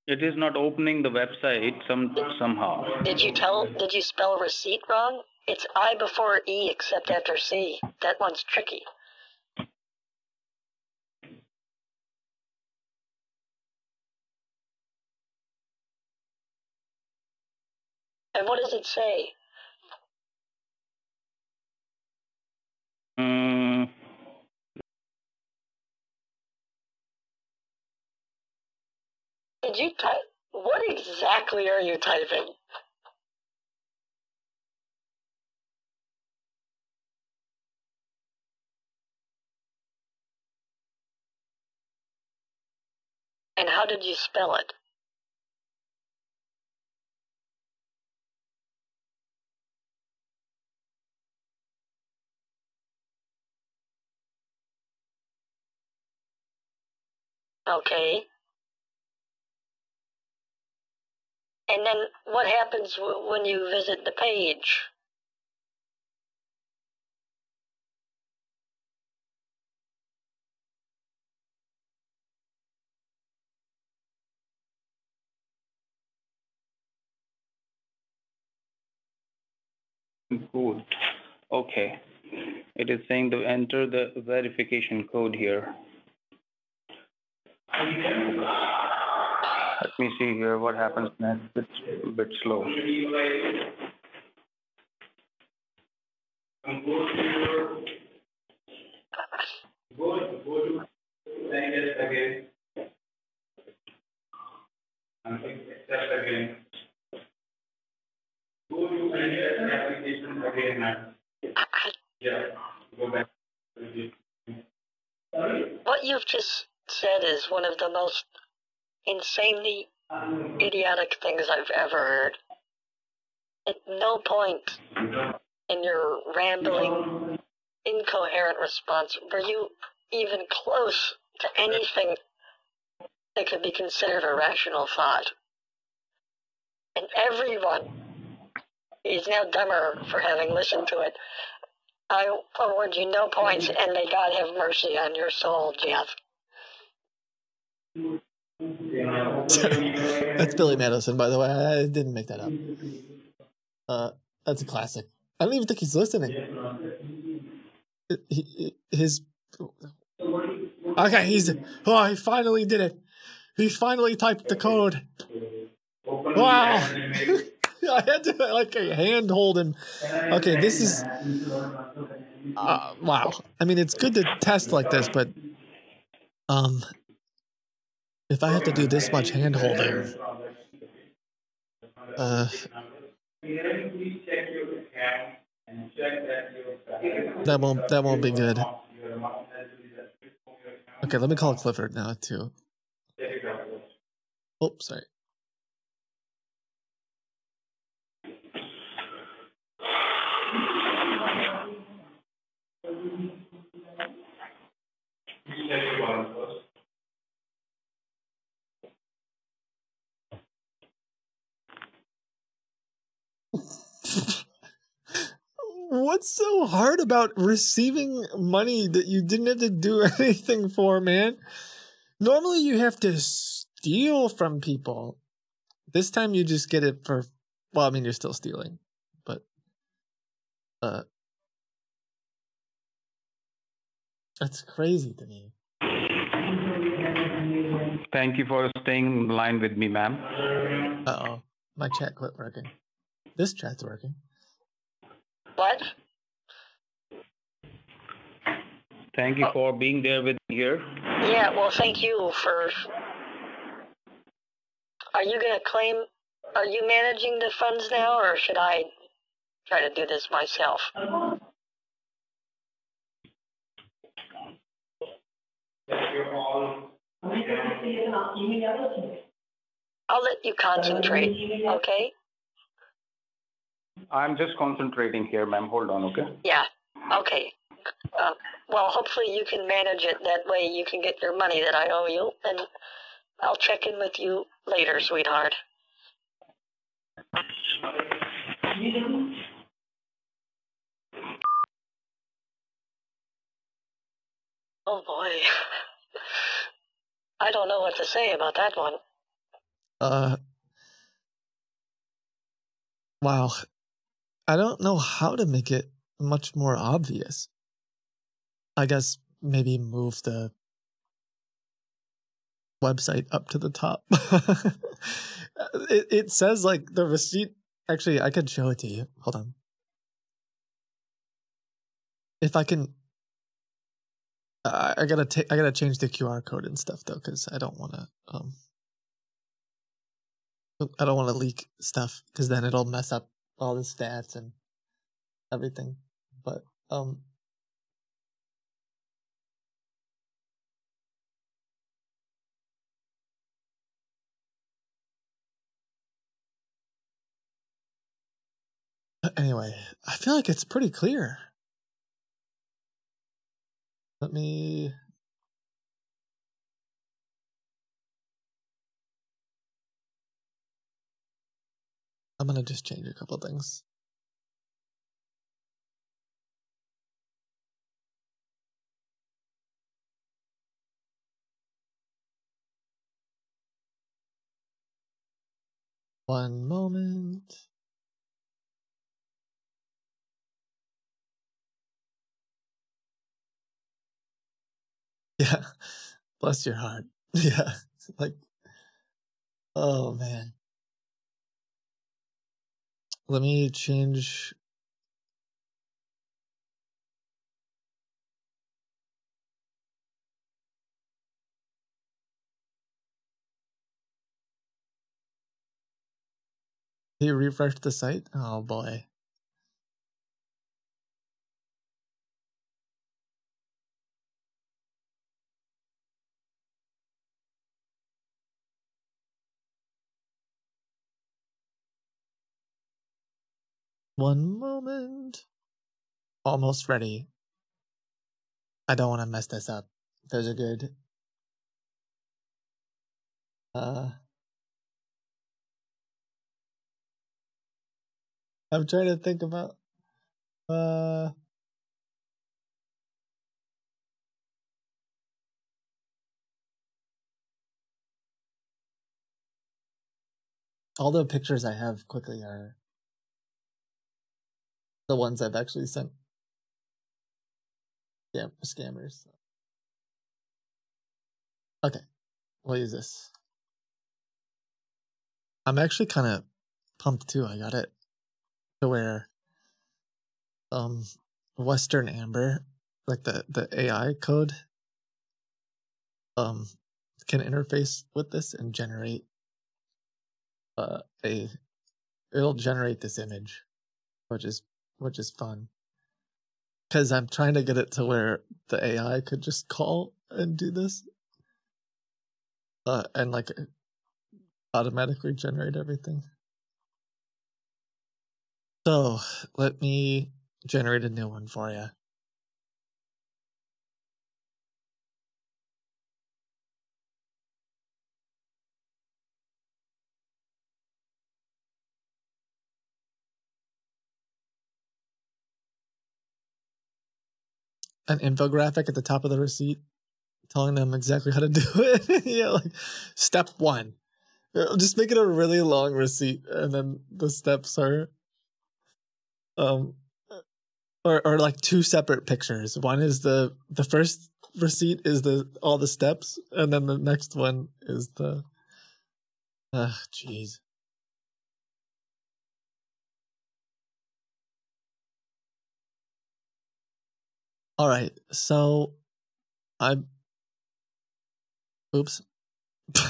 It is not opening the website some somehow. Did you tell, did you spell receipt wrong? It's I before E except after C. That one's tricky. And what does it say? Mm, Did you type? What exactly are you typing? And how did you spell it? Okay. And then what happens w- when you visit the page? Code. Okay. It is saying to enter the verification code here. Let me see here what happens next. It's a bit slow. What you've just said is one of the most insanely idiotic things I've ever heard. At no point in your rambling, incoherent response were you even close to anything that could be considered a rational thought. And everyone is now dumber for having listened to it. I award you no points, and may God have mercy on your soul, Jeff. That's Billy Madison, by the way. I didn't make that up. Uh, that's a classic. I don't even think he's listening. His okay, he's oh, he finally did it. He finally typed the code. Wow. I had to like hand hold him. Okay, this is uh, wow. I mean, it's good to test like this, but um, if I have to do this much hand holding, uh, that won't that won't be good. Okay, let me call Clifford now too. Oh, sorry. What's so hard about receiving money that you didn't have to do anything for, man? Normally you have to steal from people. This time you just get it for well, I mean you're still stealing, but uh that's crazy to me. Thank you for staying in line with me, ma'am. Uh oh. My chat quit working. This chat's working. What? Thank you for being there with me here. Yeah, well, thank you for. Are you going to claim. Are you managing the funds now, or should I try to do this myself? I'll let you concentrate, okay? I'm just concentrating here, ma'am. Hold on, okay? Yeah, okay. Uh, well, hopefully you can manage it that way you can get your money that I owe you, and I'll check in with you later, sweetheart. Oh boy. I don't know what to say about that one. Uh Wow. I don't know how to make it much more obvious. I guess maybe move the website up to the top. it it says like the receipt actually I could show it to you. Hold on. If I can I gotta take I gotta change the QR code and stuff though, because I don't wanna um I don't want to leak stuff because then it'll mess up all the stats and everything. But um anyway, I feel like it's pretty clear. Let me I'm gonna just change a couple things. One moment. Yeah. Bless your heart. Yeah. Like, oh man. Let me change. He refreshed the site? Oh boy. One moment. Almost ready. I don't want to mess this up. Those are good. Uh, I'm trying to think about. Uh, all the pictures I have quickly are the ones I've actually sent. Yeah, scammers. Okay, we'll use this. I'm actually kind of pumped too. I got it to where um Western Amber, like the the AI code, um can interface with this and generate uh a it'll generate this image, which is which is fun. Cuz I'm trying to get it to where the AI could just call and do this. Uh and like automatically generate everything. So, let me generate a new one for you. An infographic at the top of the receipt telling them exactly how to do it. yeah, like step 1. Uh, Just make it a really long receipt and then the steps are um or or like two separate pictures. One is the the first receipt is the all the steps, and then the next one is the. Ah, jeez. All right, so I'm. Oops.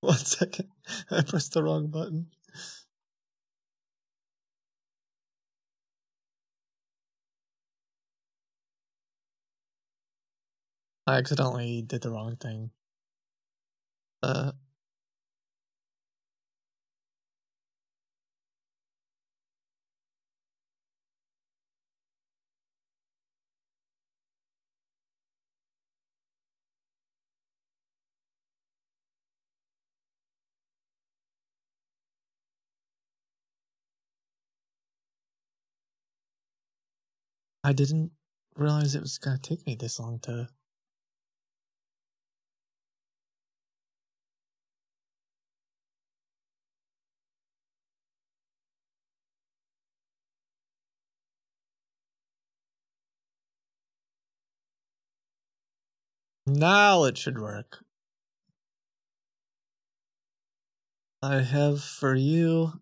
One second, I pressed the wrong button. I accidentally did the wrong thing. Uh. I didn't realize it was gonna take me this long to. Now it should work. I have for you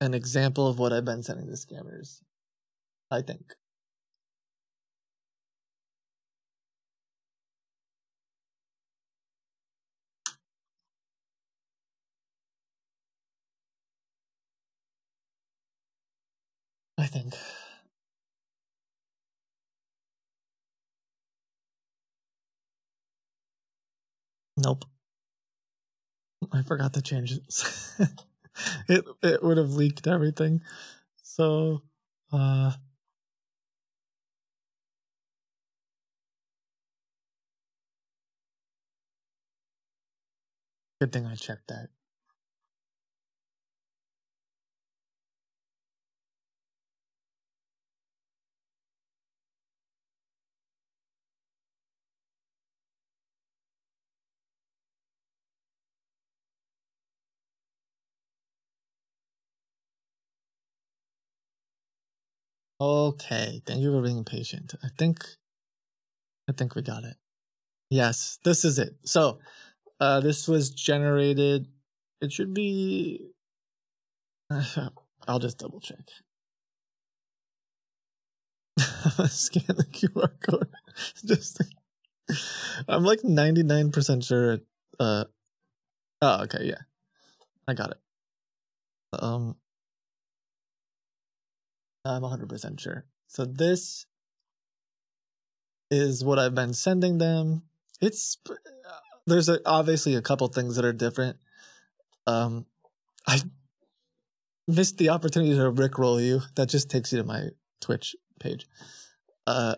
an example of what I've been sending to scammers. I think. I think. Nope. I forgot to change it. it it would have leaked everything. So uh good thing I checked that. Okay, thank you for being patient. I think I think we got it. Yes, this is it. So, uh this was generated it should be I'll just double check. Scan the QR code. just I'm like 99% sure uh oh okay, yeah. I got it. Um I'm 100% sure. So this is what I've been sending them. It's there's a, obviously a couple things that are different. Um, I missed the opportunity to rickroll you. That just takes you to my Twitch page. Uh,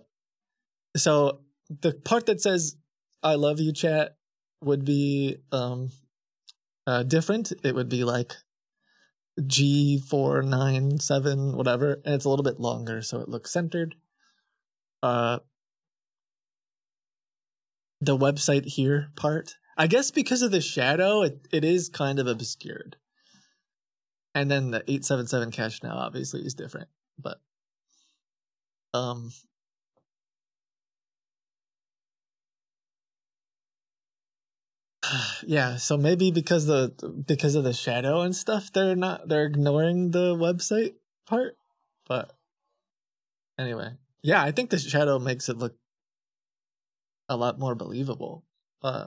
so the part that says "I love you" chat would be um uh different. It would be like G four nine seven whatever, and it's a little bit longer, so it looks centered. Uh, the website here part, I guess because of the shadow, it, it is kind of obscured. And then the eight seven seven cash now obviously is different, but um. yeah so maybe because the because of the shadow and stuff they're not they're ignoring the website part? But anyway. Yeah i think the shadow makes it look a lot more believable uh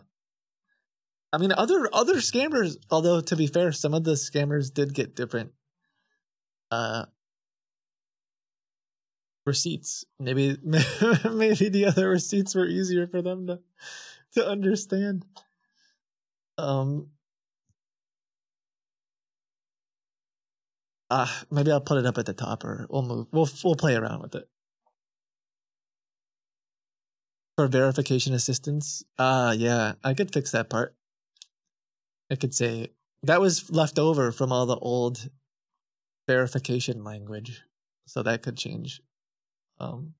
i mean other other scammers although to be fair some of the scammers did get different uh receipts. Maybe maybe the other receipts were easier for them to to understand um uh maybe I'll put it up at the top or we'll move we'll we'll play around with it. For verification assistance, uh yeah, I could fix that part. I could say that was left over from all the old verification language. So that could change. Um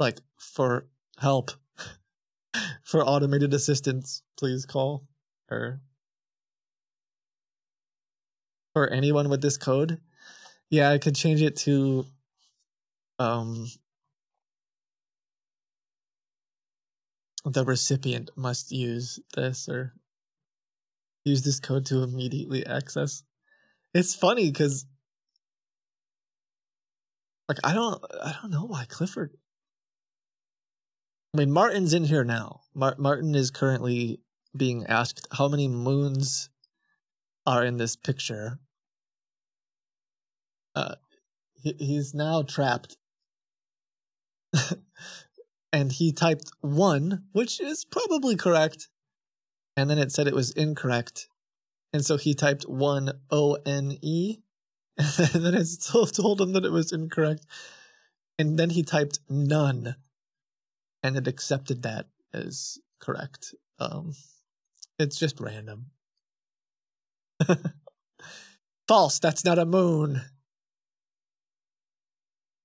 like for help for automated assistance, please call or for anyone with this code. Yeah, I could change it to um the recipient must use this or use this code to immediately access. It's funny cuz like I don't I don't know why Clifford I mean, Martin's in here now. Mar- Martin is currently being asked how many moons are in this picture. Uh, he- he's now trapped. and he typed one, which is probably correct. And then it said it was incorrect. And so he typed one O N E. And then it still told him that it was incorrect. And then he typed none and it accepted that as correct. Um, it's just random. False. That's not a moon.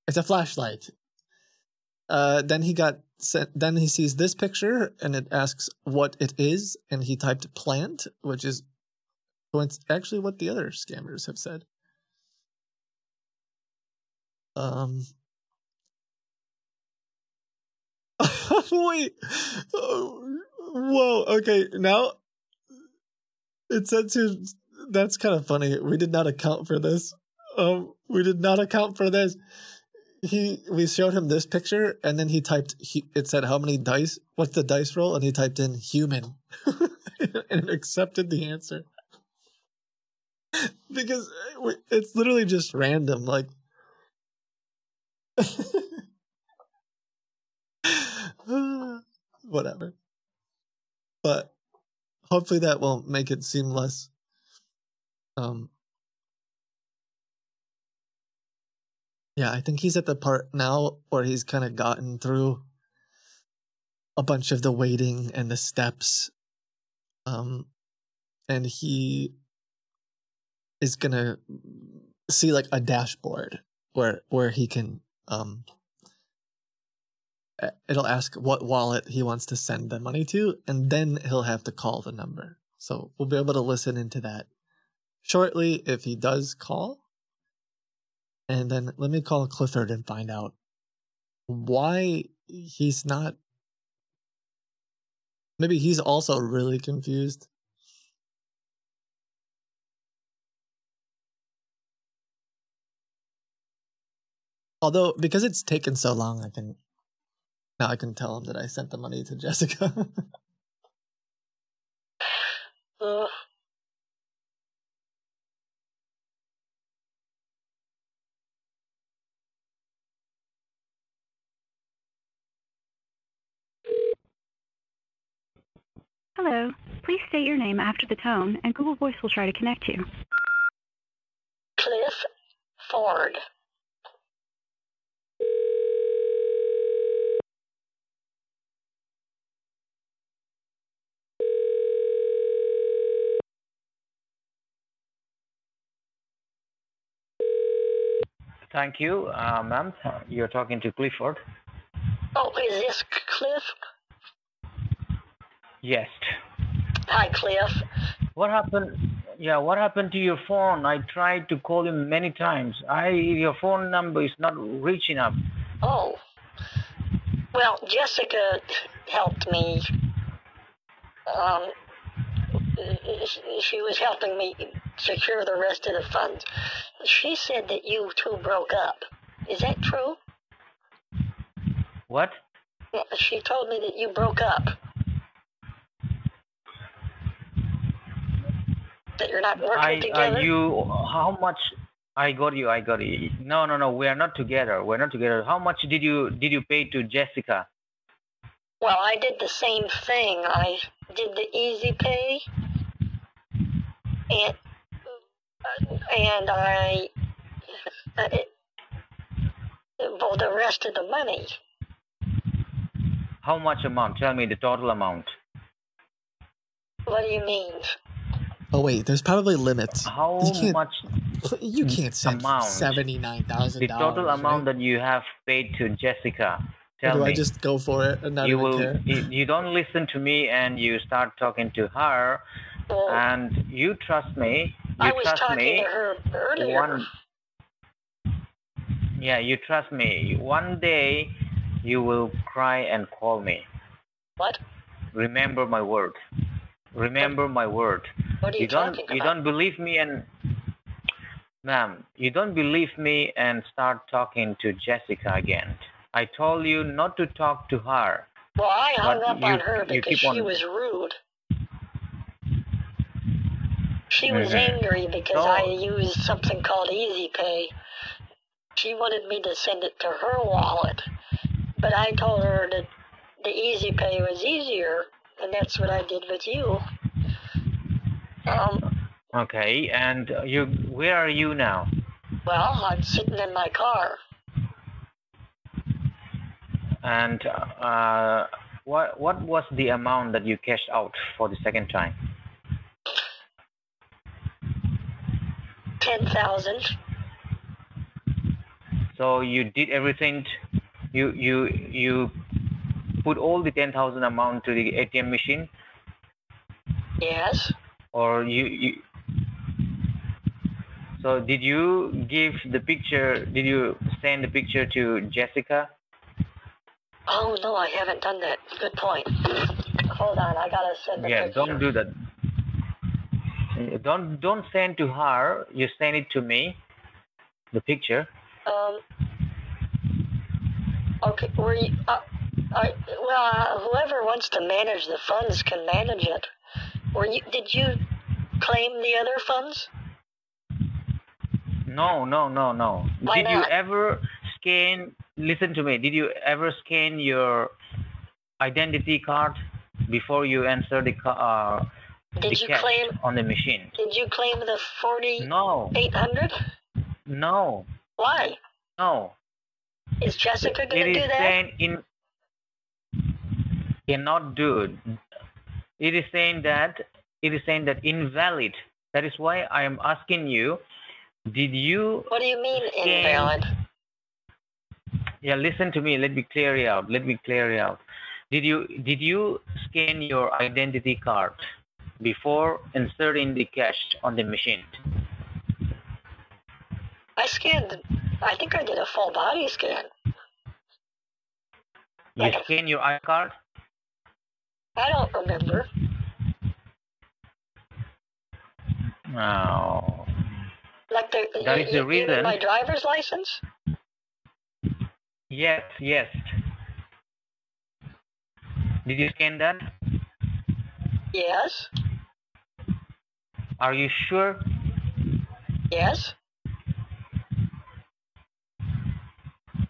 It's a flashlight. Uh, then he got sent. Then he sees this picture, and it asks what it is, and he typed plant, which is actually what the other scammers have said. Um, Wait. Whoa. Okay. Now it said to. That's kind of funny. We did not account for this. Um, we did not account for this. He we showed him this picture, and then he typed. He, it said how many dice? What's the dice roll? And he typed in human, and accepted the answer. because it's literally just random. Like whatever. But hopefully that will make it seem less Um. Yeah, I think he's at the part now where he's kind of gotten through a bunch of the waiting and the steps. Um, and he is gonna see like a dashboard where where he can um it'll ask what wallet he wants to send the money to and then he'll have to call the number. So we'll be able to listen into that shortly if he does call. And then let me call clifford and find out why he's not maybe he's also really confused. Although because it's taken so long i can now i can tell him that i sent the money to jessica Uh, Hello. Please state your name after the tone, and Google Voice will try to connect you. Cliff Ford. Thank you, uh, ma'am. You're talking to Clifford. Oh, is this Cliff? Yes. Hi, Cliff. What happened? Yeah, what happened to your phone? I tried to call you many times. I your phone number is not reaching up. Oh. Well, Jessica helped me. Um, she was helping me secure the rest of the funds. She said that you two broke up. Is that true? What? She told me that you broke up. That you're not working I together. uh, you how much? I got you. I got you. No, no, no. We are not together. We're not together. How much did you did you pay to Jessica? Well, I did the same thing. I did the easy pay, and and I uh, it, well, the rest of the money. How much amount? Tell me the total amount. What do you mean? oh wait there's probably limits How you can't much you can't send amount? $79000 The total right? amount that you have paid to Jessica. Or Tell do me. i just go for it and not you even will. care You, you don't listen to me, and you start talking to her, and you trust me. You I was trust talking me. to her earlier. One. Yeah, you trust me. One day, you will cry and call me. What? Remember my word. Remember my word. What are you you don't talking you don't believe me and ma'am, you don't believe me and start talking to Jessica again. I told you not to talk to her. Well, I hung up on her because keep she on- was rude. She was angry because I used something called Easy Pay. She wanted me to send it to her wallet, but I told her that the Easy Pay was easier, and that's what I did with you. Um, Okay, and you where are you now? well, I'm sitting in my car. And uh, what what was the amount that you cashed out for the second time? Ten thousand. So you did everything. t- You you you put all the ten thousand amount to the ATM machine, Yes. or you you. So did you give the picture? Did you send the picture to Jessica? Oh no, I haven't done that. Good point. Hold on, I gotta send the Yeah, picture. don't do that. Don't don't send to her. You send it to me. The picture. Um. Okay. Were you? Uh, I, well, uh, whoever wants to manage the funds can manage it. Were you? Did you claim the other funds? No, no, no, no. Why Did you ever scan? Listen to me. Did you ever scan your identity card before you enter the uh, Did you claim? on the machine. Did you claim the forty No, eight hundred? no, Why? no. Is Jessica gonna do that? saying in cannot do it. It is saying that it is saying that invalid. That is why I am asking you. Did you? What do you mean scan- invalid? Yeah, listen to me. Let me clear it out. Let me clear it out. Did you did you scan your identity card before inserting the cash on the machine? I scanned. I think I did a full body scan. You scan your iCard? I don't remember. No. Like the That you, is the you reason- my driver's license. Yes, yes. Did you scan that? Yes. Are you sure? Yes.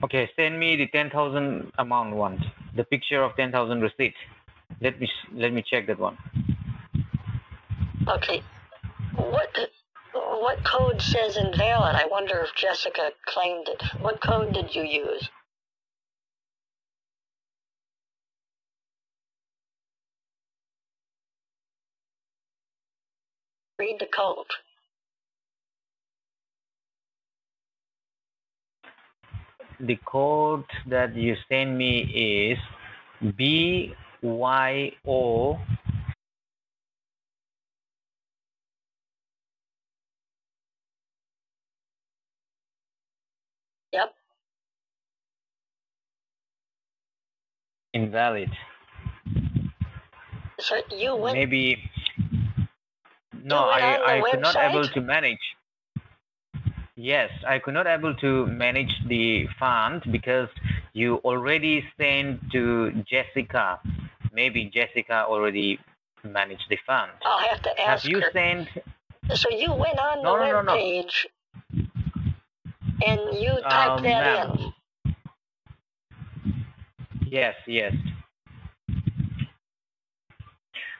Okay, send me the 10,000 amount one. The picture of 10,000 receipt. Let me let me check that one. Okay. What what code says invalid? I wonder if Jessica claimed it. What code did you use? Read the code. The code that you send me is B Y O Yep. invalid. So you went. Maybe no, I I could not able to manage. Yes, I could not able to manage the fund because you already sent to Jessica. Maybe Jessica already managed the fund. I'll have to ask Have you her. sent? So you went on No, the no, web no. page and you typed Um, that in. Yes, yes.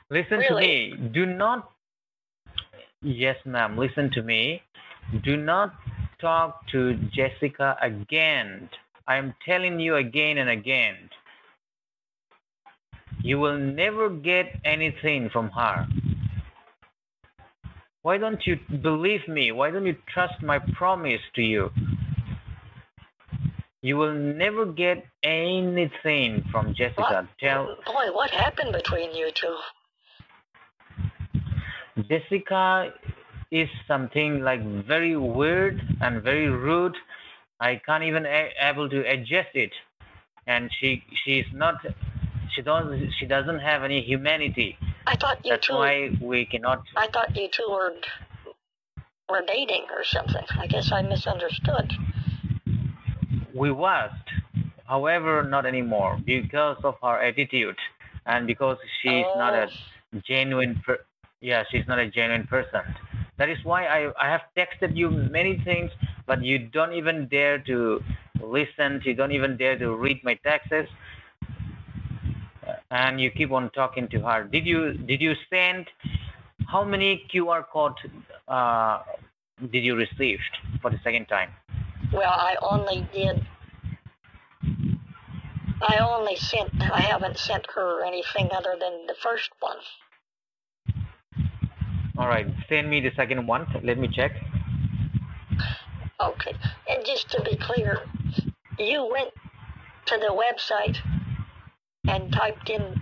Listen to me. Do not. Yes, ma'am. Listen to me. Do not talk to Jessica again. I am telling you again and again. You will never get anything from her. Why don't you believe me? Why don't you trust my promise to you? You will never get anything from Jessica. Tell Boy, what happened between you two? Jessica is something like very weird and very rude. I can't even a- able to adjust it, and she she's not she doesn't she doesn't have any humanity. I thought you That's two. why we cannot. I thought you two were were dating or something. I guess I misunderstood. We was, however, not anymore because of her attitude, and because she's not a oh. genuine. Per- yeah, she's not a genuine person. That is why I I have texted you many things, but you don't even dare to listen. You don't even dare to read my texts, and you keep on talking to her. Did you did you send? How many QR code uh, did you receive for the second time? Well, I only did. I only sent. I haven't sent her anything other than the first one. All right, send me the second one. Let me check. Okay. And just to be clear, you went to the website and typed in.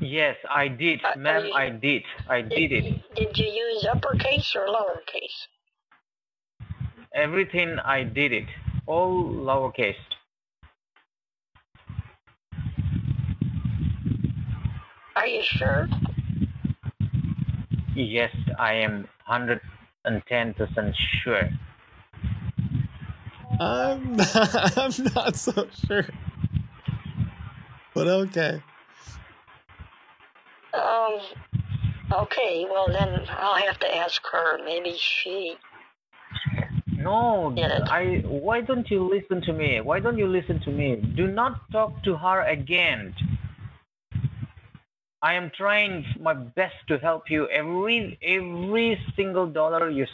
Yes, I did, uh, ma'am. I did. I did it. Did you use uppercase or lowercase? Everything I did it. All lowercase. Are you sure? Yes, I am 110% sure. I'm not, I'm not so sure. But okay. Um. Okay. Well, then I'll have to ask her. Maybe she. No, I. Why don't you listen to me? Why don't you listen to me? Do not talk to her again. I am trying my best to help you. Every every single dollar you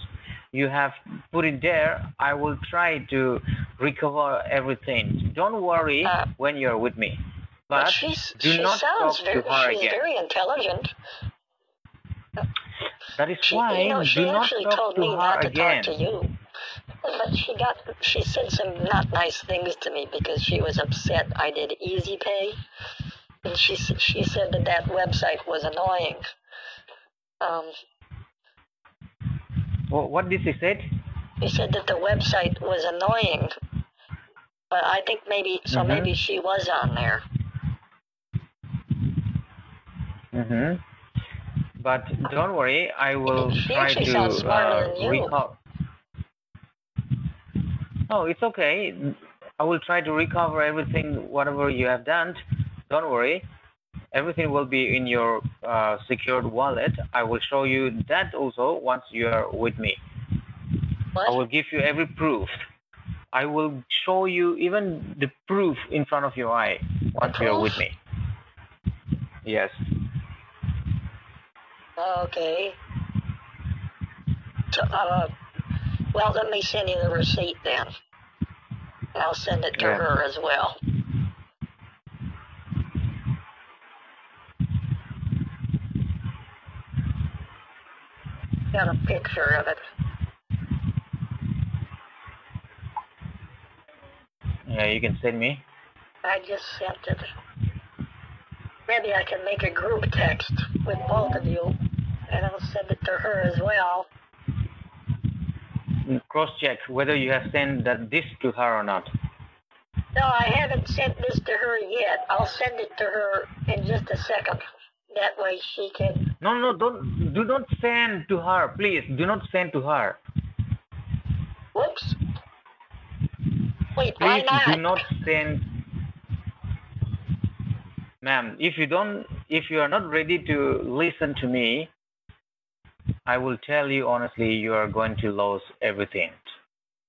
you have put in there, I will try to recover everything. Don't worry uh, when you're with me. But But she's, do she not sounds talk very, to her she's again. very intelligent. That is She, why you know, she do not actually talk told to me her not to again. talk to you. But she got, she said some not nice things to me because she was upset I did Easy Pay. And she, she said that that website was annoying. Um, Wha- What did she say? She said that the website was annoying. But I think maybe, so Mhm. maybe she was on there. hmm But don't worry, I will She try to uh, than you. recover. Oh, it's okay. I will try to recover everything, whatever you have done. Don't worry. Everything will be in your uh, secured wallet. I will show you that also once you are with me. What? I will give you every proof. I will show you even the proof in front of your eye once you are with me. Yes. Okay. So, uh, well, let me send you the receipt then. I'll send it to Yeah. her as well. Got a picture of it. Yeah, you can send me. I just sent it. Maybe I can make a group text with both of you, and I'll send it to her as well. Mm, Cross check whether you have sent that this to her or not. No, I haven't sent this to her yet. I'll send it to her in just a second. That way she can. No, no, don't do not send to her, please. Do not send to her. Whoops. Wait, why Please not? do not send. Ma'am, if you don't, if you are not ready to listen to me, I will tell you honestly, you are going to lose everything.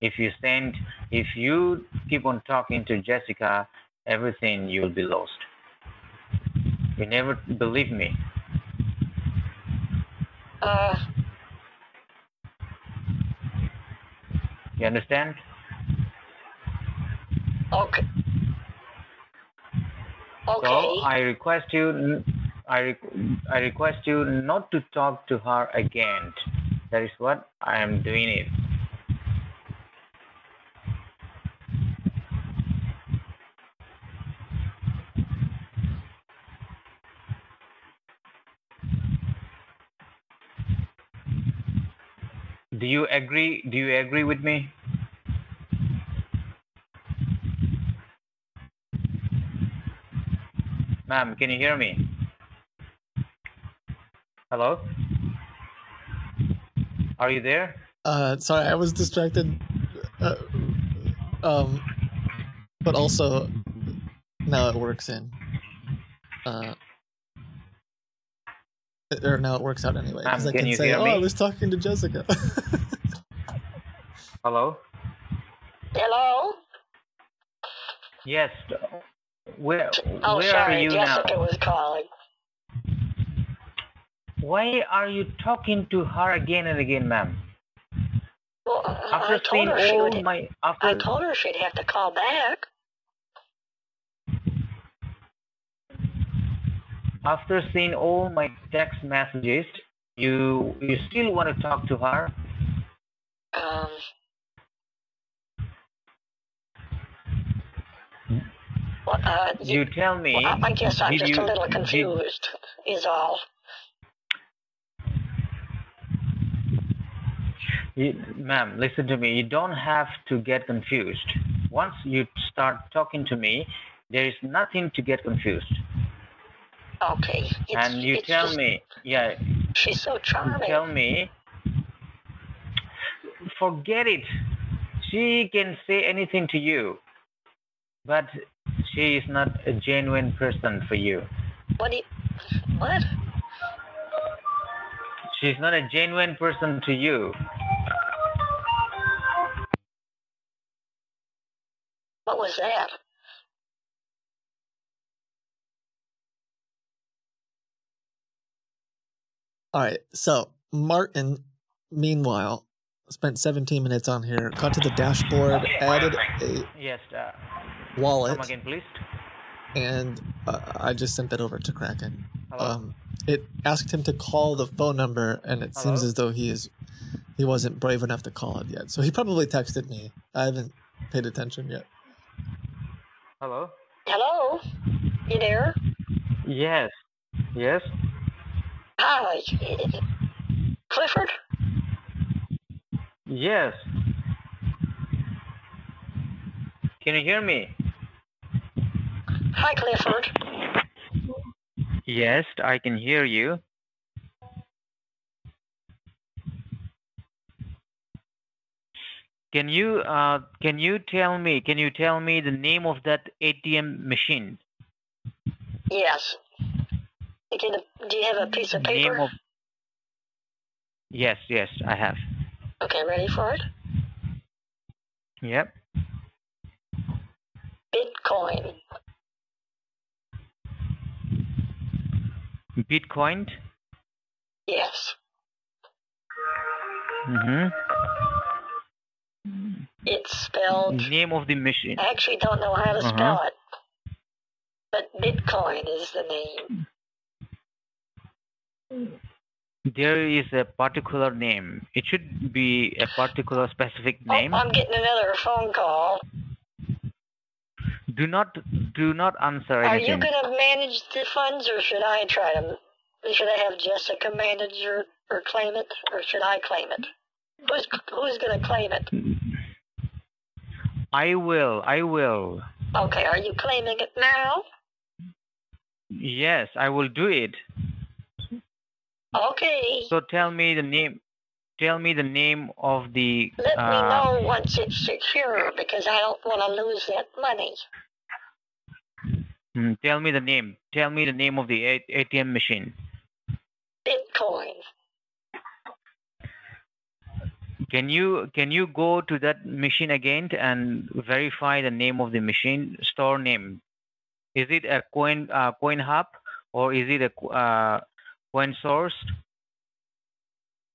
If you send, if you keep on talking to Jessica, everything you will be lost. You never believe me. Uh, You understand? okay. Okay. So I request you, I, re- I request you not to talk to her again. That is what I am doing it. Do you agree? Do you agree with me? Ma'am, can you hear me? Hello? Are you there? Uh, sorry, I was distracted. Uh, um, but also now it works in. Uh, or now it works out anyway. 'cause Ma'am, I can can you say, hear "Oh, me?" I was talking to Jessica." Hello? Hello? Yes. Where Oh, where sorry, are you Jessica now? was calling. Why are you talking to her again and again, ma'am? Well, I After told her she would. my I told her she'd have to call back. After seeing all my text messages, you you still want to talk to her? Um. Well, uh, You tell me. well, I guess I'm just you, a little did- confused, is all. You, ma'am, listen to me. You don't have to get confused. Once you start talking to me, there is nothing to get confused. Okay. It's, and you tell just, me, yeah, She's so you charming. tell me, forget it. She can say anything to you, but she is not a genuine person for you. What you, What? She's not a genuine person to you. What was that? All right. So Martin, meanwhile, spent 17 minutes on here, got to the dashboard, added a Yes. Uh, wallet, come again, please. and uh, I just sent that over to Kraken. Hello? Um, it asked him to call the phone number, and it seems as though he is he wasn't brave enough to call it yet. So he probably texted me. I haven't paid attention yet. Hello. Hello? You there? Yes. Yes. Hi. Clifford? Yes. Can you hear me? Hi, Clifford. Yes, I can hear you. Can you uh, can you tell me can you tell me the name of that ATM machine? Yes. Get do you have a piece of paper? Of Yes, yes, I have. Okay, ready for it? Yep. Bitcoin. Bitcoin. Yes. Mm-hmm. It's spelled. Name of the machine. I actually don't know how to Uh-huh. spell it. But Bitcoin is the name. There is a particular name. It should be a particular specific oh, name. Oh, I'm getting another phone call. Do not do not answer Are you going to manage the funds, or should I try to? Should I have Jessica manage or, or claim it, or should I claim it? Who's who's going to claim it? I will. I will. Okay, are you claiming it now? Yes, I will do it. Okay. So tell me the name. Tell me the name of the. Let me uh, know once it's secure because I don't want to lose that money. mm, Tell me the name. Tell me the name of the A- ATM machine. Bitcoin. Can you can you go to that machine again and verify the name of the machine store name? Is it a coin uh, coin hub or is it a uh, coin source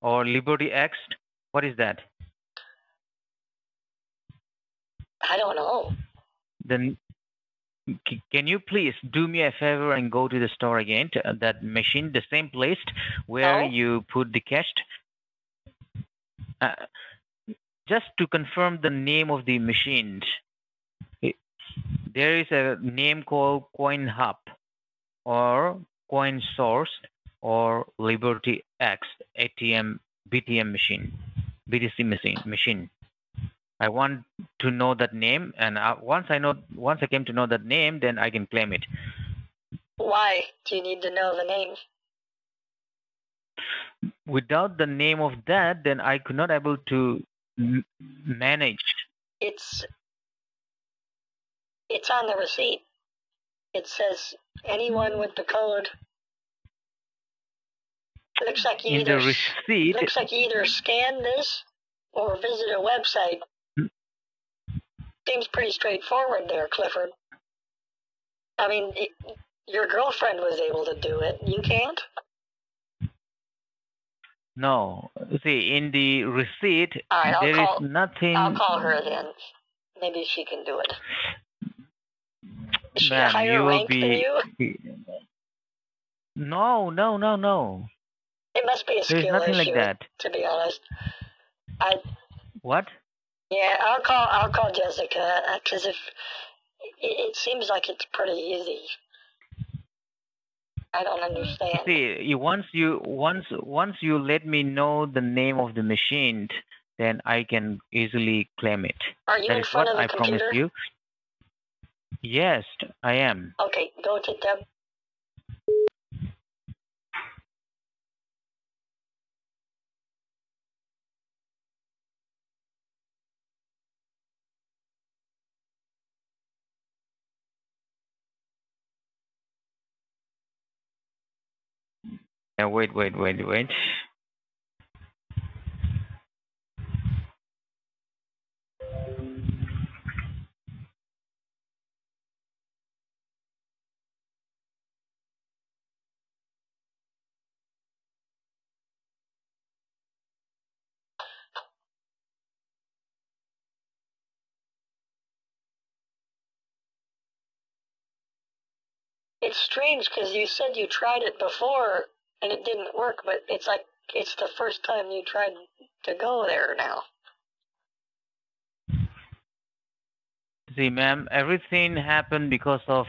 or Liberty X? What is that? I don't know. Then can you please do me a favor and go to the store again to uh, that machine, the same place where Oh. you put the cash? Uh, just to confirm the name of the machine. It- there is a name called Coin Hub or Coin Source or Liberty X ATM BTM machine, BTC machine machine. I want to know that name, and uh, once I know, once I came to know that name, then I can claim it. Why do you need to know the name? Without the name of that, then I could not able to m- manage. It's it's on the receipt. It says anyone with the code. Looks like you In the either receipt, looks like you either scan this or visit a website. Hmm. Seems pretty straightforward there, Clifford. I mean, it, your girlfriend was able to do it. You can't. no. See, in the receipt, right, there is nothing. I'll call her then. Maybe she can do it. Is she Ma'am, higher you will rank than be. you? No, no, no, no. It must be a There's skill nothing issue, like that. to be honest. I What? yeah, I'll call. I'll call Jessica uh, because if it, it seems like it's pretty easy. I don't understand. See, once you once once you let me know the name of the machine, then I can easily claim it. Are you That in is front what of the I promise computer? you. Yes, I am. Okay, go to Now wait, wait, wait, wait. It's strange because you said you tried it before and it didn't work, but it's like it's the first time you tried to go there now. See, ma'am, everything happened because of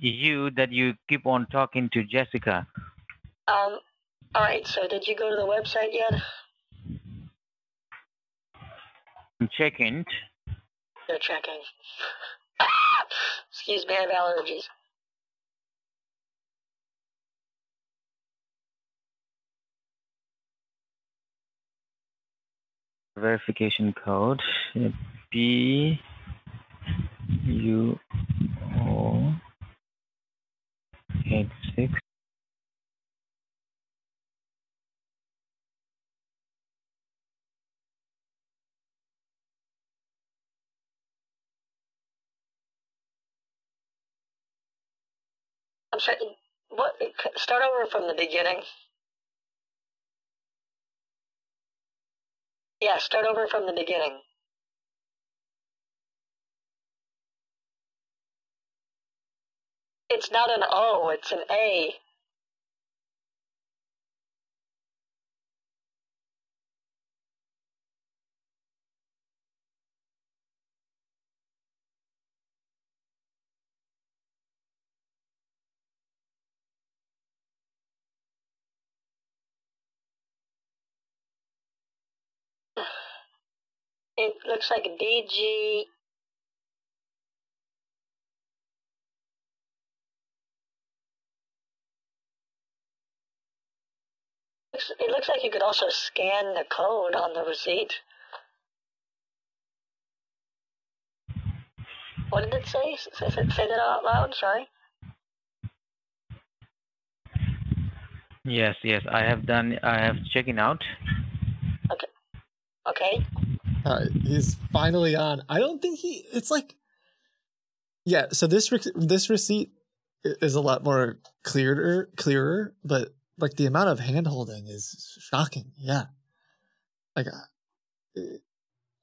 you that you keep on talking to Jessica. Um, all right. So did you go to the website yet? I'm checking. They're checking. Excuse me, I have allergies. Verification code B U O eight six I'm sorry. What? Start over from the beginning. Yeah, start over from the beginning. It's not an O, it's an A. It looks like BG. Looks- It looks like you could also scan the code on the receipt. What did it say? S- Say, say say that out loud, sorry. Yes, yes, I have done. I have checking out. Okay. Okay. All right, he's finally on. I don't think he. It's like, yeah. So this rec- this receipt is a lot more clearer, clearer, but like the amount of hand holding is shocking. Yeah, like uh,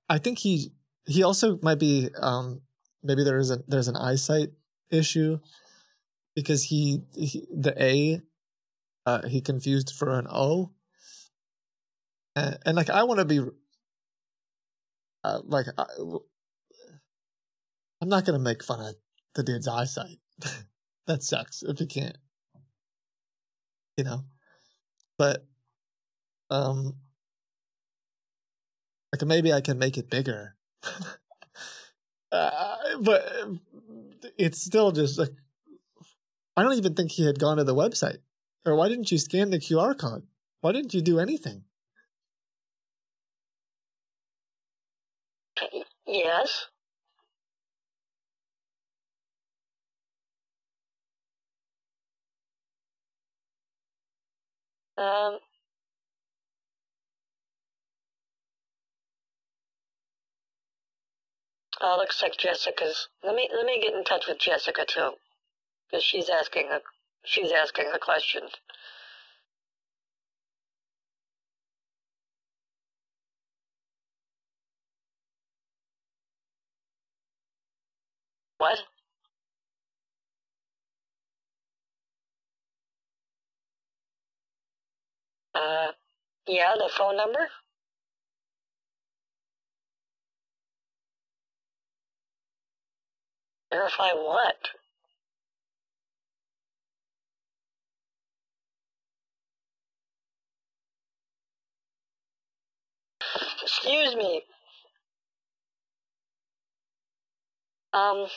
I think he he also might be um maybe there is a there's an eyesight issue because he, he the A uh he confused for an O and, and like I want to be uh, like I, I'm not gonna make fun of the dude's eyesight. that sucks if you can't, you know. But um, like maybe I can make it bigger. uh, but it's still just like I don't even think he had gone to the website. Or why didn't you scan the QR code? Why didn't you do anything? Yes. Um. Oh, looks like Jessica's. Let me let me get in touch with Jessica too, because she's asking a she's asking a question. What? Uh, yeah, the phone number. Verify what? Excuse me. Um,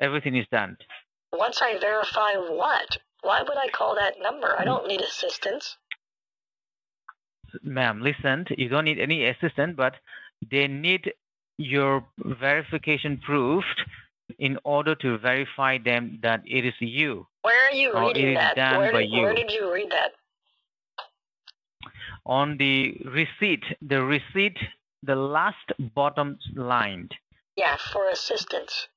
Everything is done. once I verify what? Why would I call that number? I don't need assistance. Ma'am, listen, you don't need any assistance, but they need your verification proof in order to verify them that it is you Where are you reading is that? done Where by did, you. where did you read that? On the receipt, the receipt, the last bottom line. Yeah, for assistance.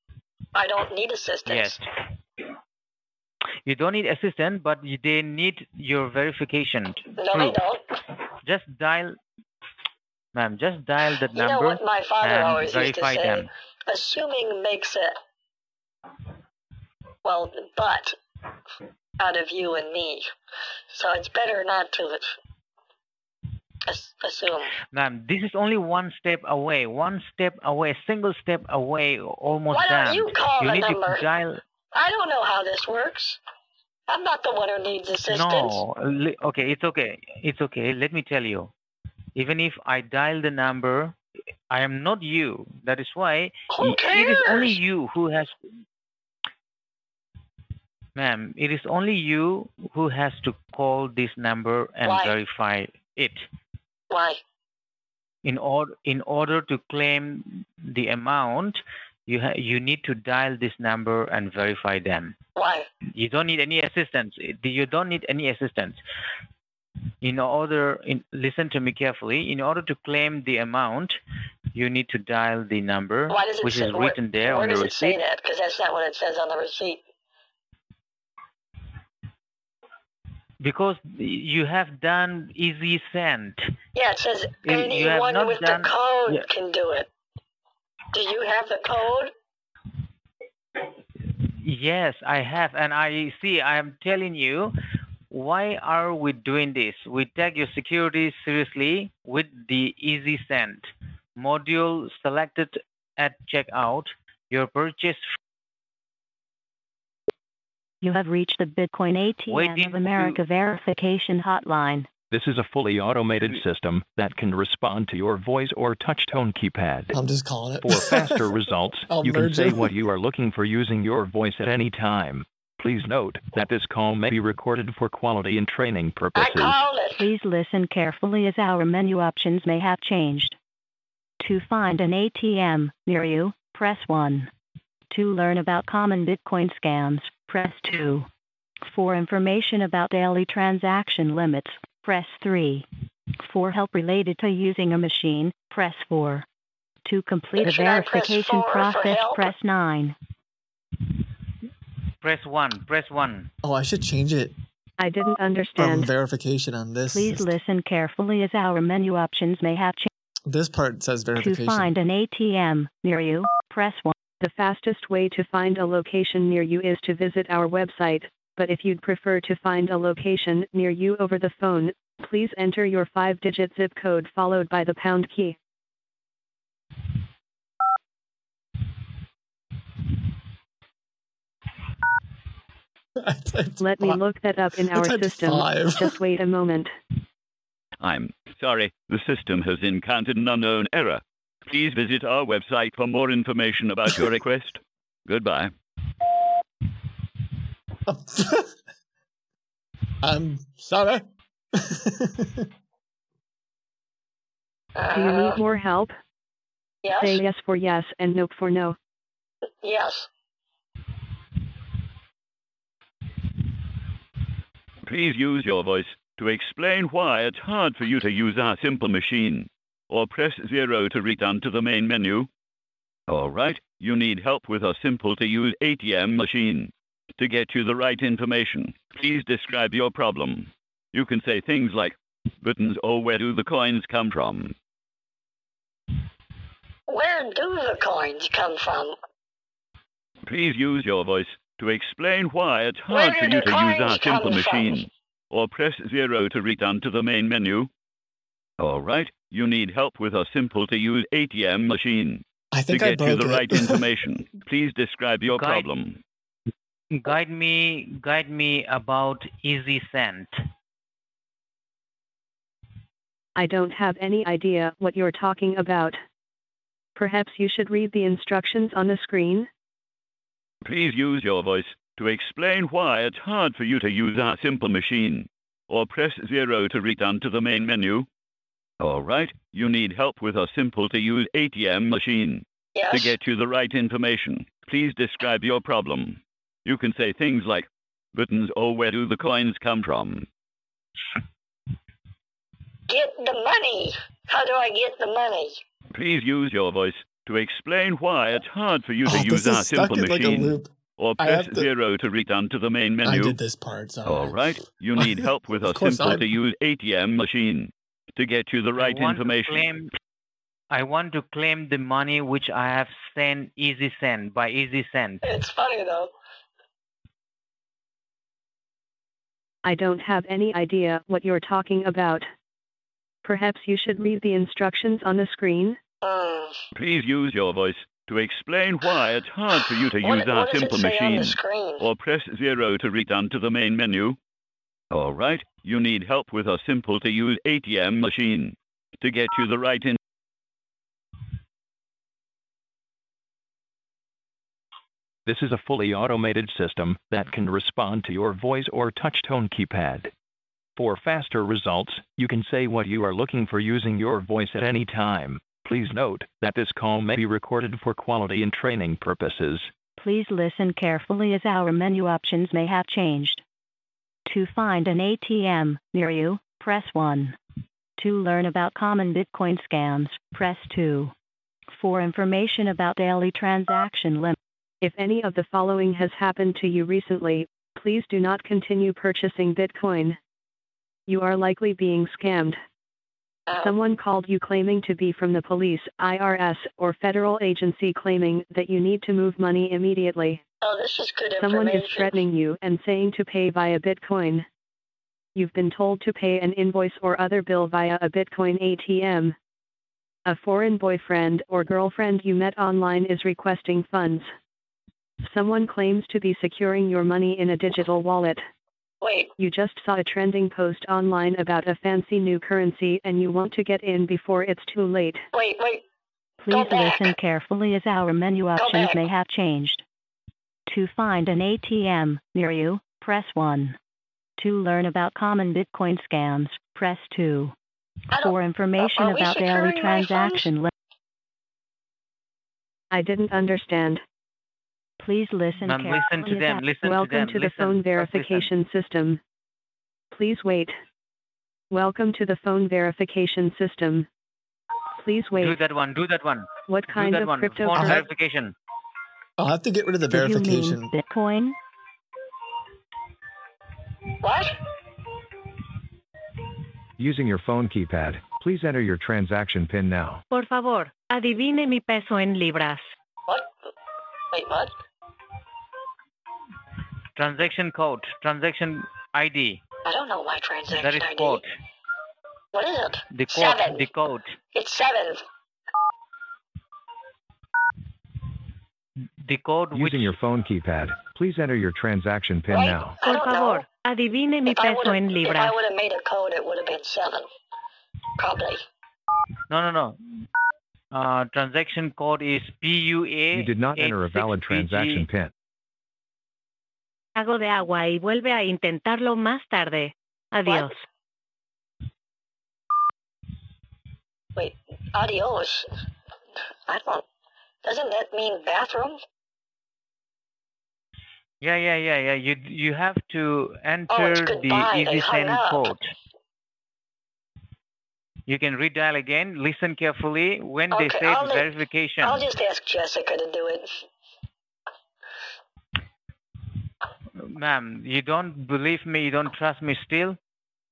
I don't need assistance. Yes. You don't need assistance, but they need your verification. No, proof. don't. Just dial, ma'am. Just dial that You know number what my father and always used to say? them. Assuming makes it well, but out of you and me. So it's better not to assume. Ma'am, this is only one step away. One step away. Single step away. Almost Why don't done. you call you the need number? to dial. I don't know how this works. I'm not the one who needs assistance. No. Okay. It's okay. It's okay. Let me tell you. Even if I dial the number, I am not you. That is why it is only you who has. Ma'am, it is only you who has to call this number and Why? verify it. Why? in order in order to claim the amount you ha- you need to dial this number and verify them Why? you don't need any assistance you don't need any assistance in order in, listen to me carefully in order to claim the amount you need to dial the number Why which say, is written there where on the does it say that? Because that's not what it says on the receipt. Because you have done easy send Yeah, it says You- you have anyone with done- the code yeah. can do it. Do you have the code? Yes, I have. And I see, I am telling you, why are we doing this? We take your security seriously with the Easy Send module selected at checkout. Your purchase You have reached the Bitcoin ATM Waiting of America verification hotline. This is a fully automated system that can respond to your voice or touch tone keypad. I'm just calling it. For faster results, you can say them. what you are looking for using your voice at any time. Please note that this call may be recorded for quality and training purposes. I call it. Please listen carefully as our menu options may have changed. To find an ATM near you, press 1. To learn about common Bitcoin scams, press 2. For information about daily transaction limits, press 3. For help related to using a machine, press 4. To complete a Should I press verification 4 process, press 9. press 1, press 1. Oh, I should change it I didn't from understand. verification on this. Please listen carefully as our menu options may have changed. This part says verification. To verification. find an ATM near you, press 1. The fastest way to find a location near you is to visit our website, but if you'd prefer to find a location near you over the phone, please enter your five digit zip code followed by the pound key. Let me look that up in our system. five. Just wait a moment. I'm sorry, the system has encountered an unknown error. Please visit our website for more information about your request. Goodbye. I'm sorry. Do you need uh, more help? Yes. Say yes for yes and no for no. Yes. Please use your voice to explain why it's hard for you to use our simple machine, or press zero to return to the main menu. All right, you need help with a simple to use ATM machine. To get you the right information, please describe your problem. You can say things like, buttons or where do the coins come from? Where do the coins come from? Please use your voice to explain why it's hard for you to use our simple come from? machine, or press zero to return to the main menu. All right, you need help with a simple to use ATM machine. I think to I get you the it. right information, please describe your Guide- problem. guide me guide me about easy send I don't have any idea what you're talking about. Perhaps you should read the instructions on the screen. Please use your voice to explain why it's hard for you to use our simple machine, or press zero to return to the main menu. All right, you need help with a simple to use ATM machine. To get you the right information, please describe your problem. You can say things like, buttons or where do the coins come from? Get the money. How do I get the money? Please use your voice to explain why it's hard for you to Oh, use this our simple in like machine. Or press to- zero to return to the main menu. I did this part. Sorry. All right, you need help with a simple I- to use ATM machine. To get you the right I information, claim, I want to claim the money which I have sent Easy Send by Easy Send. It's funny though. I don't have any idea what you're talking about. Perhaps you should read the instructions on the screen? Mm. Please use your voice to explain why it's hard for you to What- use our what does it simple say machine. Or press zero to return to the main menu. All right, you need help with a simple to use ATM machine. To get you the right in. This is a fully automated system that can respond to your voice or touch tone keypad. For faster results, you can say what you are looking for using your voice at any time. Please note that this call may be recorded for quality and training purposes. Please listen carefully as our menu options may have changed. To find an ATM near you, press 1. To learn about common Bitcoin scams, press 2. For information about daily transaction limits, If any of the following has happened to you recently, please do not continue purchasing Bitcoin. You are likely being scammed. Someone called you claiming to be from the police, IRS, or federal agency claiming that you need to move money immediately. Oh, this is good Someone is threatening you and saying to pay via Bitcoin. You've been told to pay an invoice or other bill via a Bitcoin ATM. A foreign boyfriend or girlfriend you met online is requesting funds. Someone claims to be securing your money in a digital wallet. Wait, You just saw a trending post online about a fancy new currency and you want to get in before it's too late. wait, wait. please listen carefully as our menu options may have changed. To find an ATM near you, press 1. To learn about common Bitcoin scams, press 2. For information are we about daily securing my funds? transaction limits, I didn't understand. please listen Ma'am, carefully. listen to them. Listen Welcome to them. to the listen. phone First listen. verification system. Please wait. Welcome to the phone verification system. Please wait. Do that one. Do that one. What Do kind that of one. crypto? Phone verification. I'll have to get rid of the Do you mean verification. Bitcoin? What? Using your phone keypad, please enter your transaction PIN now. Por favor, adivine mi peso en libras. What? Wait, what? Transaction code. Transaction ID. I don't know my transaction That is ID. code. What is it? The code. Seven. The code. It's seven. The code which Using your phone keypad, please enter your transaction PIN Right. now. I Por don't favor, know. adivine mi If I peso en would've- If I would have made a code, it would have been seven. Probably. No, no, no. Uh, transaction code is PUA. You did not enter a valid 86PG. transaction PIN. Hago de agua y vuelve a intentarlo más tarde. Adiós. Wait, adios. I don't. Doesn't that mean bathroom? Yeah, yeah, yeah, yeah. You you have to oh, enter the goodbye. Easy send code. You can redial again. Listen carefully. When they say I'll verification, I'll just ask Jessica to do it. ma'am, you don't believe me. You don't trust me still.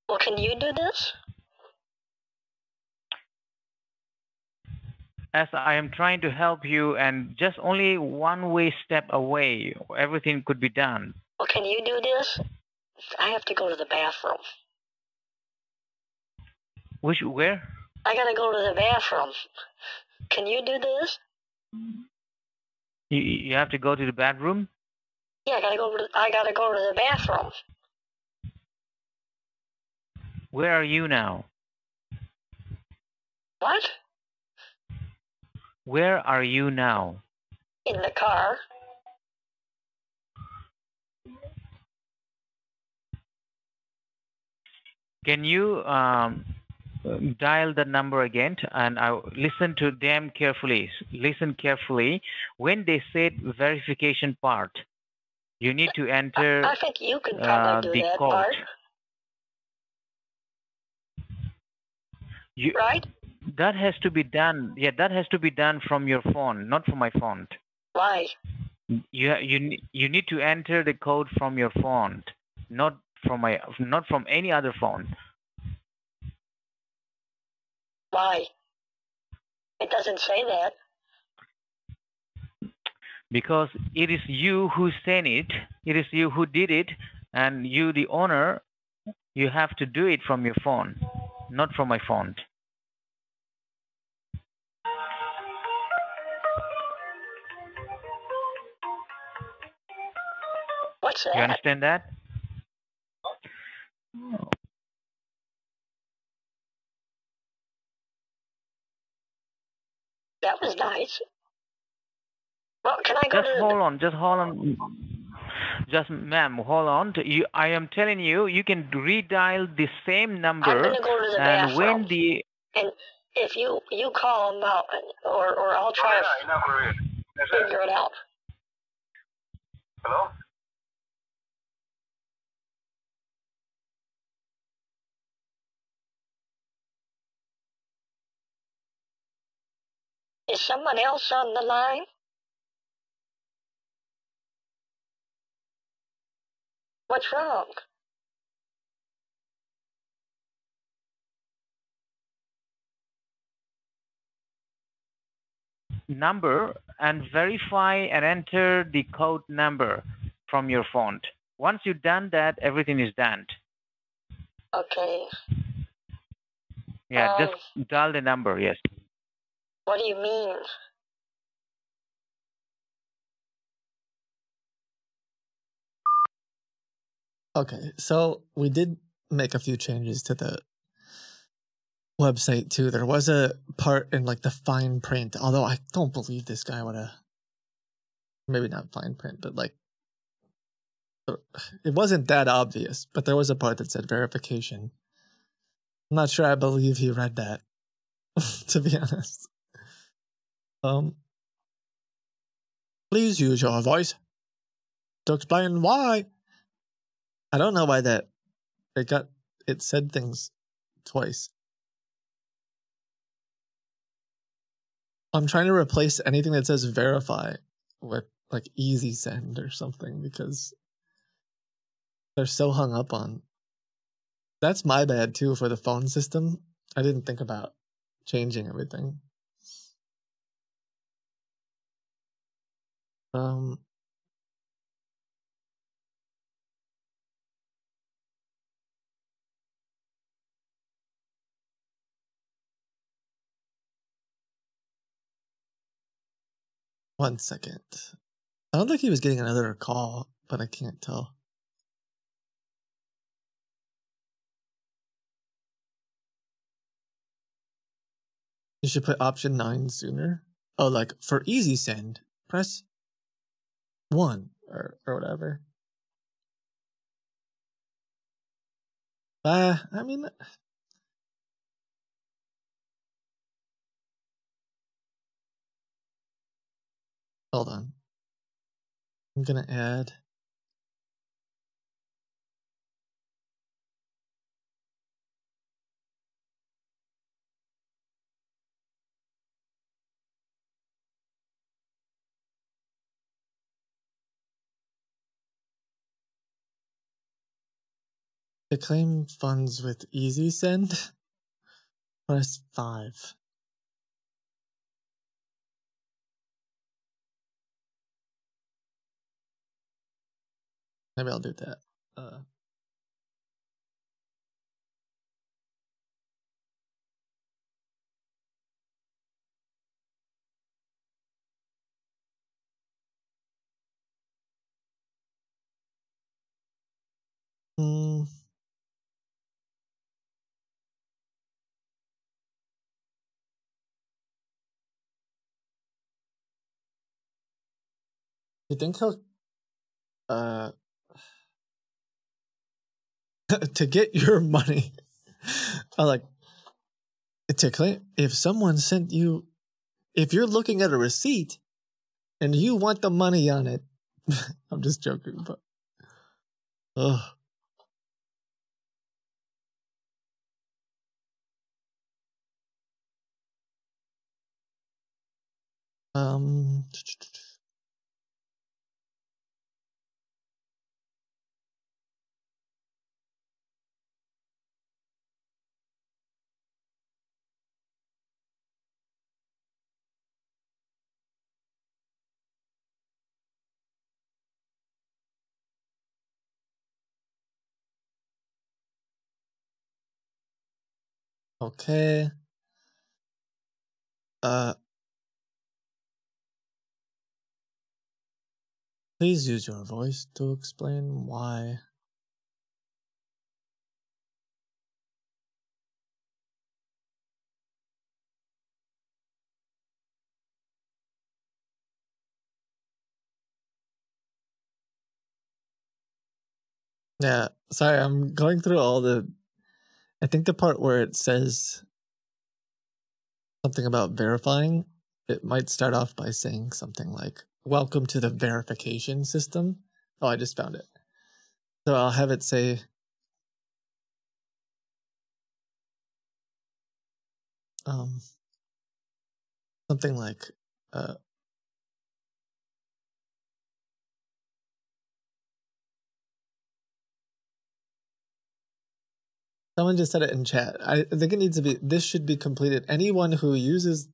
Well, can you do this? As I am trying to help you, and just only one way step away, everything could be done. Well, can you do this? I have to go to the bathroom. Which where? I gotta go to the bathroom. Can you do this? You you have to go to the bathroom. Yeah, I gotta go. To, I gotta go to the bathroom. Where are you now? What? Where are you now? In the car. Can you um, dial the number again and I listen to them carefully. Listen carefully. When they said verification part, you need to enter I think you can uh, do the that code. part. You, right? That has to be done. Yeah, that has to be done from your phone, not from my phone. Why? You you you need to enter the code from your phone, not from my not from any other phone. Why? It doesn't say that. because it is you who sent it, it is you who did it, and you, the owner, You have to do it from your phone, not from my phone. What's that? You understand that? That was nice. Well, can I go Just to hold on, just hold on. Just, ma'am, hold on. To you, I am telling you, you can redial the same number. I'm number, gonna go to the and bathroom. when the And if you you call them out, or or I'll try to figure it out. Hello? Is someone else on the line? What's wrong? number and verify and enter the code number from your phone. Once you've done that, everything is done. Okay. Yeah, Um, just dial the number. Yes. What do you mean? Okay, so we did make a few changes to the website too. There was a part in like the fine print, although I don't believe this guy would have. Maybe not fine print, but like it wasn't that obvious. But there was a part that said verification. I'm not sure I believe he read that, to be honest. Um, please use your voice to explain why. I don't know why that it got it said things twice. I'm trying to replace anything that says verify with like easy send or something because they're so hung up on that's my bad too for the phone system. I didn't think about changing everything. Um One second. I don't think he was getting another call, but I can't tell. You should put option 9 sooner. Oh, like for easy send, press 1 or, or whatever. Uh, I mean, hold on. I'm gonna add. To claim funds with Easy Send, press 5. Maybe I'll do that. Uh, hmm. You think he'll uh to get your money? I like to claim if someone sent you if you're looking at a receipt and you want the money on it. I'm just joking, but ugh. Um Okay. Uh, please use your voice to explain why. Yeah, sorry, I'm going through all the. I think the part where it says something about verifying, it might start off by saying something like, Welcome to the verification system. Oh, I just found it. So I'll have it say, um, something like, uh, Someone just said it in chat. I think it needs to be. This should be completed. Anyone who uses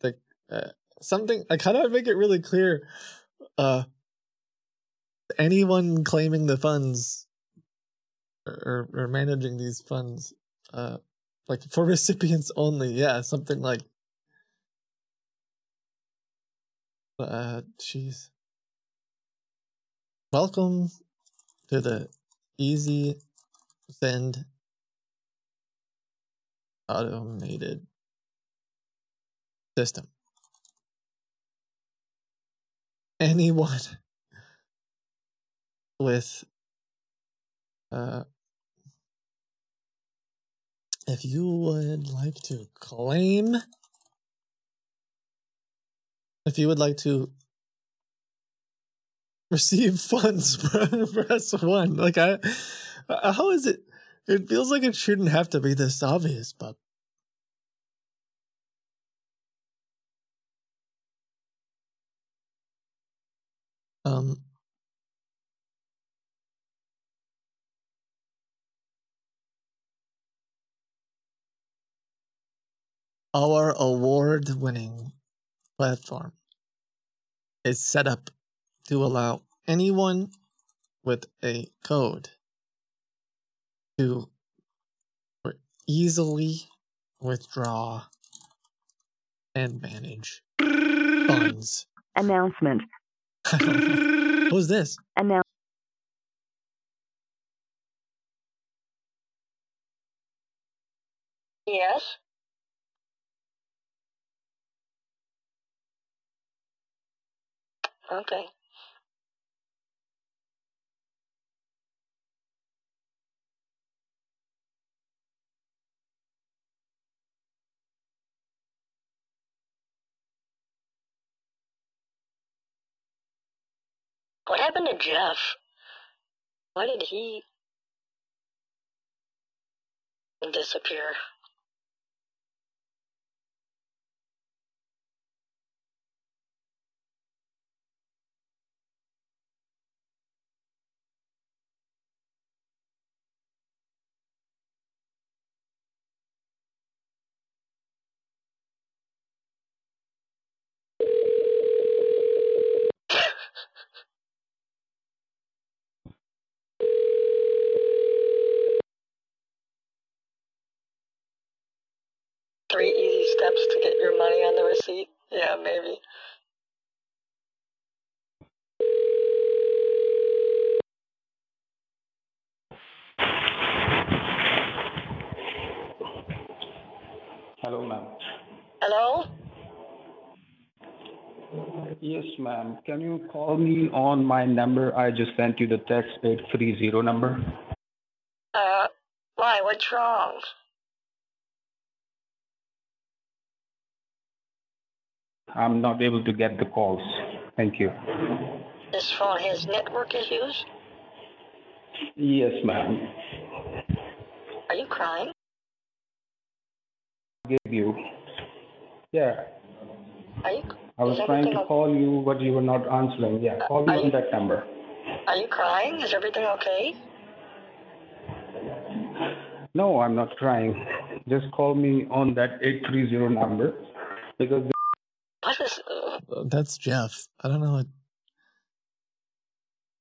the uh, something like how do I make it really clear? Uh, anyone claiming the funds or, or managing these funds, uh, like for recipients only. Yeah, something like. Uh, jeez. Welcome to the Easy Send automated system. Anyone with uh, if you would like to claim if you would like to receive funds press one like i uh, how is it it feels like it shouldn't have to be this obvious but um our award winning platform is set up to allow anyone with a code to easily withdraw and manage funds. Announcement. what was this? Announce. Yes. Okay. What happened to Jeff? Why did he disappear? Three easy steps to get your money on the receipt? Yeah, maybe. Hello, ma'am. Hello? Yes, ma'am. Can you call me on my number? I just sent you the text 830 number. Uh, why? What's wrong? I'm not able to get the calls. Thank you. This phone has network issues? Yes, ma'am. Are you crying? Give you. Yeah. Are you? I was trying to call you, but you were not answering. Yeah, call me on you- that number. Are you crying? Is everything okay? No, I'm not crying. Just call me on that 830 number because That's Jeff. I don't know. What...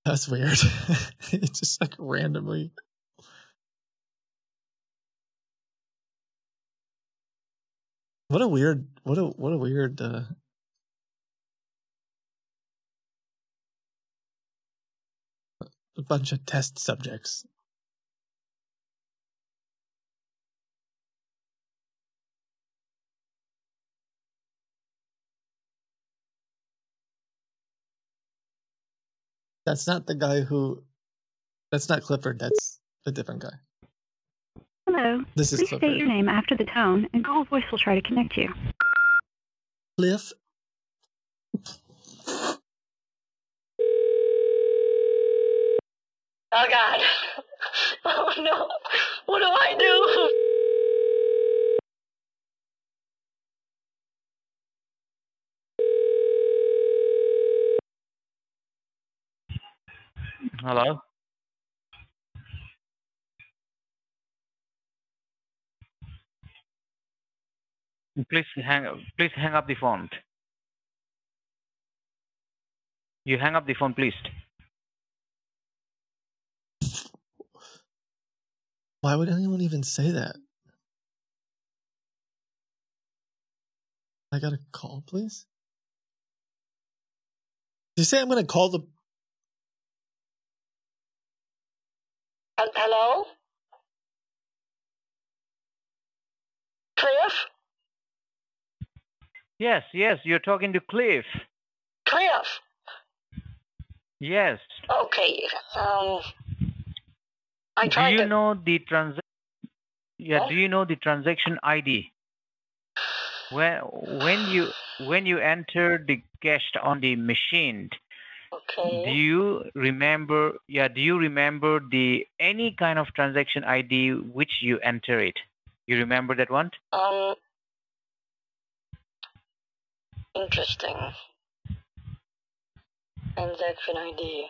That's weird. it's just like randomly. What a weird, what a what a weird. Uh, a bunch of test subjects. That's not the guy who. That's not Clifford. That's a different guy. Hello. This is Please Clifford. state your name after the tone, and Google Voice will try to connect you. Cliff. Oh God. Oh no. What do I do? Hello. Please hang. Please hang up the phone. You hang up the phone, please. Why would anyone even say that? I got a call, please. Did you say I'm gonna call the? Uh, hello? Cliff? Yes, yes. You're talking to Cliff. Cliff? Yes. Okay. Um. I Do you to. know the trans? Yeah. Do you know the transaction ID? When when you when you enter the cash on the machine, Okay. do you remember? Yeah. Do you remember the any kind of transaction ID which you enter it? You remember that one? Um. Interesting. Transaction ID.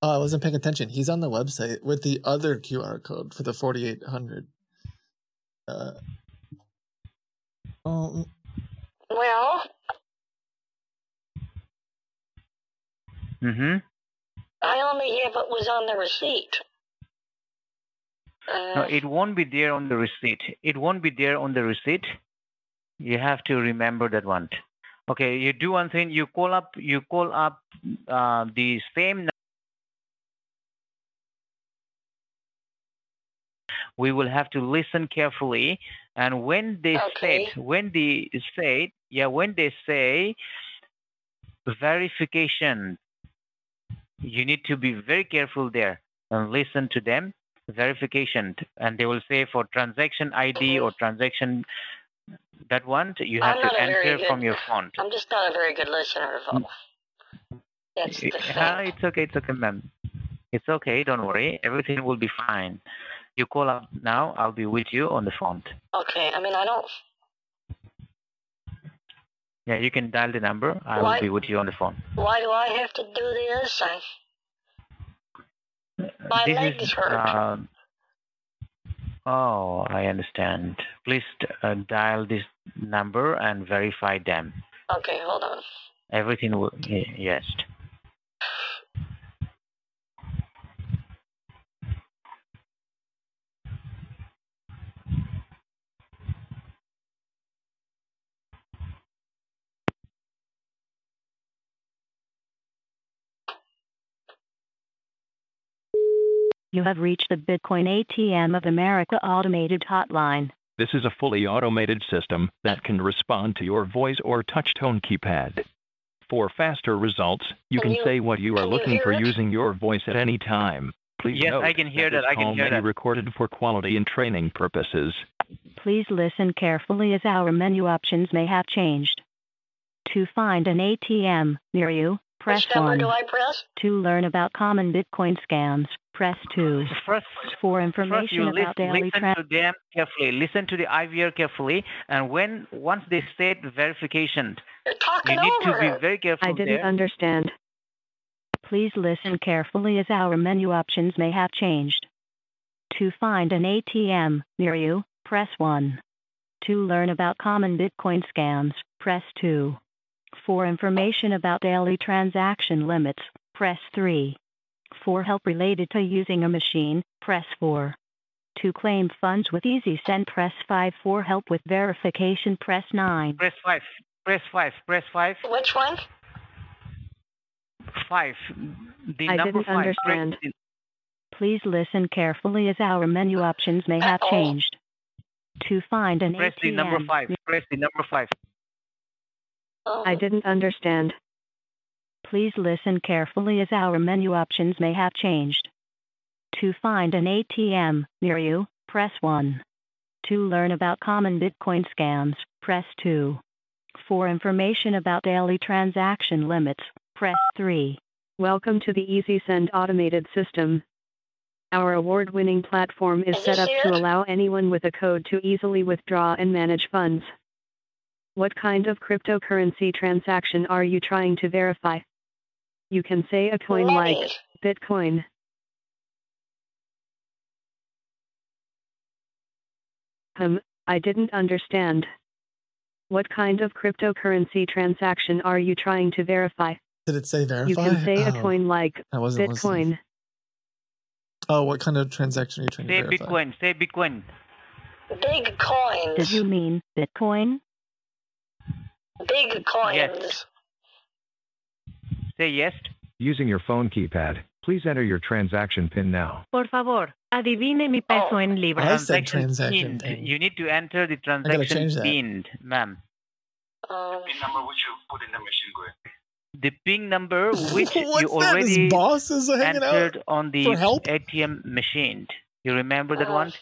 Oh, I wasn't paying attention. He's on the website with the other QR code for the 4800. Uh, oh, Well, Mm-hmm. I only have what was on the receipt. No, Uh, it won't be there on the receipt. It won't be there on the receipt. You have to remember that one. Okay, you do one thing. You call up. You call up uh, the same. We will have to listen carefully, and when they Okay. say, when they say, yeah, when they say verification, you need to be very careful there and listen to them verification and they will say for transaction id or transaction that one you have Mm-hmm. To not a very enter from good- your phone I'm just not a very good listener. Of, that's the Ah, thing. it's okay it's okay ma'am it's okay don't worry everything will be fine you call up now i'll be with you on the phone Okay, I mean, I don't. Yeah you can dial the number i will be with you on the phone Why do I have to do this? I, my this legs is hurt. uh, oh i understand please uh, dial this number and verify them Okay, hold on. everything will yes You have reached the Bitcoin ATM of America automated hotline. This is a fully automated system that can respond to your voice or touch tone keypad. For faster results, you Can can you- say what you are can you looking for it? using your voice at any time. Please Yes, note I can hear this that, I can call hear may that. be recorded for quality and training purposes. Please listen carefully as our menu options may have changed. To find an ATM near you, press Which number 1. do I press? To learn about common Bitcoin scams, press 2. First, For information you about listen, daily listen trans- to them carefully. Listen to the IVR carefully, and when once they state verification, You're you need to be her. very careful I didn't there. understand. Please listen carefully as our menu options may have changed. To find an ATM near you, press 1. To learn about common Bitcoin scams, press 2. For information about daily transaction limits, press 3. For help related to using a machine, press 4. To claim funds with EasySend, press 5. For help with verification, press 9. Press 5. Press 5. Press 5. Which one? 5. The I number didn't five. understand. Please listen carefully as our menu options may have changed. To find an Press ATM, the number 5. Press the number 5. I oh. didn't understand. Please listen carefully as our menu options may have changed. To find an ATM near you, press 1. To learn about common Bitcoin scams, press 2. For information about daily transaction limits, press 3. Welcome to the EasySend automated system. Our award-winning platform is Is set up to allow anyone with a code to easily withdraw and manage funds. What kind of cryptocurrency transaction are you trying to verify? You can say a coin like Bitcoin. Um, I didn't understand. What kind of cryptocurrency transaction are you trying to verify? Did it say verify? You can say a Oh, coin like I wasn't listening. Bitcoin. Oh, what kind of transaction are you trying Say to verify? Say Bitcoin. Say Bitcoin. Big coins. Did you mean Bitcoin? Big coins. Yes. Say yes. Using your phone keypad, please enter your transaction PIN now. Por favor, adivine mi peso en libras. I said transaction pin. You need to enter the transaction change that. pinned, ma'am. Um, PIN number which you put in the machine, go ahead. The PIN number which you What's that? His already boss is hanging out entered on the? ATM machine. You remember that Uh, one?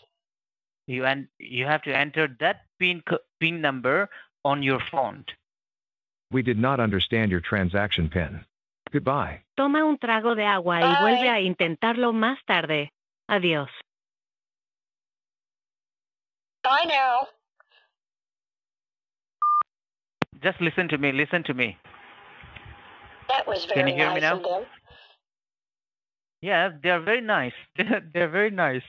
You and you have to enter that PIN co- PIN number on your phone. We did not understand your transaction PIN. Goodbye. Toma un trago de agua y Bye. vuelve a intentarlo más tarde. Adiós. bye now. Just listen to me. Listen to me. That was Can you hear me now? of them. Yeah, they're very nice. they're very nice.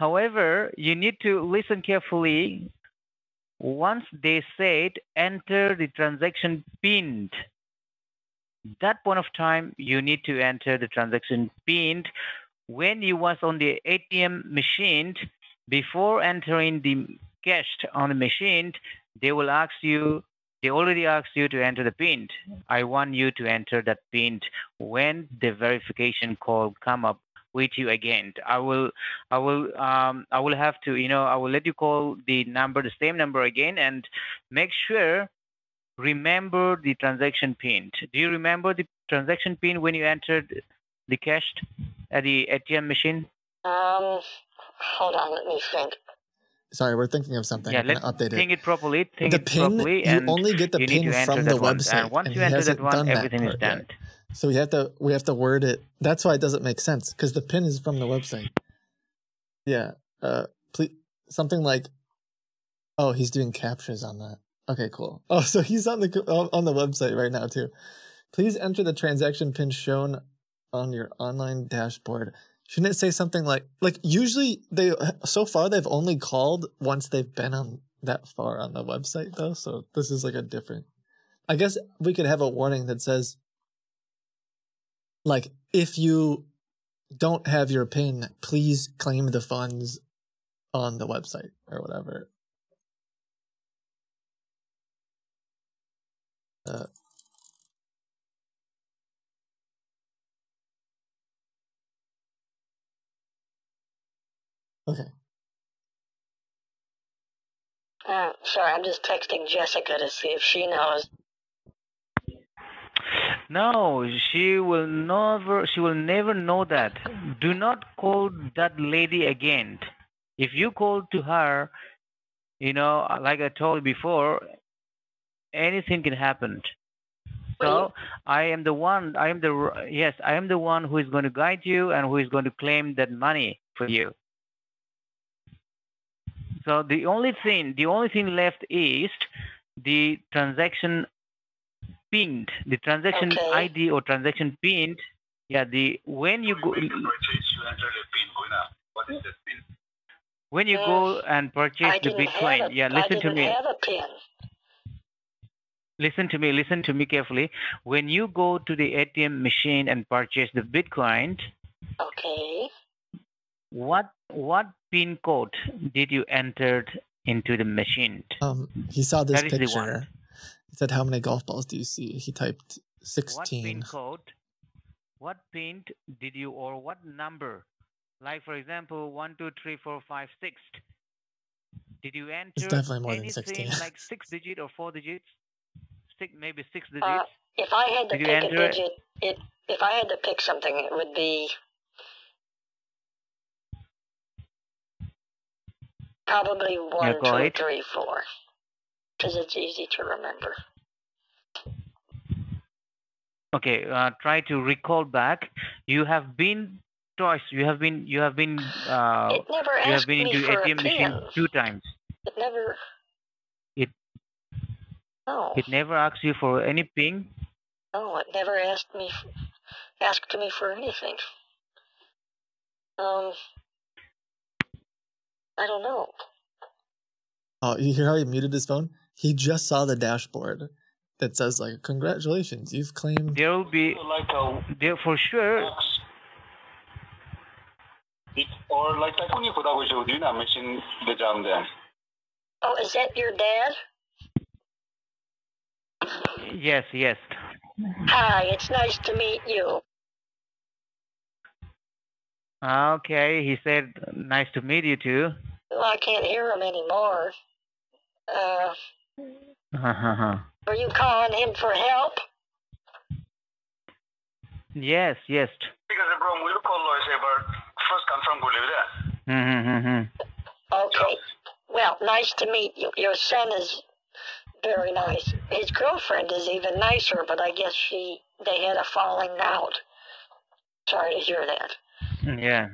However, you need to listen carefully. Once they said enter the transaction pinned, that point of time you need to enter the transaction pinned when you was on the ATM machine before entering the cash on the machine they will ask you they already asked you to enter the pin. I want you to enter that pin when the verification call come up with you again. I will, I will, um, I will have to, you know, I will let you call the number, the same number again, and make sure remember the transaction pin. Do you remember the transaction pin when you entered the cash at the ATM machine? Um, hold on, let me think. Sorry, we're thinking of something. Yeah, let's update think it. it properly. Think The it pin, properly, you and only get the pin from the one. website, And once and you enter hasn't that one, everything is done. yet. So we have to we have to word it. That's why it doesn't make sense because the pin is from the website. Yeah. Uh, please something like, oh, he's doing captures on that. Okay, cool. Oh, so he's on the on the website right now too. Please enter the transaction pin shown on your online dashboard. Shouldn't it say something like like usually they so far they've only called once they've been on that far on the website though. So this is like a different. I guess we could have a warning that says like if you don't have your pin, please claim the funds on the website or whatever. Uh, okay. Uh, sorry, I'm just texting Jessica to see if she knows. No, she will never. She will never know that. Do not call that lady again. If you call to her, you know, like I told you before, anything can happen. So I am the one. I am the yes. I am the one who is going to guide you and who is going to claim that money for you. So the only thing, the only thing left is the transaction pinned, the transaction Okay. ID or transaction pinned. Yeah, the when you go Purchase, you enter the PIN, going up. What is that PIN? when you go and purchase I the Bitcoin. a, yeah, listen to didn't me. have a pin. Listen to me. Listen to me carefully. When you go to the ATM machine and purchase the Bitcoin, Okay. what what pin code did you enter into the machine? Um, he saw this That is the one. picture. He said, "How many golf balls do you see?" He typed sixteen. What pin sixteen. code? What pin did you or what number? Like for example, one, two, three, four, five, six. Did you enter definitely more than anything 16. like six digit or four digits? Six, maybe six digits. Uh, if I had to Did pick a enter it? digit, it if I had to pick something, it would be probably one, go two, ahead. three, four, because it's easy to remember. Okay, uh, try to recall back. You have been twice. You have been you have been uh, It never you have been me into for ATM machine pin. two times. It never. It No, it never asks you for any ping. no, it never asked me f- asked me for anything. Um, I don't know. Oh, you hear how he muted his phone? He just saw the dashboard that says like, "Congratulations, you've claimed." There will be Like a there for sure. it, or like I couldn't put up with you na machine the jam then. Oh, is that your dad? Yes, yes. Hi, it's nice to meet you. Okay, he said nice to meet you too. Well, I can't hear him anymore. Uh, are you calling him for help? yes, yes. Because bro, we look all lawyers but first confirm go live there. Mm-hmm. Okay. Well, nice to meet you. Your son is very nice. His girlfriend is even nicer, but I guess she they had a falling out. Sorry to hear that. Yeah.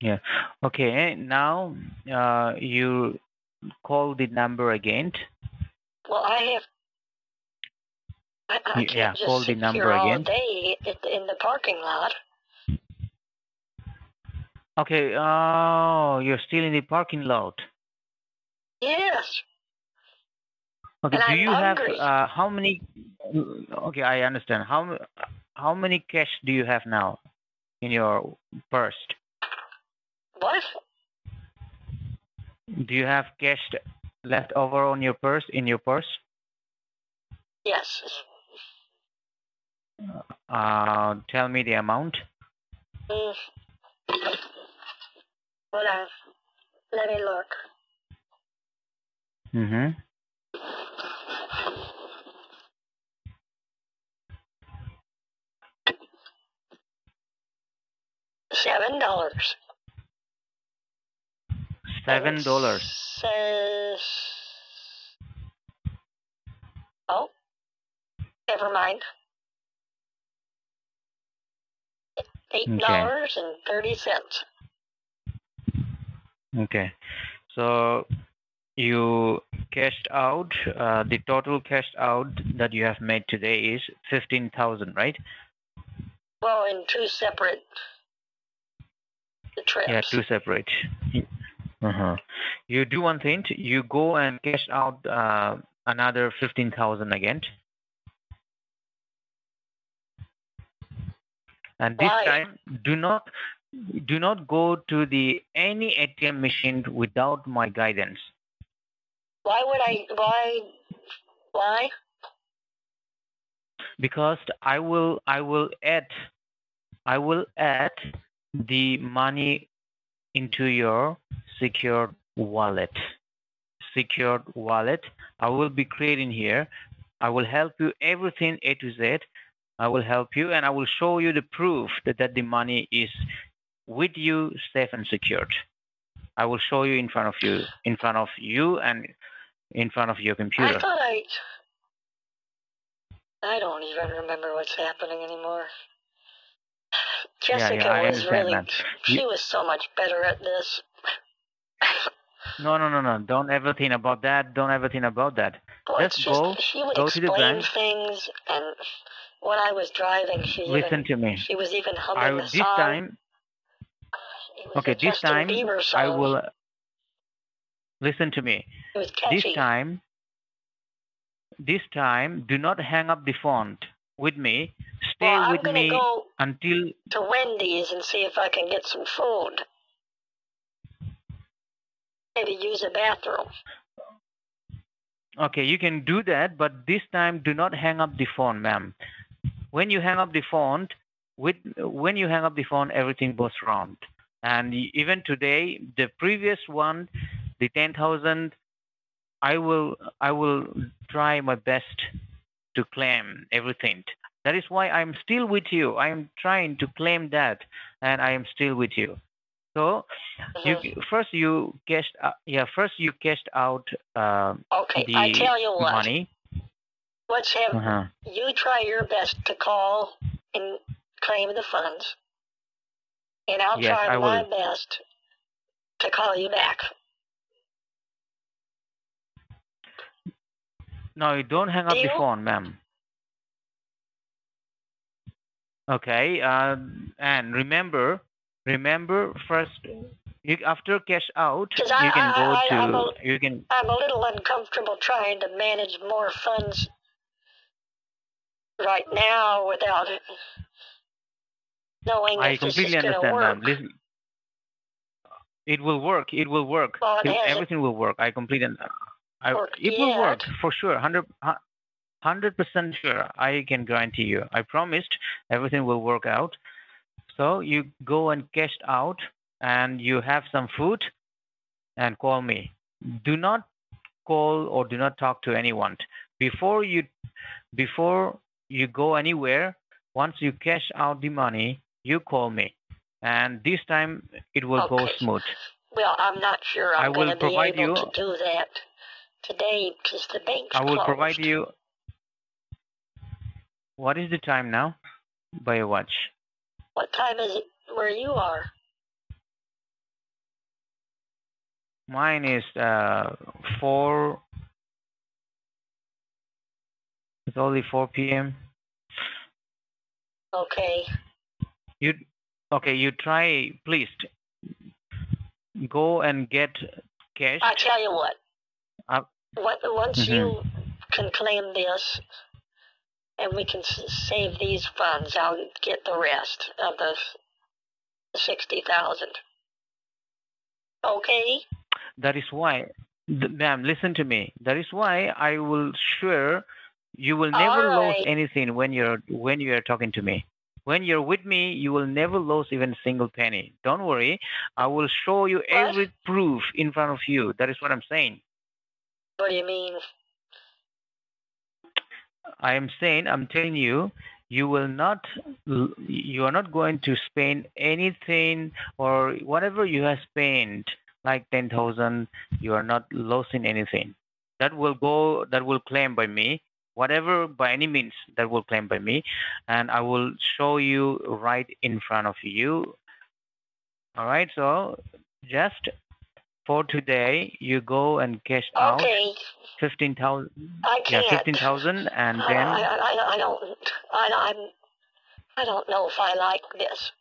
Yeah. Okay, now uh, you call the number again. Well, I have. I, I can't yeah, just call the sit number here all again. day in the parking lot. Okay, oh, you're still in the parking lot. Yes. Okay, And do I'm you hungry. have uh, how many? Okay, I understand. How how many cash do you have now in your purse? What? Do you have cash left over on your purse in your purse? Yes. Uh, tell me the amount. Mm. Hold on. Let me look. Mm-hmm. Seven dollars. Seven dollars. Says. Oh. Never mind. Eight dollars and thirty cents. Okay. So you cashed out, uh, the total cashed out that you have made today is 15,000, right? Well, in two separate trips. Yeah, two separate. Uh-huh. You do one thing, you go and cash out uh, another 15,000 again. And this Why? time, do not do not go to the any ATM machine without my guidance. Why would I? Why? Why? because I will I will add I will add the money into your secured wallet. Secured wallet. I will be creating here. I will help you everything A to Z. I will help you and I will show you the proof that, that the money is with you safe and secured. I will show you in front of you in front of you and in front of your computer. I thought I. I don't even remember what's happening anymore. Yeah, yeah, Jessica I was really. that. She You- was so much better at this. No, no, no, no. Don't ever think about that. Don't ever think about that. It's Just go, she would go to the explain bank. things, and when I was driving, she Listen even, to me. She was even humming I the this song. time, okay, this time I will. Listen to me. It was This time, this time, do not hang up the phone with me. Stay Well, with me go until to Wendy's and see if I can get some food. maybe use a bathroom. Okay, you can do that, but this time do not hang up the phone, ma'am. When you hang up the phone, with when you hang up the phone, everything goes wrong. And even today, the previous one, the ten thousand, I will I will try my best to claim everything. That is why I'm still with you. I am trying to claim that, and I am still with you. So, you first you cashed uh, yeah first you cashed out uh, Okay, I tell you what. money. Let's have Uh-huh. you try your best to call and claim the funds, and I'll Yes, try I my will. best to call you back. No, you don't hang up the phone, ma'am. Okay, uh, and remember, remember first, you, after cash out, you I- can go I- to, a- you can, I'm a little uncomfortable trying to manage more funds right now without it knowing I if this is completely understand, ma'am. Listen, it will work. It will work. Well, it It- everything will work. I completely, I, it will work for sure. Hundred, hundred percent sure. I can guarantee you. I promised everything will work out. So you go and cash out, and you have some food, and call me. Do not call or do not talk to anyone before you, before you go anywhere. Once you cash out the money, you call me, and this time it will go smooth. Well, I'm not sure I I'm will going to be able you- to do that today because the bank's I will closed. provide you. What is the time now? By your watch. What time is it where you are? Mine is uh, four. It's only four p.m. Okay. You okay? You try, please. Go and get cash. I tell you what. What, once Mhm. you can claim this and we can s- save these funds, I'll get the rest of the sixty thousand. Okay. That is why, th- ma'am, listen to me. That is why I will sure you will never All lose anything when you're when you are talking to me. When you're with me, you will never lose even a single penny. Don't worry. I will show you every proof in front of you. That is what I'm saying. What do you mean? I am saying, I'm telling you, you will not, you are not going to spend anything or whatever you have spent, like 10,000, you are not losing anything. That will go, that will claim by me, whatever by any means that will claim by me, and I will show you right in front of you. All right, so just for today, you go and cash out Okay. 15,000. I Yeah, can't. 15,000 and I, then I, I, I don't. I, I'm. I don't know if I like this.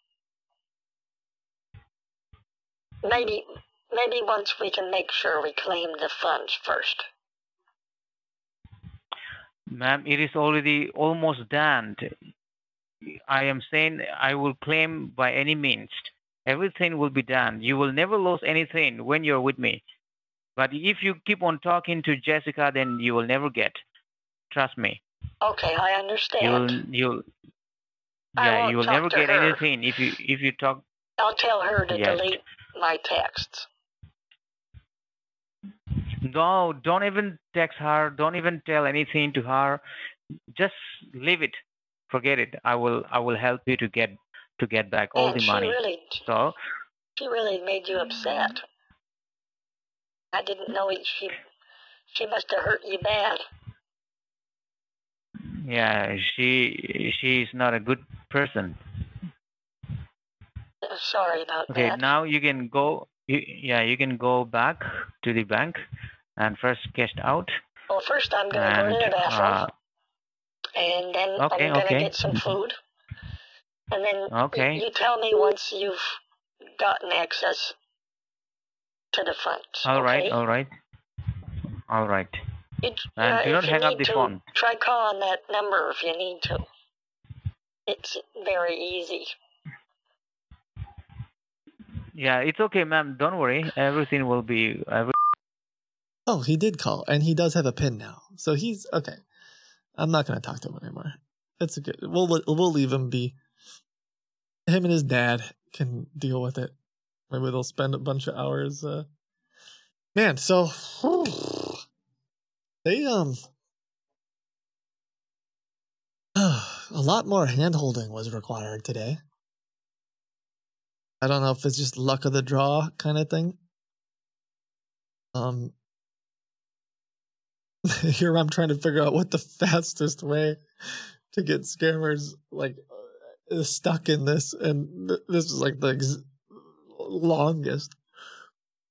Maybe, maybe once we can make sure we claim the funds first. Ma'am, it is already almost done. I am saying I will claim by any means. Everything will be done. You will never lose anything when you're with me. But if you keep on talking to Jessica, then you will never get. Trust me. Okay, I understand. will. You. I Yeah, you will never get her. anything if you if you talk. I'll tell her to Yes. delete my texts. No, don't even text her. Don't even tell anything to her. Just leave it. Forget it. I will. I will help you to get to get back all Man, the money. really, So she really made you upset. I didn't know it, she. She must have hurt you bad. yeah, she she is not a good person. Uh, Sorry about Okay, that. now you can go. You, yeah, you can go back to the bank and first cash out. Well, first I'm going to go to the bathroom, uh, and then okay, I'm going to okay. get some food, and then Okay. you tell me once you've gotten access to the funds. all right, okay? all right, all right. It, And uh, do not hang up need the to, phone. Try calling that number if you need to. It's very easy. Yeah, it's okay, ma'am. Don't worry. Everything will be. Every- Oh, he did call, and he does have a pin now, so he's okay. I'm not gonna talk to him anymore. It's a good. We'll we'll leave him be. Him and his dad can deal with it. Maybe they'll spend a bunch of hours. Uh... Man, so they um a lot more hand holding was required today. I don't know if it's just luck of the draw kind of thing. Um, here I'm trying to figure out what the fastest way to get scammers like stuck in this, and th- this is like the ex- longest.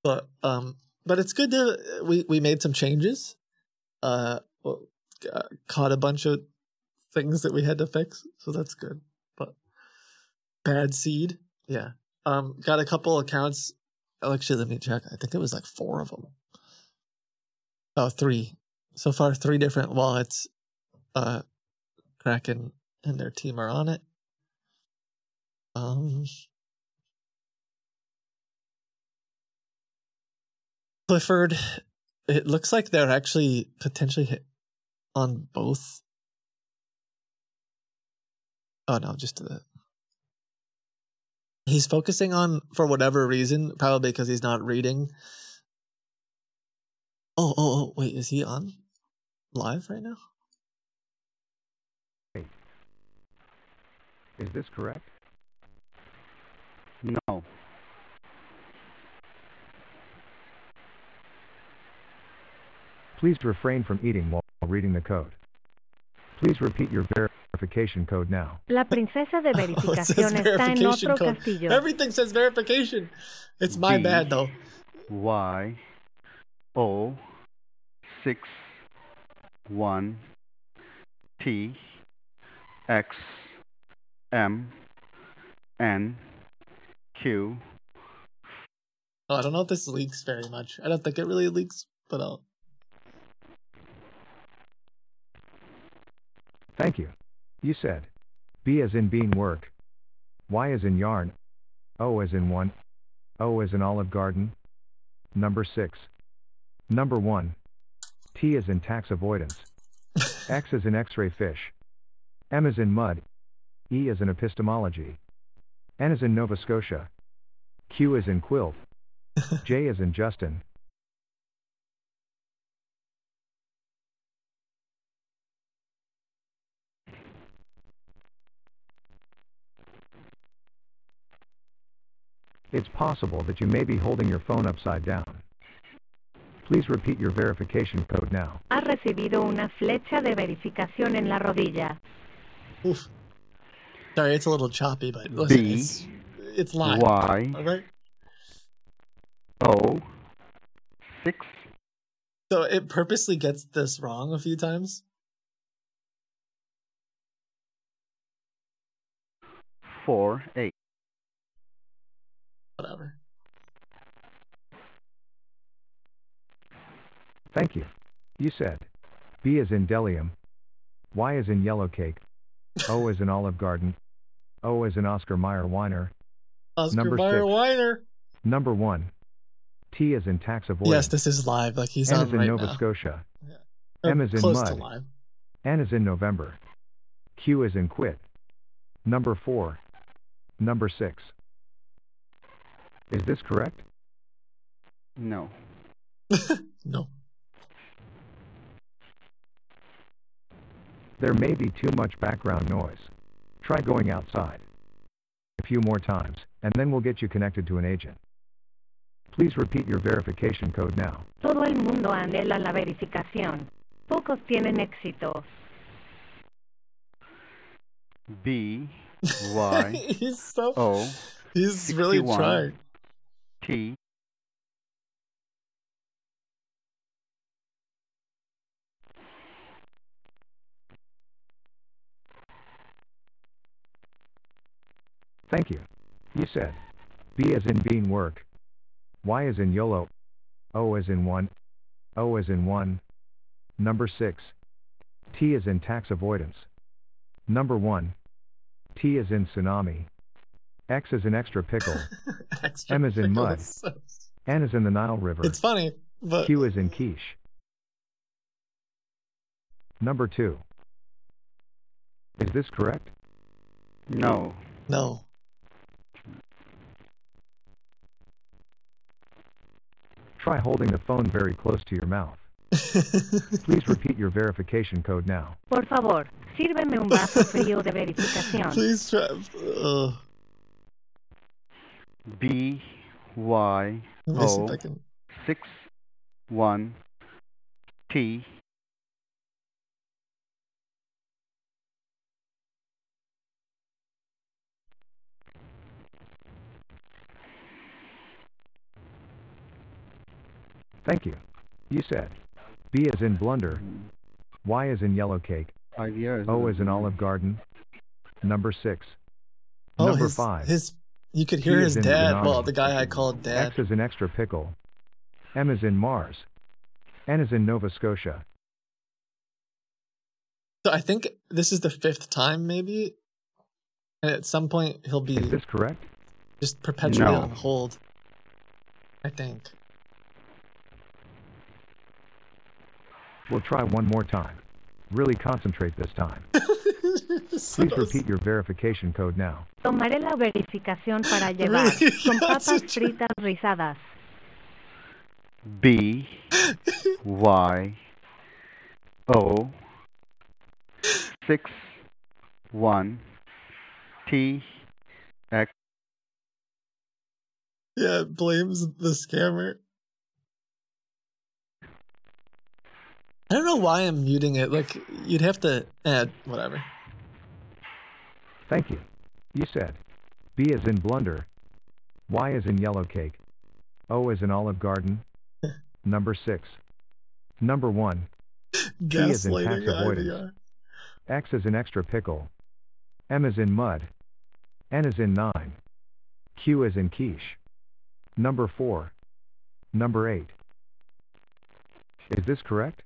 But um, but it's good to we we made some changes. Uh, well, uh, caught a bunch of things that we had to fix, so that's good. But bad seed, yeah. Um, got a couple accounts. oh, Actually, let me check. I think it was like four of them. Oh, three. So far, three different wallets. Uh, Kraken and their team are on it. Um, Clifford, it looks like they're actually potentially hit on both. Oh no, just the. He's focusing on for whatever reason, probably because he's not reading. Oh, oh, oh! Wait, is he on live right now? Is this correct? No. Please refrain from eating while reading the code. Please repeat your verification code now. La princesa de Oh, verificación está en otro code. castillo. Everything says verification. It's my B. bad though. Y O six one T X M N Q Oh, I don't know if this leaks very much. I don't think it really leaks, but I'll. Thank you. You said B as in bean work, Y as in yarn, O as in one, O as in olive garden. Number 6. Number 1. T as in tax avoidance. X as in x-ray fish. M as in mud. E as in epistemology. N as in Nova Scotia. Q is in quilt. J is in Justin. It's possible that you may be holding your phone upside down. Please repeat your verification code now. Ha recibido una flecha de verificación en la rodilla. Oof. Sorry, it's a little choppy, but listen, B, it's it's live. Y. All right. O six So it purposely gets this wrong a few times. four eight. Whatever. Thank you. You said B is in Bdellium, Y is in yellow cake, O is in Olive Garden, O is in Oscar Mayer Weiner, Oscar Number Mayer six. Weiner. number 1. T as in tax avoidance. Yes, this is live. Like he's N on as in right Nova now. Scotia. Or M as in close mud. to live. N as in November. Q as in quit. Number 4. Number 6. Is this correct? No. No. There may be too much background noise. Try going outside. A few more times, and then we'll get you connected to an agent. Please repeat your verification code now. Todo el mundo anhela la verificación. Pocos tienen éxito. B Y he's so O he's really 61, trying. T Thank you. You said B as in bean work, Y as in YOLO, O as in one, O as in one. Number 6. T as in tax avoidance. Number 1. T as in tsunami. X is in extra pickle. Extra M is in mud. is so- N is in the Nile River. It's funny, but Q is in quiche. Number two. Is this correct? No. no. Try holding the phone very close to your mouth. Please repeat your verification code now. Por favor, sírveme un vaso frío de verificación. Please try. Ugh. B Y Let me see if I can. six one T Thank you. You said B is in blunder, Y is in yellow cake, five years. O is in olive garden. Number six. Oh, Number his, five. his. You could hear T his dad. Well, the guy I called dad. X is in extra pickle. M is in Mars. N is in Nova Scotia. So I think this is the fifth time, maybe. And at some point, he'll be Is this correct? just perpetually No. on hold. I think. We'll try one more time. Really concentrate this time. Please repeat your verification code now. Tomaré la verificación para llevar con papas fritas rizadas. B Y O six one T X Yeah, it blames the scammer. I don't know why I'm muting it. Like, you'd have to add whatever. Thank you. You said B is in blunder, Y is in yellow cake, O is in olive garden. Number six. Number one. T is in tax avoidance. X is in extra pickle. M is in mud. N is in nine. Q is in quiche. Number four. Number eight. Is this correct?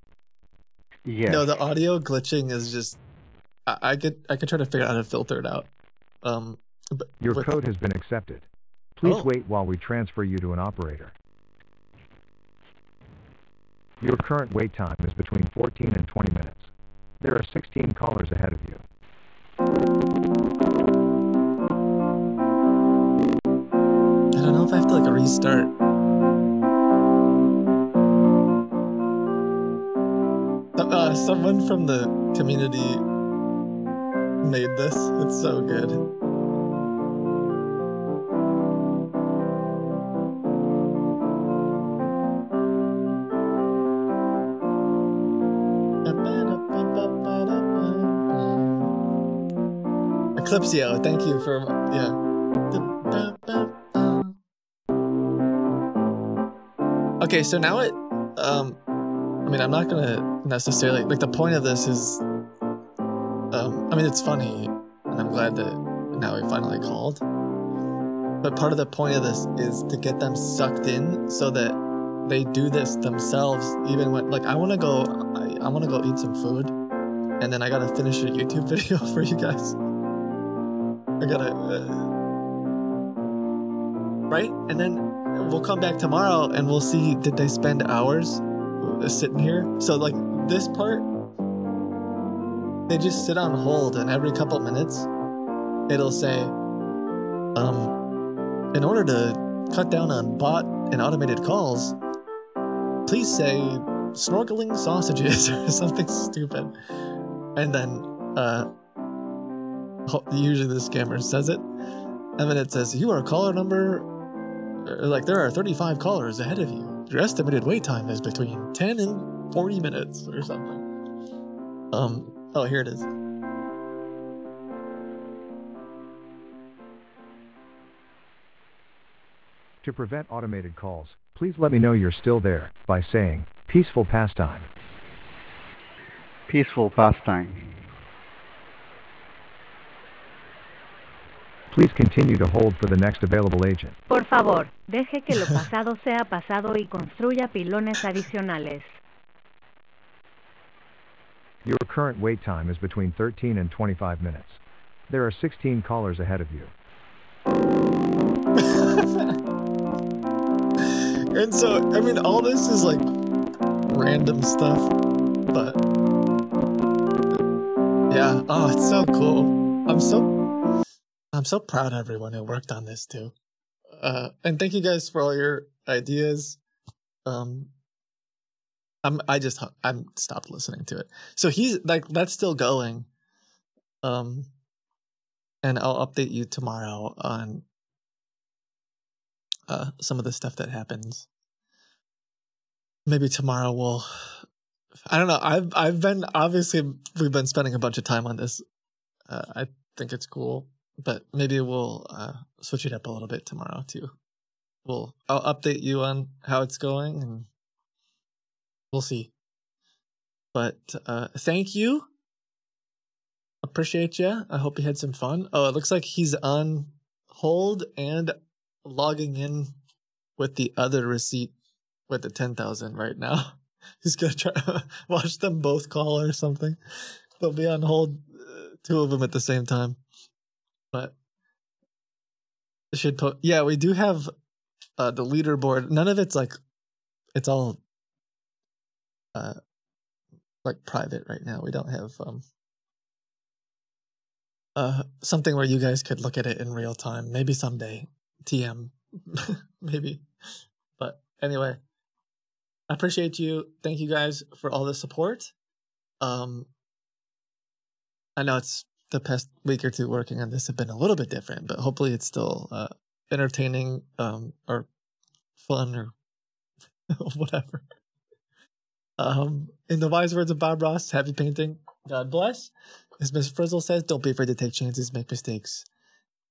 Yes. No, the audio glitching is just. I, I could I could try to figure out how to filter it out. Um, but Your with- code has been accepted. Please Oh. wait while we transfer you to an operator. Your current wait time is between 14 and 20 minutes. There are 16 callers ahead of you. I don't know if I have to like restart. Uh, someone from the community made this. It's so good. Eclipsio, thank you for yeah. Okay, so now it um I mean I'm not gonna necessarily like the point of this is um I mean it's funny and I'm glad that now we finally called. But part of the point of this is to get them sucked in so that they do this themselves even when like I wanna go I, I wanna go eat some food and then I gotta finish a YouTube video for you guys. I gotta uh, right? And then we'll come back tomorrow and we'll see did they spend hours sitting here? So like this part, they just sit on hold, and every couple minutes, it'll say, um, in order to cut down on bot and automated calls, please say snorkeling sausages or something stupid, and then uh, usually the scammer says it, and then it says you are caller number like there are 35 callers ahead of you. Your estimated wait time is between 10 and 40 minutes or something. Um, oh, here it is. To prevent automated calls, please let me know you're still there by saying peaceful pastime. Peaceful pastime. Please continue to hold for the next available agent. Por favor, deje que lo pasado sea pasado y construya pilones adicionales. Your current wait time is between 13 and 25 minutes. There are 16 callers ahead of you. and so, I mean, all this is like random stuff, but yeah. Oh, it's so cool. I'm so, I'm so proud of everyone who worked on this too. Uh, and thank you guys for all your ideas. Um, I'm, I just, I'm stopped listening to it. So he's like, that's still going. Um, and I'll update you tomorrow on uh, some of the stuff that happens. Maybe tomorrow we'll. I don't know. I've I've been obviously we've been spending a bunch of time on this. Uh, I think it's cool, but maybe we'll uh, switch it up a little bit tomorrow too. We'll I'll update you on how it's going, and we'll see. But uh, thank you. Appreciate you. I hope you had some fun. Oh, it looks like he's on hold and logging in with the other receipt with the 10,000 right now. He's going to try to watch them both call or something. They'll be on hold, uh, two of them at the same time. But should put, yeah, we do have uh, the leaderboard. None of it's like, it's all uh, like private right now. We don't have um, uh, something where you guys could look at it in real time. Maybe someday. TM. Maybe. But anyway, I appreciate you. Thank you guys for all the support. Um, I know it's the past week or two working on this have been a little bit different, but hopefully it's still uh, entertaining um, or fun or whatever. Um, in the wise words of Bob Ross, happy painting. God bless. As Miss Frizzle says, don't be afraid to take chances, make mistakes,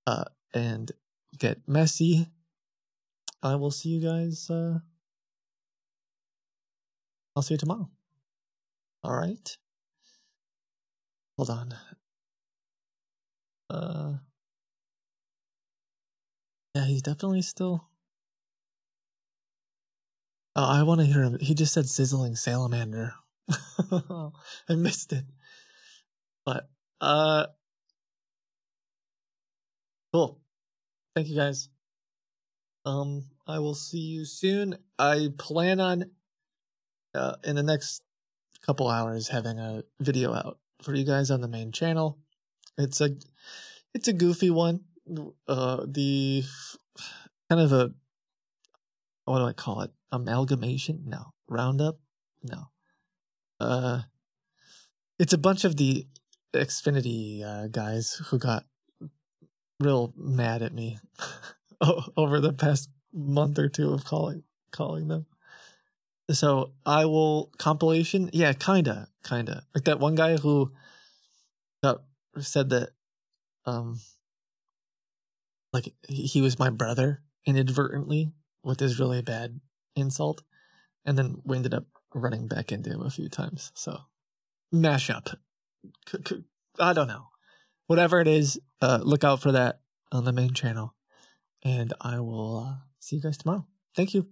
uh, and get messy. I will see you guys. Uh, I'll see you tomorrow. All right. Hold on. Uh, yeah, he's definitely still. Oh, I want to hear him. He just said sizzling salamander. I missed it. But uh cool. Thank you guys. Um I will see you soon. I plan on uh in the next couple hours having a video out for you guys on the main channel. It's a it's a goofy one. Uh the kind of a what do I call it? Amalgamation? No. Roundup? No. Uh it's a bunch of the Xfinity uh, guys who got real mad at me over the past month or two of calling calling them. So I will compilation, yeah, kinda, kinda like that one guy who got said that, um, like he was my brother inadvertently with his really bad insult, and then we ended up running back into him a few times. So mashup c- c- I don't know. Whatever it is, uh, look out for that on the main channel. And I will uh, see you guys tomorrow. Thank you.